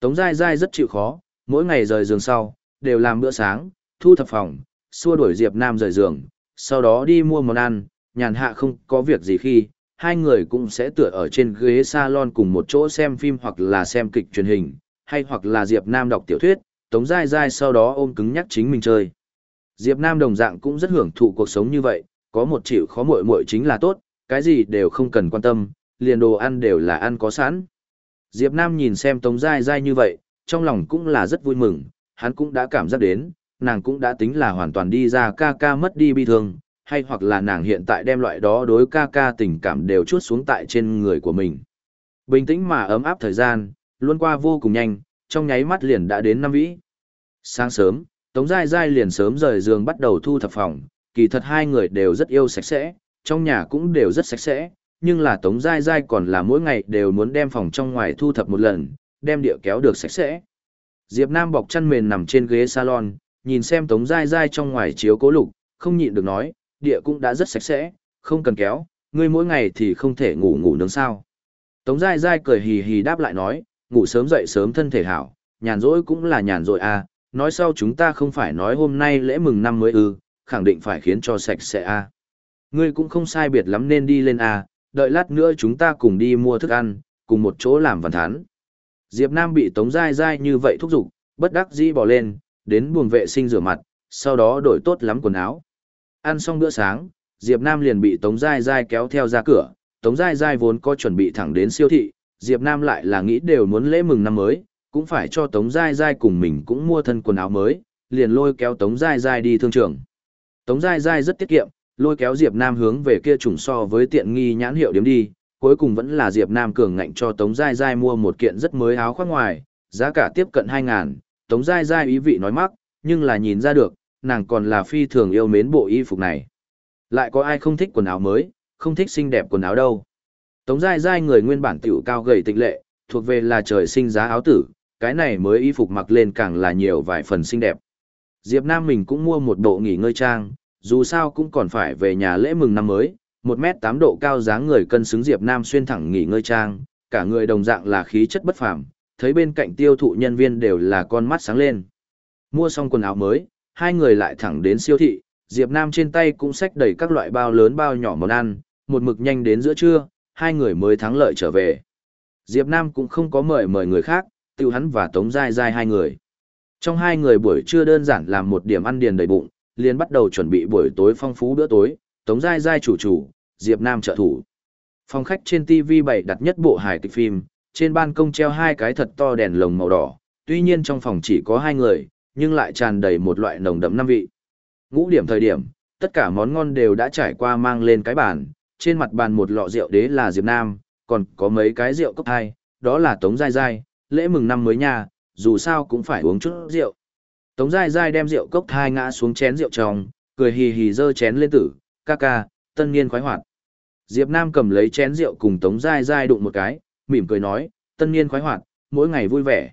Tống Giai Giai rất chịu khó, mỗi ngày rời giường sau, đều làm bữa sáng, thu thập phòng, xua đuổi Diệp Nam rời giường, sau đó đi mua món ăn, nhàn hạ không có việc gì khi, hai người cũng sẽ tựa ở trên ghế salon cùng một chỗ xem phim hoặc là xem kịch truyền hình, hay hoặc là Diệp Nam đọc tiểu thuyết, Tống Giai Giai sau đó ôm cứng nhắc chính mình chơi. Diệp Nam đồng dạng cũng rất hưởng thụ cuộc sống như vậy, có một chịu khó muội muội chính là tốt, cái gì đều không cần quan tâm, liền đồ ăn đều là ăn có sẵn. Diệp Nam nhìn xem Tống Giai Giai như vậy, trong lòng cũng là rất vui mừng, hắn cũng đã cảm giác đến, nàng cũng đã tính là hoàn toàn đi ra ca ca mất đi bi thương, hay hoặc là nàng hiện tại đem loại đó đối ca ca tình cảm đều chút xuống tại trên người của mình. Bình tĩnh mà ấm áp thời gian, luôn qua vô cùng nhanh, trong nháy mắt liền đã đến năm vĩ. Sáng sớm, Tống Giai Giai liền sớm rời giường bắt đầu thu thập phòng, kỳ thật hai người đều rất yêu sạch sẽ, trong nhà cũng đều rất sạch sẽ, nhưng là Tống Giai Giai còn là mỗi ngày đều muốn đem phòng trong ngoài thu thập một lần, đem địa kéo được sạch sẽ. Diệp Nam bọc chăn mền nằm trên ghế salon, nhìn xem Tống Giai Giai trong ngoài chiếu cố lục, không nhịn được nói, địa cũng đã rất sạch sẽ, không cần kéo, ngươi mỗi ngày thì không thể ngủ ngủ nướng sao. Tống Giai Giai cười hì hì đáp lại nói, ngủ sớm dậy sớm thân thể hảo, nhàn rỗi cũng là nhàn rỗi à, nói sau chúng ta không phải nói hôm nay lễ mừng năm mới ư, khẳng định phải khiến cho sạch sẽ à. Ngươi cũng không sai biệt lắm nên đi lên à, đợi lát nữa chúng ta cùng đi mua thức ăn, cùng một chỗ làm văn thán. Diệp Nam bị Tống Giai Giai như vậy thúc giục, bất đắc dĩ bỏ lên, đến buồng vệ sinh rửa mặt, sau đó đổi tốt lắm quần áo. Ăn xong bữa sáng, Diệp Nam liền bị Tống Giai Giai kéo theo ra cửa, Tống Giai Giai vốn có chuẩn bị thẳng đến siêu thị, Diệp Nam lại là nghĩ đều muốn lễ mừng năm mới, cũng phải cho Tống Giai Giai cùng mình cũng mua thân quần áo mới, liền lôi kéo Tống Giai Giai đi thương trường. Tống Giai Giai rất tiết kiệm, lôi kéo Diệp Nam hướng về kia trùng so với tiện nghi nhãn hiệu điểm đi, cuối cùng vẫn là Diệp Nam cường ngạnh cho Tống Giai Giai mua một kiện rất mới áo khoác ngoài, giá cả tiếp cận 2.000, Tống Giai Giai ý vị nói mắc, nhưng là nhìn ra được, nàng còn là phi thường yêu mến bộ y phục này. Lại có ai không thích quần áo mới, không thích xinh đẹp quần áo đâu. Tống Giai Giai người nguyên bản tiểu cao gầy tịnh lệ, thuộc về là trời sinh giá áo tử, cái này mới y phục mặc lên càng là nhiều vài phần xinh đẹp. Diệp Nam mình cũng mua một bộ nghỉ ngơi trang, dù sao cũng còn phải về nhà lễ mừng năm mới, một mét tám độ cao dáng người cân xứng Diệp Nam xuyên thẳng nghỉ ngơi trang, cả người đồng dạng là khí chất bất phàm, thấy bên cạnh tiêu thụ nhân viên đều là con mắt sáng lên. Mua xong quần áo mới, hai người lại thẳng đến siêu thị, Diệp Nam trên tay cũng xách đầy các loại bao lớn bao nhỏ món ăn, một mực nhanh đến giữa trưa, hai người mới thắng lợi trở về. Diệp Nam cũng không có mời mời người khác, tiêu hắn và Tống Giai Giai hai người. Trong hai người buổi trưa đơn giản làm một điểm ăn điền đầy bụng, liền bắt đầu chuẩn bị buổi tối phong phú bữa tối, Tống Giai Giai chủ chủ, Diệp Nam trợ thủ. Phòng khách trên TV bày đặt nhất bộ hài kịch phim, trên ban công treo hai cái thật to đèn lồng màu đỏ, tuy nhiên trong phòng chỉ có hai người, nhưng lại tràn đầy một loại nồng đậm năm vị. Ngũ điểm thời điểm, tất cả món ngon đều đã trải qua mang lên cái bàn, trên mặt bàn một lọ rượu đế là Diệp Nam, còn có mấy cái rượu cốc hai, đó là Tống Giai Giai, lễ mừng năm mới nha, dù sao cũng phải uống chút rượu. Tống Giai Giai đem rượu cốc hai ngã xuống chén rượu trong, cười hì hì dơ chén lên tử, ca ca, tân niên khoái hoạt. Diệp Nam cầm lấy chén rượu cùng Tống Giai Giai đụng một cái, mỉm cười nói, tân niên khoái hoạt, mỗi ngày vui vẻ.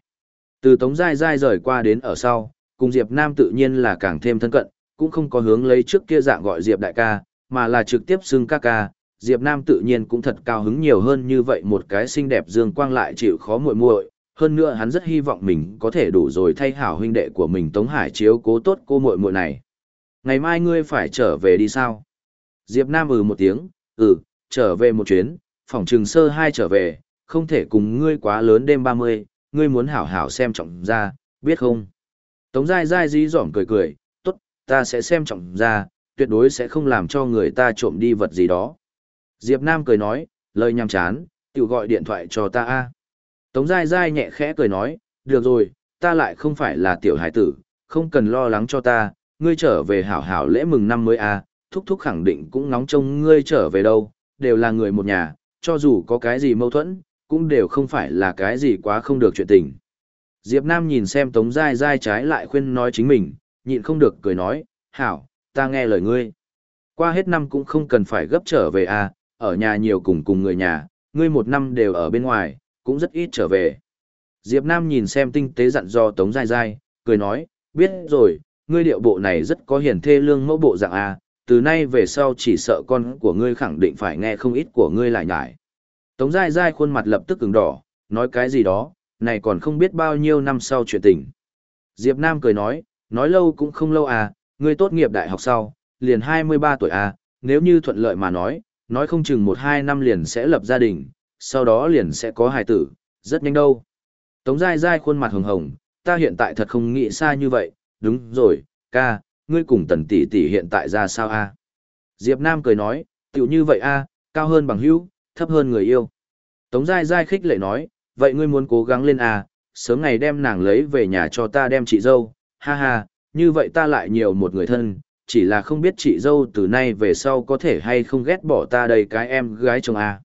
Từ Tống Giai Giai rời qua đến ở sau, cùng Diệp Nam tự nhiên là càng thêm thân cận, cũng không có hướng lấy trước kia dạng gọi Diệp đại ca, mà là trực tiếp xưng ca ca. Diệp Nam tự nhiên cũng thật cao hứng nhiều hơn như vậy một cái xinh đẹp dương quang lại chịu khó muội muội, hơn nữa hắn rất hy vọng mình có thể đủ rồi thay hảo huynh đệ của mình Tống Hải chiếu cố tốt cô muội muội này. Ngày mai ngươi phải trở về đi sao? Diệp Nam ừ một tiếng, ừ, trở về một chuyến, phòng trường sơ hai trở về, không thể cùng ngươi quá lớn đêm 30, ngươi muốn hảo hảo xem trọng ra, biết không? Tống Giai Giai dí dỏm cười cười, tốt, ta sẽ xem trọng ra, tuyệt đối sẽ không làm cho người ta trộm đi vật gì đó. Diệp Nam cười nói, lời nhằm chán, tiểu gọi điện thoại cho ta a. Tống giai giai nhẹ khẽ cười nói, được rồi, ta lại không phải là tiểu hải tử, không cần lo lắng cho ta, ngươi trở về hảo hảo lễ mừng năm mới a, thúc thúc khẳng định cũng nóng trông ngươi trở về đâu, đều là người một nhà, cho dù có cái gì mâu thuẫn, cũng đều không phải là cái gì quá không được chuyện tình. Diệp Nam nhìn xem Tống Giai Giai trái lại khuyên nói chính mình, nhịn không được cười nói, hảo, ta nghe lời ngươi. Qua hết năm cũng không cần phải gấp trở về à, ở nhà nhiều cùng cùng người nhà, ngươi một năm đều ở bên ngoài, cũng rất ít trở về. Diệp Nam nhìn xem tinh tế dặn do Tống Giai Giai, cười nói, biết rồi, ngươi điệu bộ này rất có hiển thê lương mẫu bộ dạng à, từ nay về sau chỉ sợ con của ngươi khẳng định phải nghe không ít của ngươi lại nhải. Tống Giai Giai khuôn mặt lập tức cứng đỏ, nói cái gì đó, này còn không biết bao nhiêu năm sau chuyện tình. Diệp Nam cười nói, nói lâu cũng không lâu à, ngươi tốt nghiệp đại học sau, liền 23 tuổi à, nếu như thuận lợi mà nói, nói không chừng 1-2 năm liền sẽ lập gia đình, sau đó liền sẽ có hài tử, rất nhanh đâu. Tống dai dai khuôn mặt hồng hồng, ta hiện tại thật không nghĩ xa như vậy, đúng rồi, ca, ngươi cùng tần tỷ tỷ hiện tại ra sao a? À? Diệp Nam cười nói, tiểu như vậy a, à, cao hơn bằng hữu, thấp hơn người yêu. Tống dai dai khích lệ nói, vậy ngươi muốn cố gắng lên à, sớm ngày đem nàng lấy về nhà cho ta đem chị dâu, ha ha, như vậy ta lại nhiều một người thân, chỉ là không biết chị dâu từ nay về sau có thể hay không ghét bỏ ta đây cái em gái chồng à.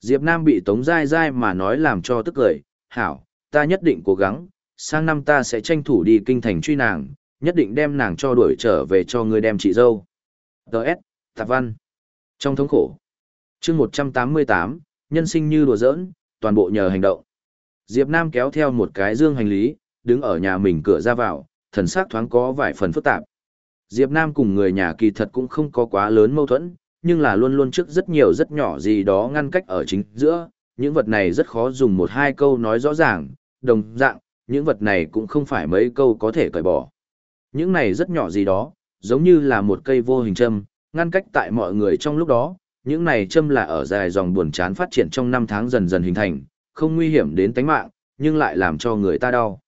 Diệp Nam bị Tống Giai Giai mà nói làm cho tức cười, hảo, ta nhất định cố gắng, sang năm ta sẽ tranh thủ đi kinh thành truy nàng, nhất định đem nàng cho đuổi trở về cho ngươi đem chị dâu. Đợt, Tạp Văn. Trong thống khổ. chương 188, nhân sinh như đùa giỡn, toàn bộ nhờ hành động. Diệp Nam kéo theo một cái dương hành lý, đứng ở nhà mình cửa ra vào, thần sắc thoáng có vài phần phức tạp. Diệp Nam cùng người nhà kỳ thật cũng không có quá lớn mâu thuẫn, nhưng là luôn luôn trước rất nhiều rất nhỏ gì đó ngăn cách ở chính giữa, những vật này rất khó dùng một hai câu nói rõ ràng, đồng dạng, những vật này cũng không phải mấy câu có thể cởi bỏ. Những này rất nhỏ gì đó, giống như là một cây vô hình châm, ngăn cách tại mọi người trong lúc đó, những này châm là ở dài dòng buồn chán phát triển trong năm tháng dần dần hình thành, không nguy hiểm đến tính mạng, nhưng lại làm cho người ta đau.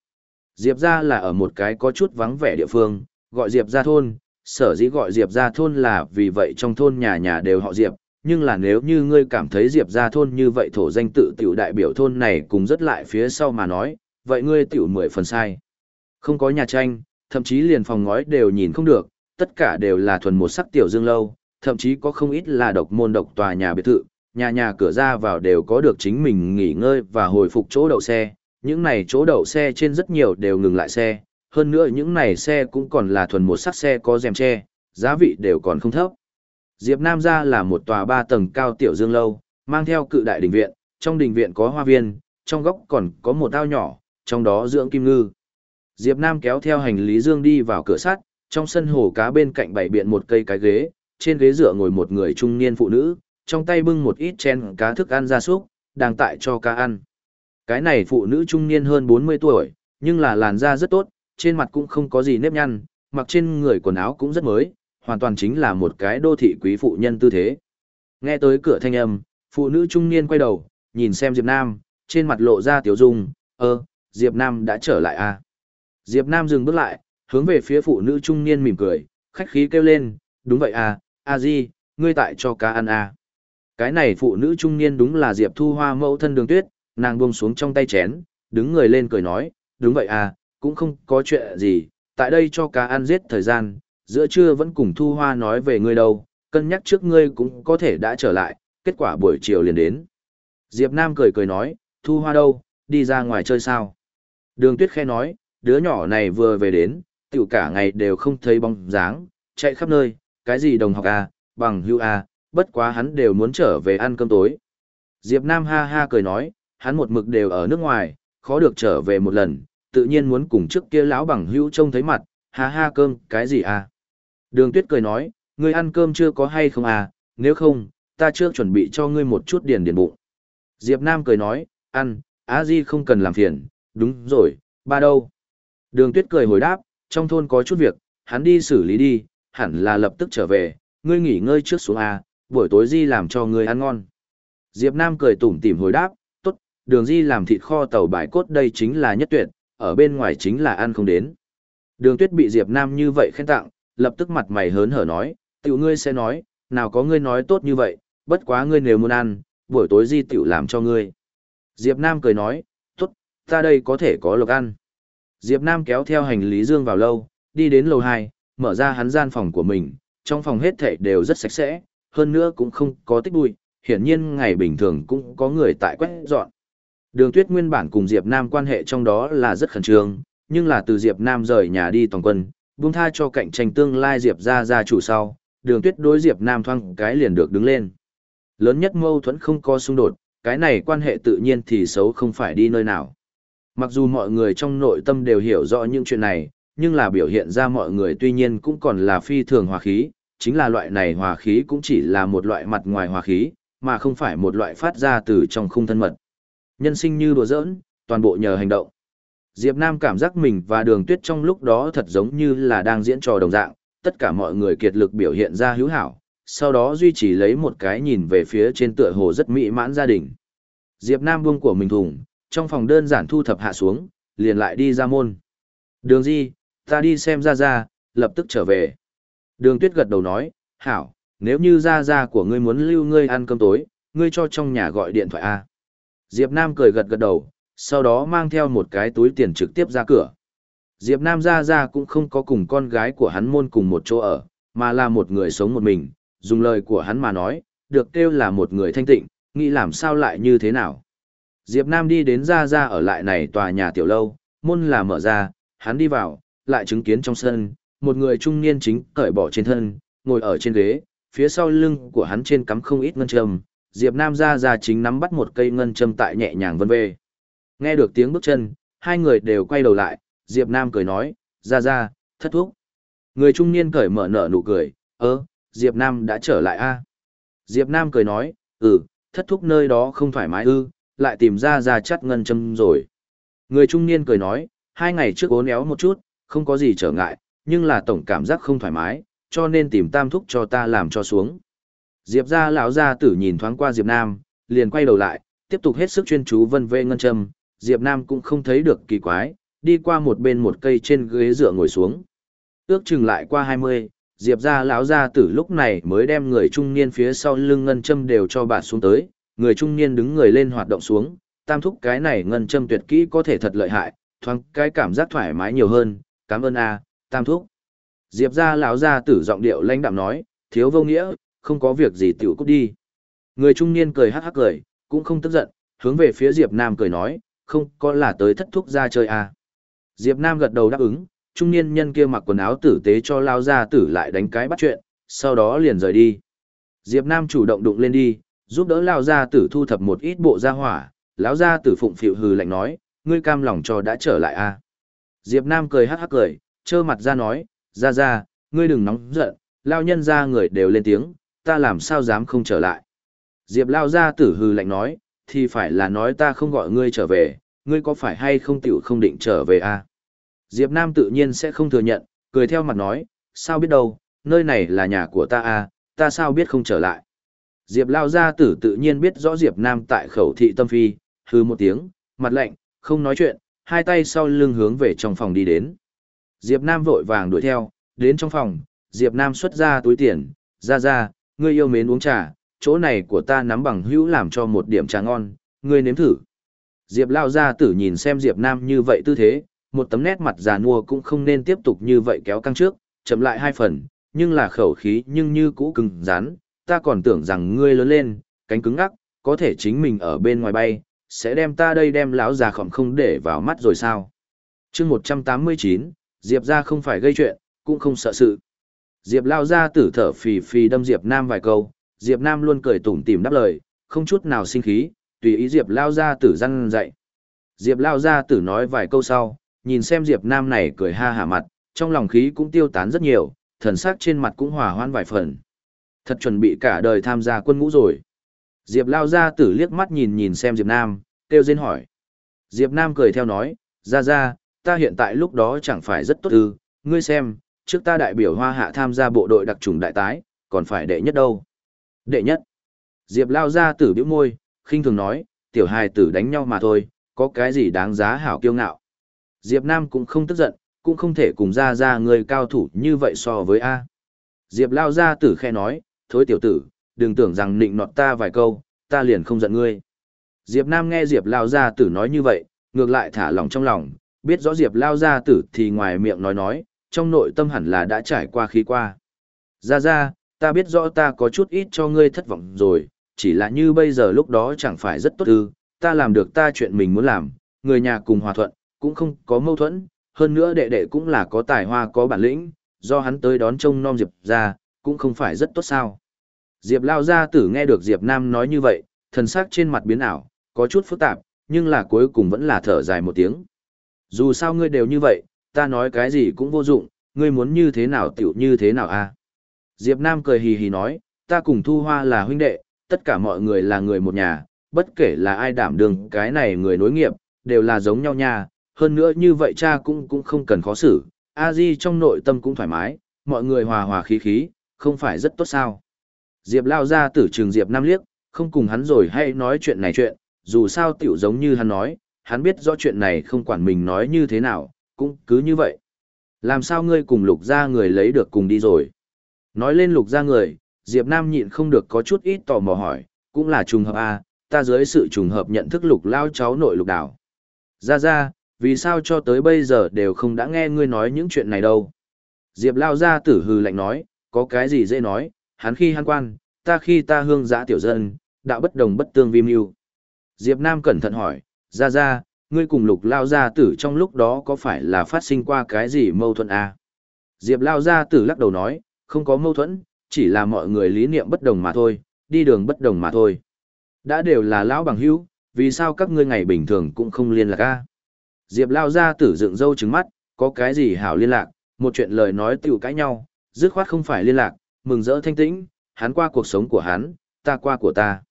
Diệp ra là ở một cái có chút vắng vẻ địa phương, gọi Diệp ra thôn, sở dĩ gọi Diệp ra thôn là vì vậy trong thôn nhà nhà đều họ Diệp, nhưng là nếu như ngươi cảm thấy Diệp ra thôn như vậy thổ danh tự tiểu đại biểu thôn này cùng rất lại phía sau mà nói, vậy ngươi tiểu mười phần sai. Không có nhà tranh, thậm chí liền phòng ngói đều nhìn không được, tất cả đều là thuần một sắc tiểu dương lâu, thậm chí có không ít là độc môn độc tòa nhà biệt thự, nhà nhà cửa ra vào đều có được chính mình nghỉ ngơi và hồi phục chỗ đậu xe, những này chỗ đậu xe trên rất nhiều đều ngừng lại xe, hơn nữa những này xe cũng còn là thuần một sắc xe có rèm che, giá vị đều còn không thấp. Diệp Nam gia là một tòa ba tầng cao tiểu dương lâu, mang theo cự đại đình viện, trong đình viện có hoa viên, trong góc còn có một ao nhỏ, trong đó dưỡng kim ngư. Diệp Nam kéo theo hành lý dương đi vào cửa sắt, trong sân hồ cá bên cạnh bảy biện một cây cái ghế, trên ghế dựa ngồi một người trung niên phụ nữ, trong tay bưng một ít chén cá thức ăn ra súc, đang tại cho cá ăn. Cái này phụ nữ trung niên hơn 40 tuổi, nhưng là làn da rất tốt, trên mặt cũng không có gì nếp nhăn, mặc trên người quần áo cũng rất mới, hoàn toàn chính là một cái đô thị quý phụ nhân tư thế. Nghe tới cửa thanh âm, phụ nữ trung niên quay đầu, nhìn xem Diệp Nam, trên mặt lộ ra tiểu dung, ơ, Diệp Nam đã trở lại à. Diệp Nam dừng bước lại, hướng về phía phụ nữ trung niên mỉm cười, khách khí kêu lên, đúng vậy à, a di, ngươi tại cho cá ăn à. Cái này phụ nữ trung niên đúng là Diệp Thu Hoa mẫu thân đường tuyết, nàng buông xuống trong tay chén, đứng người lên cười nói, đúng vậy à, cũng không có chuyện gì, tại đây cho cá ăn giết thời gian, giữa trưa vẫn cùng Thu Hoa nói về ngươi đâu, cân nhắc trước ngươi cũng có thể đã trở lại, kết quả buổi chiều liền đến. Diệp Nam cười cười nói, Thu Hoa đâu, đi ra ngoài chơi sao? Đường Tuyết khẽ nói, đứa nhỏ này vừa về đến, tiểu cả ngày đều không thấy bóng dáng, chạy khắp nơi, cái gì đồng học à, bằng hữu à, bất quá hắn đều muốn trở về ăn cơm tối. Diệp Nam ha ha cười nói, hắn một mực đều ở nước ngoài, khó được trở về một lần, tự nhiên muốn cùng trước kia lão bằng hữu trông thấy mặt, ha ha cơm, cái gì à? Đường Tuyết cười nói, ngươi ăn cơm chưa có hay không à, nếu không, ta chưa chuẩn bị cho ngươi một chút điền điền bụng. Diệp Nam cười nói, ăn, á di không cần làm phiền, đúng rồi, ba đâu? Đường Tuyết cười hồi đáp, trong thôn có chút việc, hắn đi xử lý đi, hẳn là lập tức trở về, ngươi nghỉ ngơi trước xuống à, buổi tối di làm cho ngươi ăn ngon. Diệp Nam cười tủm tỉm hồi đáp, đường di làm thịt kho tàu bài cốt đây chính là nhất tuyệt, ở bên ngoài chính là ăn không đến. Đường tuyết bị Diệp Nam như vậy khen tặng, lập tức mặt mày hớn hở nói, tiểu ngươi sẽ nói, nào có ngươi nói tốt như vậy, bất quá ngươi nếu muốn ăn, buổi tối di tiểu làm cho ngươi. Diệp Nam cười nói, tốt, ta đây có thể có lộc ăn. Diệp Nam kéo theo hành lý dương vào lâu, đi đến lầu 2, mở ra hắn gian phòng của mình, trong phòng hết thảy đều rất sạch sẽ, hơn nữa cũng không có tích bụi, hiển nhiên ngày bình thường cũng có người tại quét dọn. Đường Tuyết nguyên bản cùng Diệp Nam quan hệ trong đó là rất khẩn trương, nhưng là từ Diệp Nam rời nhà đi toàn quân, buông tha cho cạnh tranh tương lai Diệp gia gia chủ sau, Đường Tuyết đối Diệp Nam thoang cái liền được đứng lên. Lớn nhất mâu thuẫn không có xung đột, cái này quan hệ tự nhiên thì xấu không phải đi nơi nào. Mặc dù mọi người trong nội tâm đều hiểu rõ những chuyện này, nhưng là biểu hiện ra mọi người tuy nhiên cũng còn là phi thường hòa khí, chính là loại này hòa khí cũng chỉ là một loại mặt ngoài hòa khí, mà không phải một loại phát ra từ trong khung thân mật. Nhân sinh như đùa giỡn, toàn bộ nhờ hành động. Diệp Nam cảm giác mình và đường tuyết trong lúc đó thật giống như là đang diễn trò đồng dạng, tất cả mọi người kiệt lực biểu hiện ra hữu hảo, sau đó duy trì lấy một cái nhìn về phía trên tựa hồ rất mỹ mãn gia đình. Diệp Nam buông của mình thùng, trong phòng đơn giản thu thập hạ xuống, liền lại đi ra môn. Đường Di, ta đi xem ra ra, lập tức trở về. Đường Tuyết gật đầu nói, hảo, nếu như ra ra của ngươi muốn lưu ngươi ăn cơm tối, ngươi cho trong nhà gọi điện thoại a. Diệp Nam cười gật gật đầu, sau đó mang theo một cái túi tiền trực tiếp ra cửa. Diệp Nam ra ra cũng không có cùng con gái của hắn môn cùng một chỗ ở, mà là một người sống một mình, dùng lời của hắn mà nói, được kêu là một người thanh tịnh, nghĩ làm sao lại như thế nào. Diệp Nam đi đến ra ra ở lại này tòa nhà tiểu lâu, môn là mở ra, hắn đi vào, lại chứng kiến trong sân, một người trung niên chính cởi bỏ trên thân, ngồi ở trên ghế, phía sau lưng của hắn trên cắm không ít ngân châm, Diệp Nam ra ra chính nắm bắt một cây ngân châm tại nhẹ nhàng vân về. Nghe được tiếng bước chân, hai người đều quay đầu lại, Diệp Nam cười nói, ra ra, thất thúc. Người trung niên cởi mở nở nụ cười, ơ, Diệp Nam đã trở lại a. Diệp Nam cười nói, ừ, thất thúc nơi đó không thoải mái ư, lại tìm ra ra chắt ngân châm rồi. Người trung niên cười nói, hai ngày trước ốn éo một chút, không có gì trở ngại, nhưng là tổng cảm giác không thoải mái, cho nên tìm tam thúc cho ta làm cho xuống. Diệp gia lão gia tử nhìn thoáng qua Diệp Nam, liền quay đầu lại, tiếp tục hết sức chuyên chú vân vê ngân châm, Diệp Nam cũng không thấy được kỳ quái, đi qua một bên một cây trên ghế dựa ngồi xuống. Ước chừng lại qua 20, Diệp gia lão gia tử lúc này mới đem người trung niên phía sau lưng ngân châm đều cho bạn xuống tới, người trung niên đứng người lên hoạt động xuống, tam thúc cái này ngân châm tuyệt kỹ có thể thật lợi hại, thoáng cái cảm giác thoải mái nhiều hơn, cảm ơn a, tam thúc. Diệp gia lão gia tử giọng điệu lãnh đạm nói, thiếu vô nghĩa, không có việc gì tiểu cút đi. Người trung niên cười hắc hắc cười, cũng không tức giận, hướng về phía Diệp Nam cười nói, không có là tới thất thúc ra chơi à. Diệp Nam gật đầu đáp ứng, trung niên nhân kia mặc quần áo tử tế cho lao gia tử lại đánh cái bắt chuyện, sau đó liền rời đi. Diệp Nam chủ động đụng lên đi, giúp đỡ lao gia tử thu thập một ít bộ gia hỏa, lão gia tử phụng phịu hừ lạnh nói, ngươi cam lòng cho đã trở lại à. Diệp Nam cười hắc hắc cười, trơ mặt ra nói, ra ra, ngươi đừng nóng giận, lao nhân ra người đều lên tiếng, ta làm sao dám không trở lại. Diệp lao gia tử hư lạnh nói, thì phải là nói ta không gọi ngươi trở về, ngươi có phải hay không tiểu không định trở về à? Diệp Nam tự nhiên sẽ không thừa nhận, cười theo mặt nói, sao biết đâu, nơi này là nhà của ta à, ta sao biết không trở lại. Diệp lao gia tử tự nhiên biết rõ Diệp Nam tại khẩu thị tâm phi, hư một tiếng, mặt lạnh, không nói chuyện, hai tay sau lưng hướng về trong phòng đi đến. Diệp Nam vội vàng đuổi theo, đến trong phòng, Diệp Nam xuất ra túi tiền, ra ra, ngươi yêu mến uống trà, chỗ này của ta nắm bằng hữu làm cho một điểm trà ngon, ngươi nếm thử. Diệp lao ra tử nhìn xem Diệp Nam như vậy tư thế, một tấm nét mặt già nua cũng không nên tiếp tục như vậy kéo căng trước, chậm lại hai phần, nhưng là khẩu khí nhưng như cũ cứng rắn, ta còn tưởng rằng ngươi lớn lên, cánh cứng ngắc, có thể chính mình ở bên ngoài bay, sẽ đem ta đây đem lão già khỏm không để vào mắt rồi sao. chương 189, Diệp ra không phải gây chuyện, cũng không sợ sự. Diệp lao ra tử thở phì phì đâm Diệp Nam vài câu, Diệp Nam luôn cười tủm tỉm đáp lời, không chút nào sinh khí, tùy ý Diệp lao ra tử răn dạy. Diệp lao ra tử nói vài câu sau, nhìn xem Diệp Nam này cười ha hả mặt, trong lòng khí cũng tiêu tán rất nhiều, thần sắc trên mặt cũng hòa hoan vài phần. Thật chuẩn bị cả đời tham gia quân ngũ rồi. Diệp lao ra tử liếc mắt nhìn nhìn xem Diệp Nam, kêu dên hỏi. Diệp Nam cười theo nói, ra ra, ta hiện tại lúc đó chẳng phải rất tốt ư, ngươi xem, trước ta đại biểu hoa hạ tham gia bộ đội đặc trùng đại tái, còn phải đệ nhất đâu. Đệ nhất. Diệp lao ra tử biểu môi, khinh thường nói, tiểu hài tử đánh nhau mà thôi, có cái gì đáng giá hảo kiêu ngạo. Diệp Nam cũng không tức giận, cũng không thể cùng ra ra người cao thủ như vậy so với A. Diệp lao ra tử khe nói, thối tiểu tử, đừng tưởng rằng nịnh nọt ta vài câu, ta liền không giận ngươi. Diệp Nam nghe Diệp lao ra tử nói như vậy, ngược lại thả lòng trong lòng, biết rõ Diệp lao ra tử thì ngoài miệng nói nói, trong nội tâm hẳn là đã trải qua khí qua. Ra ra, ta biết rõ ta có chút ít cho ngươi thất vọng rồi, chỉ là như bây giờ lúc đó chẳng phải rất tốt ư, ta làm được ta chuyện mình muốn làm, người nhà cùng hòa thuận, cũng không có mâu thuẫn, hơn nữa đệ đệ cũng là có tài hoa có bản lĩnh, do hắn tới đón trông nom Diệp ra, cũng không phải rất tốt sao. Diệp lao ra tử nghe được Diệp Nam nói như vậy, thần sắc trên mặt biến ảo, có chút phức tạp, nhưng là cuối cùng vẫn là thở dài một tiếng. Dù sao ngươi đều như vậy, ta nói cái gì cũng vô dụng, ngươi muốn như thế nào tiểu như thế nào a à? Diệp Nam cười hì hì nói, ta cùng Thu Hoa là huynh đệ, tất cả mọi người là người một nhà, bất kể là ai đảm đương cái này người nối nghiệp, đều là giống nhau nha, hơn nữa như vậy cha cũng cũng không cần khó xử, a di trong nội tâm cũng thoải mái, mọi người hòa hòa khí khí, không phải rất tốt sao. Diệp lao ra tử trường Diệp Nam liếc, không cùng hắn rồi hay nói chuyện này chuyện, dù sao tiểu giống như hắn nói, hắn biết rõ chuyện này không quản mình nói như thế nào, cũng cứ như vậy. Làm sao ngươi cùng lục ra người lấy được cùng đi rồi? Nói lên lục ra người, Diệp Nam nhịn không được có chút ít tò mò hỏi, cũng là trùng hợp à, ta dưới sự trùng hợp nhận thức lục lao cháu nội lục đảo. Ra ra, vì sao cho tới bây giờ đều không đã nghe ngươi nói những chuyện này đâu? Diệp lao ra tử hừ lạnh nói, có cái gì dễ nói, hắn khi hắn quan, ta khi ta hương giã tiểu dân, đạo bất đồng bất tương vi mưu. Diệp Nam cẩn thận hỏi, ra ra, ngươi cùng lục lao gia tử trong lúc đó có phải là phát sinh qua cái gì mâu thuẫn à? Diệp lao gia tử lắc đầu nói, không có mâu thuẫn, chỉ là mọi người lý niệm bất đồng mà thôi, đi đường bất đồng mà thôi. Đã đều là lão bằng hữu, vì sao các ngươi ngày bình thường cũng không liên lạc a? Diệp lao gia tử dựng râu trứng mắt, có cái gì hảo liên lạc, một chuyện lời nói tiểu cãi nhau, dứt khoát không phải liên lạc, mừng rỡ thanh tĩnh, hắn qua cuộc sống của hắn, ta qua của ta.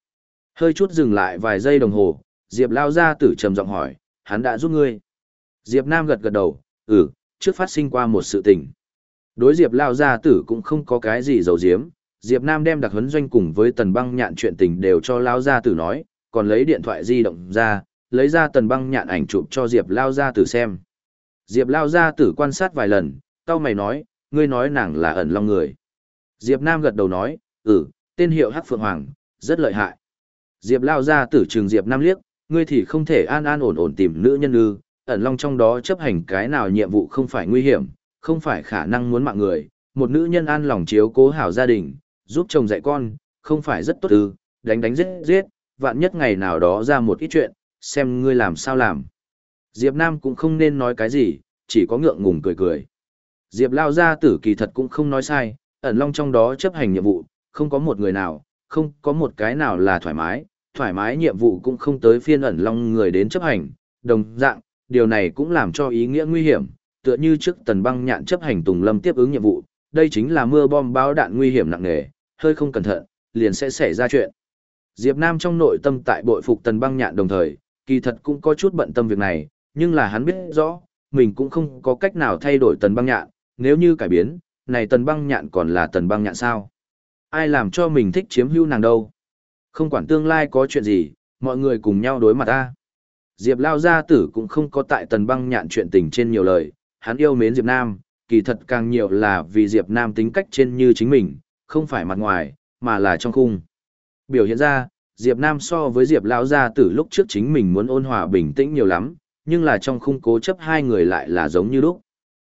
Hơi chút dừng lại vài giây đồng hồ, Diệp lao gia tử trầm giọng hỏi, hắn đã giúp ngươi. Diệp Nam gật gật đầu, ừ, trước phát sinh qua một sự tình. Đối Diệp lao gia tử cũng không có cái gì dầu diếm, Diệp Nam đem đặc huấn doanh cùng với tần băng nhạn chuyện tình đều cho lao gia tử nói, còn lấy điện thoại di động ra, lấy ra tần băng nhạn ảnh chụp cho Diệp lao gia tử xem. Diệp lao gia tử quan sát vài lần, tao mày nói, ngươi nói nàng là ẩn long người. Diệp Nam gật đầu nói, ừ, tên hiệu Hắc Phượng Hoàng, rất lợi hại. Diệp lao gia tử trường Diệp Nam liếc, ngươi thì không thể an an ổn ổn tìm nữ nhân ư, ẩn long trong đó chấp hành cái nào nhiệm vụ không phải nguy hiểm, không phải khả năng muốn mạng người, một nữ nhân an lòng chiếu cố hảo gia đình, giúp chồng dạy con, không phải rất tốt ư, đánh đánh giết giết, vạn nhất ngày nào đó ra một ít chuyện, xem ngươi làm sao làm. Diệp Nam cũng không nên nói cái gì, chỉ có ngượng ngùng cười cười. Diệp lao gia tử kỳ thật cũng không nói sai, ẩn long trong đó chấp hành nhiệm vụ, không có một người nào, không có một cái nào là thoải mái, thoải mái nhiệm vụ cũng không tới phiên ẩn long người đến chấp hành, đồng dạng, điều này cũng làm cho ý nghĩa nguy hiểm, tựa như trước tần băng nhạn chấp hành Tùng Lâm tiếp ứng nhiệm vụ, đây chính là mưa bom báo đạn nguy hiểm nặng nề, hơi không cẩn thận, liền sẽ xảy ra chuyện. Diệp Nam trong nội tâm tại bội phục tần băng nhạn đồng thời, kỳ thật cũng có chút bận tâm việc này, nhưng là hắn biết rõ, mình cũng không có cách nào thay đổi tần băng nhạn, nếu như cải biến, này tần băng nhạn còn là tần băng nhạn sao? Ai làm cho mình thích chiếm hữu nàng đâu? Không quản tương lai có chuyện gì, mọi người cùng nhau đối mặt ta. Diệp Lao Gia Tử cũng không có tại tần băng nhạn chuyện tình trên nhiều lời, hắn yêu mến Diệp Nam, kỳ thật càng nhiều là vì Diệp Nam tính cách trên như chính mình, không phải mặt ngoài, mà là trong khung. Biểu hiện ra, Diệp Nam so với Diệp Lão Gia Tử lúc trước chính mình muốn ôn hòa bình tĩnh nhiều lắm, nhưng là trong khung cố chấp hai người lại là giống như lúc.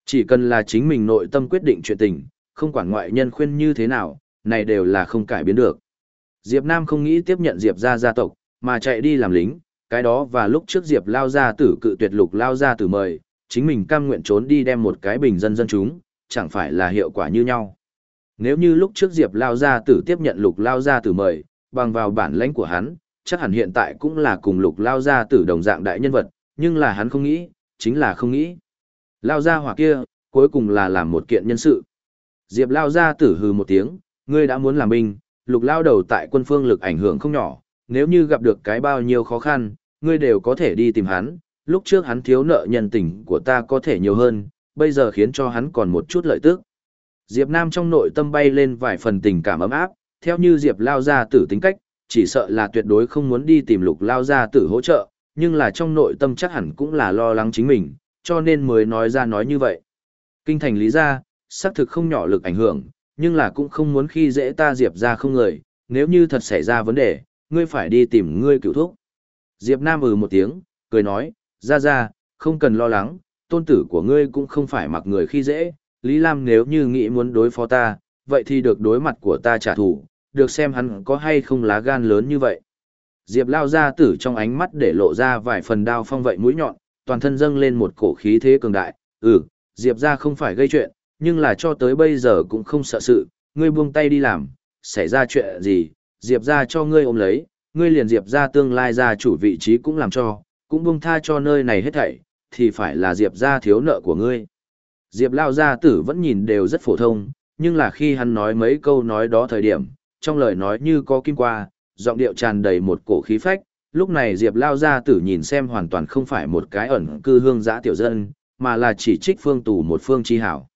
Chỉ cần là chính mình nội tâm quyết định chuyện tình, không quản ngoại nhân khuyên như thế nào, này đều là không cải biến được. Diệp Nam không nghĩ tiếp nhận Diệp gia gia tộc, mà chạy đi làm lính, cái đó và lúc trước Diệp lao gia tử cự tuyệt lục lao gia tử mời, chính mình cam nguyện trốn đi đem một cái bình dân dân chúng, chẳng phải là hiệu quả như nhau. Nếu như lúc trước Diệp lao gia tử tiếp nhận lục lao gia tử mời, bằng vào bản lãnh của hắn, chắc hẳn hiện tại cũng là cùng lục lao gia tử đồng dạng đại nhân vật, nhưng là hắn không nghĩ, chính là không nghĩ. Lao gia hỏa kia, cuối cùng là làm một kiện nhân sự. Diệp lao gia tử hừ một tiếng, ngươi đã muốn làm binh, lục lao đầu tại quân phương lực ảnh hưởng không nhỏ, nếu như gặp được cái bao nhiêu khó khăn, ngươi đều có thể đi tìm hắn, lúc trước hắn thiếu nợ nhân tình của ta có thể nhiều hơn, bây giờ khiến cho hắn còn một chút lợi tức. Diệp Nam trong nội tâm bay lên vài phần tình cảm ấm áp, theo như Diệp Lao gia tử tính cách, chỉ sợ là tuyệt đối không muốn đi tìm lục Lao gia tử hỗ trợ, nhưng là trong nội tâm chắc hẳn cũng là lo lắng chính mình, cho nên mới nói ra nói như vậy. Kinh thành lý gia, xác thực không nhỏ lực ảnh hưởng, nhưng là cũng không muốn khi dễ ta Diệp ra không người, nếu như thật xảy ra vấn đề, ngươi phải đi tìm ngươi cựu thúc. Diệp Nam ừ một tiếng, cười nói, ra ra, không cần lo lắng, tôn tử của ngươi cũng không phải mặc người khi dễ, Lý Lam nếu như nghĩ muốn đối phó ta, vậy thì được đối mặt của ta trả thù, được xem hắn có hay không lá gan lớn như vậy. Diệp lao ra tử trong ánh mắt để lộ ra vài phần đao phong vậy mũi nhọn, toàn thân dâng lên một cổ khí thế cường đại, ừ, Diệp ra không phải gây chuyện, nhưng là cho tới bây giờ cũng không sợ sự, ngươi buông tay đi làm, xảy ra chuyện gì, Diệp ra cho ngươi ôm lấy, ngươi liền Diệp ra tương lai ra chủ vị trí cũng làm cho, cũng buông tha cho nơi này hết thảy, thì phải là Diệp ra thiếu nợ của ngươi. Diệp lao gia tử vẫn nhìn đều rất phổ thông, nhưng là khi hắn nói mấy câu nói đó thời điểm, trong lời nói như có kim qua, giọng điệu tràn đầy một cổ khí phách, lúc này Diệp lao gia tử nhìn xem hoàn toàn không phải một cái ẩn cư hương giã tiểu dân, mà là chỉ trích phương tù một phương chi hảo.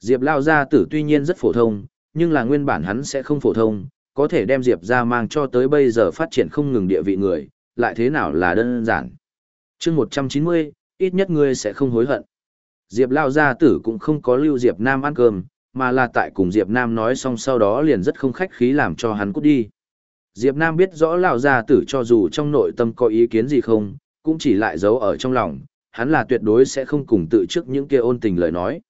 Diệp lao gia tử tuy nhiên rất phổ thông, nhưng là nguyên bản hắn sẽ không phổ thông, có thể đem Diệp ra mang cho tới bây giờ phát triển không ngừng địa vị người, lại thế nào là đơn giản. chương 190, ít nhất ngươi sẽ không hối hận. Diệp lao gia tử cũng không có lưu Diệp Nam ăn cơm, mà là tại cùng Diệp Nam nói xong sau đó liền rất không khách khí làm cho hắn cút đi. Diệp Nam biết rõ lão gia tử cho dù trong nội tâm có ý kiến gì không, cũng chỉ lại giấu ở trong lòng, hắn là tuyệt đối sẽ không cùng tự trước những kia ôn tình lời nói.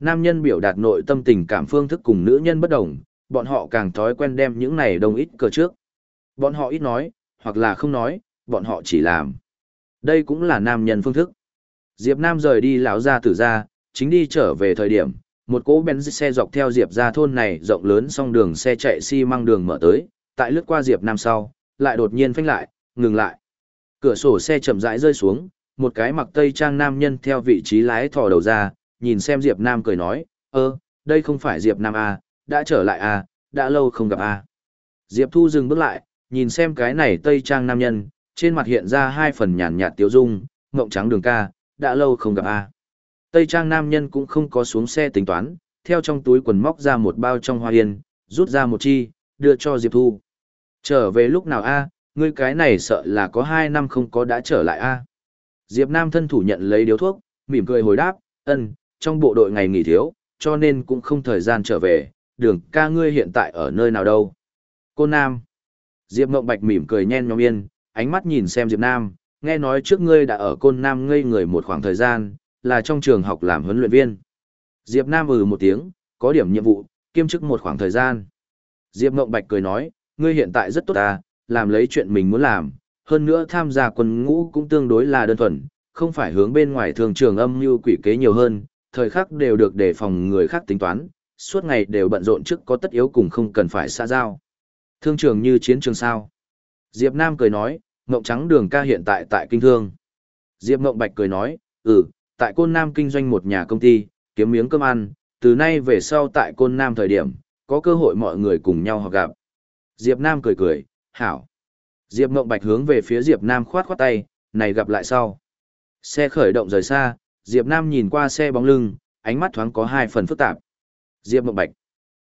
Nam nhân biểu đạt nội tâm tình cảm phương thức cùng nữ nhân bất đồng, bọn họ càng thói quen đem những này đồng ít cờ trước. Bọn họ ít nói, hoặc là không nói, bọn họ chỉ làm. Đây cũng là nam nhân phương thức. Diệp Nam rời đi lão gia tử gia, chính đi trở về thời điểm, một cỗ bèn xe dọc theo Diệp gia thôn này rộng lớn song đường xe chạy xi si măng đường mở tới, tại lướt qua Diệp Nam sau, lại đột nhiên phanh lại, ngừng lại. Cửa sổ xe chậm rãi rơi xuống, một cái mặc tây trang nam nhân theo vị trí lái thò đầu ra, nhìn xem Diệp Nam cười nói, ơ, đây không phải Diệp Nam à, đã trở lại à, đã lâu không gặp à. Diệp Thu dừng bước lại, nhìn xem cái này tây trang nam nhân, trên mặt hiện ra hai phần nhàn nhạt tiêu dung, ngộng trắng đường ca, đã lâu không gặp à. Tây trang nam nhân cũng không có xuống xe tính toán, theo trong túi quần móc ra một bao trong hoa yên, rút ra một chi, đưa cho Diệp Thu. Trở về lúc nào a ngươi cái này sợ là có hai năm không có đã trở lại a Diệp Nam thân thủ nhận lấy điếu thuốc, mỉm cười hồi đáp, ân, trong bộ đội ngày nghỉ thiếu, cho nên cũng không thời gian trở về, đường ca ngươi hiện tại ở nơi nào đâu. Cô Nam. Diệp Ngộng Bạch mỉm cười nhen nhóm yên, ánh mắt nhìn xem Diệp Nam, nghe nói trước ngươi đã ở Côn Nam ngây người một khoảng thời gian, là trong trường học làm huấn luyện viên. Diệp Nam ừ một tiếng, có điểm nhiệm vụ, kiêm chức một khoảng thời gian. Diệp Ngộng Bạch cười nói, ngươi hiện tại rất tốt ta, làm lấy chuyện mình muốn làm, hơn nữa tham gia quân ngũ cũng tương đối là đơn thuần, không phải hướng bên ngoài thường trường âm như quỷ kế nhiều hơn, thời khắc đều được đề phòng người khác tính toán, suốt ngày đều bận rộn trước có tất yếu cùng không cần phải xa giao. Thương trường như chiến trường sao. Diệp Nam cười nói, Ngộng Trắng Đường ca hiện tại tại Kinh Thương. Diệp Ngộng Bạch cười nói, ừ, tại Côn Nam kinh doanh một nhà công ty, kiếm miếng cơm ăn, từ nay về sau tại Côn Nam thời điểm, có cơ hội mọi người cùng nhau họp gặp. Diệp Nam cười cười, hảo. Diệp Ngộng Bạch hướng về phía Diệp Nam khoát khoát tay, này gặp lại sau. Xe khởi động rời xa, Diệp Nam nhìn qua xe bóng lưng, ánh mắt thoáng có hai phần phức tạp. Diệp Mộng Bạch.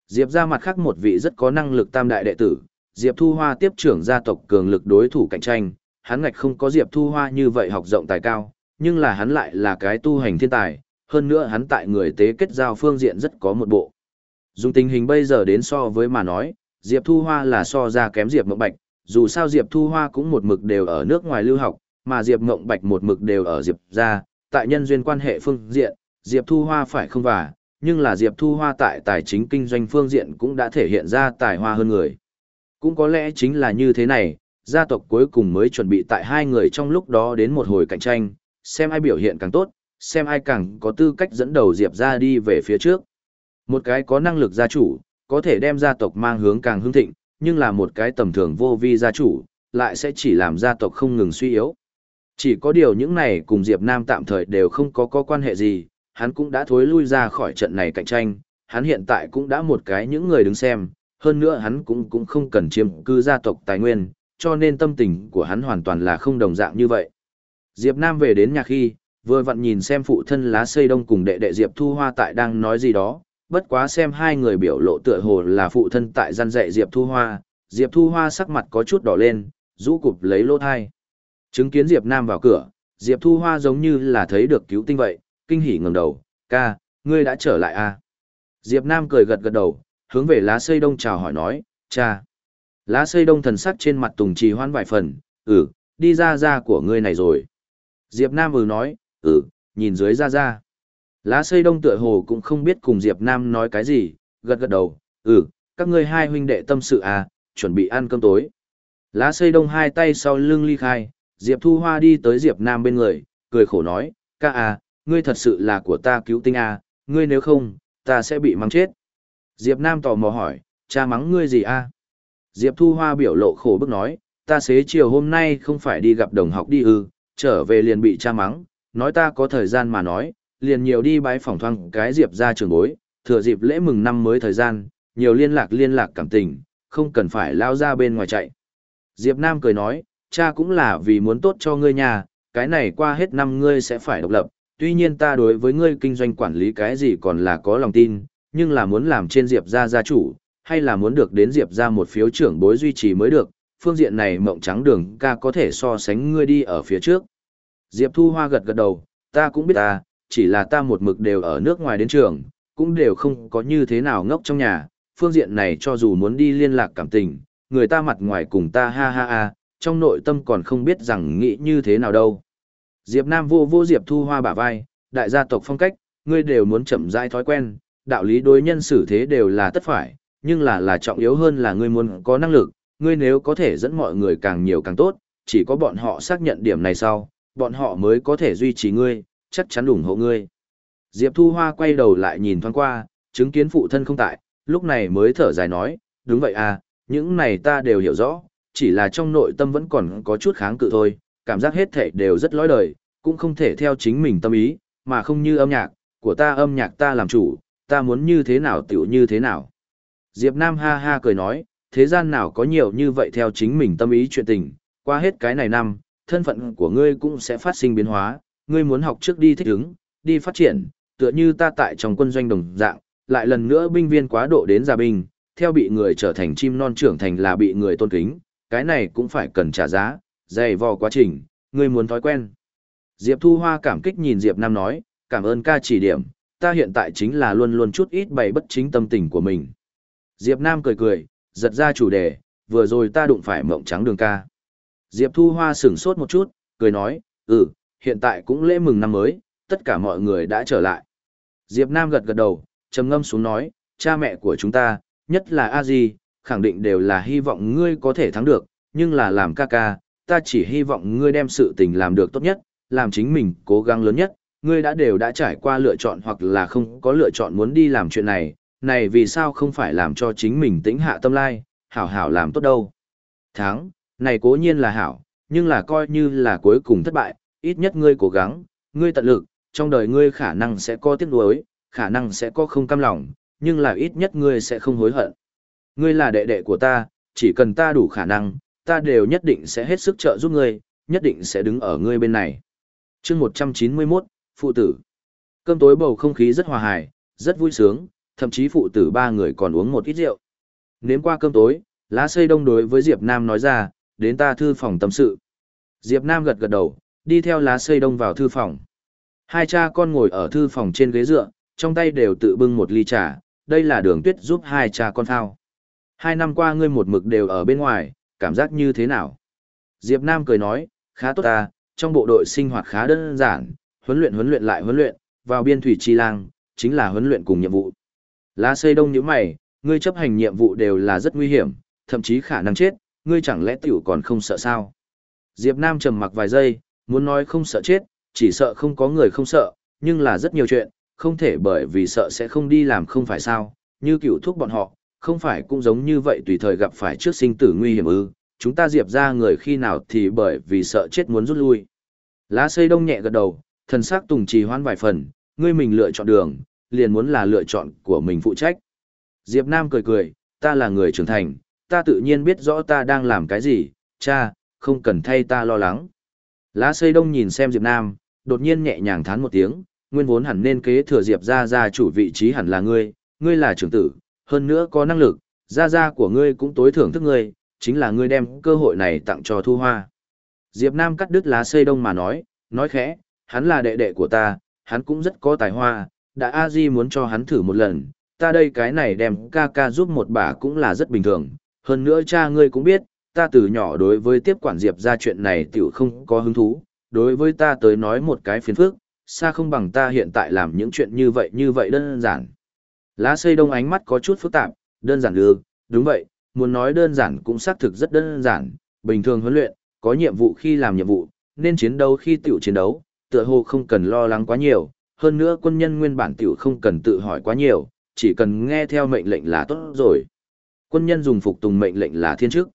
Diệp ra mặt khác một vị rất có năng lực tam đại đệ tử, Diệp Thu Hoa tiếp trưởng gia tộc cường lực đối thủ cạnh tranh, hắn ngạch không có Diệp Thu Hoa như vậy học rộng tài cao, nhưng là hắn lại là cái tu hành thiên tài, hơn nữa hắn tại người tế kết giao phương diện rất có một bộ. Dùng tình hình bây giờ đến so với mà nói, Diệp Thu Hoa là so ra kém Diệp Mộng Bạch, dù sao Diệp Thu Hoa cũng một mực đều ở nước ngoài lưu học, mà Diệp Mộng Bạch một mực đều ở Diệp gia, tại nhân duyên quan hệ phương diện, Diệp Thu Hoa phải không và, nhưng là Diệp Thu Hoa tại tài chính kinh doanh phương diện cũng đã thể hiện ra tài hoa hơn người. Cũng có lẽ chính là như thế này, gia tộc cuối cùng mới chuẩn bị tại hai người trong lúc đó đến một hồi cạnh tranh, xem ai biểu hiện càng tốt, xem ai càng có tư cách dẫn đầu Diệp ra đi về phía trước. Một cái có năng lực gia chủ, có thể đem gia tộc mang hướng càng hưng thịnh, nhưng là một cái tầm thường vô vi gia chủ, lại sẽ chỉ làm gia tộc không ngừng suy yếu. Chỉ có điều những này cùng Diệp Nam tạm thời đều không có có quan hệ gì, hắn cũng đã thối lui ra khỏi trận này cạnh tranh, hắn hiện tại cũng đã một cái những người đứng xem, hơn nữa hắn cũng cũng không cần chiếm cư gia tộc tài nguyên, cho nên tâm tình của hắn hoàn toàn là không đồng dạng như vậy. Diệp Nam về đến nhà khi, vừa vặn nhìn xem phụ thân lá xây đông cùng đệ đệ Diệp Thu Hoa tại đang nói gì đó, bất quá xem hai người biểu lộ tựa hồ là phụ thân tại gian dạy Diệp Thu Hoa, Diệp Thu Hoa sắc mặt có chút đỏ lên, rũ cụp lấy lỗ thai. Chứng kiến Diệp Nam vào cửa, Diệp Thu Hoa giống như là thấy được cứu tinh vậy, kinh hỉ ngẩng đầu, ca, ngươi đã trở lại à? Diệp Nam cười gật gật đầu, hướng về lá xây đông chào hỏi nói, cha. Lá xây đông thần sắc trên mặt tùng trì hoan vài phần, ừ, đi ra ra của ngươi này rồi. Diệp Nam ừ nói, ừ, nhìn dưới ra ra. Lá xây đông tựa hồ cũng không biết cùng Diệp Nam nói cái gì, gật gật đầu, ừ, các ngươi hai huynh đệ tâm sự à, chuẩn bị ăn cơm tối. Lá xây đông hai tay sau lưng ly khai, Diệp Thu Hoa đi tới Diệp Nam bên người, cười khổ nói, ca à, ngươi thật sự là của ta cứu tinh à, ngươi nếu không, ta sẽ bị mắng chết. Diệp Nam tò mò hỏi, cha mắng ngươi gì à? Diệp Thu Hoa biểu lộ khổ bức nói, ta xế chiều hôm nay không phải đi gặp đồng học đi ư, trở về liền bị cha mắng, nói ta có thời gian mà nói, liền nhiều đi bái phỏng thoang cái Diệp ra trường bối, thừa dịp lễ mừng năm mới thời gian, nhiều liên lạc liên lạc cảm tình, không cần phải lao ra bên ngoài chạy. Diệp Nam cười nói, cha cũng là vì muốn tốt cho ngươi nhà, cái này qua hết năm ngươi sẽ phải độc lập, tuy nhiên ta đối với ngươi kinh doanh quản lý cái gì còn là có lòng tin, nhưng là muốn làm trên Diệp gia gia chủ, hay là muốn được đến Diệp gia một phiếu trưởng bối duy trì mới được, phương diện này mộng trắng đường ca có thể so sánh ngươi đi ở phía trước. Diệp Thu Hoa gật gật đầu, ta cũng biết ta, chỉ là ta một mực đều ở nước ngoài đến trường, cũng đều không có như thế nào ngốc trong nhà, phương diện này cho dù muốn đi liên lạc cảm tình, người ta mặt ngoài cùng ta ha ha ha, trong nội tâm còn không biết rằng nghĩ như thế nào đâu. Diệp Nam vô vô Diệp Thu Hoa bả vai, đại gia tộc phong cách, ngươi đều muốn chậm rãi thói quen, đạo lý đối nhân xử thế đều là tất phải, nhưng là là trọng yếu hơn là ngươi muốn có năng lực, ngươi nếu có thể dẫn mọi người càng nhiều càng tốt, chỉ có bọn họ xác nhận điểm này sau, bọn họ mới có thể duy trì ngươi, chắc chắn ủng hộ ngươi. Diệp Thu Hoa quay đầu lại nhìn thoáng qua, chứng kiến phụ thân không tại, lúc này mới thở dài nói, đúng vậy à, những này ta đều hiểu rõ, chỉ là trong nội tâm vẫn còn có chút kháng cự thôi, cảm giác hết thể đều rất lõi đời, cũng không thể theo chính mình tâm ý, mà không như âm nhạc, của ta âm nhạc ta làm chủ, ta muốn như thế nào tiểu như thế nào. Diệp Nam ha ha cười nói, thế gian nào có nhiều như vậy theo chính mình tâm ý chuyện tình, qua hết cái này năm, thân phận của ngươi cũng sẽ phát sinh biến hóa, ngươi muốn học trước đi thích ứng, đi phát triển, tựa như ta tại trong quân doanh đồng dạng, lại lần nữa binh viên quá độ đến gia binh, theo bị người trở thành chim non trưởng thành là bị người tôn kính, cái này cũng phải cần trả giá, dày vò quá trình, ngươi muốn thói quen. Diệp Thu Hoa cảm kích nhìn Diệp Nam nói, cảm ơn ca chỉ điểm, ta hiện tại chính là luôn luôn chút ít bày bất chính tâm tình của mình. Diệp Nam cười cười, giật ra chủ đề, vừa rồi ta đụng phải mộng trắng đường ca. Diệp Thu Hoa sửng sốt một chút, cười nói, ừ, hiện tại cũng lễ mừng năm mới, tất cả mọi người đã trở lại. Diệp Nam gật gật đầu, trầm ngâm xuống nói, cha mẹ của chúng ta, nhất là A Di, khẳng định đều là hy vọng ngươi có thể thắng được, nhưng là làm ca ca, ta chỉ hy vọng ngươi đem sự tình làm được tốt nhất, làm chính mình cố gắng lớn nhất, ngươi đã đều đã trải qua lựa chọn hoặc là không có lựa chọn muốn đi làm chuyện này, này vì sao không phải làm cho chính mình tĩnh hạ tâm lai, hảo hảo làm tốt đâu. Thắng, này cố nhiên là hảo, nhưng là coi như là cuối cùng thất bại, ít nhất ngươi cố gắng, ngươi tận lực, trong đời ngươi khả năng sẽ có tiếc nuối, khả năng sẽ có không cam lòng, nhưng là ít nhất ngươi sẽ không hối hận. Ngươi là đệ đệ của ta, chỉ cần ta đủ khả năng, ta đều nhất định sẽ hết sức trợ giúp ngươi, nhất định sẽ đứng ở ngươi bên này. chương 191, Phụ tử. Cơm tối bầu không khí rất hòa hài, rất vui sướng, thậm chí phụ tử ba người còn uống một ít rượu. Nếm qua cơm tối, lá xây đông đối với Diệp Nam nói ra, đến ta thư phòng tâm sự. Diệp Nam gật gật đầu, đi theo lá xây đông vào thư phòng. Hai cha con ngồi ở thư phòng trên ghế dựa, trong tay đều tự bưng một ly trà, đây là đường tuyết giúp hai cha con thao. Hai năm qua ngươi một mực đều ở bên ngoài, cảm giác như thế nào? Diệp Nam cười nói, khá tốt ta, trong bộ đội sinh hoạt khá đơn giản, huấn luyện huấn luyện lại huấn luyện, vào biên thủy chi lang, chính là huấn luyện cùng nhiệm vụ. Lá xây đông như mày, ngươi chấp hành nhiệm vụ đều là rất nguy hiểm, thậm chí khả năng chết, ngươi chẳng lẽ tiểu còn không sợ sao? Diệp Nam trầm mặc vài giây, muốn nói không sợ chết, chỉ sợ không có người không sợ, nhưng là rất nhiều chuyện, không thể bởi vì sợ sẽ không đi làm không phải sao, như cựu thuốc bọn họ, không phải cũng giống như vậy tùy thời gặp phải trước sinh tử nguy hiểm ư, chúng ta diệp ra người khi nào thì bởi vì sợ chết muốn rút lui. Lá xây đông nhẹ gật đầu, thần sắc tùng trì hoan vài phần, ngươi mình lựa chọn đường, liền muốn là lựa chọn của mình phụ trách. Diệp Nam cười cười, ta là người trưởng thành, ta tự nhiên biết rõ ta đang làm cái gì, cha, không cần thay ta lo lắng. Lá xây đông nhìn xem Diệp Nam, đột nhiên nhẹ nhàng thán một tiếng, nguyên vốn hẳn nên kế thừa Diệp gia gia chủ vị trí hẳn là ngươi, ngươi là trưởng tử, hơn nữa có năng lực, gia gia của ngươi cũng tối thưởng thức ngươi, chính là ngươi đem cơ hội này tặng cho Thu Hoa. Diệp Nam cắt đứt lá xây đông mà nói, nói khẽ, hắn là đệ đệ của ta, hắn cũng rất có tài hoa, đã A Di muốn cho hắn thử một lần, ta đây cái này đem ca ca giúp một bà cũng là rất bình thường, hơn nữa cha ngươi cũng biết, ta từ nhỏ đối với tiếp quản Diệp ra chuyện này tiểu không có hứng thú, đối với ta tới nói một cái phiền phức, xa không bằng ta hiện tại làm những chuyện như vậy như vậy đơn giản. Lá xây đông ánh mắt có chút phức tạp, đơn giản được, đúng vậy, muốn nói đơn giản cũng xác thực rất đơn giản, bình thường huấn luyện, có nhiệm vụ khi làm nhiệm vụ, nên chiến đấu khi tiểu chiến đấu, tựa hồ không cần lo lắng quá nhiều, hơn nữa quân nhân nguyên bản tiểu không cần tự hỏi quá nhiều, chỉ cần nghe theo mệnh lệnh là tốt rồi. Quân nhân dùng phục tùng mệnh lệnh là thiên chức.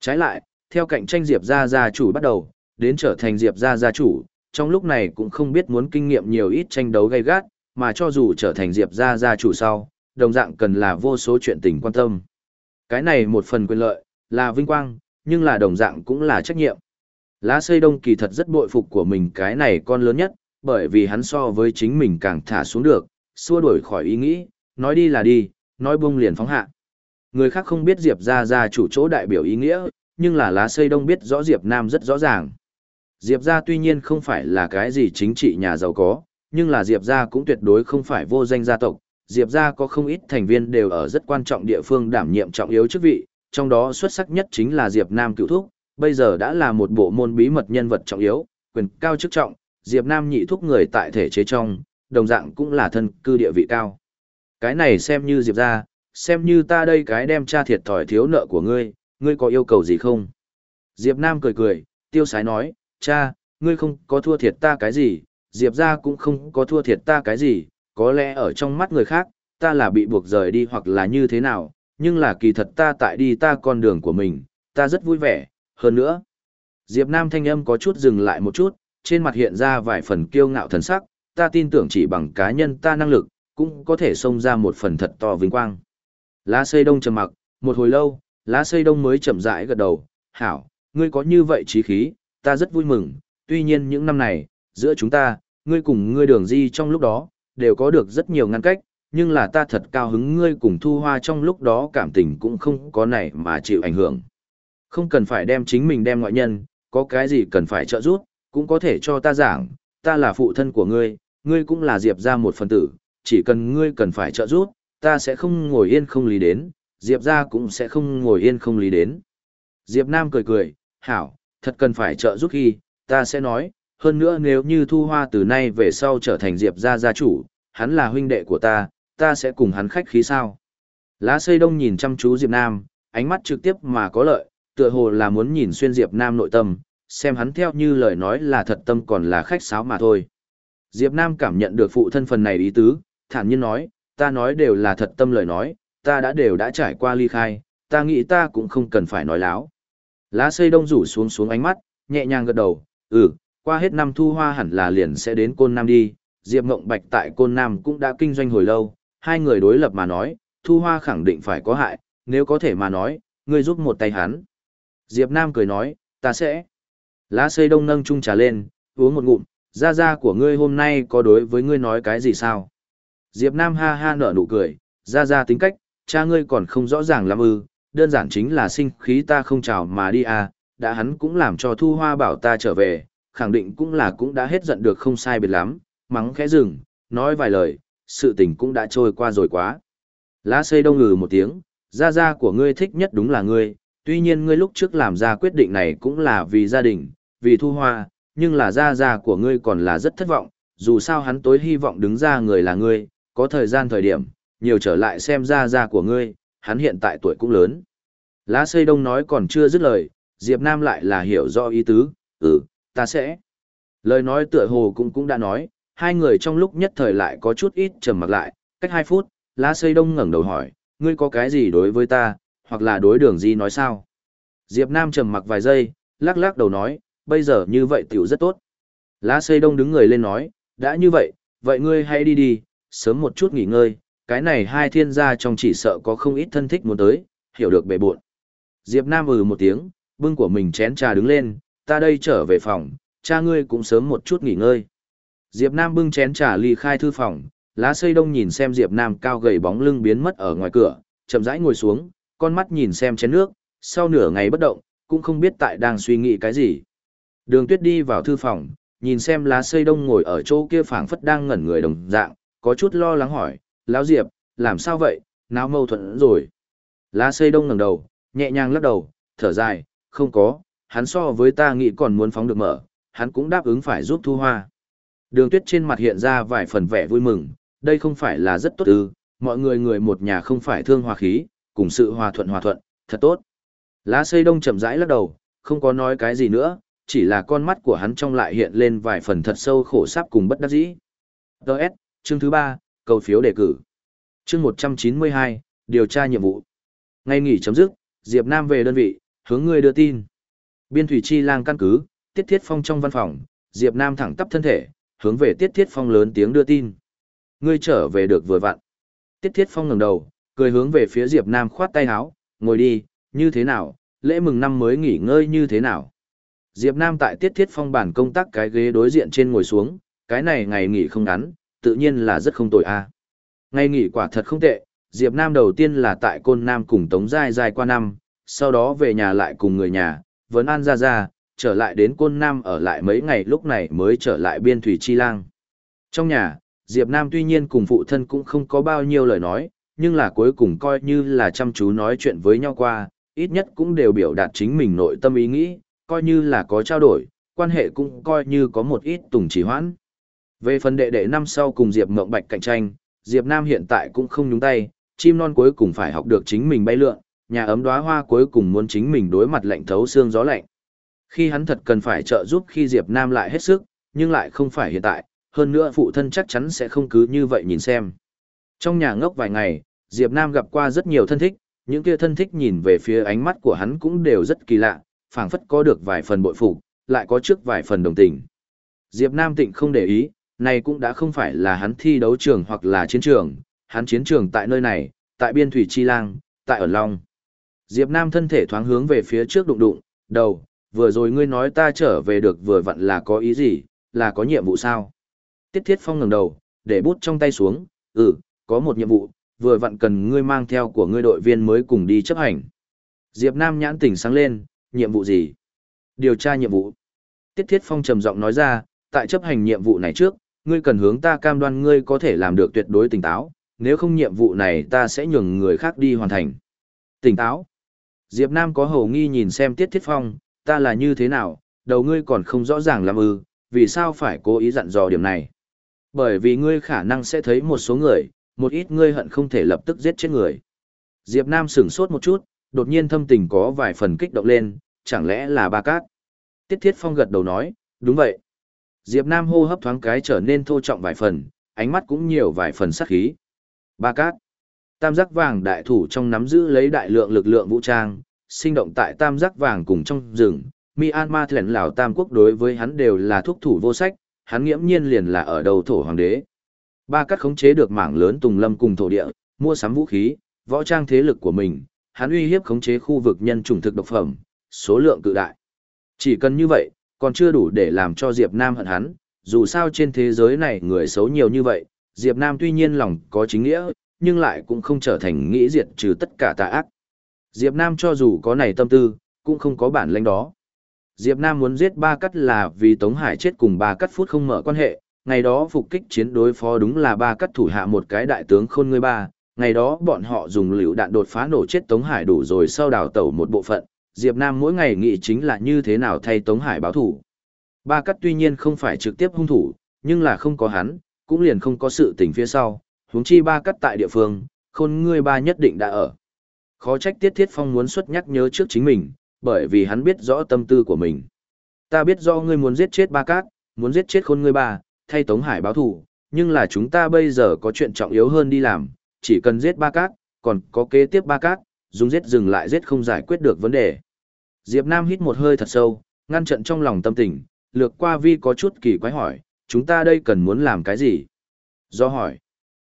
Trái lại, theo cạnh tranh Diệp gia gia chủ bắt đầu, đến trở thành Diệp gia gia chủ, trong lúc này cũng không biết muốn kinh nghiệm nhiều ít tranh đấu gay gắt, mà cho dù trở thành Diệp gia gia chủ sau, đồng dạng cần là vô số chuyện tình quan tâm. Cái này một phần quyền lợi, là vinh quang, nhưng là đồng dạng cũng là trách nhiệm. Lá xây đông kỳ thật rất bội phục của mình cái này con lớn nhất, bởi vì hắn so với chính mình càng thả xuống được, xua đuổi khỏi ý nghĩ, nói đi là đi, nói buông liền phóng hạ. Người khác không biết Diệp ra ra chủ chỗ đại biểu ý nghĩa, nhưng là lá xây đông biết rõ Diệp Nam rất rõ ràng. Diệp ra tuy nhiên không phải là cái gì chính trị nhà giàu có, nhưng là Diệp gia cũng tuyệt đối không phải vô danh gia tộc. Diệp gia có không ít thành viên đều ở rất quan trọng địa phương đảm nhiệm trọng yếu chức vị, trong đó xuất sắc nhất chính là Diệp Nam cựu thúc, bây giờ đã là một bộ môn bí mật nhân vật trọng yếu, quyền cao chức trọng, Diệp Nam nhị thúc người tại thể chế trong, đồng dạng cũng là thân cư địa vị cao. Cái này xem như Diệp gia, xem như ta đây cái đem cha thiệt thòi thiếu nợ của ngươi, ngươi có yêu cầu gì không? Diệp Nam cười cười, tiêu sái nói, cha, ngươi không có thua thiệt ta cái gì, Diệp ra cũng không có thua thiệt ta cái gì, có lẽ ở trong mắt người khác, ta là bị buộc rời đi hoặc là như thế nào, nhưng là kỳ thật ta tại đi ta con đường của mình, ta rất vui vẻ, hơn nữa. Diệp Nam thanh âm có chút dừng lại một chút, trên mặt hiện ra vài phần kiêu ngạo thần sắc, ta tin tưởng chỉ bằng cá nhân ta năng lực, cũng có thể xông ra một phần thật to vinh quang. Lá xây đông trầm mặc, một hồi lâu, lá xây đông mới chậm rãi gật đầu, hảo, ngươi có như vậy trí khí, ta rất vui mừng, tuy nhiên những năm này, giữa chúng ta, ngươi cùng ngươi đường di trong lúc đó, đều có được rất nhiều ngăn cách, nhưng là ta thật cao hứng ngươi cùng thu hoa trong lúc đó cảm tình cũng không có này mà chịu ảnh hưởng. Không cần phải đem chính mình đem ngoại nhân, có cái gì cần phải trợ giúp, cũng có thể cho ta giảng, ta là phụ thân của ngươi, ngươi cũng là Diệp ra một phần tử, chỉ cần ngươi cần phải trợ giúp, ta sẽ không ngồi yên không lý đến, Diệp ra cũng sẽ không ngồi yên không lý đến. Diệp Nam cười cười, hảo, thật cần phải trợ giúp khi, ta sẽ nói, hơn nữa nếu như thu hoa từ nay về sau trở thành Diệp gia gia chủ, hắn là huynh đệ của ta, ta sẽ cùng hắn khách khí sao. Lá xây đông nhìn chăm chú Diệp Nam, ánh mắt trực tiếp mà có lợi, tựa hồ là muốn nhìn xuyên Diệp Nam nội tâm, xem hắn theo như lời nói là thật tâm còn là khách sáo mà thôi. Diệp Nam cảm nhận được phụ thân phần này ý tứ, thản nhiên nói, ta nói đều là thật tâm lời nói, ta đã đều đã trải qua ly khai, ta nghĩ ta cũng không cần phải nói láo. Lá xây đông rủ xuống xuống ánh mắt, nhẹ nhàng gật đầu, ừ, qua hết năm thu hoa hẳn là liền sẽ đến Côn Nam đi, Diệp Ngộng Bạch tại Côn Nam cũng đã kinh doanh hồi lâu, hai người đối lập mà nói, thu hoa khẳng định phải có hại, nếu có thể mà nói, ngươi giúp một tay hắn. Diệp Nam cười nói, ta sẽ. Lá xây đông nâng chung trà lên, uống một ngụm, gia gia của ngươi hôm nay có đối với ngươi nói cái gì sao? Diệp Nam ha ha nở nụ cười, gia gia tính cách, cha ngươi còn không rõ ràng lắm ư, đơn giản chính là sinh khí ta không chào mà đi à, đã hắn cũng làm cho thu hoa bảo ta trở về, khẳng định cũng là cũng đã hết giận được không sai biệt lắm, mắng khẽ rừng, nói vài lời, sự tình cũng đã trôi qua rồi quá. Lá xây đông ngừ một tiếng, gia gia của ngươi thích nhất đúng là ngươi, tuy nhiên ngươi lúc trước làm ra quyết định này cũng là vì gia đình, vì thu hoa, nhưng là gia gia của ngươi còn là rất thất vọng, dù sao hắn tối hy vọng đứng ra người là ngươi, có thời gian thời điểm, nhiều trở lại xem gia gia của ngươi, hắn hiện tại tuổi cũng lớn. Lá xây đông nói còn chưa dứt lời, Diệp Nam lại là hiểu rõ ý tứ, ừ, ta sẽ. Lời nói tựa hồ cũng cũng đã nói, hai người trong lúc nhất thời lại có chút ít trầm mặc lại, cách hai phút, lá xây đông ngẩng đầu hỏi, ngươi có cái gì đối với ta, hoặc là đối đường gì nói sao? Diệp Nam trầm mặc vài giây, lắc lắc đầu nói, bây giờ như vậy tiểu rất tốt. Lá xây đông đứng người lên nói, đã như vậy, vậy ngươi hãy đi đi, sớm một chút nghỉ ngơi, cái này hai thiên gia trong chỉ sợ có không ít thân thích muốn tới, hiểu được bề buộn. Diệp Nam ừ một tiếng, bưng của mình chén trà đứng lên, ta đây trở về phòng, cha ngươi cũng sớm một chút nghỉ ngơi. Diệp Nam bưng chén trà ly khai thư phòng, lá xây đông nhìn xem Diệp Nam cao gầy bóng lưng biến mất ở ngoài cửa, chậm rãi ngồi xuống, con mắt nhìn xem chén nước, sau nửa ngày bất động, cũng không biết tại đang suy nghĩ cái gì. Đường tuyết đi vào thư phòng, nhìn xem lá xây đông ngồi ở chỗ kia phảng phất đang ngẩn người đồng dạng, có chút lo lắng hỏi, lão Diệp, làm sao vậy, nào mâu thuẫn rồi. Lá xây đông ngẩng đầu, nhẹ nhàng lắc đầu, thở dài, không có, hắn so với ta nghĩ còn muốn phóng được mở, hắn cũng đáp ứng phải giúp thu hoa. Đường tuyết trên mặt hiện ra vài phần vẻ vui mừng, đây không phải là rất tốt ư, mọi người người một nhà không phải thương hòa khí, cùng sự hòa thuận hòa thuận, thật tốt. Lá xây đông chậm rãi lắc đầu, không có nói cái gì nữa, chỉ là con mắt của hắn trong lại hiện lên vài phần thật sâu khổ sáp cùng bất đắc dĩ. Đợt, chương thứ 3, cầu phiếu đề cử. Chương 192, điều tra nhiệm vụ. Ngay nghỉ chấm dứt, Diệp Nam về đơn vị, hướng người đưa tin. Biên thủy chi lang căn cứ, Tiết Thiết Phong trong văn phòng, Diệp Nam thẳng tắp thân thể, hướng về Tiết Thiết Phong lớn tiếng đưa tin. Ngươi trở về được vừa vặn. Tiết Thiết Phong ngẩng đầu, cười hướng về phía Diệp Nam khoát tay áo, ngồi đi, như thế nào, lễ mừng năm mới nghỉ ngơi như thế nào. Diệp Nam tại Tiết Thiết Phong bản công tác cái ghế đối diện trên ngồi xuống, cái này ngày nghỉ không ngắn, tự nhiên là rất không tồi a. Ngày nghỉ quả thật không tệ, Diệp Nam đầu tiên là tại Côn Nam cùng Tống Giai Giai qua năm, sau đó về nhà lại cùng người nhà, vấn an ra ra, trở lại đến Côn Nam ở lại mấy ngày lúc này mới trở lại biên thủy chi lang. Trong nhà, Diệp Nam tuy nhiên cùng phụ thân cũng không có bao nhiêu lời nói, nhưng là cuối cùng coi như là chăm chú nói chuyện với nhau qua, ít nhất cũng đều biểu đạt chính mình nội tâm ý nghĩ, coi như là có trao đổi, quan hệ cũng coi như có một ít tùng chỉ hoãn. Về phần đệ đệ năm sau cùng Diệp Ngộng Bạch cạnh tranh, Diệp Nam hiện tại cũng không nhúng tay, chim non cuối cùng phải học được chính mình bay lượn, nhà ấm đóa hoa cuối cùng muốn chính mình đối mặt lạnh thấu xương gió lạnh. Khi hắn thật cần phải trợ giúp khi Diệp Nam lại hết sức, nhưng lại không phải hiện tại, hơn nữa phụ thân chắc chắn sẽ không cứ như vậy nhìn xem. Trong nhà ngốc vài ngày, Diệp Nam gặp qua rất nhiều thân thích, những kia thân thích nhìn về phía ánh mắt của hắn cũng đều rất kỳ lạ, phảng phất có được vài phần bội phục, lại có trước vài phần đồng tình. Diệp Nam Tịnh không để ý, này cũng đã không phải là hắn thi đấu trường hoặc là chiến trường, hắn chiến trường tại nơi này, tại biên thủy chi lang, tại ở Long. Diệp Nam thân thể thoáng hướng về phía trước đụng đụng, đầu, vừa rồi ngươi nói ta trở về được vừa vặn là có ý gì, là có nhiệm vụ sao? Tiết Thiết Phong ngẩng đầu, để bút trong tay xuống, ừ, có một nhiệm vụ, vừa vặn cần ngươi mang theo của ngươi đội viên mới cùng đi chấp hành. Diệp Nam nhãn tỉnh sáng lên, nhiệm vụ gì? Điều tra nhiệm vụ. Tiết Thiết Phong trầm giọng nói ra, tại chấp hành nhiệm vụ này trước, ngươi cần hướng ta cam đoan ngươi có thể làm được tuyệt đối tỉnh táo, nếu không nhiệm vụ này ta sẽ nhường người khác đi hoàn thành. Tỉnh táo. Diệp Nam có hầu nghi nhìn xem Tiết Thiết Phong, ta là như thế nào, đầu ngươi còn không rõ ràng làm ư, vì sao phải cố ý dặn dò điểm này. Bởi vì ngươi khả năng sẽ thấy một số người, một ít ngươi hận không thể lập tức giết chết người. Diệp Nam sửng sốt một chút, đột nhiên thâm tình có vài phần kích động lên, chẳng lẽ là ba cát. Tiết Thiết Phong gật đầu nói, đúng vậy. Diệp Nam hô hấp thoáng cái trở nên thô trọng vài phần, ánh mắt cũng nhiều vài phần sắc khí. Ba cát. Tam giác vàng đại thủ trong nắm giữ lấy đại lượng lực lượng vũ trang, sinh động tại tam giác vàng cùng trong rừng. Myanmar lẻn lào tam quốc đối với hắn đều là thúc thủ vô sách, hắn nghiễm nhiên liền là ở đầu thổ hoàng đế. Ba cắt khống chế được mảng lớn tùng lâm cùng thổ địa, mua sắm vũ khí, võ trang thế lực của mình, hắn uy hiếp khống chế khu vực nhân chủng thực độc phẩm, số lượng cự đại. Chỉ cần như vậy, còn chưa đủ để làm cho Diệp Nam hận hắn, dù sao trên thế giới này người xấu nhiều như vậy, Diệp Nam tuy nhiên lòng có chính nghĩa, nhưng lại cũng không trở thành nghĩ diệt trừ tất cả tà ác. Diệp Nam cho dù có này tâm tư, cũng không có bản lĩnh đó. Diệp Nam muốn giết ba cắt là vì Tống Hải chết cùng ba cắt phút không mở quan hệ, ngày đó phục kích chiến đối phó đúng là ba cắt thủ hạ một cái đại tướng khôn người ba, ngày đó bọn họ dùng liều đạn đột phá nổ chết Tống Hải đủ rồi sau đào tẩu một bộ phận, Diệp Nam mỗi ngày nghĩ chính là như thế nào thay Tống Hải báo thủ. Ba cắt tuy nhiên không phải trực tiếp hung thủ, nhưng là không có hắn, cũng liền không có sự tình phía sau, huống chi ba cắt tại địa phương, khôn ngươi ba nhất định đã ở. Khó trách Tiết Thiết Phong muốn xuất nhắc nhớ trước chính mình, bởi vì hắn biết rõ tâm tư của mình. Ta biết do ngươi muốn giết chết ba cát, muốn giết chết khôn ngươi ba, thay Tống Hải báo thù, nhưng là chúng ta bây giờ có chuyện trọng yếu hơn đi làm, chỉ cần giết ba cát, còn có kế tiếp ba cát, dùng giết dừng lại giết không giải quyết được vấn đề. Diệp Nam hít một hơi thật sâu, ngăn trận trong lòng tâm tình, lược qua vi có chút kỳ quái hỏi, chúng ta đây cần muốn làm cái gì? Do hỏi,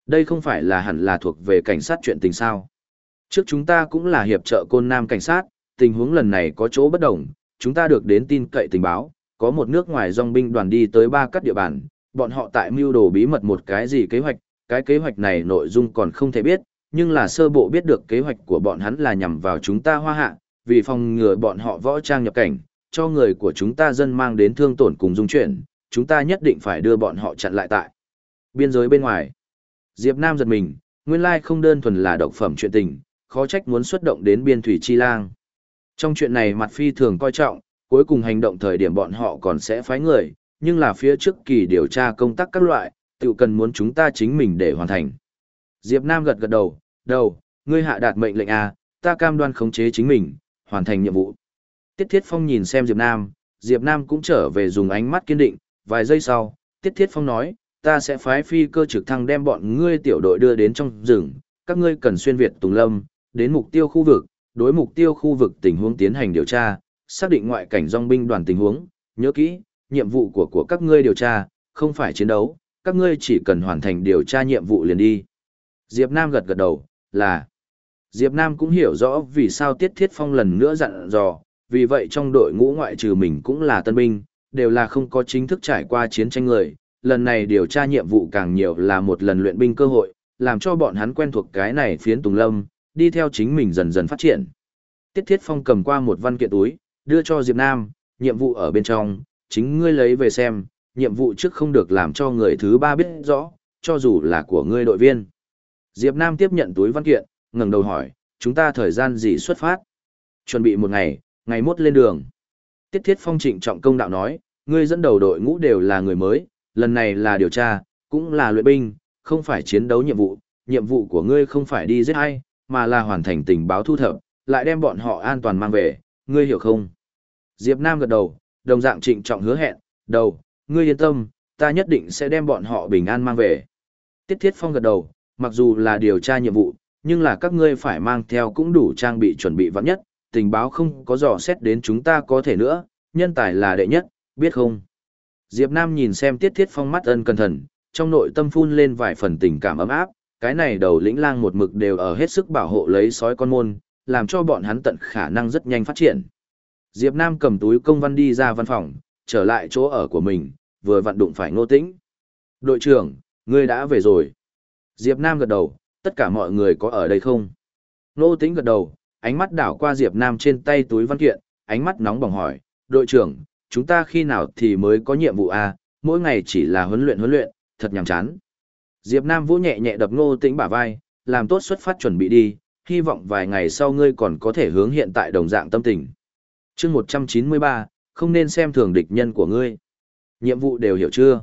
đây không phải là hẳn là thuộc về cảnh sát chuyện tình sao? Trước chúng ta cũng là hiệp trợ côn nam cảnh sát, tình huống lần này có chỗ bất đồng, chúng ta được đến tin cậy tình báo, có một nước ngoài dòng binh đoàn đi tới ba cắt địa bàn, bọn họ tại mưu đồ bí mật một cái gì kế hoạch, cái kế hoạch này nội dung còn không thể biết, nhưng là sơ bộ biết được kế hoạch của bọn hắn là nhằm vào chúng ta hoa hạ, vì phòng ngừa bọn họ võ trang nhập cảnh, cho người của chúng ta dân mang đến thương tổn cùng dung chuyển, chúng ta nhất định phải đưa bọn họ chặn lại tại biên giới bên ngoài. Diệp Nam giật mình, nguyên lai không đơn thuần là độc phẩm chuyện tình, khó trách muốn xuất động đến biên thủy chi lang. Trong chuyện này mặt phi thường coi trọng, cuối cùng hành động thời điểm bọn họ còn sẽ phái người, nhưng là phía trước kỳ điều tra công tác các loại, tự cần muốn chúng ta chính mình để hoàn thành. Diệp Nam gật gật đầu, đầu, ngươi hạ đạt mệnh lệnh A, ta cam đoan khống chế chính mình, hoàn thành nhiệm vụ. Tiết Thiết Phong nhìn xem Diệp Nam, Diệp Nam cũng trở về dùng ánh mắt kiên định, vài giây sau, Tiết Thiết Phong nói, ta sẽ phái phi cơ trực thăng đem bọn ngươi tiểu đội đưa đến trong rừng, các ngươi cần xuyên Việt Tùng Lâm, đến mục tiêu khu vực, đối mục tiêu khu vực tình huống tiến hành điều tra, xác định ngoại cảnh dòng binh đoàn tình huống, nhớ kỹ, nhiệm vụ của của các ngươi điều tra, không phải chiến đấu, các ngươi chỉ cần hoàn thành điều tra nhiệm vụ liền đi. Diệp Nam gật gật đầu, là. Diệp Nam cũng hiểu rõ vì sao Tiết Thiết Phong lần nữa dặn dò, vì vậy trong đội ngũ ngoại trừ mình cũng là tân binh, đều là không có chính thức trải qua chiến tranh người, lần này điều tra nhiệm vụ càng nhiều là một lần luyện binh cơ hội, làm cho bọn hắn quen thuộc cái này phiến Tùng Lâm, đi theo chính mình dần dần phát triển. Tiết Thiết Phong cầm qua một văn kiện túi, đưa cho Diệp Nam, nhiệm vụ ở bên trong, chính ngươi lấy về xem, nhiệm vụ trước không được làm cho người thứ ba biết rõ, cho dù là của ngươi đội viên. Diệp Nam tiếp nhận túi văn kiện, ngẩng đầu hỏi, chúng ta thời gian gì xuất phát? Chuẩn bị một ngày, ngày mốt lên đường. Tiết Thiết Phong trịnh trọng công đạo nói, ngươi dẫn đầu đội ngũ đều là người mới, lần này là điều tra, cũng là luyện binh, không phải chiến đấu nhiệm vụ, nhiệm vụ của ngươi không phải đi giết ai, mà là hoàn thành tình báo thu thập, lại đem bọn họ an toàn mang về, ngươi hiểu không? Diệp Nam gật đầu, đồng dạng trịnh trọng hứa hẹn, đầu, ngươi yên tâm, ta nhất định sẽ đem bọn họ bình an mang về. Tiết Thiết Phong gật đầu, mặc dù là điều tra nhiệm vụ, nhưng là các ngươi phải mang theo cũng đủ trang bị chuẩn bị vạn nhất, tình báo không có dò xét đến chúng ta có thể nữa, nhân tài là đệ nhất, biết không? Diệp Nam nhìn xem Tiết Thiết Phong mắt ân cẩn thận, trong nội tâm phun lên vài phần tình cảm ấm áp, cái này đầu lĩnh lang một mực đều ở hết sức bảo hộ lấy sói con môn, làm cho bọn hắn tận khả năng rất nhanh phát triển. Diệp Nam cầm túi công văn đi ra văn phòng, trở lại chỗ ở của mình, vừa vặn đụng phải Ngô Tĩnh. Đội trưởng, ngươi đã về rồi. Diệp Nam gật đầu, tất cả mọi người có ở đây không? Ngô Tĩnh gật đầu, ánh mắt đảo qua Diệp Nam trên tay túi văn kiện, ánh mắt nóng bỏng hỏi, đội trưởng, chúng ta khi nào thì mới có nhiệm vụ à, mỗi ngày chỉ là huấn luyện huấn luyện, thật nhàm chán. Diệp Nam vỗ nhẹ nhẹ đập Ngô Tĩnh bả vai, làm tốt xuất phát chuẩn bị đi, hy vọng vài ngày sau ngươi còn có thể hướng hiện tại đồng dạng tâm tình. Chương 193, không nên xem thường địch nhân của ngươi. Nhiệm vụ đều hiểu chưa?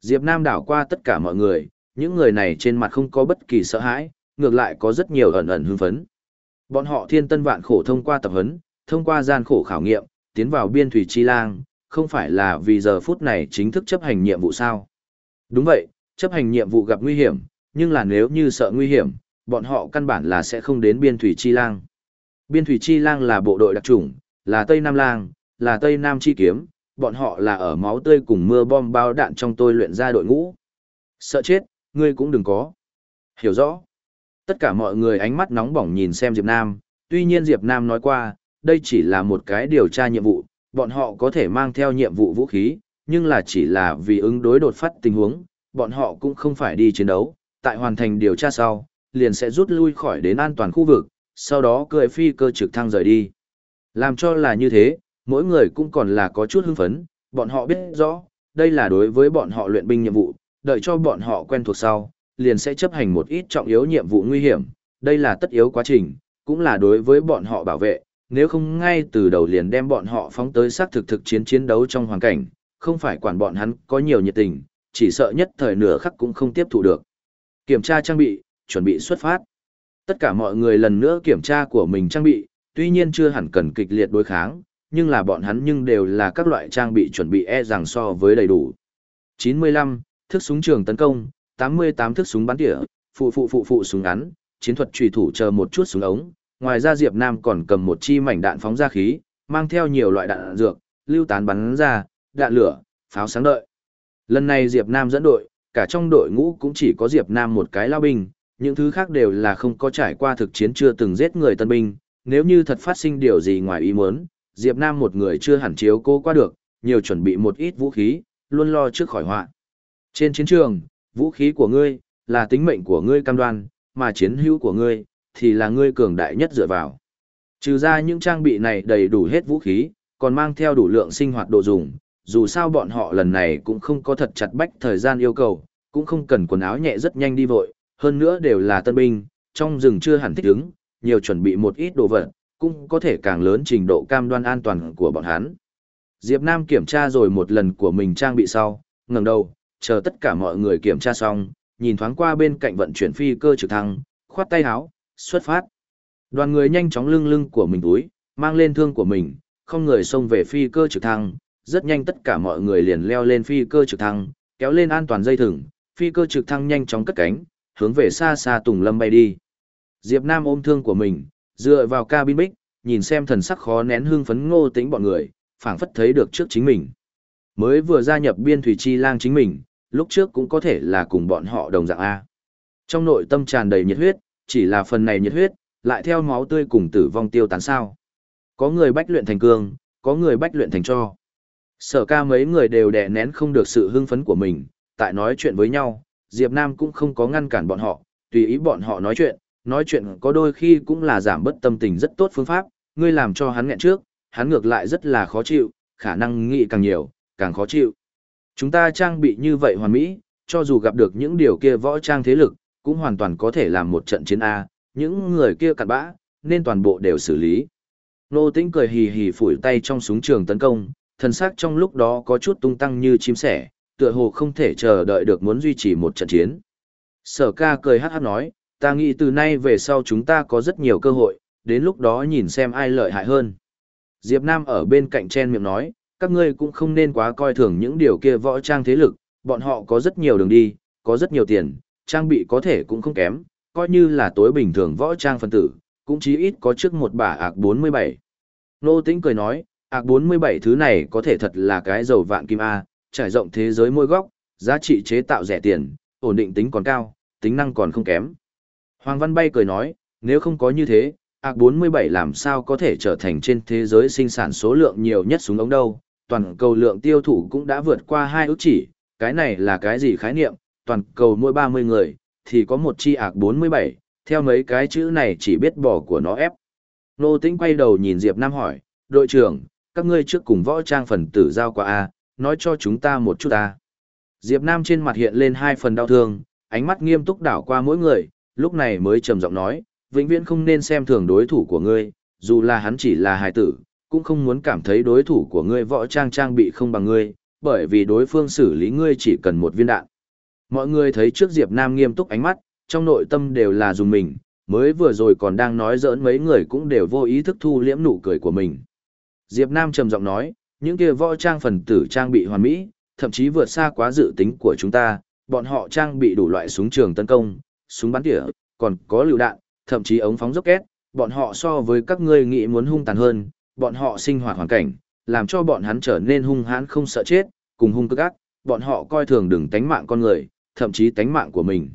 Diệp Nam đảo qua tất cả mọi người, những người này trên mặt không có bất kỳ sợ hãi, ngược lại có rất nhiều ẩn ẩn hưng phấn. Bọn họ thiên tân vạn khổ thông qua tập huấn, thông qua gian khổ khảo nghiệm, tiến vào biên thủy chi lang, không phải là vì giờ phút này chính thức chấp hành nhiệm vụ sao. Đúng vậy, chấp hành nhiệm vụ gặp nguy hiểm, nhưng là nếu như sợ nguy hiểm, bọn họ căn bản là sẽ không đến biên thủy chi lang. Biên thủy chi lang là bộ đội đặc chủng, là Tây Nam lang, là Tây Nam chi kiếm, bọn họ là ở máu tươi cùng mưa bom bao đạn trong tôi luyện ra đội ngũ. Sợ chết, ngươi cũng đừng có. Hiểu rõ. Tất cả mọi người ánh mắt nóng bỏng nhìn xem Diệp Nam, tuy nhiên Diệp Nam nói qua, đây chỉ là một cái điều tra nhiệm vụ, bọn họ có thể mang theo nhiệm vụ vũ khí, nhưng là chỉ là vì ứng đối đột phát tình huống, bọn họ cũng không phải đi chiến đấu, tại hoàn thành điều tra sau, liền sẽ rút lui khỏi đến an toàn khu vực, sau đó cười phi cơ trực thăng rời đi. Làm cho là như thế, mỗi người cũng còn là có chút hưng phấn, bọn họ biết rõ, đây là đối với bọn họ luyện binh nhiệm vụ, đợi cho bọn họ quen thuộc sau, liền sẽ chấp hành một ít trọng yếu nhiệm vụ nguy hiểm, đây là tất yếu quá trình, cũng là đối với bọn họ bảo vệ, nếu không ngay từ đầu liền đem bọn họ phóng tới xác thực thực chiến chiến đấu trong hoàn cảnh, không phải quản bọn hắn có nhiều nhiệt tình, chỉ sợ nhất thời nửa khắc cũng không tiếp thụ được. Kiểm tra trang bị, chuẩn bị xuất phát. Tất cả mọi người lần nữa kiểm tra của mình trang bị, tuy nhiên chưa hẳn cần kịch liệt đối kháng, nhưng là bọn hắn nhưng đều là các loại trang bị chuẩn bị e rằng so với đầy đủ. 95, thức súng trường tấn công, 88 thức súng bắn tỉa, phụ phụ phụ phụ súng ngắn, chiến thuật trùy thủ chờ một chút súng ống. Ngoài ra Diệp Nam còn cầm một chi mảnh đạn phóng ra khí, mang theo nhiều loại đạn dược, lưu tán bắn ra, đạn lửa, pháo sáng đợi. Lần này Diệp Nam dẫn đội, cả trong đội ngũ cũng chỉ có Diệp Nam một cái lao binh, những thứ khác đều là không có trải qua thực chiến chưa từng giết người tân binh, nếu như thật phát sinh điều gì ngoài ý muốn, Diệp Nam một người chưa hẳn chiếu cố qua được, nhiều chuẩn bị một ít vũ khí, luôn lo trước khỏi họa. Trên chiến trường, vũ khí của ngươi, là tính mệnh của ngươi cam đoan, mà chiến hữu của ngươi, thì là ngươi cường đại nhất dựa vào. Trừ ra những trang bị này đầy đủ hết vũ khí, còn mang theo đủ lượng sinh hoạt đồ dùng, dù sao bọn họ lần này cũng không có thật chặt bách thời gian yêu cầu, cũng không cần quần áo nhẹ rất nhanh đi vội, hơn nữa đều là tân binh, trong rừng chưa hẳn thích ứng, nhiều chuẩn bị một ít đồ vật, cũng có thể càng lớn trình độ cam đoan an toàn của bọn hắn. Diệp Nam kiểm tra rồi một lần của mình trang bị sau, ngẩng đầu, chờ tất cả mọi người kiểm tra xong, nhìn thoáng qua bên cạnh vận chuyển phi cơ trực thăng, khoát tay áo, xuất phát. Đoàn người nhanh chóng lưng lưng của mình túi, mang lên thương của mình, không người xông về phi cơ trực thăng, rất nhanh tất cả mọi người liền leo lên phi cơ trực thăng, kéo lên an toàn dây thừng, phi cơ trực thăng nhanh chóng cất cánh, hướng về xa xa Tùng Lâm bay đi. Diệp Nam ôm thương của mình, dựa vào cabin bích, nhìn xem thần sắc khó nén hương phấn ngô tính bọn người, phảng phất thấy được trước chính mình. Mới vừa gia nhập biên thủy chi lang chính mình, lúc trước cũng có thể là cùng bọn họ đồng dạng A. Trong nội tâm tràn đầy nhiệt huyết, chỉ là phần này nhiệt huyết, lại theo máu tươi cùng tử vong tiêu tán sao. Có người bách luyện thành cương, có người bách luyện thành cho. Sở ca mấy người đều đè nén không được sự hưng phấn của mình, tại nói chuyện với nhau, Diệp Nam cũng không có ngăn cản bọn họ, tùy ý bọn họ nói chuyện, nói chuyện có đôi khi cũng là giảm bất tâm tình rất tốt phương pháp, ngươi làm cho hắn nghẹn trước, hắn ngược lại rất là khó chịu, khả năng nghĩ càng nhiều, càng khó chịu. Chúng ta trang bị như vậy hoàn mỹ, cho dù gặp được những điều kia võ trang thế lực, cũng hoàn toàn có thể làm một trận chiến A, những người kia cặn bã, nên toàn bộ đều xử lý. Nô tĩnh cười hì hì phủi tay trong súng trường tấn công, thần sắc trong lúc đó có chút tung tăng như chim sẻ, tựa hồ không thể chờ đợi được muốn duy trì một trận chiến. Sở ca cười hát hát nói, ta nghĩ từ nay về sau chúng ta có rất nhiều cơ hội, đến lúc đó nhìn xem ai lợi hại hơn. Diệp Nam ở bên cạnh chen miệng nói, các ngươi cũng không nên quá coi thường những điều kia võ trang thế lực, bọn họ có rất nhiều đường đi, có rất nhiều tiền, trang bị có thể cũng không kém, coi như là tối bình thường võ trang phân tử, cũng chí ít có trước một bả ạc 47. Nô Tĩnh cười nói, ạc 47 thứ này có thể thật là cái dầu vạn kim A, trải rộng thế giới môi góc, giá trị chế tạo rẻ tiền, ổn định tính còn cao, tính năng còn không kém. Hoàng Văn Bay cười nói, nếu không có như thế, ạc 47 làm sao có thể trở thành trên thế giới sinh sản số lượng nhiều nhất súng ống đâu, toàn cầu lượng tiêu thụ cũng đã vượt qua hai ước chỉ, cái này là cái gì khái niệm, toàn cầu mỗi 30 người, thì có một chi ạc 47, theo mấy cái chữ này chỉ biết bỏ của nó ép. Nô Tĩnh quay đầu nhìn Diệp Nam hỏi, đội trưởng, các ngươi trước cùng võ trang phần tử giao qua A, nói cho chúng ta một chút A. Diệp Nam trên mặt hiện lên hai phần đau thương, ánh mắt nghiêm túc đảo qua mỗi người, lúc này mới trầm giọng nói, vĩnh viễn không nên xem thường đối thủ của ngươi, dù là hắn chỉ là hài tử, cũng không muốn cảm thấy đối thủ của ngươi võ trang trang bị không bằng ngươi, bởi vì đối phương xử lý ngươi chỉ cần một viên đạn. Mọi người thấy trước Diệp Nam nghiêm túc ánh mắt, trong nội tâm đều là dùng mình, mới vừa rồi còn đang nói giỡn mấy người cũng đều vô ý thức thu liễm nụ cười của mình. Diệp Nam trầm giọng nói, những kia võ trang phần tử trang bị hoàn mỹ, thậm chí vượt xa quá dự tính của chúng ta, bọn họ trang bị đủ loại súng trường tấn công, súng bắn tỉa, còn có lựu đạn, thậm chí ống phóng rocket, bọn họ so với các ngươi nghĩ muốn hung tàn hơn, bọn họ sinh hoạt hoàn cảnh, làm cho bọn hắn trở nên hung hãn không sợ chết, cùng hung cực ác, bọn họ coi thường đừng tánh mạng con người, thậm chí tánh mạng của mình.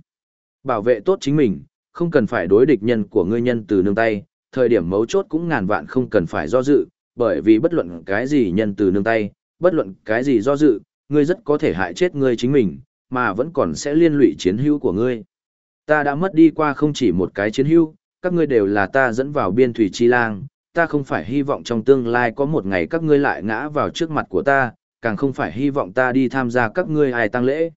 Bảo vệ tốt chính mình, không cần phải đối địch nhân của ngươi nhân từ nương tay, thời điểm mấu chốt cũng ngàn vạn không cần phải do dự, bởi vì bất luận cái gì nhân từ nương tay, bất luận cái gì do dự, ngươi rất có thể hại chết ngươi chính mình, mà vẫn còn sẽ liên lụy chiến hữu của ngươi. Ta đã mất đi qua không chỉ một cái chiến hữu, các ngươi đều là ta dẫn vào biên thủy chi lang, ta không phải hy vọng trong tương lai có một ngày các ngươi lại ngã vào trước mặt của ta, càng không phải hy vọng ta đi tham gia các ngươi ai tăng lễ.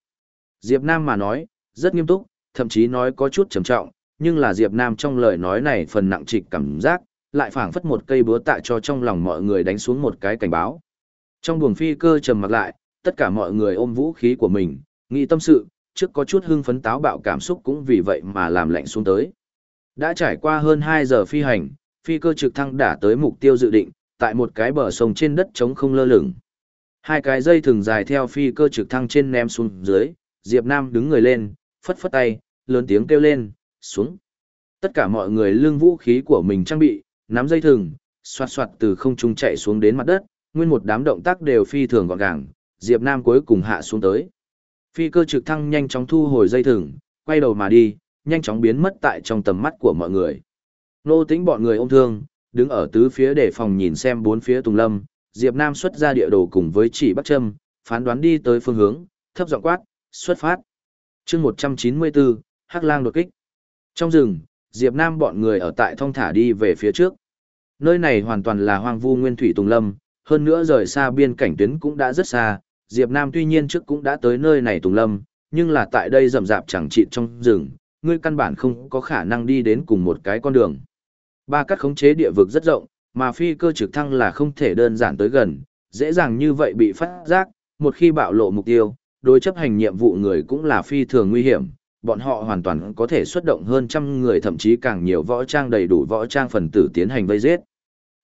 Diệp Nam mà nói, rất nghiêm túc, thậm chí nói có chút trầm trọng, nhưng là Diệp Nam trong lời nói này phần nặng trịch cảm giác, lại phảng phất một cây búa tạ cho trong lòng mọi người đánh xuống một cái cảnh báo. Trong buồng phi cơ trầm mặc lại, tất cả mọi người ôm vũ khí của mình, nghĩ tâm sự, trước có chút hưng phấn táo bạo cảm xúc cũng vì vậy mà làm lạnh xuống tới. Đã trải qua hơn 2 giờ phi hành, phi cơ trực thăng đã tới mục tiêu dự định, tại một cái bờ sông trên đất trống không lơ lửng. Hai cái dây thừng dài theo phi cơ trực thăng trên ném xuống dưới, Diệp Nam đứng người lên, phất phất tay, lớn tiếng kêu lên, xuống. Tất cả mọi người lưng vũ khí của mình trang bị, nắm dây thừng, xoạt xoạt từ không trung chạy xuống đến mặt đất, nguyên một đám động tác đều phi thường gọn gàng, Diệp Nam cuối cùng hạ xuống tới. Phi cơ trực thăng nhanh chóng thu hồi dây thừng, quay đầu mà đi, nhanh chóng biến mất tại trong tầm mắt của mọi người. Nô tính bọn người ôm thương, đứng ở tứ phía để phòng nhìn xem bốn phía Tùng Lâm, Diệp Nam xuất ra địa đồ cùng với chỉ bắt châm, phán đoán đi tới phương hướng, thấp giọng quát, xuất phát. chương 194, Hắc lang đột kích. Trong rừng, Diệp Nam bọn người ở tại thông thả đi về phía trước. Nơi này hoàn toàn là hoang vu nguyên thủy Tùng Lâm, hơn nữa rời xa biên cảnh tuyến cũng đã rất xa, Diệp Nam tuy nhiên trước cũng đã tới nơi này Tùng Lâm, nhưng là tại đây rậm rạp chẳng chịt trong rừng, ngươi căn bản không có khả năng đi đến cùng một cái con đường. Ba cắt khống chế địa vực rất rộng, mà phi cơ trực thăng là không thể đơn giản tới gần, dễ dàng như vậy bị phát giác, một khi bạo lộ mục tiêu, đối chấp hành nhiệm vụ người cũng là phi thường nguy hiểm, bọn họ hoàn toàn có thể xuất động hơn trăm người thậm chí càng nhiều võ trang đầy đủ võ trang phần tử tiến hành vây giết.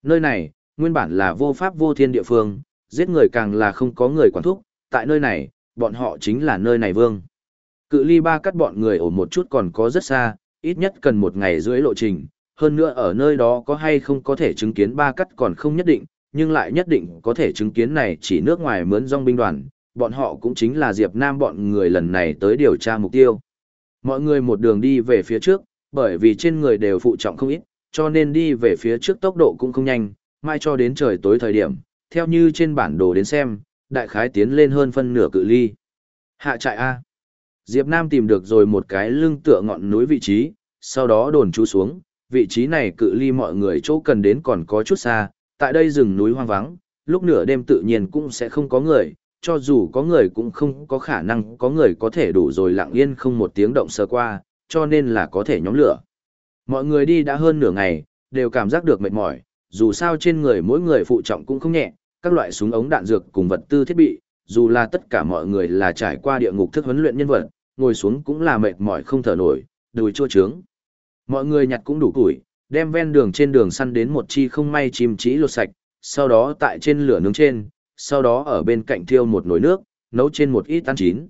Nơi này, nguyên bản là vô pháp vô thiên địa phương, giết người càng là không có người quản thúc, tại nơi này, bọn họ chính là nơi này vương. Cự ly ba cắt bọn người ở một chút còn có rất xa, ít nhất cần một ngày rưỡi lộ trình, hơn nữa ở nơi đó có hay không có thể chứng kiến ba cắt còn không nhất định, nhưng lại nhất định có thể chứng kiến này chỉ nước ngoài mướn dòng binh đoàn, bọn họ cũng chính là Diệp Nam bọn người lần này tới điều tra mục tiêu. Mọi người một đường đi về phía trước, bởi vì trên người đều phụ trọng không ít, cho nên đi về phía trước tốc độ cũng không nhanh, mai cho đến trời tối thời điểm, theo như trên bản đồ đến xem, đại khái tiến lên hơn phân nửa cự ly. Hạ trại A. Diệp Nam tìm được rồi một cái lưng tựa ngọn núi vị trí, sau đó đồn trú xuống, vị trí này cự ly mọi người chỗ cần đến còn có chút xa, tại đây rừng núi hoang vắng, lúc nửa đêm tự nhiên cũng sẽ không có người, cho dù có người cũng không có khả năng có người có thể đủ rồi lặng yên không một tiếng động sơ qua, cho nên là có thể nhóm lửa. Mọi người đi đã hơn nửa ngày, đều cảm giác được mệt mỏi, dù sao trên người mỗi người phụ trọng cũng không nhẹ, các loại súng ống đạn dược cùng vật tư thiết bị, dù là tất cả mọi người là trải qua địa ngục thức huấn luyện nhân vật, ngồi xuống cũng là mệt mỏi không thở nổi, đùi chua trướng. Mọi người nhặt cũng đủ củi, đem ven đường trên đường săn đến một chi không may chim chỉ lột sạch, sau đó tại trên lửa nướng trên, sau đó ở bên cạnh thiêu một nồi nước, nấu trên một ít ăn chín.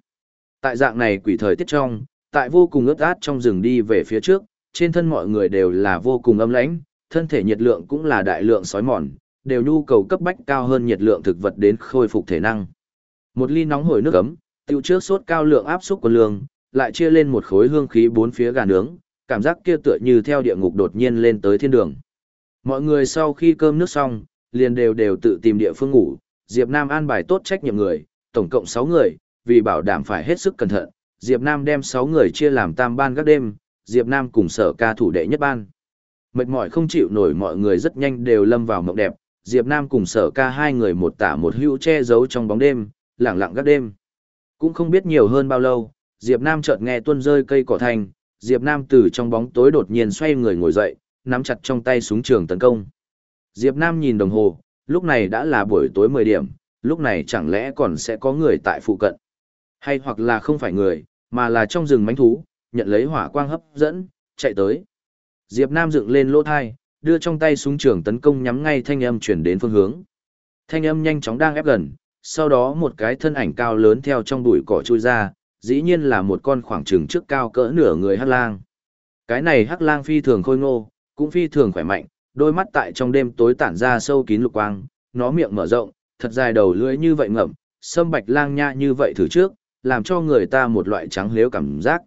Tại dạng này quỷ thời tiết trong, tại vô cùng ướt át trong rừng đi về phía trước, trên thân mọi người đều là vô cùng âm lãnh, thân thể nhiệt lượng cũng là đại lượng sói mòn, đều nhu cầu cấp bách cao hơn nhiệt lượng thực vật đến khôi phục thể năng. Một ly nóng hổi nước ấm, tiêu trước sốt cao lượng áp xúc của lương, lại chia lên một khối hương khí bốn phía gà nướng, cảm giác kia tựa như theo địa ngục đột nhiên lên tới thiên đường. Mọi người sau khi cơm nước xong, liền đều đều tự tìm địa phương ngủ, Diệp Nam an bài tốt trách nhiệm người, tổng cộng 6 người, vì bảo đảm phải hết sức cẩn thận, Diệp Nam đem 6 người chia làm tam ban các đêm, Diệp Nam cùng sở ca thủ đệ nhất ban. Mệt mỏi không chịu nổi mọi người rất nhanh đều lâm vào mộng đẹp, Diệp Nam cùng sở ca hai người một tả một hữu che giấu trong bóng đêm, lặng lặng gác đêm. Cũng không biết nhiều hơn bao lâu, Diệp Nam chợt nghe tuôn rơi cây cỏ thành, Diệp Nam từ trong bóng tối đột nhiên xoay người ngồi dậy, nắm chặt trong tay súng trường tấn công. Diệp Nam nhìn đồng hồ, lúc này đã là buổi tối 10 điểm, lúc này chẳng lẽ còn sẽ có người tại phụ cận. Hay hoặc là không phải người, mà là trong rừng mánh thú, nhận lấy hỏa quang hấp dẫn, chạy tới. Diệp Nam dựng lên lỗ thai, đưa trong tay súng trường tấn công nhắm ngay thanh âm chuyển đến phương hướng. Thanh âm nhanh chóng đang ép gần, sau đó một cái thân ảnh cao lớn theo trong bụi cỏ chui ra, dĩ nhiên là một con khoảng trừng trước cao cỡ nửa người hắc lang. Cái này hắc lang phi thường khôi ngô, cũng phi thường khỏe mạnh, đôi mắt tại trong đêm tối tản ra sâu kín lục quang, nó miệng mở rộng, thật dài đầu lưỡi như vậy ngậm, sâm bạch lang nha như vậy thử trước, làm cho người ta một loại trắng liếu cảm giác.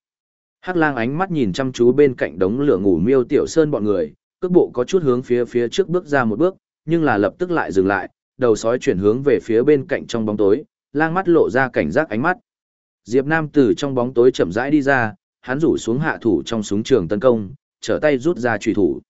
Hắc lang ánh mắt nhìn chăm chú bên cạnh đống lửa ngủ miêu tiểu sơn bọn người, cước bộ có chút hướng phía phía trước bước ra một bước, nhưng là lập tức lại dừng lại, đầu sói chuyển hướng về phía bên cạnh trong bóng tối, lang mắt lộ ra cảnh giác ánh mắt. Diệp Nam từ trong bóng tối chậm rãi đi ra, hắn rủ xuống hạ thủ trong súng trường tấn công, trở tay rút ra chủy thủ.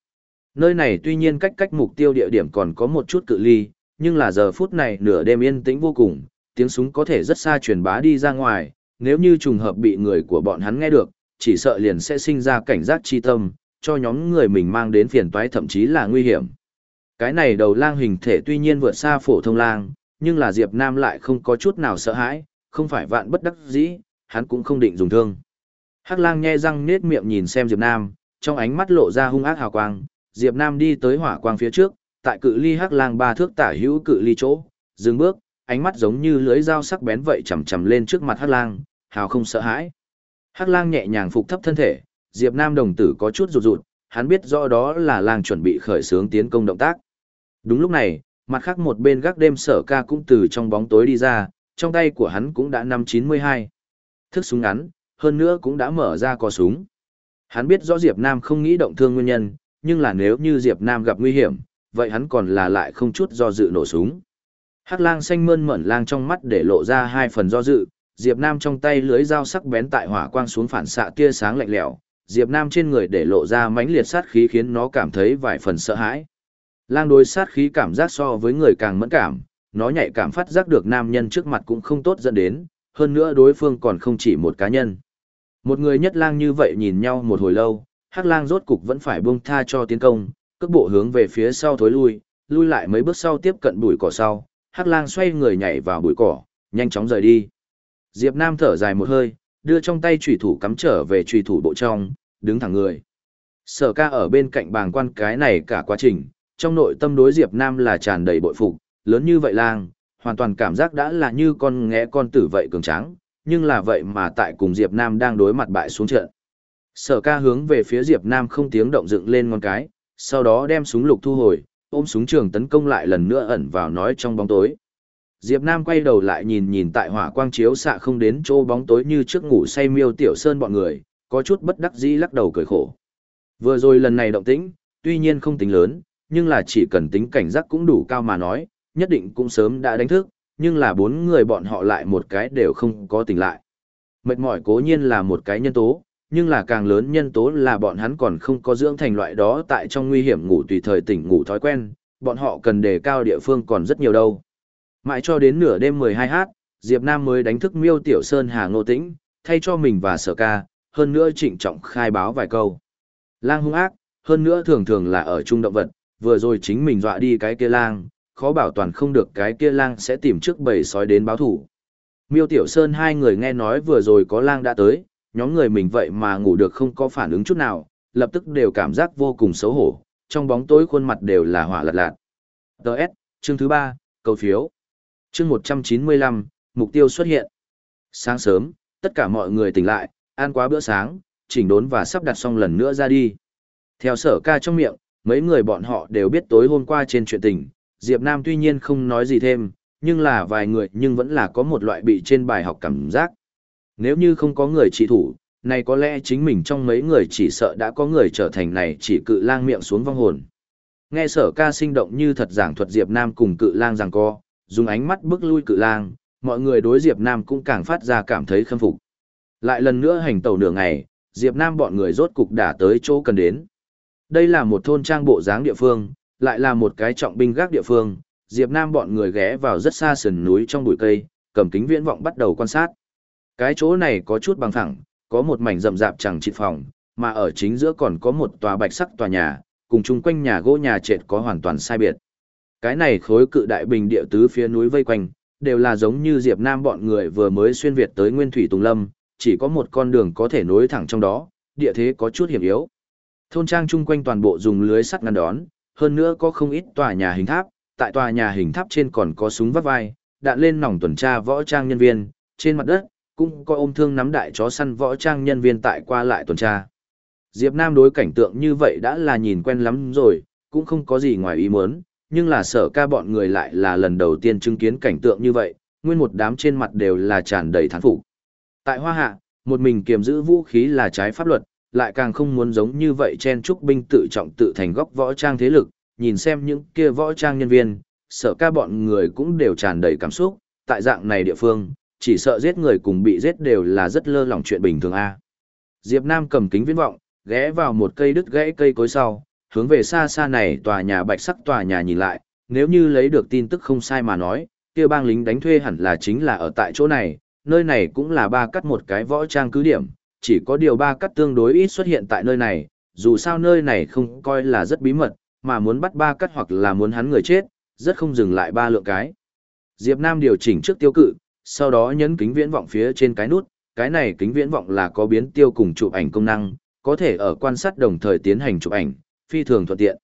Nơi này tuy nhiên cách cách mục tiêu địa điểm còn có một chút cự ly, nhưng là giờ phút này nửa đêm yên tĩnh vô cùng, tiếng súng có thể rất xa truyền bá đi ra ngoài, nếu như trùng hợp bị người của bọn hắn nghe được, chỉ sợ liền sẽ sinh ra cảnh giác chi tâm, cho nhóm người mình mang đến phiền toái thậm chí là nguy hiểm. Cái này đầu lang hình thể tuy nhiên vượt xa phổ thông lang, nhưng là Diệp Nam lại không có chút nào sợ hãi, không phải vạn bất đắc dĩ, hắn cũng không định dùng thương. Hắc lang nhe răng nết miệng nhìn xem Diệp Nam, trong ánh mắt lộ ra hung ác hào quang, Diệp Nam đi tới hỏa quang phía trước, tại cự ly Hắc lang ba thước tả hữu cự ly chỗ, dừng bước, ánh mắt giống như lưỡi dao sắc bén vậy chầm chầm lên trước mặt Hắc lang, hào không sợ hãi. Hắc lang nhẹ nhàng phục thấp thân thể, Diệp Nam đồng tử có chút rụt rụt, hắn biết rõ đó là lang chuẩn bị khởi xướng tiến công động tác. Đúng lúc này, mặt khác một bên gác đêm sở ca cũng từ trong bóng tối đi ra, trong tay của hắn cũng đã năm 92. Thức súng ngắn, hơn nữa cũng đã mở ra cò súng. Hắn biết rõ Diệp Nam không nghĩ động thương nguyên nhân, nhưng là nếu như Diệp Nam gặp nguy hiểm, vậy hắn còn là lại không chút do dự nổ súng. Hắc lang xanh mơn mởn lang trong mắt để lộ ra hai phần do dự, Diệp Nam trong tay lưới dao sắc bén tại hỏa quang xuống phản xạ tia sáng lạnh lẽo, Diệp Nam trên người để lộ ra mãnh liệt sát khí khiến nó cảm thấy vài phần sợ hãi. Lang đối sát khí cảm giác so với người càng mẫn cảm, nó nhạy cảm phát giác được nam nhân trước mặt cũng không tốt dẫn đến, hơn nữa đối phương còn không chỉ một cá nhân. Một người nhất lang như vậy nhìn nhau một hồi lâu, hắc lang rốt cục vẫn phải buông tha cho tiến công, cước bộ hướng về phía sau thối lui, lui lại mấy bước sau tiếp cận bụi cỏ sau, hắc lang xoay người nhảy vào bụi cỏ, nhanh chóng rời đi. Diệp Nam thở dài một hơi, đưa trong tay chủy thủ cắm trở về chủy thủ bộ trong, đứng thẳng người. Sở ca ở bên cạnh bàng quan cái này cả quá trình, trong nội tâm đối Diệp Nam là tràn đầy bội phục, lớn như vậy lang, hoàn toàn cảm giác đã là như con ngẽ con tử vậy cường tráng, nhưng là vậy mà tại cùng Diệp Nam đang đối mặt bại xuống trận. Sở ca hướng về phía Diệp Nam không tiếng động dựng lên ngón cái, sau đó đem súng lục thu hồi, ôm súng trường tấn công lại lần nữa ẩn vào nói trong bóng tối. Diệp Nam quay đầu lại nhìn nhìn tại hỏa quang chiếu xạ không đến chỗ bóng tối như trước ngủ say miêu tiểu sơn bọn người, có chút bất đắc dĩ lắc đầu cười khổ. Vừa rồi lần này động tĩnh, tuy nhiên không tính lớn, nhưng là chỉ cần tính cảnh giác cũng đủ cao mà nói, nhất định cũng sớm đã đánh thức, nhưng là bốn người bọn họ lại một cái đều không có tỉnh lại. Mệt mỏi cố nhiên là một cái nhân tố, nhưng là càng lớn nhân tố là bọn hắn còn không có dưỡng thành loại đó tại trong nguy hiểm ngủ tùy thời tỉnh ngủ thói quen, bọn họ cần đề cao địa phương còn rất nhiều đâu. Mãi cho đến nửa đêm 12h, Diệp Nam mới đánh thức Miêu Tiểu Sơn Hà Ngô Tĩnh, thay cho mình và Sở Ca, hơn nữa trịnh trọng khai báo vài câu. Lang hung ác, hơn nữa thường thường là ở trung động vật, vừa rồi chính mình dọa đi cái kia lang, khó bảo toàn không được cái kia lang sẽ tìm trước bầy sói đến báo thủ. Miêu Tiểu Sơn hai người nghe nói vừa rồi có lang đã tới, nhóm người mình vậy mà ngủ được không có phản ứng chút nào, lập tức đều cảm giác vô cùng xấu hổ, trong bóng tối khuôn mặt đều là hỏa lạt lạt. Đợt, chương thứ ba, cầu phiếu. Chương 195, mục tiêu xuất hiện. Sáng sớm, tất cả mọi người tỉnh lại, ăn quá bữa sáng, chỉnh đốn và sắp đặt xong lần nữa ra đi. Theo sở ca trong miệng, mấy người bọn họ đều biết tối hôm qua trên chuyện tình, Diệp Nam tuy nhiên không nói gì thêm, nhưng là vài người nhưng vẫn là có một loại bị trên bài học cảm giác. Nếu như không có người trị thủ, này có lẽ chính mình trong mấy người chỉ sợ đã có người trở thành này chỉ cự lang miệng xuống vong hồn. Nghe sở ca sinh động như thật giảng thuật Diệp Nam cùng cự lang giằng co, dùng ánh mắt bước lui cự lang, mọi người đối Diệp Nam cũng càng phát ra cảm thấy khâm phục. Lại lần nữa hành tàu nửa ngày, Diệp Nam bọn người rốt cục đã tới chỗ cần đến. Đây là một thôn trang bộ dáng địa phương, lại là một cái trọng binh gác địa phương, Diệp Nam bọn người ghé vào rất xa sườn núi trong bụi cây, cầm kính viễn vọng bắt đầu quan sát. Cái chỗ này có chút bằng phẳng, có một mảnh rậm rạp chẳng chịt phòng, mà ở chính giữa còn có một tòa bạch sắc tòa nhà, cùng chung quanh nhà gỗ nhà trệt có hoàn toàn sai biệt. Cái này khối cự đại bình địa tứ phía núi vây quanh, đều là giống như Diệp Nam bọn người vừa mới xuyên Việt tới Nguyên Thủy Tùng Lâm, chỉ có một con đường có thể nối thẳng trong đó, địa thế có chút hiểm yếu. Thôn trang chung quanh toàn bộ dùng lưới sắt ngăn đón, hơn nữa có không ít tòa nhà hình tháp, tại tòa nhà hình tháp trên còn có súng vắt vai, đạn lên nòng tuần tra võ trang nhân viên, trên mặt đất cũng có ôm thương nắm đại chó săn võ trang nhân viên tại qua lại tuần tra. Diệp Nam đối cảnh tượng như vậy đã là nhìn quen lắm rồi, cũng không có gì ngoài ý muốn, nhưng là sở ca bọn người lại là lần đầu tiên chứng kiến cảnh tượng như vậy, nguyên một đám trên mặt đều là tràn đầy thán phục. Tại Hoa Hạ, một mình kiềm giữ vũ khí là trái pháp luật, lại càng không muốn giống như vậy chen trúc binh tự trọng tự thành góc võ trang thế lực, nhìn xem những kia võ trang nhân viên, sở ca bọn người cũng đều tràn đầy cảm xúc, tại dạng này địa phương, chỉ sợ giết người cùng bị giết đều là rất lơ lỏng chuyện bình thường a. Diệp Nam cầm kính viễn vọng, ghé vào một cây đứt gãy cây cối sau, hướng về xa xa này tòa nhà bạch sắc tòa nhà nhìn lại, nếu như lấy được tin tức không sai mà nói, kia bang lính đánh thuê hẳn là chính là ở tại chỗ này, nơi này cũng là ba cắt một cái võ trang cứ điểm, chỉ có điều ba cắt tương đối ít xuất hiện tại nơi này, dù sao nơi này không coi là rất bí mật, mà muốn bắt ba cắt hoặc là muốn hắn người chết, rất không dừng lại ba lượng cái. Diệp Nam điều chỉnh trước tiêu cự, sau đó nhấn kính viễn vọng phía trên cái nút, cái này kính viễn vọng là có biến tiêu cùng chụp ảnh công năng, có thể ở quan sát đồng thời tiến hành chụp ảnh, phi thường thuận tiện.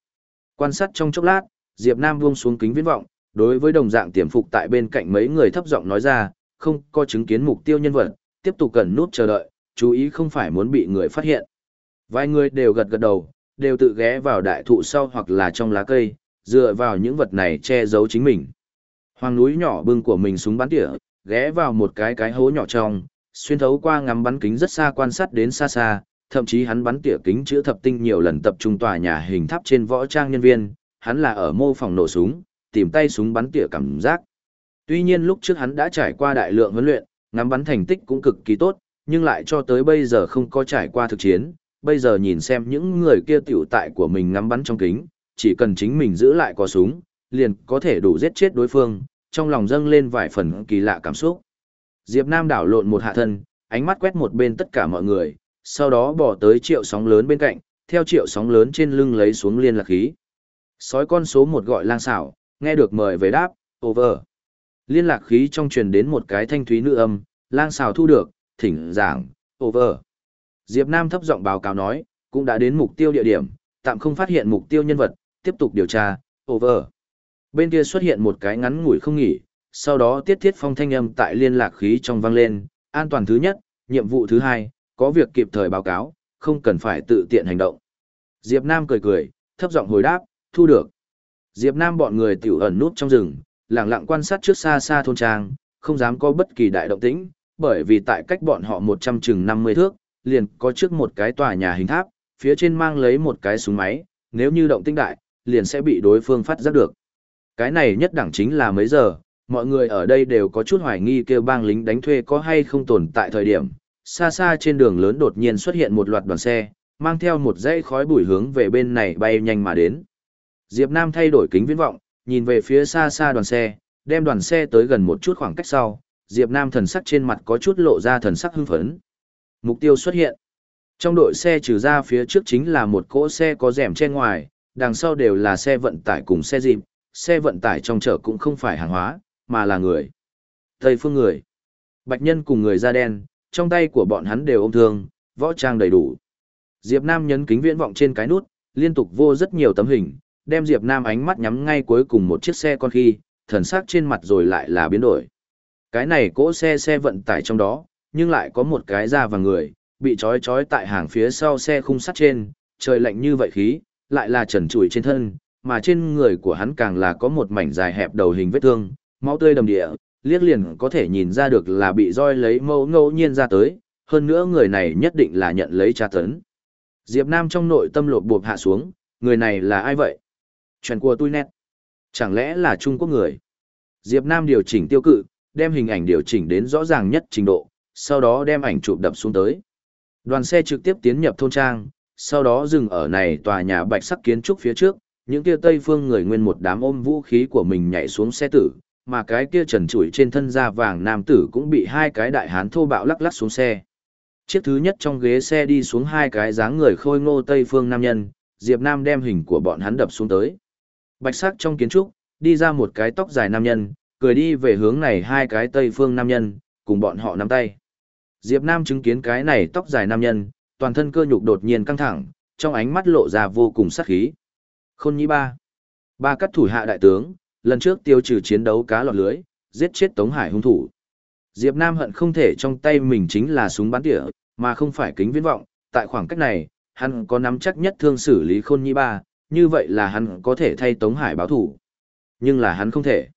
Quan sát trong chốc lát, Diệp Nam buông xuống kính viễn vọng, đối với đồng dạng tiềm phục tại bên cạnh mấy người thấp giọng nói ra, không có chứng kiến mục tiêu nhân vật, tiếp tục cần nút chờ đợi, chú ý không phải muốn bị người phát hiện. Vài người đều gật gật đầu, đều tự ghé vào đại thụ sau hoặc là trong lá cây, dựa vào những vật này che giấu chính mình. Hoàng núi nhỏ bưng của mình súng bắn tỉa, ghé vào một cái cái hố nhỏ trong, xuyên thấu qua ngắm bắn kính rất xa quan sát đến xa xa, thậm chí hắn bắn tỉa kính chữ thập tinh nhiều lần tập trung tòa nhà hình tháp trên võ trang nhân viên, hắn là ở mô phòng nổ súng, tìm tay súng bắn tỉa cảm giác. Tuy nhiên lúc trước hắn đã trải qua đại lượng huấn luyện, ngắm bắn thành tích cũng cực kỳ tốt, nhưng lại cho tới bây giờ không có trải qua thực chiến, bây giờ nhìn xem những người kia tiểu tại của mình ngắm bắn trong kính, chỉ cần chính mình giữ lại có súng, liền có thể đủ giết chết đối phương, trong lòng dâng lên vài phần kỳ lạ cảm xúc. Diệp Nam đảo lộn một hạ thân, ánh mắt quét một bên tất cả mọi người, sau đó bỏ tới triệu sóng lớn bên cạnh, theo triệu sóng lớn trên lưng lấy xuống liên lạc khí. Sói con số một gọi lang xảo, nghe được mời về đáp, over. Liên lạc khí trong truyền đến một cái thanh thúy nữ âm, lang xảo thu được, thỉnh giảng, over. Diệp Nam thấp giọng báo cáo nói, cũng đã đến mục tiêu địa điểm, tạm không phát hiện mục tiêu nhân vật, tiếp tục điều tra, over. Bên kia xuất hiện một cái ngắn ngủi không nghỉ, sau đó tiết thiết phong thanh âm tại liên lạc khí trong vang lên, an toàn thứ nhất, nhiệm vụ thứ hai, có việc kịp thời báo cáo, không cần phải tự tiện hành động. Diệp Nam cười cười, thấp giọng hồi đáp, thu được. Diệp Nam bọn người tiểu ẩn nút trong rừng, lặng lặng quan sát trước xa xa thôn trang, không dám có bất kỳ đại động tĩnh, bởi vì tại cách bọn họ 100 chừng 50 thước, liền có trước một cái tòa nhà hình tháp, phía trên mang lấy một cái súng máy, nếu như động tĩnh đại, liền sẽ bị đối phương phát giác được. Cái này nhất đẳng chính là mấy giờ, mọi người ở đây đều có chút hoài nghi kêu bang lính đánh thuê có hay không tồn tại thời điểm. Xa xa trên đường lớn đột nhiên xuất hiện một loạt đoàn xe, mang theo một dãy khói bụi hướng về bên này bay nhanh mà đến. Diệp Nam thay đổi kính viễn vọng, nhìn về phía xa xa đoàn xe, đem đoàn xe tới gần một chút khoảng cách sau, Diệp Nam thần sắc trên mặt có chút lộ ra thần sắc hưng phấn. Mục tiêu xuất hiện. Trong đội xe trừ ra phía trước chính là một cỗ xe có rèm che ngoài, đằng sau đều là xe vận tải cùng xe dịp, xe vận tải trong chợ cũng không phải hàng hóa, mà là người. Tây phương người. Bạch nhân cùng người da đen, trong tay của bọn hắn đều ôm thương, võ trang đầy đủ. Diệp Nam nhấn kính viễn vọng trên cái nút, liên tục vô rất nhiều tấm hình, đem Diệp Nam ánh mắt nhắm ngay cuối cùng một chiếc xe con khi, thần sắc trên mặt rồi lại là biến đổi. Cái này cỗ xe xe vận tải trong đó, nhưng lại có một cái da và người, bị trói trói tại hàng phía sau xe khung sắt trên, trời lạnh như vậy khí, lại là trần trụi trên thân, mà trên người của hắn càng là có một mảnh dài hẹp đầu hình vết thương, máu tươi đầm địa, liếc liền có thể nhìn ra được là bị roi lấy mâu ngẫu nhiên ra tới, hơn nữa người này nhất định là nhận lấy tra tấn. Diệp Nam trong nội tâm lột bộp hạ xuống, người này là ai vậy? Chuyện của tôi nét. Chẳng lẽ là Trung Quốc người? Diệp Nam điều chỉnh tiêu cự, đem hình ảnh điều chỉnh đến rõ ràng nhất trình độ, sau đó đem ảnh chụp đập xuống tới. Đoàn xe trực tiếp tiến nhập thôn trang, sau đó dừng ở này tòa nhà bạch sắc kiến trúc phía trước, những kia Tây phương người nguyên một đám ôm vũ khí của mình nhảy xuống xe tử, mà cái kia trần trụi trên thân da vàng nam tử cũng bị hai cái đại hán thô bạo lắc lắc xuống xe. Chiếc thứ nhất trong ghế xe đi xuống hai cái dáng người khôi ngô Tây phương nam nhân, Diệp Nam đem hình của bọn hắn đập xuống tới. Bạch sắc trong kiến trúc, đi ra một cái tóc dài nam nhân, cười đi về hướng này hai cái Tây phương nam nhân, cùng bọn họ nắm tay. Diệp Nam chứng kiến cái này tóc dài nam nhân, toàn thân cơ nhục đột nhiên căng thẳng, trong ánh mắt lộ ra vô cùng sát khí. Khôn Nhĩ Ba. Ba cắt thủ hạ đại tướng, lần trước tiêu trừ chiến đấu cá lọt lưới, giết chết Tống Hải hung thủ. Diệp Nam hận không thể trong tay mình chính là súng bắn tỉa, mà không phải kính viễn vọng, tại khoảng cách này, hắn có nắm chắc nhất thương xử lý Khôn Nhĩ Ba, như vậy là hắn có thể thay Tống Hải báo thủ. Nhưng là hắn không thể.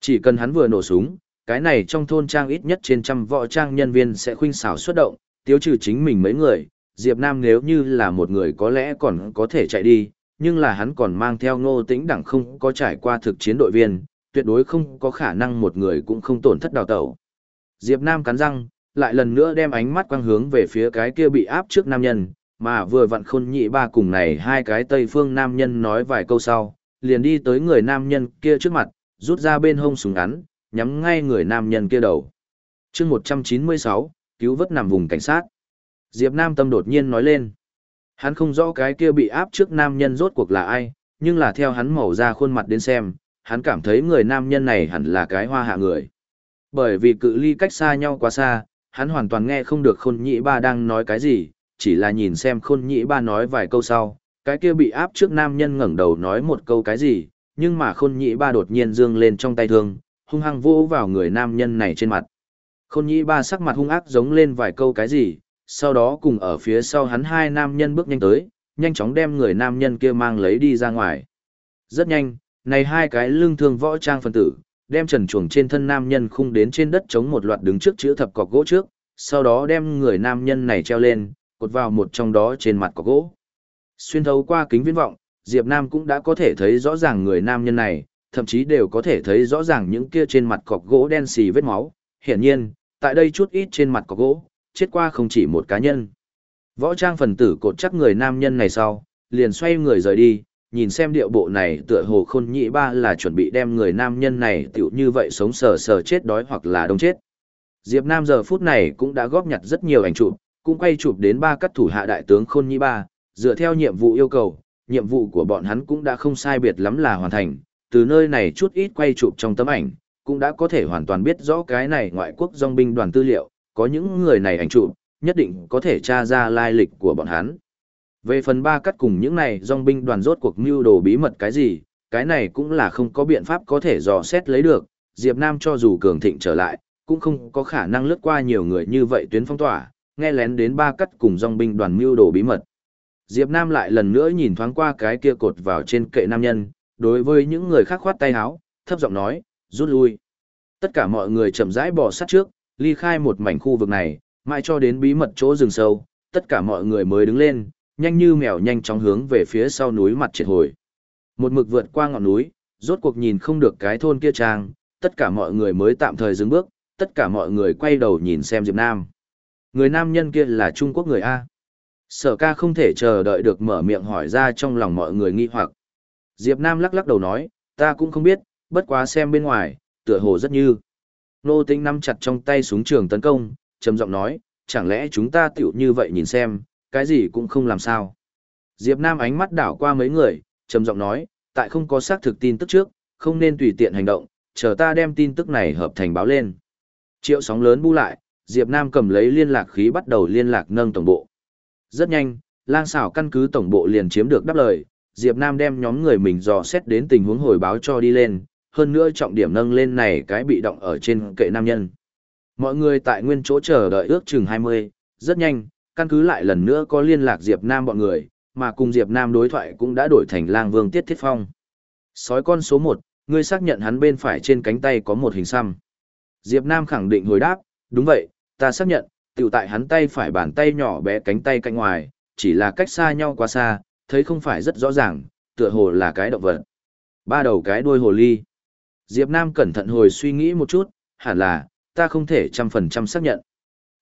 Chỉ cần hắn vừa nổ súng, cái này trong thôn trang ít nhất trên trăm võ trang nhân viên sẽ khuynh xảo xuất động, tiêu trừ chính mình mấy người, Diệp Nam nếu như là một người có lẽ còn có thể chạy đi, nhưng là hắn còn mang theo ngô tĩnh đẳng không có trải qua thực chiến đội viên, tuyệt đối không có khả năng một người cũng không tổn thất đào tẩu. Diệp Nam cắn răng, lại lần nữa đem ánh mắt quang hướng về phía cái kia bị áp trước nam nhân, mà vừa vặn khôn nhị ba cùng này hai cái tây phương nam nhân nói vài câu sau, liền đi tới người nam nhân kia trước mặt, rút ra bên hông súng ngắn, nhắm ngay người nam nhân kia đầu. chương 196, cứu vớt nằm vùng cảnh sát. Diệp Nam tâm đột nhiên nói lên. Hắn không rõ cái kia bị áp trước nam nhân rốt cuộc là ai, nhưng là theo hắn màu ra khuôn mặt đến xem, hắn cảm thấy người nam nhân này hẳn là cái hoa hạ người. Bởi vì cự ly cách xa nhau quá xa, hắn hoàn toàn nghe không được khôn Nhĩ ba đang nói cái gì, chỉ là nhìn xem khôn Nhĩ ba nói vài câu sau, cái kia bị áp trước nam nhân ngẩng đầu nói một câu cái gì, nhưng mà khôn Nhĩ ba đột nhiên dương lên trong tay thương, hung hăng vỗ vào người nam nhân này trên mặt. Khôn Nhĩ ba sắc mặt hung ác giống lên vài câu cái gì, sau đó cùng ở phía sau hắn hai nam nhân bước nhanh tới, nhanh chóng đem người nam nhân kia mang lấy đi ra ngoài. Rất nhanh, này hai cái lưng thương võ trang phân tử, đem trần chuồng trên thân nam nhân khung đến trên đất chống một loạt đứng trước chữ thập cọc gỗ trước, sau đó đem người nam nhân này treo lên, cột vào một trong đó trên mặt cọc gỗ. Xuyên thấu qua kính viễn vọng, Diệp Nam cũng đã có thể thấy rõ ràng người nam nhân này, thậm chí đều có thể thấy rõ ràng những kia trên mặt cọc gỗ đen xì vết máu. Hiển nhiên, tại đây chút ít trên mặt cọc gỗ, chết qua không chỉ một cá nhân. Võ trang phần tử cột chắc người nam nhân này sau, liền xoay người rời đi, nhìn xem điệu bộ này tựa hồ khôn nhị ba là chuẩn bị đem người nam nhân này tiểu như vậy sống sờ sờ chết đói hoặc là đông chết. Diệp Nam giờ phút này cũng đã góp nhặt rất nhiều ảnh chụp, cũng quay chụp đến ba các thủ hạ đại tướng khôn nhị ba, dựa theo nhiệm vụ yêu cầu, nhiệm vụ của bọn hắn cũng đã không sai biệt lắm là hoàn thành, từ nơi này chút ít quay chụp trong tấm ảnh, cũng đã có thể hoàn toàn biết rõ cái này ngoại quốc dòng binh đoàn tư liệu, có những người này ảnh trụ, nhất định có thể tra ra lai lịch của bọn hắn. Về phần ba cắt cùng những này dòng binh đoàn rốt cuộc mưu đồ bí mật cái gì, cái này cũng là không có biện pháp có thể dò xét lấy được, Diệp Nam cho dù cường thịnh trở lại, cũng không có khả năng lướt qua nhiều người như vậy tuyến phong tỏa, nghe lén đến ba cắt cùng dòng binh đoàn mưu đồ bí mật. Diệp Nam lại lần nữa nhìn thoáng qua cái kia cột vào trên kệ nam nhân, đối với những người khác khoát tay áo, thấp giọng nói, rút lui. Tất cả mọi người chậm rãi bỏ sát trước, ly khai một mảnh khu vực này, mãi cho đến bí mật chỗ rừng sâu, tất cả mọi người mới đứng lên, nhanh như mèo nhanh chóng hướng về phía sau núi mặt triệt hồi. Một mực vượt qua ngọn núi, rốt cuộc nhìn không được cái thôn kia trang, tất cả mọi người mới tạm thời dừng bước, tất cả mọi người quay đầu nhìn xem Diệp Nam. Người nam nhân kia là Trung Quốc người A. Sở ca không thể chờ đợi được mở miệng hỏi ra trong lòng mọi người nghi hoặc. Diệp Nam lắc lắc đầu nói, ta cũng không biết, bất quá xem bên ngoài, tựa hồ rất như. Nô Tĩnh nắm chặt trong tay súng trường tấn công, trầm giọng nói, chẳng lẽ chúng ta tiểu như vậy nhìn xem, cái gì cũng không làm sao. Diệp Nam ánh mắt đảo qua mấy người, trầm giọng nói, tại không có xác thực tin tức trước, không nên tùy tiện hành động, chờ ta đem tin tức này hợp thành báo lên. Triệu sóng lớn bu lại, Diệp Nam cầm lấy liên lạc khí bắt đầu liên lạc nâng tổng bộ. Rất nhanh, lang xảo căn cứ tổng bộ liền chiếm được đáp lời, Diệp Nam đem nhóm người mình dò xét đến tình huống hồi báo cho đi lên, hơn nữa trọng điểm nâng lên này cái bị động ở trên kệ nam nhân. Mọi người tại nguyên chỗ chờ đợi ước chừng 20, rất nhanh, căn cứ lại lần nữa có liên lạc Diệp Nam bọn người, mà cùng Diệp Nam đối thoại cũng đã đổi thành lang vương Tiết Thiết Phong. Sói con số 1, ngươi xác nhận hắn bên phải trên cánh tay có một hình xăm. Diệp Nam khẳng định hồi đáp, đúng vậy, ta xác nhận, tiểu tại hắn tay phải bàn tay nhỏ bé cánh tay cạnh ngoài, chỉ là cách xa nhau quá xa, thấy không phải rất rõ ràng, tựa hồ là cái động vật. Ba đầu cái đuôi hồ ly. Diệp Nam cẩn thận hồi suy nghĩ một chút, hẳn là, ta không thể trăm phần trăm xác nhận.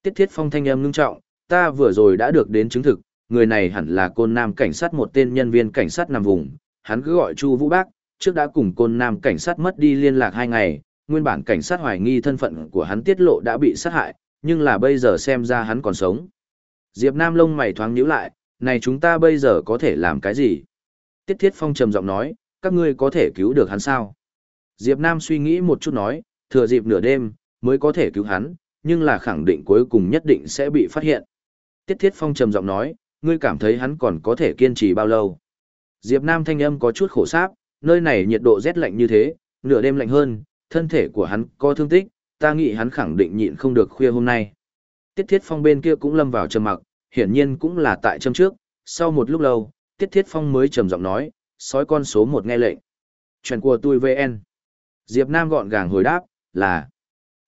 Tiết thiết phong thanh âm ngưng trọng, ta vừa rồi đã được đến chứng thực, người này hẳn là côn nam cảnh sát một tên nhân viên cảnh sát nằm vùng, hắn cứ gọi Chu Vũ Bác, trước đã cùng côn nam cảnh sát mất đi liên lạc hai ngày, nguyên bản cảnh sát hoài nghi thân phận của hắn tiết lộ đã bị sát hại, nhưng là bây giờ xem ra hắn còn sống. Diệp Nam lông mày thoáng nhíu lại, này chúng ta bây giờ có thể làm cái gì? Tiết Thiết Phong trầm giọng nói, các ngươi có thể cứu được hắn sao? Diệp Nam suy nghĩ một chút nói, thừa dịp nửa đêm, mới có thể cứu hắn, nhưng là khẳng định cuối cùng nhất định sẽ bị phát hiện. Tiết Thiết Phong trầm giọng nói, ngươi cảm thấy hắn còn có thể kiên trì bao lâu? Diệp Nam thanh âm có chút khổ sáp, nơi này nhiệt độ rét lạnh như thế, nửa đêm lạnh hơn, thân thể của hắn có thương tích, ta nghĩ hắn khẳng định nhịn không được khuya hôm nay. Tiết Thiết Phong bên kia cũng lâm vào trầm mặc, hiển nhiên cũng là tại châm trước, sau một lúc lâu, Tiết Thiết Phong mới trầm giọng nói, sói con số một nghe lệnh. Chuyện của tôi VN. Diệp Nam gọn gàng hồi đáp, là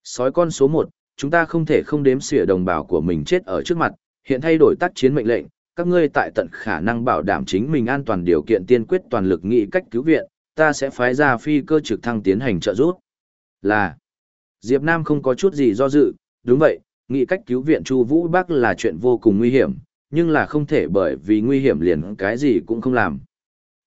Sói con số một, chúng ta không thể không đếm xỉa đồng bào của mình chết ở trước mặt, hiện thay đổi tác chiến mệnh lệnh, các ngươi tại tận khả năng bảo đảm chính mình an toàn điều kiện tiên quyết toàn lực nghị cách cứu viện, ta sẽ phái ra phi cơ trực thăng tiến hành trợ giúp. Là, Diệp Nam không có chút gì do dự, đúng vậy, nghị cách cứu viện Chu Vũ Bắc là chuyện vô cùng nguy hiểm, nhưng là không thể bởi vì nguy hiểm liền cái gì cũng không làm.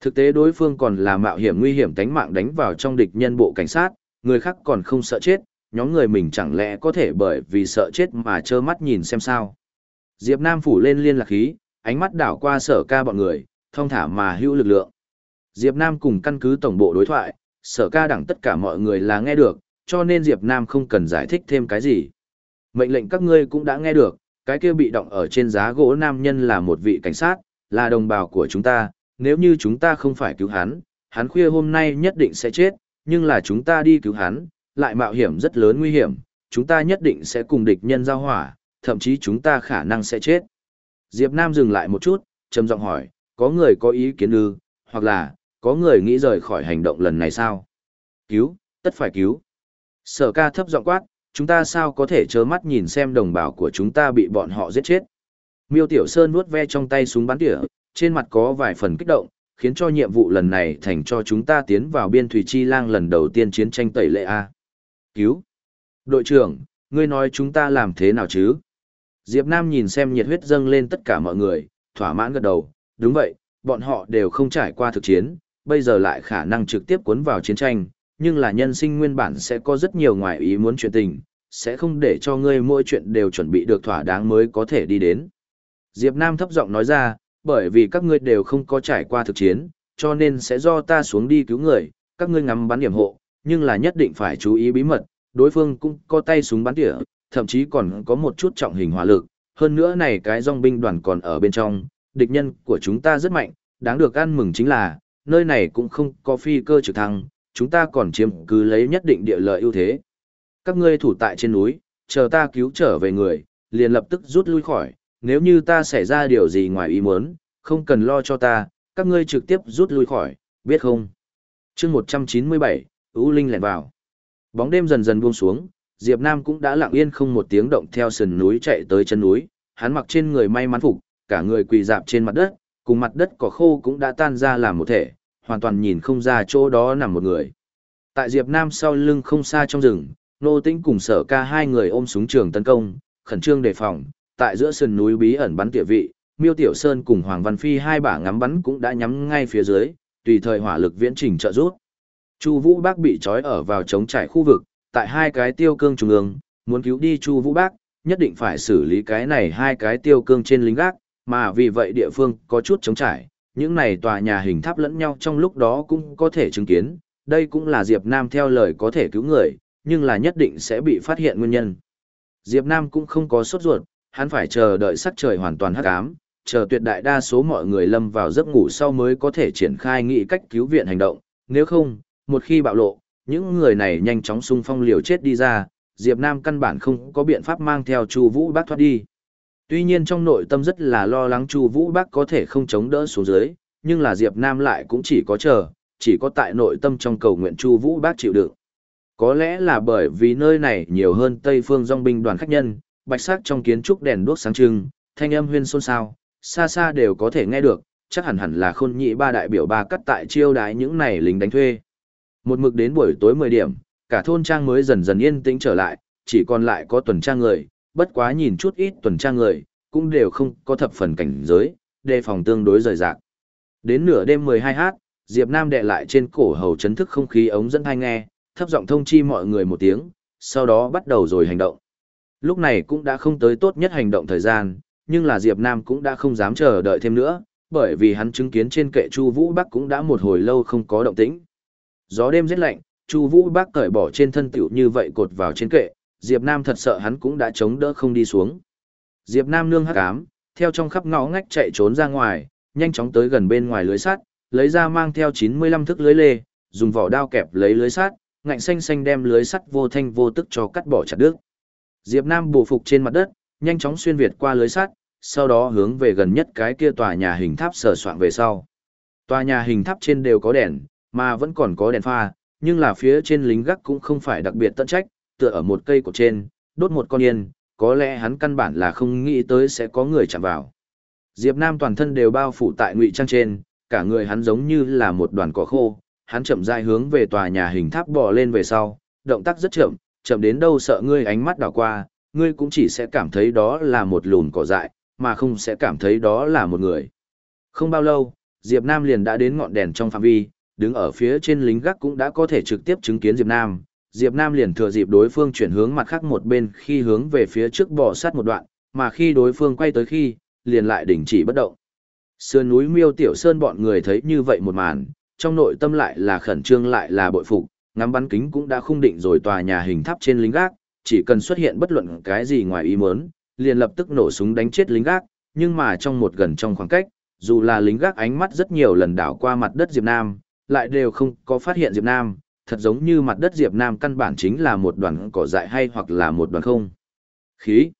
Thực tế đối phương còn là mạo hiểm nguy hiểm tánh mạng đánh vào trong địch nhân bộ cảnh sát, người khác còn không sợ chết, nhóm người mình chẳng lẽ có thể bởi vì sợ chết mà trơ mắt nhìn xem sao. Diệp Nam phủ lên liên lạc khí, ánh mắt đảo qua sở ca bọn người, thông thả mà hữu lực lượng. Diệp Nam cùng căn cứ tổng bộ đối thoại, sở ca đẳng tất cả mọi người là nghe được, cho nên Diệp Nam không cần giải thích thêm cái gì. Mệnh lệnh các ngươi cũng đã nghe được, cái kia bị động ở trên giá gỗ nam nhân là một vị cảnh sát, là đồng bào của chúng ta, nếu như chúng ta không phải cứu hắn, hắn khuya hôm nay nhất định sẽ chết, nhưng là chúng ta đi cứu hắn, lại mạo hiểm rất lớn nguy hiểm, chúng ta nhất định sẽ cùng địch nhân giao hỏa, thậm chí chúng ta khả năng sẽ chết. Diệp Nam dừng lại một chút, trầm giọng hỏi, có người có ý kiến ư, hoặc là, có người nghĩ rời khỏi hành động lần này sao? Cứu, tất phải cứu. Sở ca thấp giọng quát, chúng ta sao có thể trơ mắt nhìn xem đồng bào của chúng ta bị bọn họ giết chết. Miêu Tiểu Sơn nuốt ve trong tay súng bắn tỉa, trên mặt có vài phần kích động, khiến cho nhiệm vụ lần này thành cho chúng ta tiến vào biên thủy chi lang lần đầu tiên chiến tranh tẩy lệ A. Cứu! Đội trưởng, ngươi nói chúng ta làm thế nào chứ? Diệp Nam nhìn xem nhiệt huyết dâng lên tất cả mọi người, thỏa mãn gật đầu, đúng vậy, bọn họ đều không trải qua thực chiến, bây giờ lại khả năng trực tiếp cuốn vào chiến tranh, nhưng là nhân sinh nguyên bản sẽ có rất nhiều ngoại ý muốn chuyện tình, sẽ không để cho ngươi mỗi chuyện đều chuẩn bị được thỏa đáng mới có thể đi đến. Diệp Nam thấp giọng nói ra, bởi vì các ngươi đều không có trải qua thực chiến, cho nên sẽ do ta xuống đi cứu người, các ngươi ngắm bắn điểm hộ, nhưng là nhất định phải chú ý bí mật, đối phương cũng có tay súng bắn tỉa, thậm chí còn có một chút trọng hình hỏa lực, hơn nữa này cái dòng binh đoàn còn ở bên trong, địch nhân của chúng ta rất mạnh, đáng được ăn mừng chính là, nơi này cũng không có phi cơ trực thăng, chúng ta còn chiếm cứ lấy nhất định địa lợi ưu thế. Các ngươi thủ tại trên núi, chờ ta cứu trở về người, liền lập tức rút lui khỏi, nếu như ta xảy ra điều gì ngoài ý muốn, không cần lo cho ta, các ngươi trực tiếp rút lui khỏi, biết không? chương 197, U Linh lẹn vào. Bóng đêm dần dần buông xuống, Diệp Nam cũng đã lặng yên không một tiếng động theo sườn núi chạy tới chân núi, hắn mặc trên người may mắn phục, cả người quỳ dạp trên mặt đất, cùng mặt đất cỏ khô cũng đã tan ra làm một thể, hoàn toàn nhìn không ra chỗ đó nằm một người. Tại Diệp Nam sau lưng không xa trong rừng, Nô Tĩnh cùng sở ca hai người ôm súng trường tấn công, khẩn trương đề phòng, tại giữa sườn núi bí ẩn bắn tỉa vị, Miêu Tiểu Sơn cùng Hoàng Văn Phi hai bả ngắm bắn cũng đã nhắm ngay phía dưới, tùy thời hỏa lực viễn trình trợ rút. Chu Vũ Bác bị trói ở vào chống trải khu vực, tại hai cái tiêu cương trung ương, muốn cứu đi Chu Vũ Bác, nhất định phải xử lý cái này hai cái tiêu cương trên lính gác, mà vì vậy địa phương có chút chống trải, những này tòa nhà hình tháp lẫn nhau trong lúc đó cũng có thể chứng kiến, đây cũng là Diệp Nam theo lời có thể cứu người, nhưng là nhất định sẽ bị phát hiện nguyên nhân. Diệp Nam cũng không có sốt ruột, hắn phải chờ đợi sắc trời hoàn toàn hắc ám, chờ tuyệt đại đa số mọi người lâm vào giấc ngủ sau mới có thể triển khai nghị cách cứu viện hành động, nếu không, một khi bạo lộ, những người này nhanh chóng xung phong liều chết đi ra, Diệp Nam căn bản không có biện pháp mang theo Chu Vũ Bác thoát đi. Tuy nhiên trong nội tâm rất là lo lắng Chu Vũ Bác có thể không chống đỡ xuống dưới, nhưng là Diệp Nam lại cũng chỉ có chờ, chỉ có tại nội tâm trong cầu nguyện Chu Vũ Bác chịu đựng. Có lẽ là bởi vì nơi này nhiều hơn Tây Phương Dòng binh đoàn khách nhân, bạch sắc trong kiến trúc đèn đuốc sáng trưng, thanh âm huyên xôn xao, xa xa đều có thể nghe được, chắc hẳn hẳn là khôn nhị ba đại biểu ba cắt tại chiêu đái những này lính đánh thuê. Một mực đến buổi tối 10 điểm, cả thôn trang mới dần dần yên tĩnh trở lại, chỉ còn lại có tuần trang người, bất quá nhìn chút ít tuần trang người, cũng đều không có thập phần cảnh giới, đề phòng tương đối rời rạc. Đến nửa đêm 12h, Diệp Nam đệ lại trên cổ hầu chấn thức không khí ống dẫn hai nghe, thấp giọng thông chi mọi người một tiếng, sau đó bắt đầu rồi hành động. Lúc này cũng đã không tới tốt nhất hành động thời gian, nhưng là Diệp Nam cũng đã không dám chờ đợi thêm nữa, bởi vì hắn chứng kiến trên kệ Chu Vũ Bắc cũng đã một hồi lâu không có động tĩnh. Gió đêm rất lạnh, Chu Vũ Bắc cởi bỏ trên thân tiểu như vậy cột vào trên kệ, Diệp Nam thật sợ hắn cũng đã chống đỡ không đi xuống. Diệp Nam nương hắc ám, theo trong khắp ngõ ngách chạy trốn ra ngoài, nhanh chóng tới gần bên ngoài lưới sắt, lấy ra mang theo 95 thước lưới lê, dùng vỏ đao kẹp lấy lưới sắt, ngạnh xanh xanh đem lưới sắt vô thanh vô tức cho cắt bỏ chặt đứt. Diệp Nam bổ phục trên mặt đất, nhanh chóng xuyên việt qua lưới sắt, sau đó hướng về gần nhất cái kia tòa nhà hình tháp sờ soạn về sau. Tòa nhà hình tháp trên đều có đèn, mà vẫn còn có đèn pha, nhưng là phía trên lính gác cũng không phải đặc biệt tận trách, tựa ở một cây cột trên, đốt một con yên, có lẽ hắn căn bản là không nghĩ tới sẽ có người chạm vào. Diệp Nam toàn thân đều bao phủ tại ngụy trang trên, cả người hắn giống như là một đoàn cỏ khô, hắn chậm rãi hướng về tòa nhà hình tháp bò lên về sau, động tác rất chậm, chậm đến đâu sợ ngươi ánh mắt đảo qua, ngươi cũng chỉ sẽ cảm thấy đó là một lùn cỏ dại, mà không sẽ cảm thấy đó là một người. Không bao lâu, Diệp Nam liền đã đến ngọn đèn trong phạm vi, đứng ở phía trên lính gác cũng đã có thể trực tiếp chứng kiến Diệp Nam. Diệp Nam liền thừa dịp đối phương chuyển hướng mặt khác một bên khi hướng về phía trước bò sát một đoạn, mà khi đối phương quay tới khi, liền lại đình chỉ bất động. Sườn núi miêu tiểu sơn bọn người thấy như vậy một màn, trong nội tâm lại là khẩn trương lại là bội phục, ngắm bắn kính cũng đã khung định rồi tòa nhà hình tháp trên lính gác, chỉ cần xuất hiện bất luận cái gì ngoài ý muốn, liền lập tức nổ súng đánh chết lính gác, nhưng mà trong một gần trong khoảng cách, dù là lính gác ánh mắt rất nhiều lần đảo qua mặt đất Diệp Nam, lại đều không có phát hiện Diệp Nam, thật giống như mặt đất Diệp Nam căn bản chính là một đoàn cỏ dại hay hoặc là một đoàn không. Khí.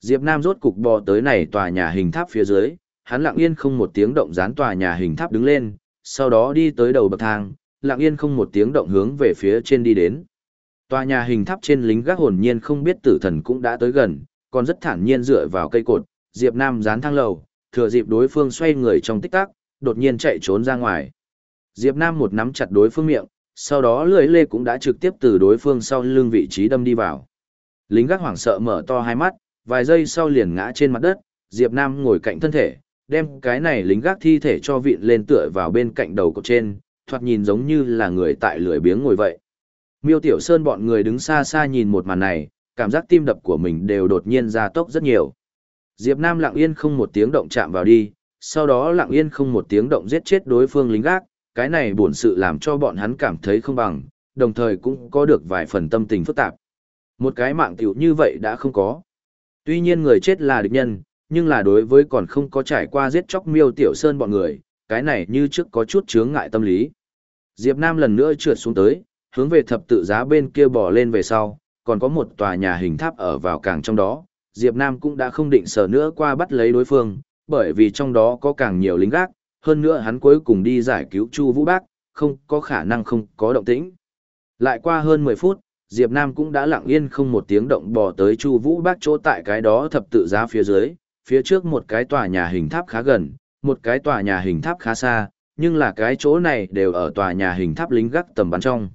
Diệp Nam rốt cục bò tới này tòa nhà hình tháp phía dưới, hắn lặng yên không một tiếng động dán tòa nhà hình tháp đứng lên, sau đó đi tới đầu bậc thang, lặng yên không một tiếng động hướng về phía trên đi đến. Tòa nhà hình tháp trên lính gác hồn nhiên không biết tử thần cũng đã tới gần, còn rất thản nhiên dựa vào cây cột, Diệp Nam dán thang lầu, thừa dịp đối phương xoay người trong tích tắc, đột nhiên chạy trốn ra ngoài. Diệp Nam một nắm chặt đối phương miệng, sau đó lưỡi lê cũng đã trực tiếp từ đối phương sau lưng vị trí đâm đi vào. Lính gác hoảng sợ mở to hai mắt, vài giây sau liền ngã trên mặt đất, Diệp Nam ngồi cạnh thân thể, đem cái này lính gác thi thể cho vịn lên tựa vào bên cạnh đầu cột trên, thoạt nhìn giống như là người tại lưỡi biếng ngồi vậy. Miêu Tiểu Sơn bọn người đứng xa xa nhìn một màn này, cảm giác tim đập của mình đều đột nhiên gia tốc rất nhiều. Diệp Nam lặng yên không một tiếng động chạm vào đi, sau đó lặng yên không một tiếng động giết chết đối phương lính gác, cái này buồn sự làm cho bọn hắn cảm thấy không bằng, đồng thời cũng có được vài phần tâm tình phức tạp. Một cái mạng tiểu như vậy đã không có. Tuy nhiên người chết là địch nhân, nhưng là đối với còn không có trải qua giết chóc miêu tiểu sơn bọn người, cái này như trước có chút chướng ngại tâm lý. Diệp Nam lần nữa trượt xuống tới, hướng về thập tự giá bên kia bò lên về sau, còn có một tòa nhà hình tháp ở vào càng trong đó, Diệp Nam cũng đã không định sờ nữa qua bắt lấy đối phương, bởi vì trong đó có càng nhiều lính gác, hơn nữa hắn cuối cùng đi giải cứu Chu Vũ Bác, không có khả năng không có động tĩnh. Lại qua hơn 10 phút, Diệp Nam cũng đã lặng yên không một tiếng động bò tới Chu Vũ Bác chỗ tại cái đó thập tự giá phía dưới, phía trước một cái tòa nhà hình tháp khá gần, một cái tòa nhà hình tháp khá xa, nhưng là cái chỗ này đều ở tòa nhà hình tháp lính gác tầm bắn trong.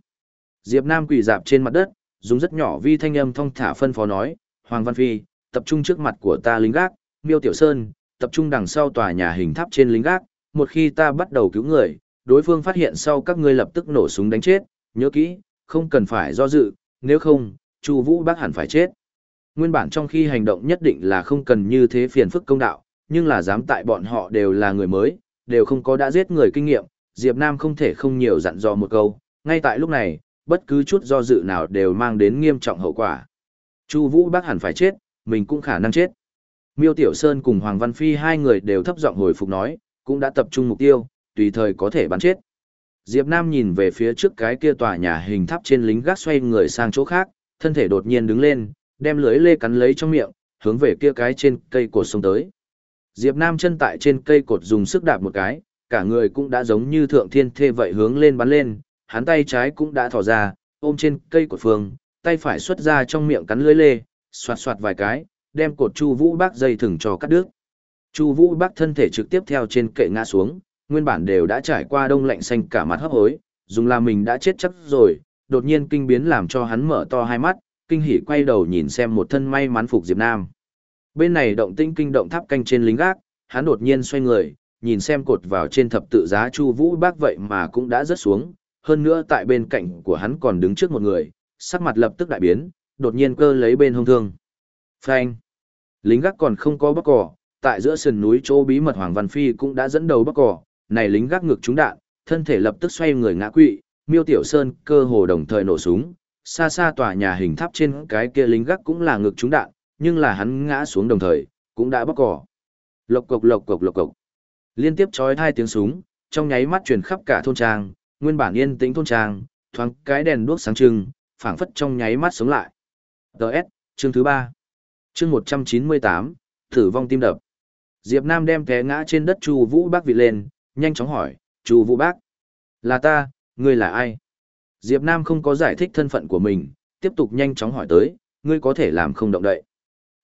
Diệp Nam quỳ dạp trên mặt đất, dùng rất nhỏ vi thanh âm thông thả phân phó nói, Hoàng Văn Phi, tập trung trước mặt của ta lính gác, Miêu Tiểu Sơn, tập trung đằng sau tòa nhà hình tháp trên lính gác, một khi ta bắt đầu cứu người, đối phương phát hiện sau các ngươi lập tức nổ súng đánh chết, nhớ kỹ, không cần phải do dự, nếu không, Chu Vũ Bác hẳn phải chết. Nguyên bản trong khi hành động nhất định là không cần như thế phiền phức công đạo, nhưng là dám tại bọn họ đều là người mới, đều không có đã giết người kinh nghiệm, Diệp Nam không thể không nhiều dặn dò một câu, ngay tại lúc này, bất cứ chút do dự nào đều mang đến nghiêm trọng hậu quả. Chu Vũ Bác hẳn phải chết, mình cũng khả năng chết. Miêu Tiểu Sơn cùng Hoàng Văn Phi hai người đều thấp giọng hồi phục nói, cũng đã tập trung mục tiêu, tùy thời có thể bắn chết. Diệp Nam nhìn về phía trước cái kia tòa nhà hình tháp trên lính gác xoay người sang chỗ khác, thân thể đột nhiên đứng lên, đem lưới lê cắn lấy trong miệng, hướng về kia cái trên cây cột sông tới. Diệp Nam chân tại trên cây cột dùng sức đạp một cái, cả người cũng đã giống như thượng thiên thê vậy hướng lên bắn lên, hắn tay trái cũng đã thò ra, ôm trên cây cột phương, tay phải xuất ra trong miệng cắn lưỡi lê, xoạt xoạt vài cái, đem cột Chu Vũ Bác dây thừng cho cắt đứt. Chu Vũ Bác thân thể trực tiếp theo trên kệ ngã xuống, nguyên bản đều đã trải qua đông lạnh xanh cả mặt hấp hối, dùng là mình đã chết chắc rồi, đột nhiên kinh biến làm cho hắn mở to hai mắt, kinh hỉ quay đầu nhìn xem một thân may mắn phục Diệp Nam. Bên này động tinh kinh động tháp canh trên lính gác, hắn đột nhiên xoay người, nhìn xem cột vào trên thập tự giá Chu Vũ Bác vậy mà cũng đã rớt xuống, hơn nữa tại bên cạnh của hắn còn đứng trước một người, sắc mặt lập tức đại biến, đột nhiên cơ lấy bên hông thương. Phanh! Lính gác còn không có bắc cỏ, tại giữa sườn núi chỗ bí mật Hoàng Văn Phi cũng đã dẫn đầu bắc cỏ, này lính gác ngực trúng đạn, thân thể lập tức xoay người ngã quỵ, Miêu Tiểu Sơn cơ hồ đồng thời nổ súng, xa xa tòa nhà hình tháp trên cái kia lính gác cũng là ngực trúng đạn, nhưng là hắn ngã xuống đồng thời, cũng đã bóc cỏ. Lộc cộc lộc cộc lộc cộc. Liên tiếp chói hai tiếng súng, trong nháy mắt truyền khắp cả thôn trang, nguyên bản yên tĩnh thôn trang, thoáng cái đèn đuốc sáng trưng, phảng phất trong nháy mắt sống lại. DS, chương thứ ba Chương một trăm chín mươi tám thử vong tim đập. Diệp Nam đem té ngã trên đất Chu Vũ Bác vị lên, nhanh chóng hỏi, "Chu Vũ Bác, là ta, ngươi là ai?" Diệp Nam không có giải thích thân phận của mình, tiếp tục nhanh chóng hỏi tới, "Ngươi có thể làm không động đậy?"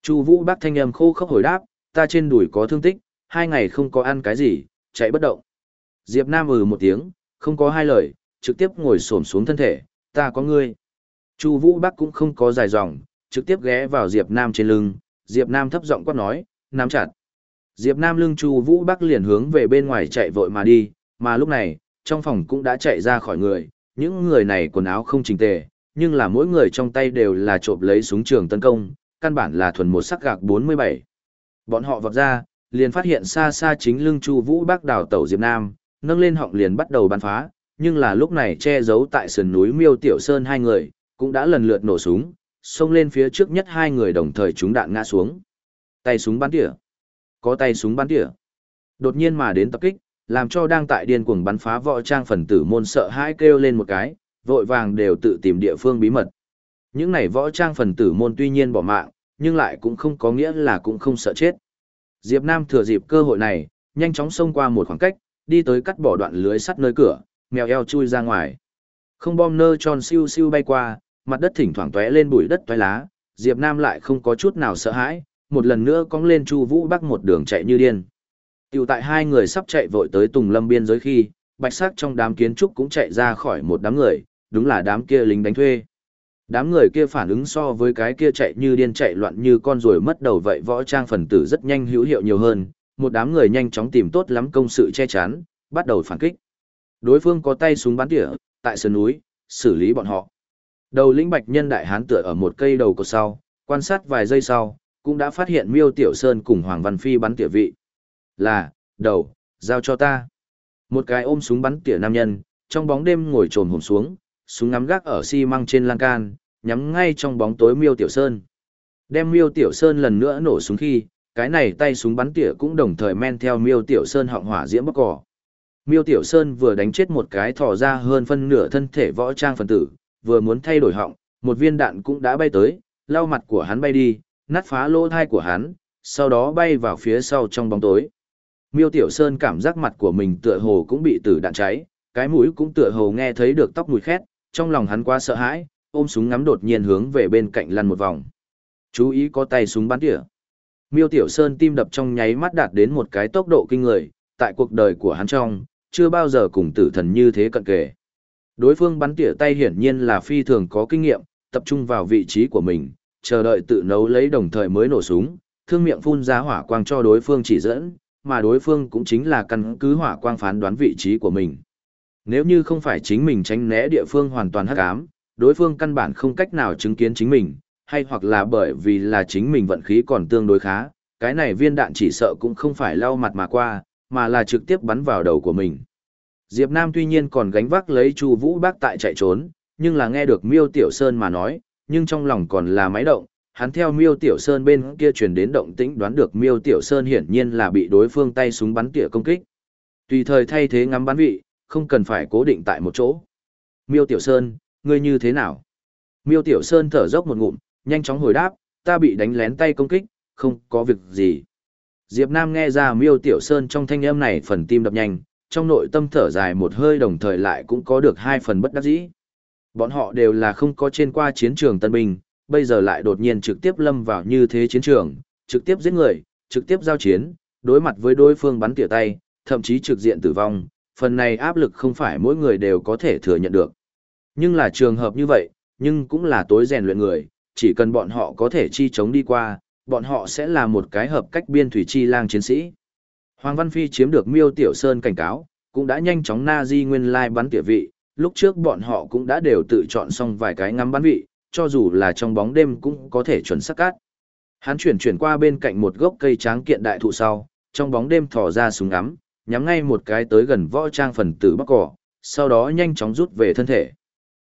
Chu Vũ Bác thanh âm khô khốc hồi đáp, "Ta trên đùi có thương tích, hai ngày không có ăn cái gì, chạy bất động." Diệp Nam ừ một tiếng, không có hai lời, trực tiếp ngồi xổm xuống thân thể, "Ta có ngươi." Chu Vũ Bắc cũng không có dài dòng, trực tiếp ghé vào Diệp Nam trên lưng, Diệp Nam thấp giọng quát nói, nắm chặt. Diệp Nam lưng Chu Vũ Bắc liền hướng về bên ngoài chạy vội mà đi, mà lúc này, trong phòng cũng đã chạy ra khỏi người, những người này quần áo không chỉnh tề, nhưng là mỗi người trong tay đều là trộm lấy súng trường tấn công, căn bản là thuần một sắc gạc 47. Bọn họ vọt ra, liền phát hiện xa xa chính lưng Chu Vũ Bắc đào tẩu Diệp Nam, nâng lên họng liền bắt đầu bắn phá, nhưng là lúc này che giấu tại sườn núi Miêu Tiểu Sơn hai người, cũng đã lần lượt nổ súng, xông lên phía trước nhất hai người đồng thời trúng đạn ngã xuống. Tay súng bắn tỉa. Có tay súng bắn tỉa. Đột nhiên mà đến tập kích, làm cho đang tại điên cuồng bắn phá võ trang phần tử môn sợ hãi kêu lên một cái, vội vàng đều tự tìm địa phương bí mật. Những này võ trang phần tử môn tuy nhiên bỏ mạng, nhưng lại cũng không có nghĩa là cũng không sợ chết. Diệp Nam thừa dịp cơ hội này, nhanh chóng xông qua một khoảng cách, đi tới cắt bỏ đoạn lưới sắt nơi cửa, mèo eo chui ra ngoài. Không bom nơ tròn siêu siêu bay qua, mặt đất thỉnh thoảng tóe lên bụi đất tóe lá, Diệp Nam lại không có chút nào sợ hãi, một lần nữa cong lên Chu Vũ Bắc một đường chạy như điên. Tiểu tại hai người sắp chạy vội tới Tùng Lâm biên giới khi, bạch sắc trong đám kiến trúc cũng chạy ra khỏi một đám người, đúng là đám kia lính đánh thuê. Đám người kia phản ứng so với cái kia chạy như điên chạy loạn như con rồi mất đầu vậy võ trang phần tử rất nhanh hữu hiệu nhiều hơn, một đám người nhanh chóng tìm tốt lắm công sự che chắn, bắt đầu phản kích. Đối phương có tay súng bắn tỉa, tại sườn núi, xử lý bọn họ. Đầu lĩnh bạch nhân đại hán tựa ở một cây đầu cột sau, quan sát vài giây sau, cũng đã phát hiện Miêu Tiểu Sơn cùng Hoàng Văn Phi bắn tỉa vị. Là, đầu, giao cho ta. Một cái ôm súng bắn tỉa nam nhân, trong bóng đêm ngồi trồn hồn xuống, súng ngắm gác ở xi măng trên lan can, nhắm ngay trong bóng tối Miêu Tiểu Sơn. Đem Miêu Tiểu Sơn lần nữa nổ súng khi, cái này tay súng bắn tỉa cũng đồng thời men theo Miêu Tiểu Sơn họng hỏa diễm bốc cỏ. Miêu Tiểu Sơn vừa đánh chết một cái thò ra hơn phân nửa thân thể võ trang phần tử, vừa muốn thay đổi họng, một viên đạn cũng đã bay tới, lau mặt của hắn bay đi, nát phá lỗ thai của hắn, sau đó bay vào phía sau trong bóng tối. Miêu Tiểu Sơn cảm giác mặt của mình tựa hồ cũng bị tử đạn cháy, cái mũi cũng tựa hồ nghe thấy được tóc mùi khét, trong lòng hắn quá sợ hãi, ôm súng ngắm đột nhiên hướng về bên cạnh lăn một vòng. Chú ý có tay súng bắn tỉa. Miêu Tiểu Sơn tim đập trong nháy mắt đạt đến một cái tốc độ kinh người, tại cuộc đời của hắn trong, chưa bao giờ cùng tử thần như thế cận kề. Đối phương bắn tỉa tay hiển nhiên là phi thường có kinh nghiệm, tập trung vào vị trí của mình, chờ đợi tự nấu lấy đồng thời mới nổ súng, thương miệng phun ra hỏa quang cho đối phương chỉ dẫn, mà đối phương cũng chính là căn cứ hỏa quang phán đoán vị trí của mình. Nếu như không phải chính mình tránh né địa phương hoàn toàn hắc ám, đối phương căn bản không cách nào chứng kiến chính mình, hay hoặc là bởi vì là chính mình vận khí còn tương đối khá, cái này viên đạn chỉ sợ cũng không phải lau mặt mà qua, mà là trực tiếp bắn vào đầu của mình. Diệp Nam tuy nhiên còn gánh vác lấy Chu Vũ Bác tại chạy trốn, nhưng là nghe được Miêu Tiểu Sơn mà nói, nhưng trong lòng còn là máy động, hắn theo Miêu Tiểu Sơn bên kia truyền đến động tĩnh đoán được Miêu Tiểu Sơn hiển nhiên là bị đối phương tay súng bắn tỉa công kích. Tùy thời thay thế ngắm bắn vị, không cần phải cố định tại một chỗ. Miêu Tiểu Sơn, ngươi như thế nào? Miêu Tiểu Sơn thở dốc một ngụm, nhanh chóng hồi đáp, ta bị đánh lén tay công kích, không có việc gì. Diệp Nam nghe ra miêu tiểu sơn trong thanh âm này phần tim đập nhanh, trong nội tâm thở dài một hơi đồng thời lại cũng có được hai phần bất đắc dĩ. Bọn họ đều là không có trên qua chiến trường tân binh, bây giờ lại đột nhiên trực tiếp lâm vào như thế chiến trường, trực tiếp giết người, trực tiếp giao chiến, đối mặt với đối phương bắn tỉa tay, thậm chí trực diện tử vong, phần này áp lực không phải mỗi người đều có thể thừa nhận được. Nhưng là trường hợp như vậy, nhưng cũng là tối rèn luyện người, chỉ cần bọn họ có thể chi chống đi qua, bọn họ sẽ là một cái hợp cách biên thủy chi lang chiến sĩ. Hoàng Văn Phi chiếm được Miêu Tiểu Sơn cảnh cáo, cũng đã nhanh chóng na di nguyên lai bắn tỉa vị, lúc trước bọn họ cũng đã đều tự chọn xong vài cái ngắm bắn vị, cho dù là trong bóng đêm cũng có thể chuẩn xác cát. Hắn chuyển chuyển qua bên cạnh một gốc cây tráng kiện đại thụ sau, trong bóng đêm thò ra súng ngắm, nhắm ngay một cái tới gần võ trang phần tử bắc cỏ, sau đó nhanh chóng rút về thân thể.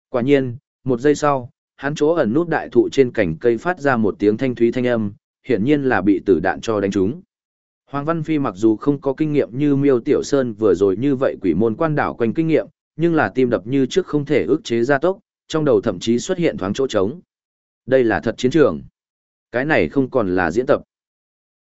Quả nhiên, một giây sau, hắn chỗ ẩn nút đại thụ trên cành cây phát ra một tiếng thanh thúy thanh âm, hiển nhiên là bị tử đạn cho đánh trúng. Hoàng Văn Phi mặc dù không có kinh nghiệm như Miêu Tiểu Sơn vừa rồi như vậy quỷ môn quan đảo quanh kinh nghiệm, nhưng là tim đập như trước không thể ức chế gia tốc, trong đầu thậm chí xuất hiện thoáng chỗ trống. Đây là thật chiến trường. Cái này không còn là diễn tập.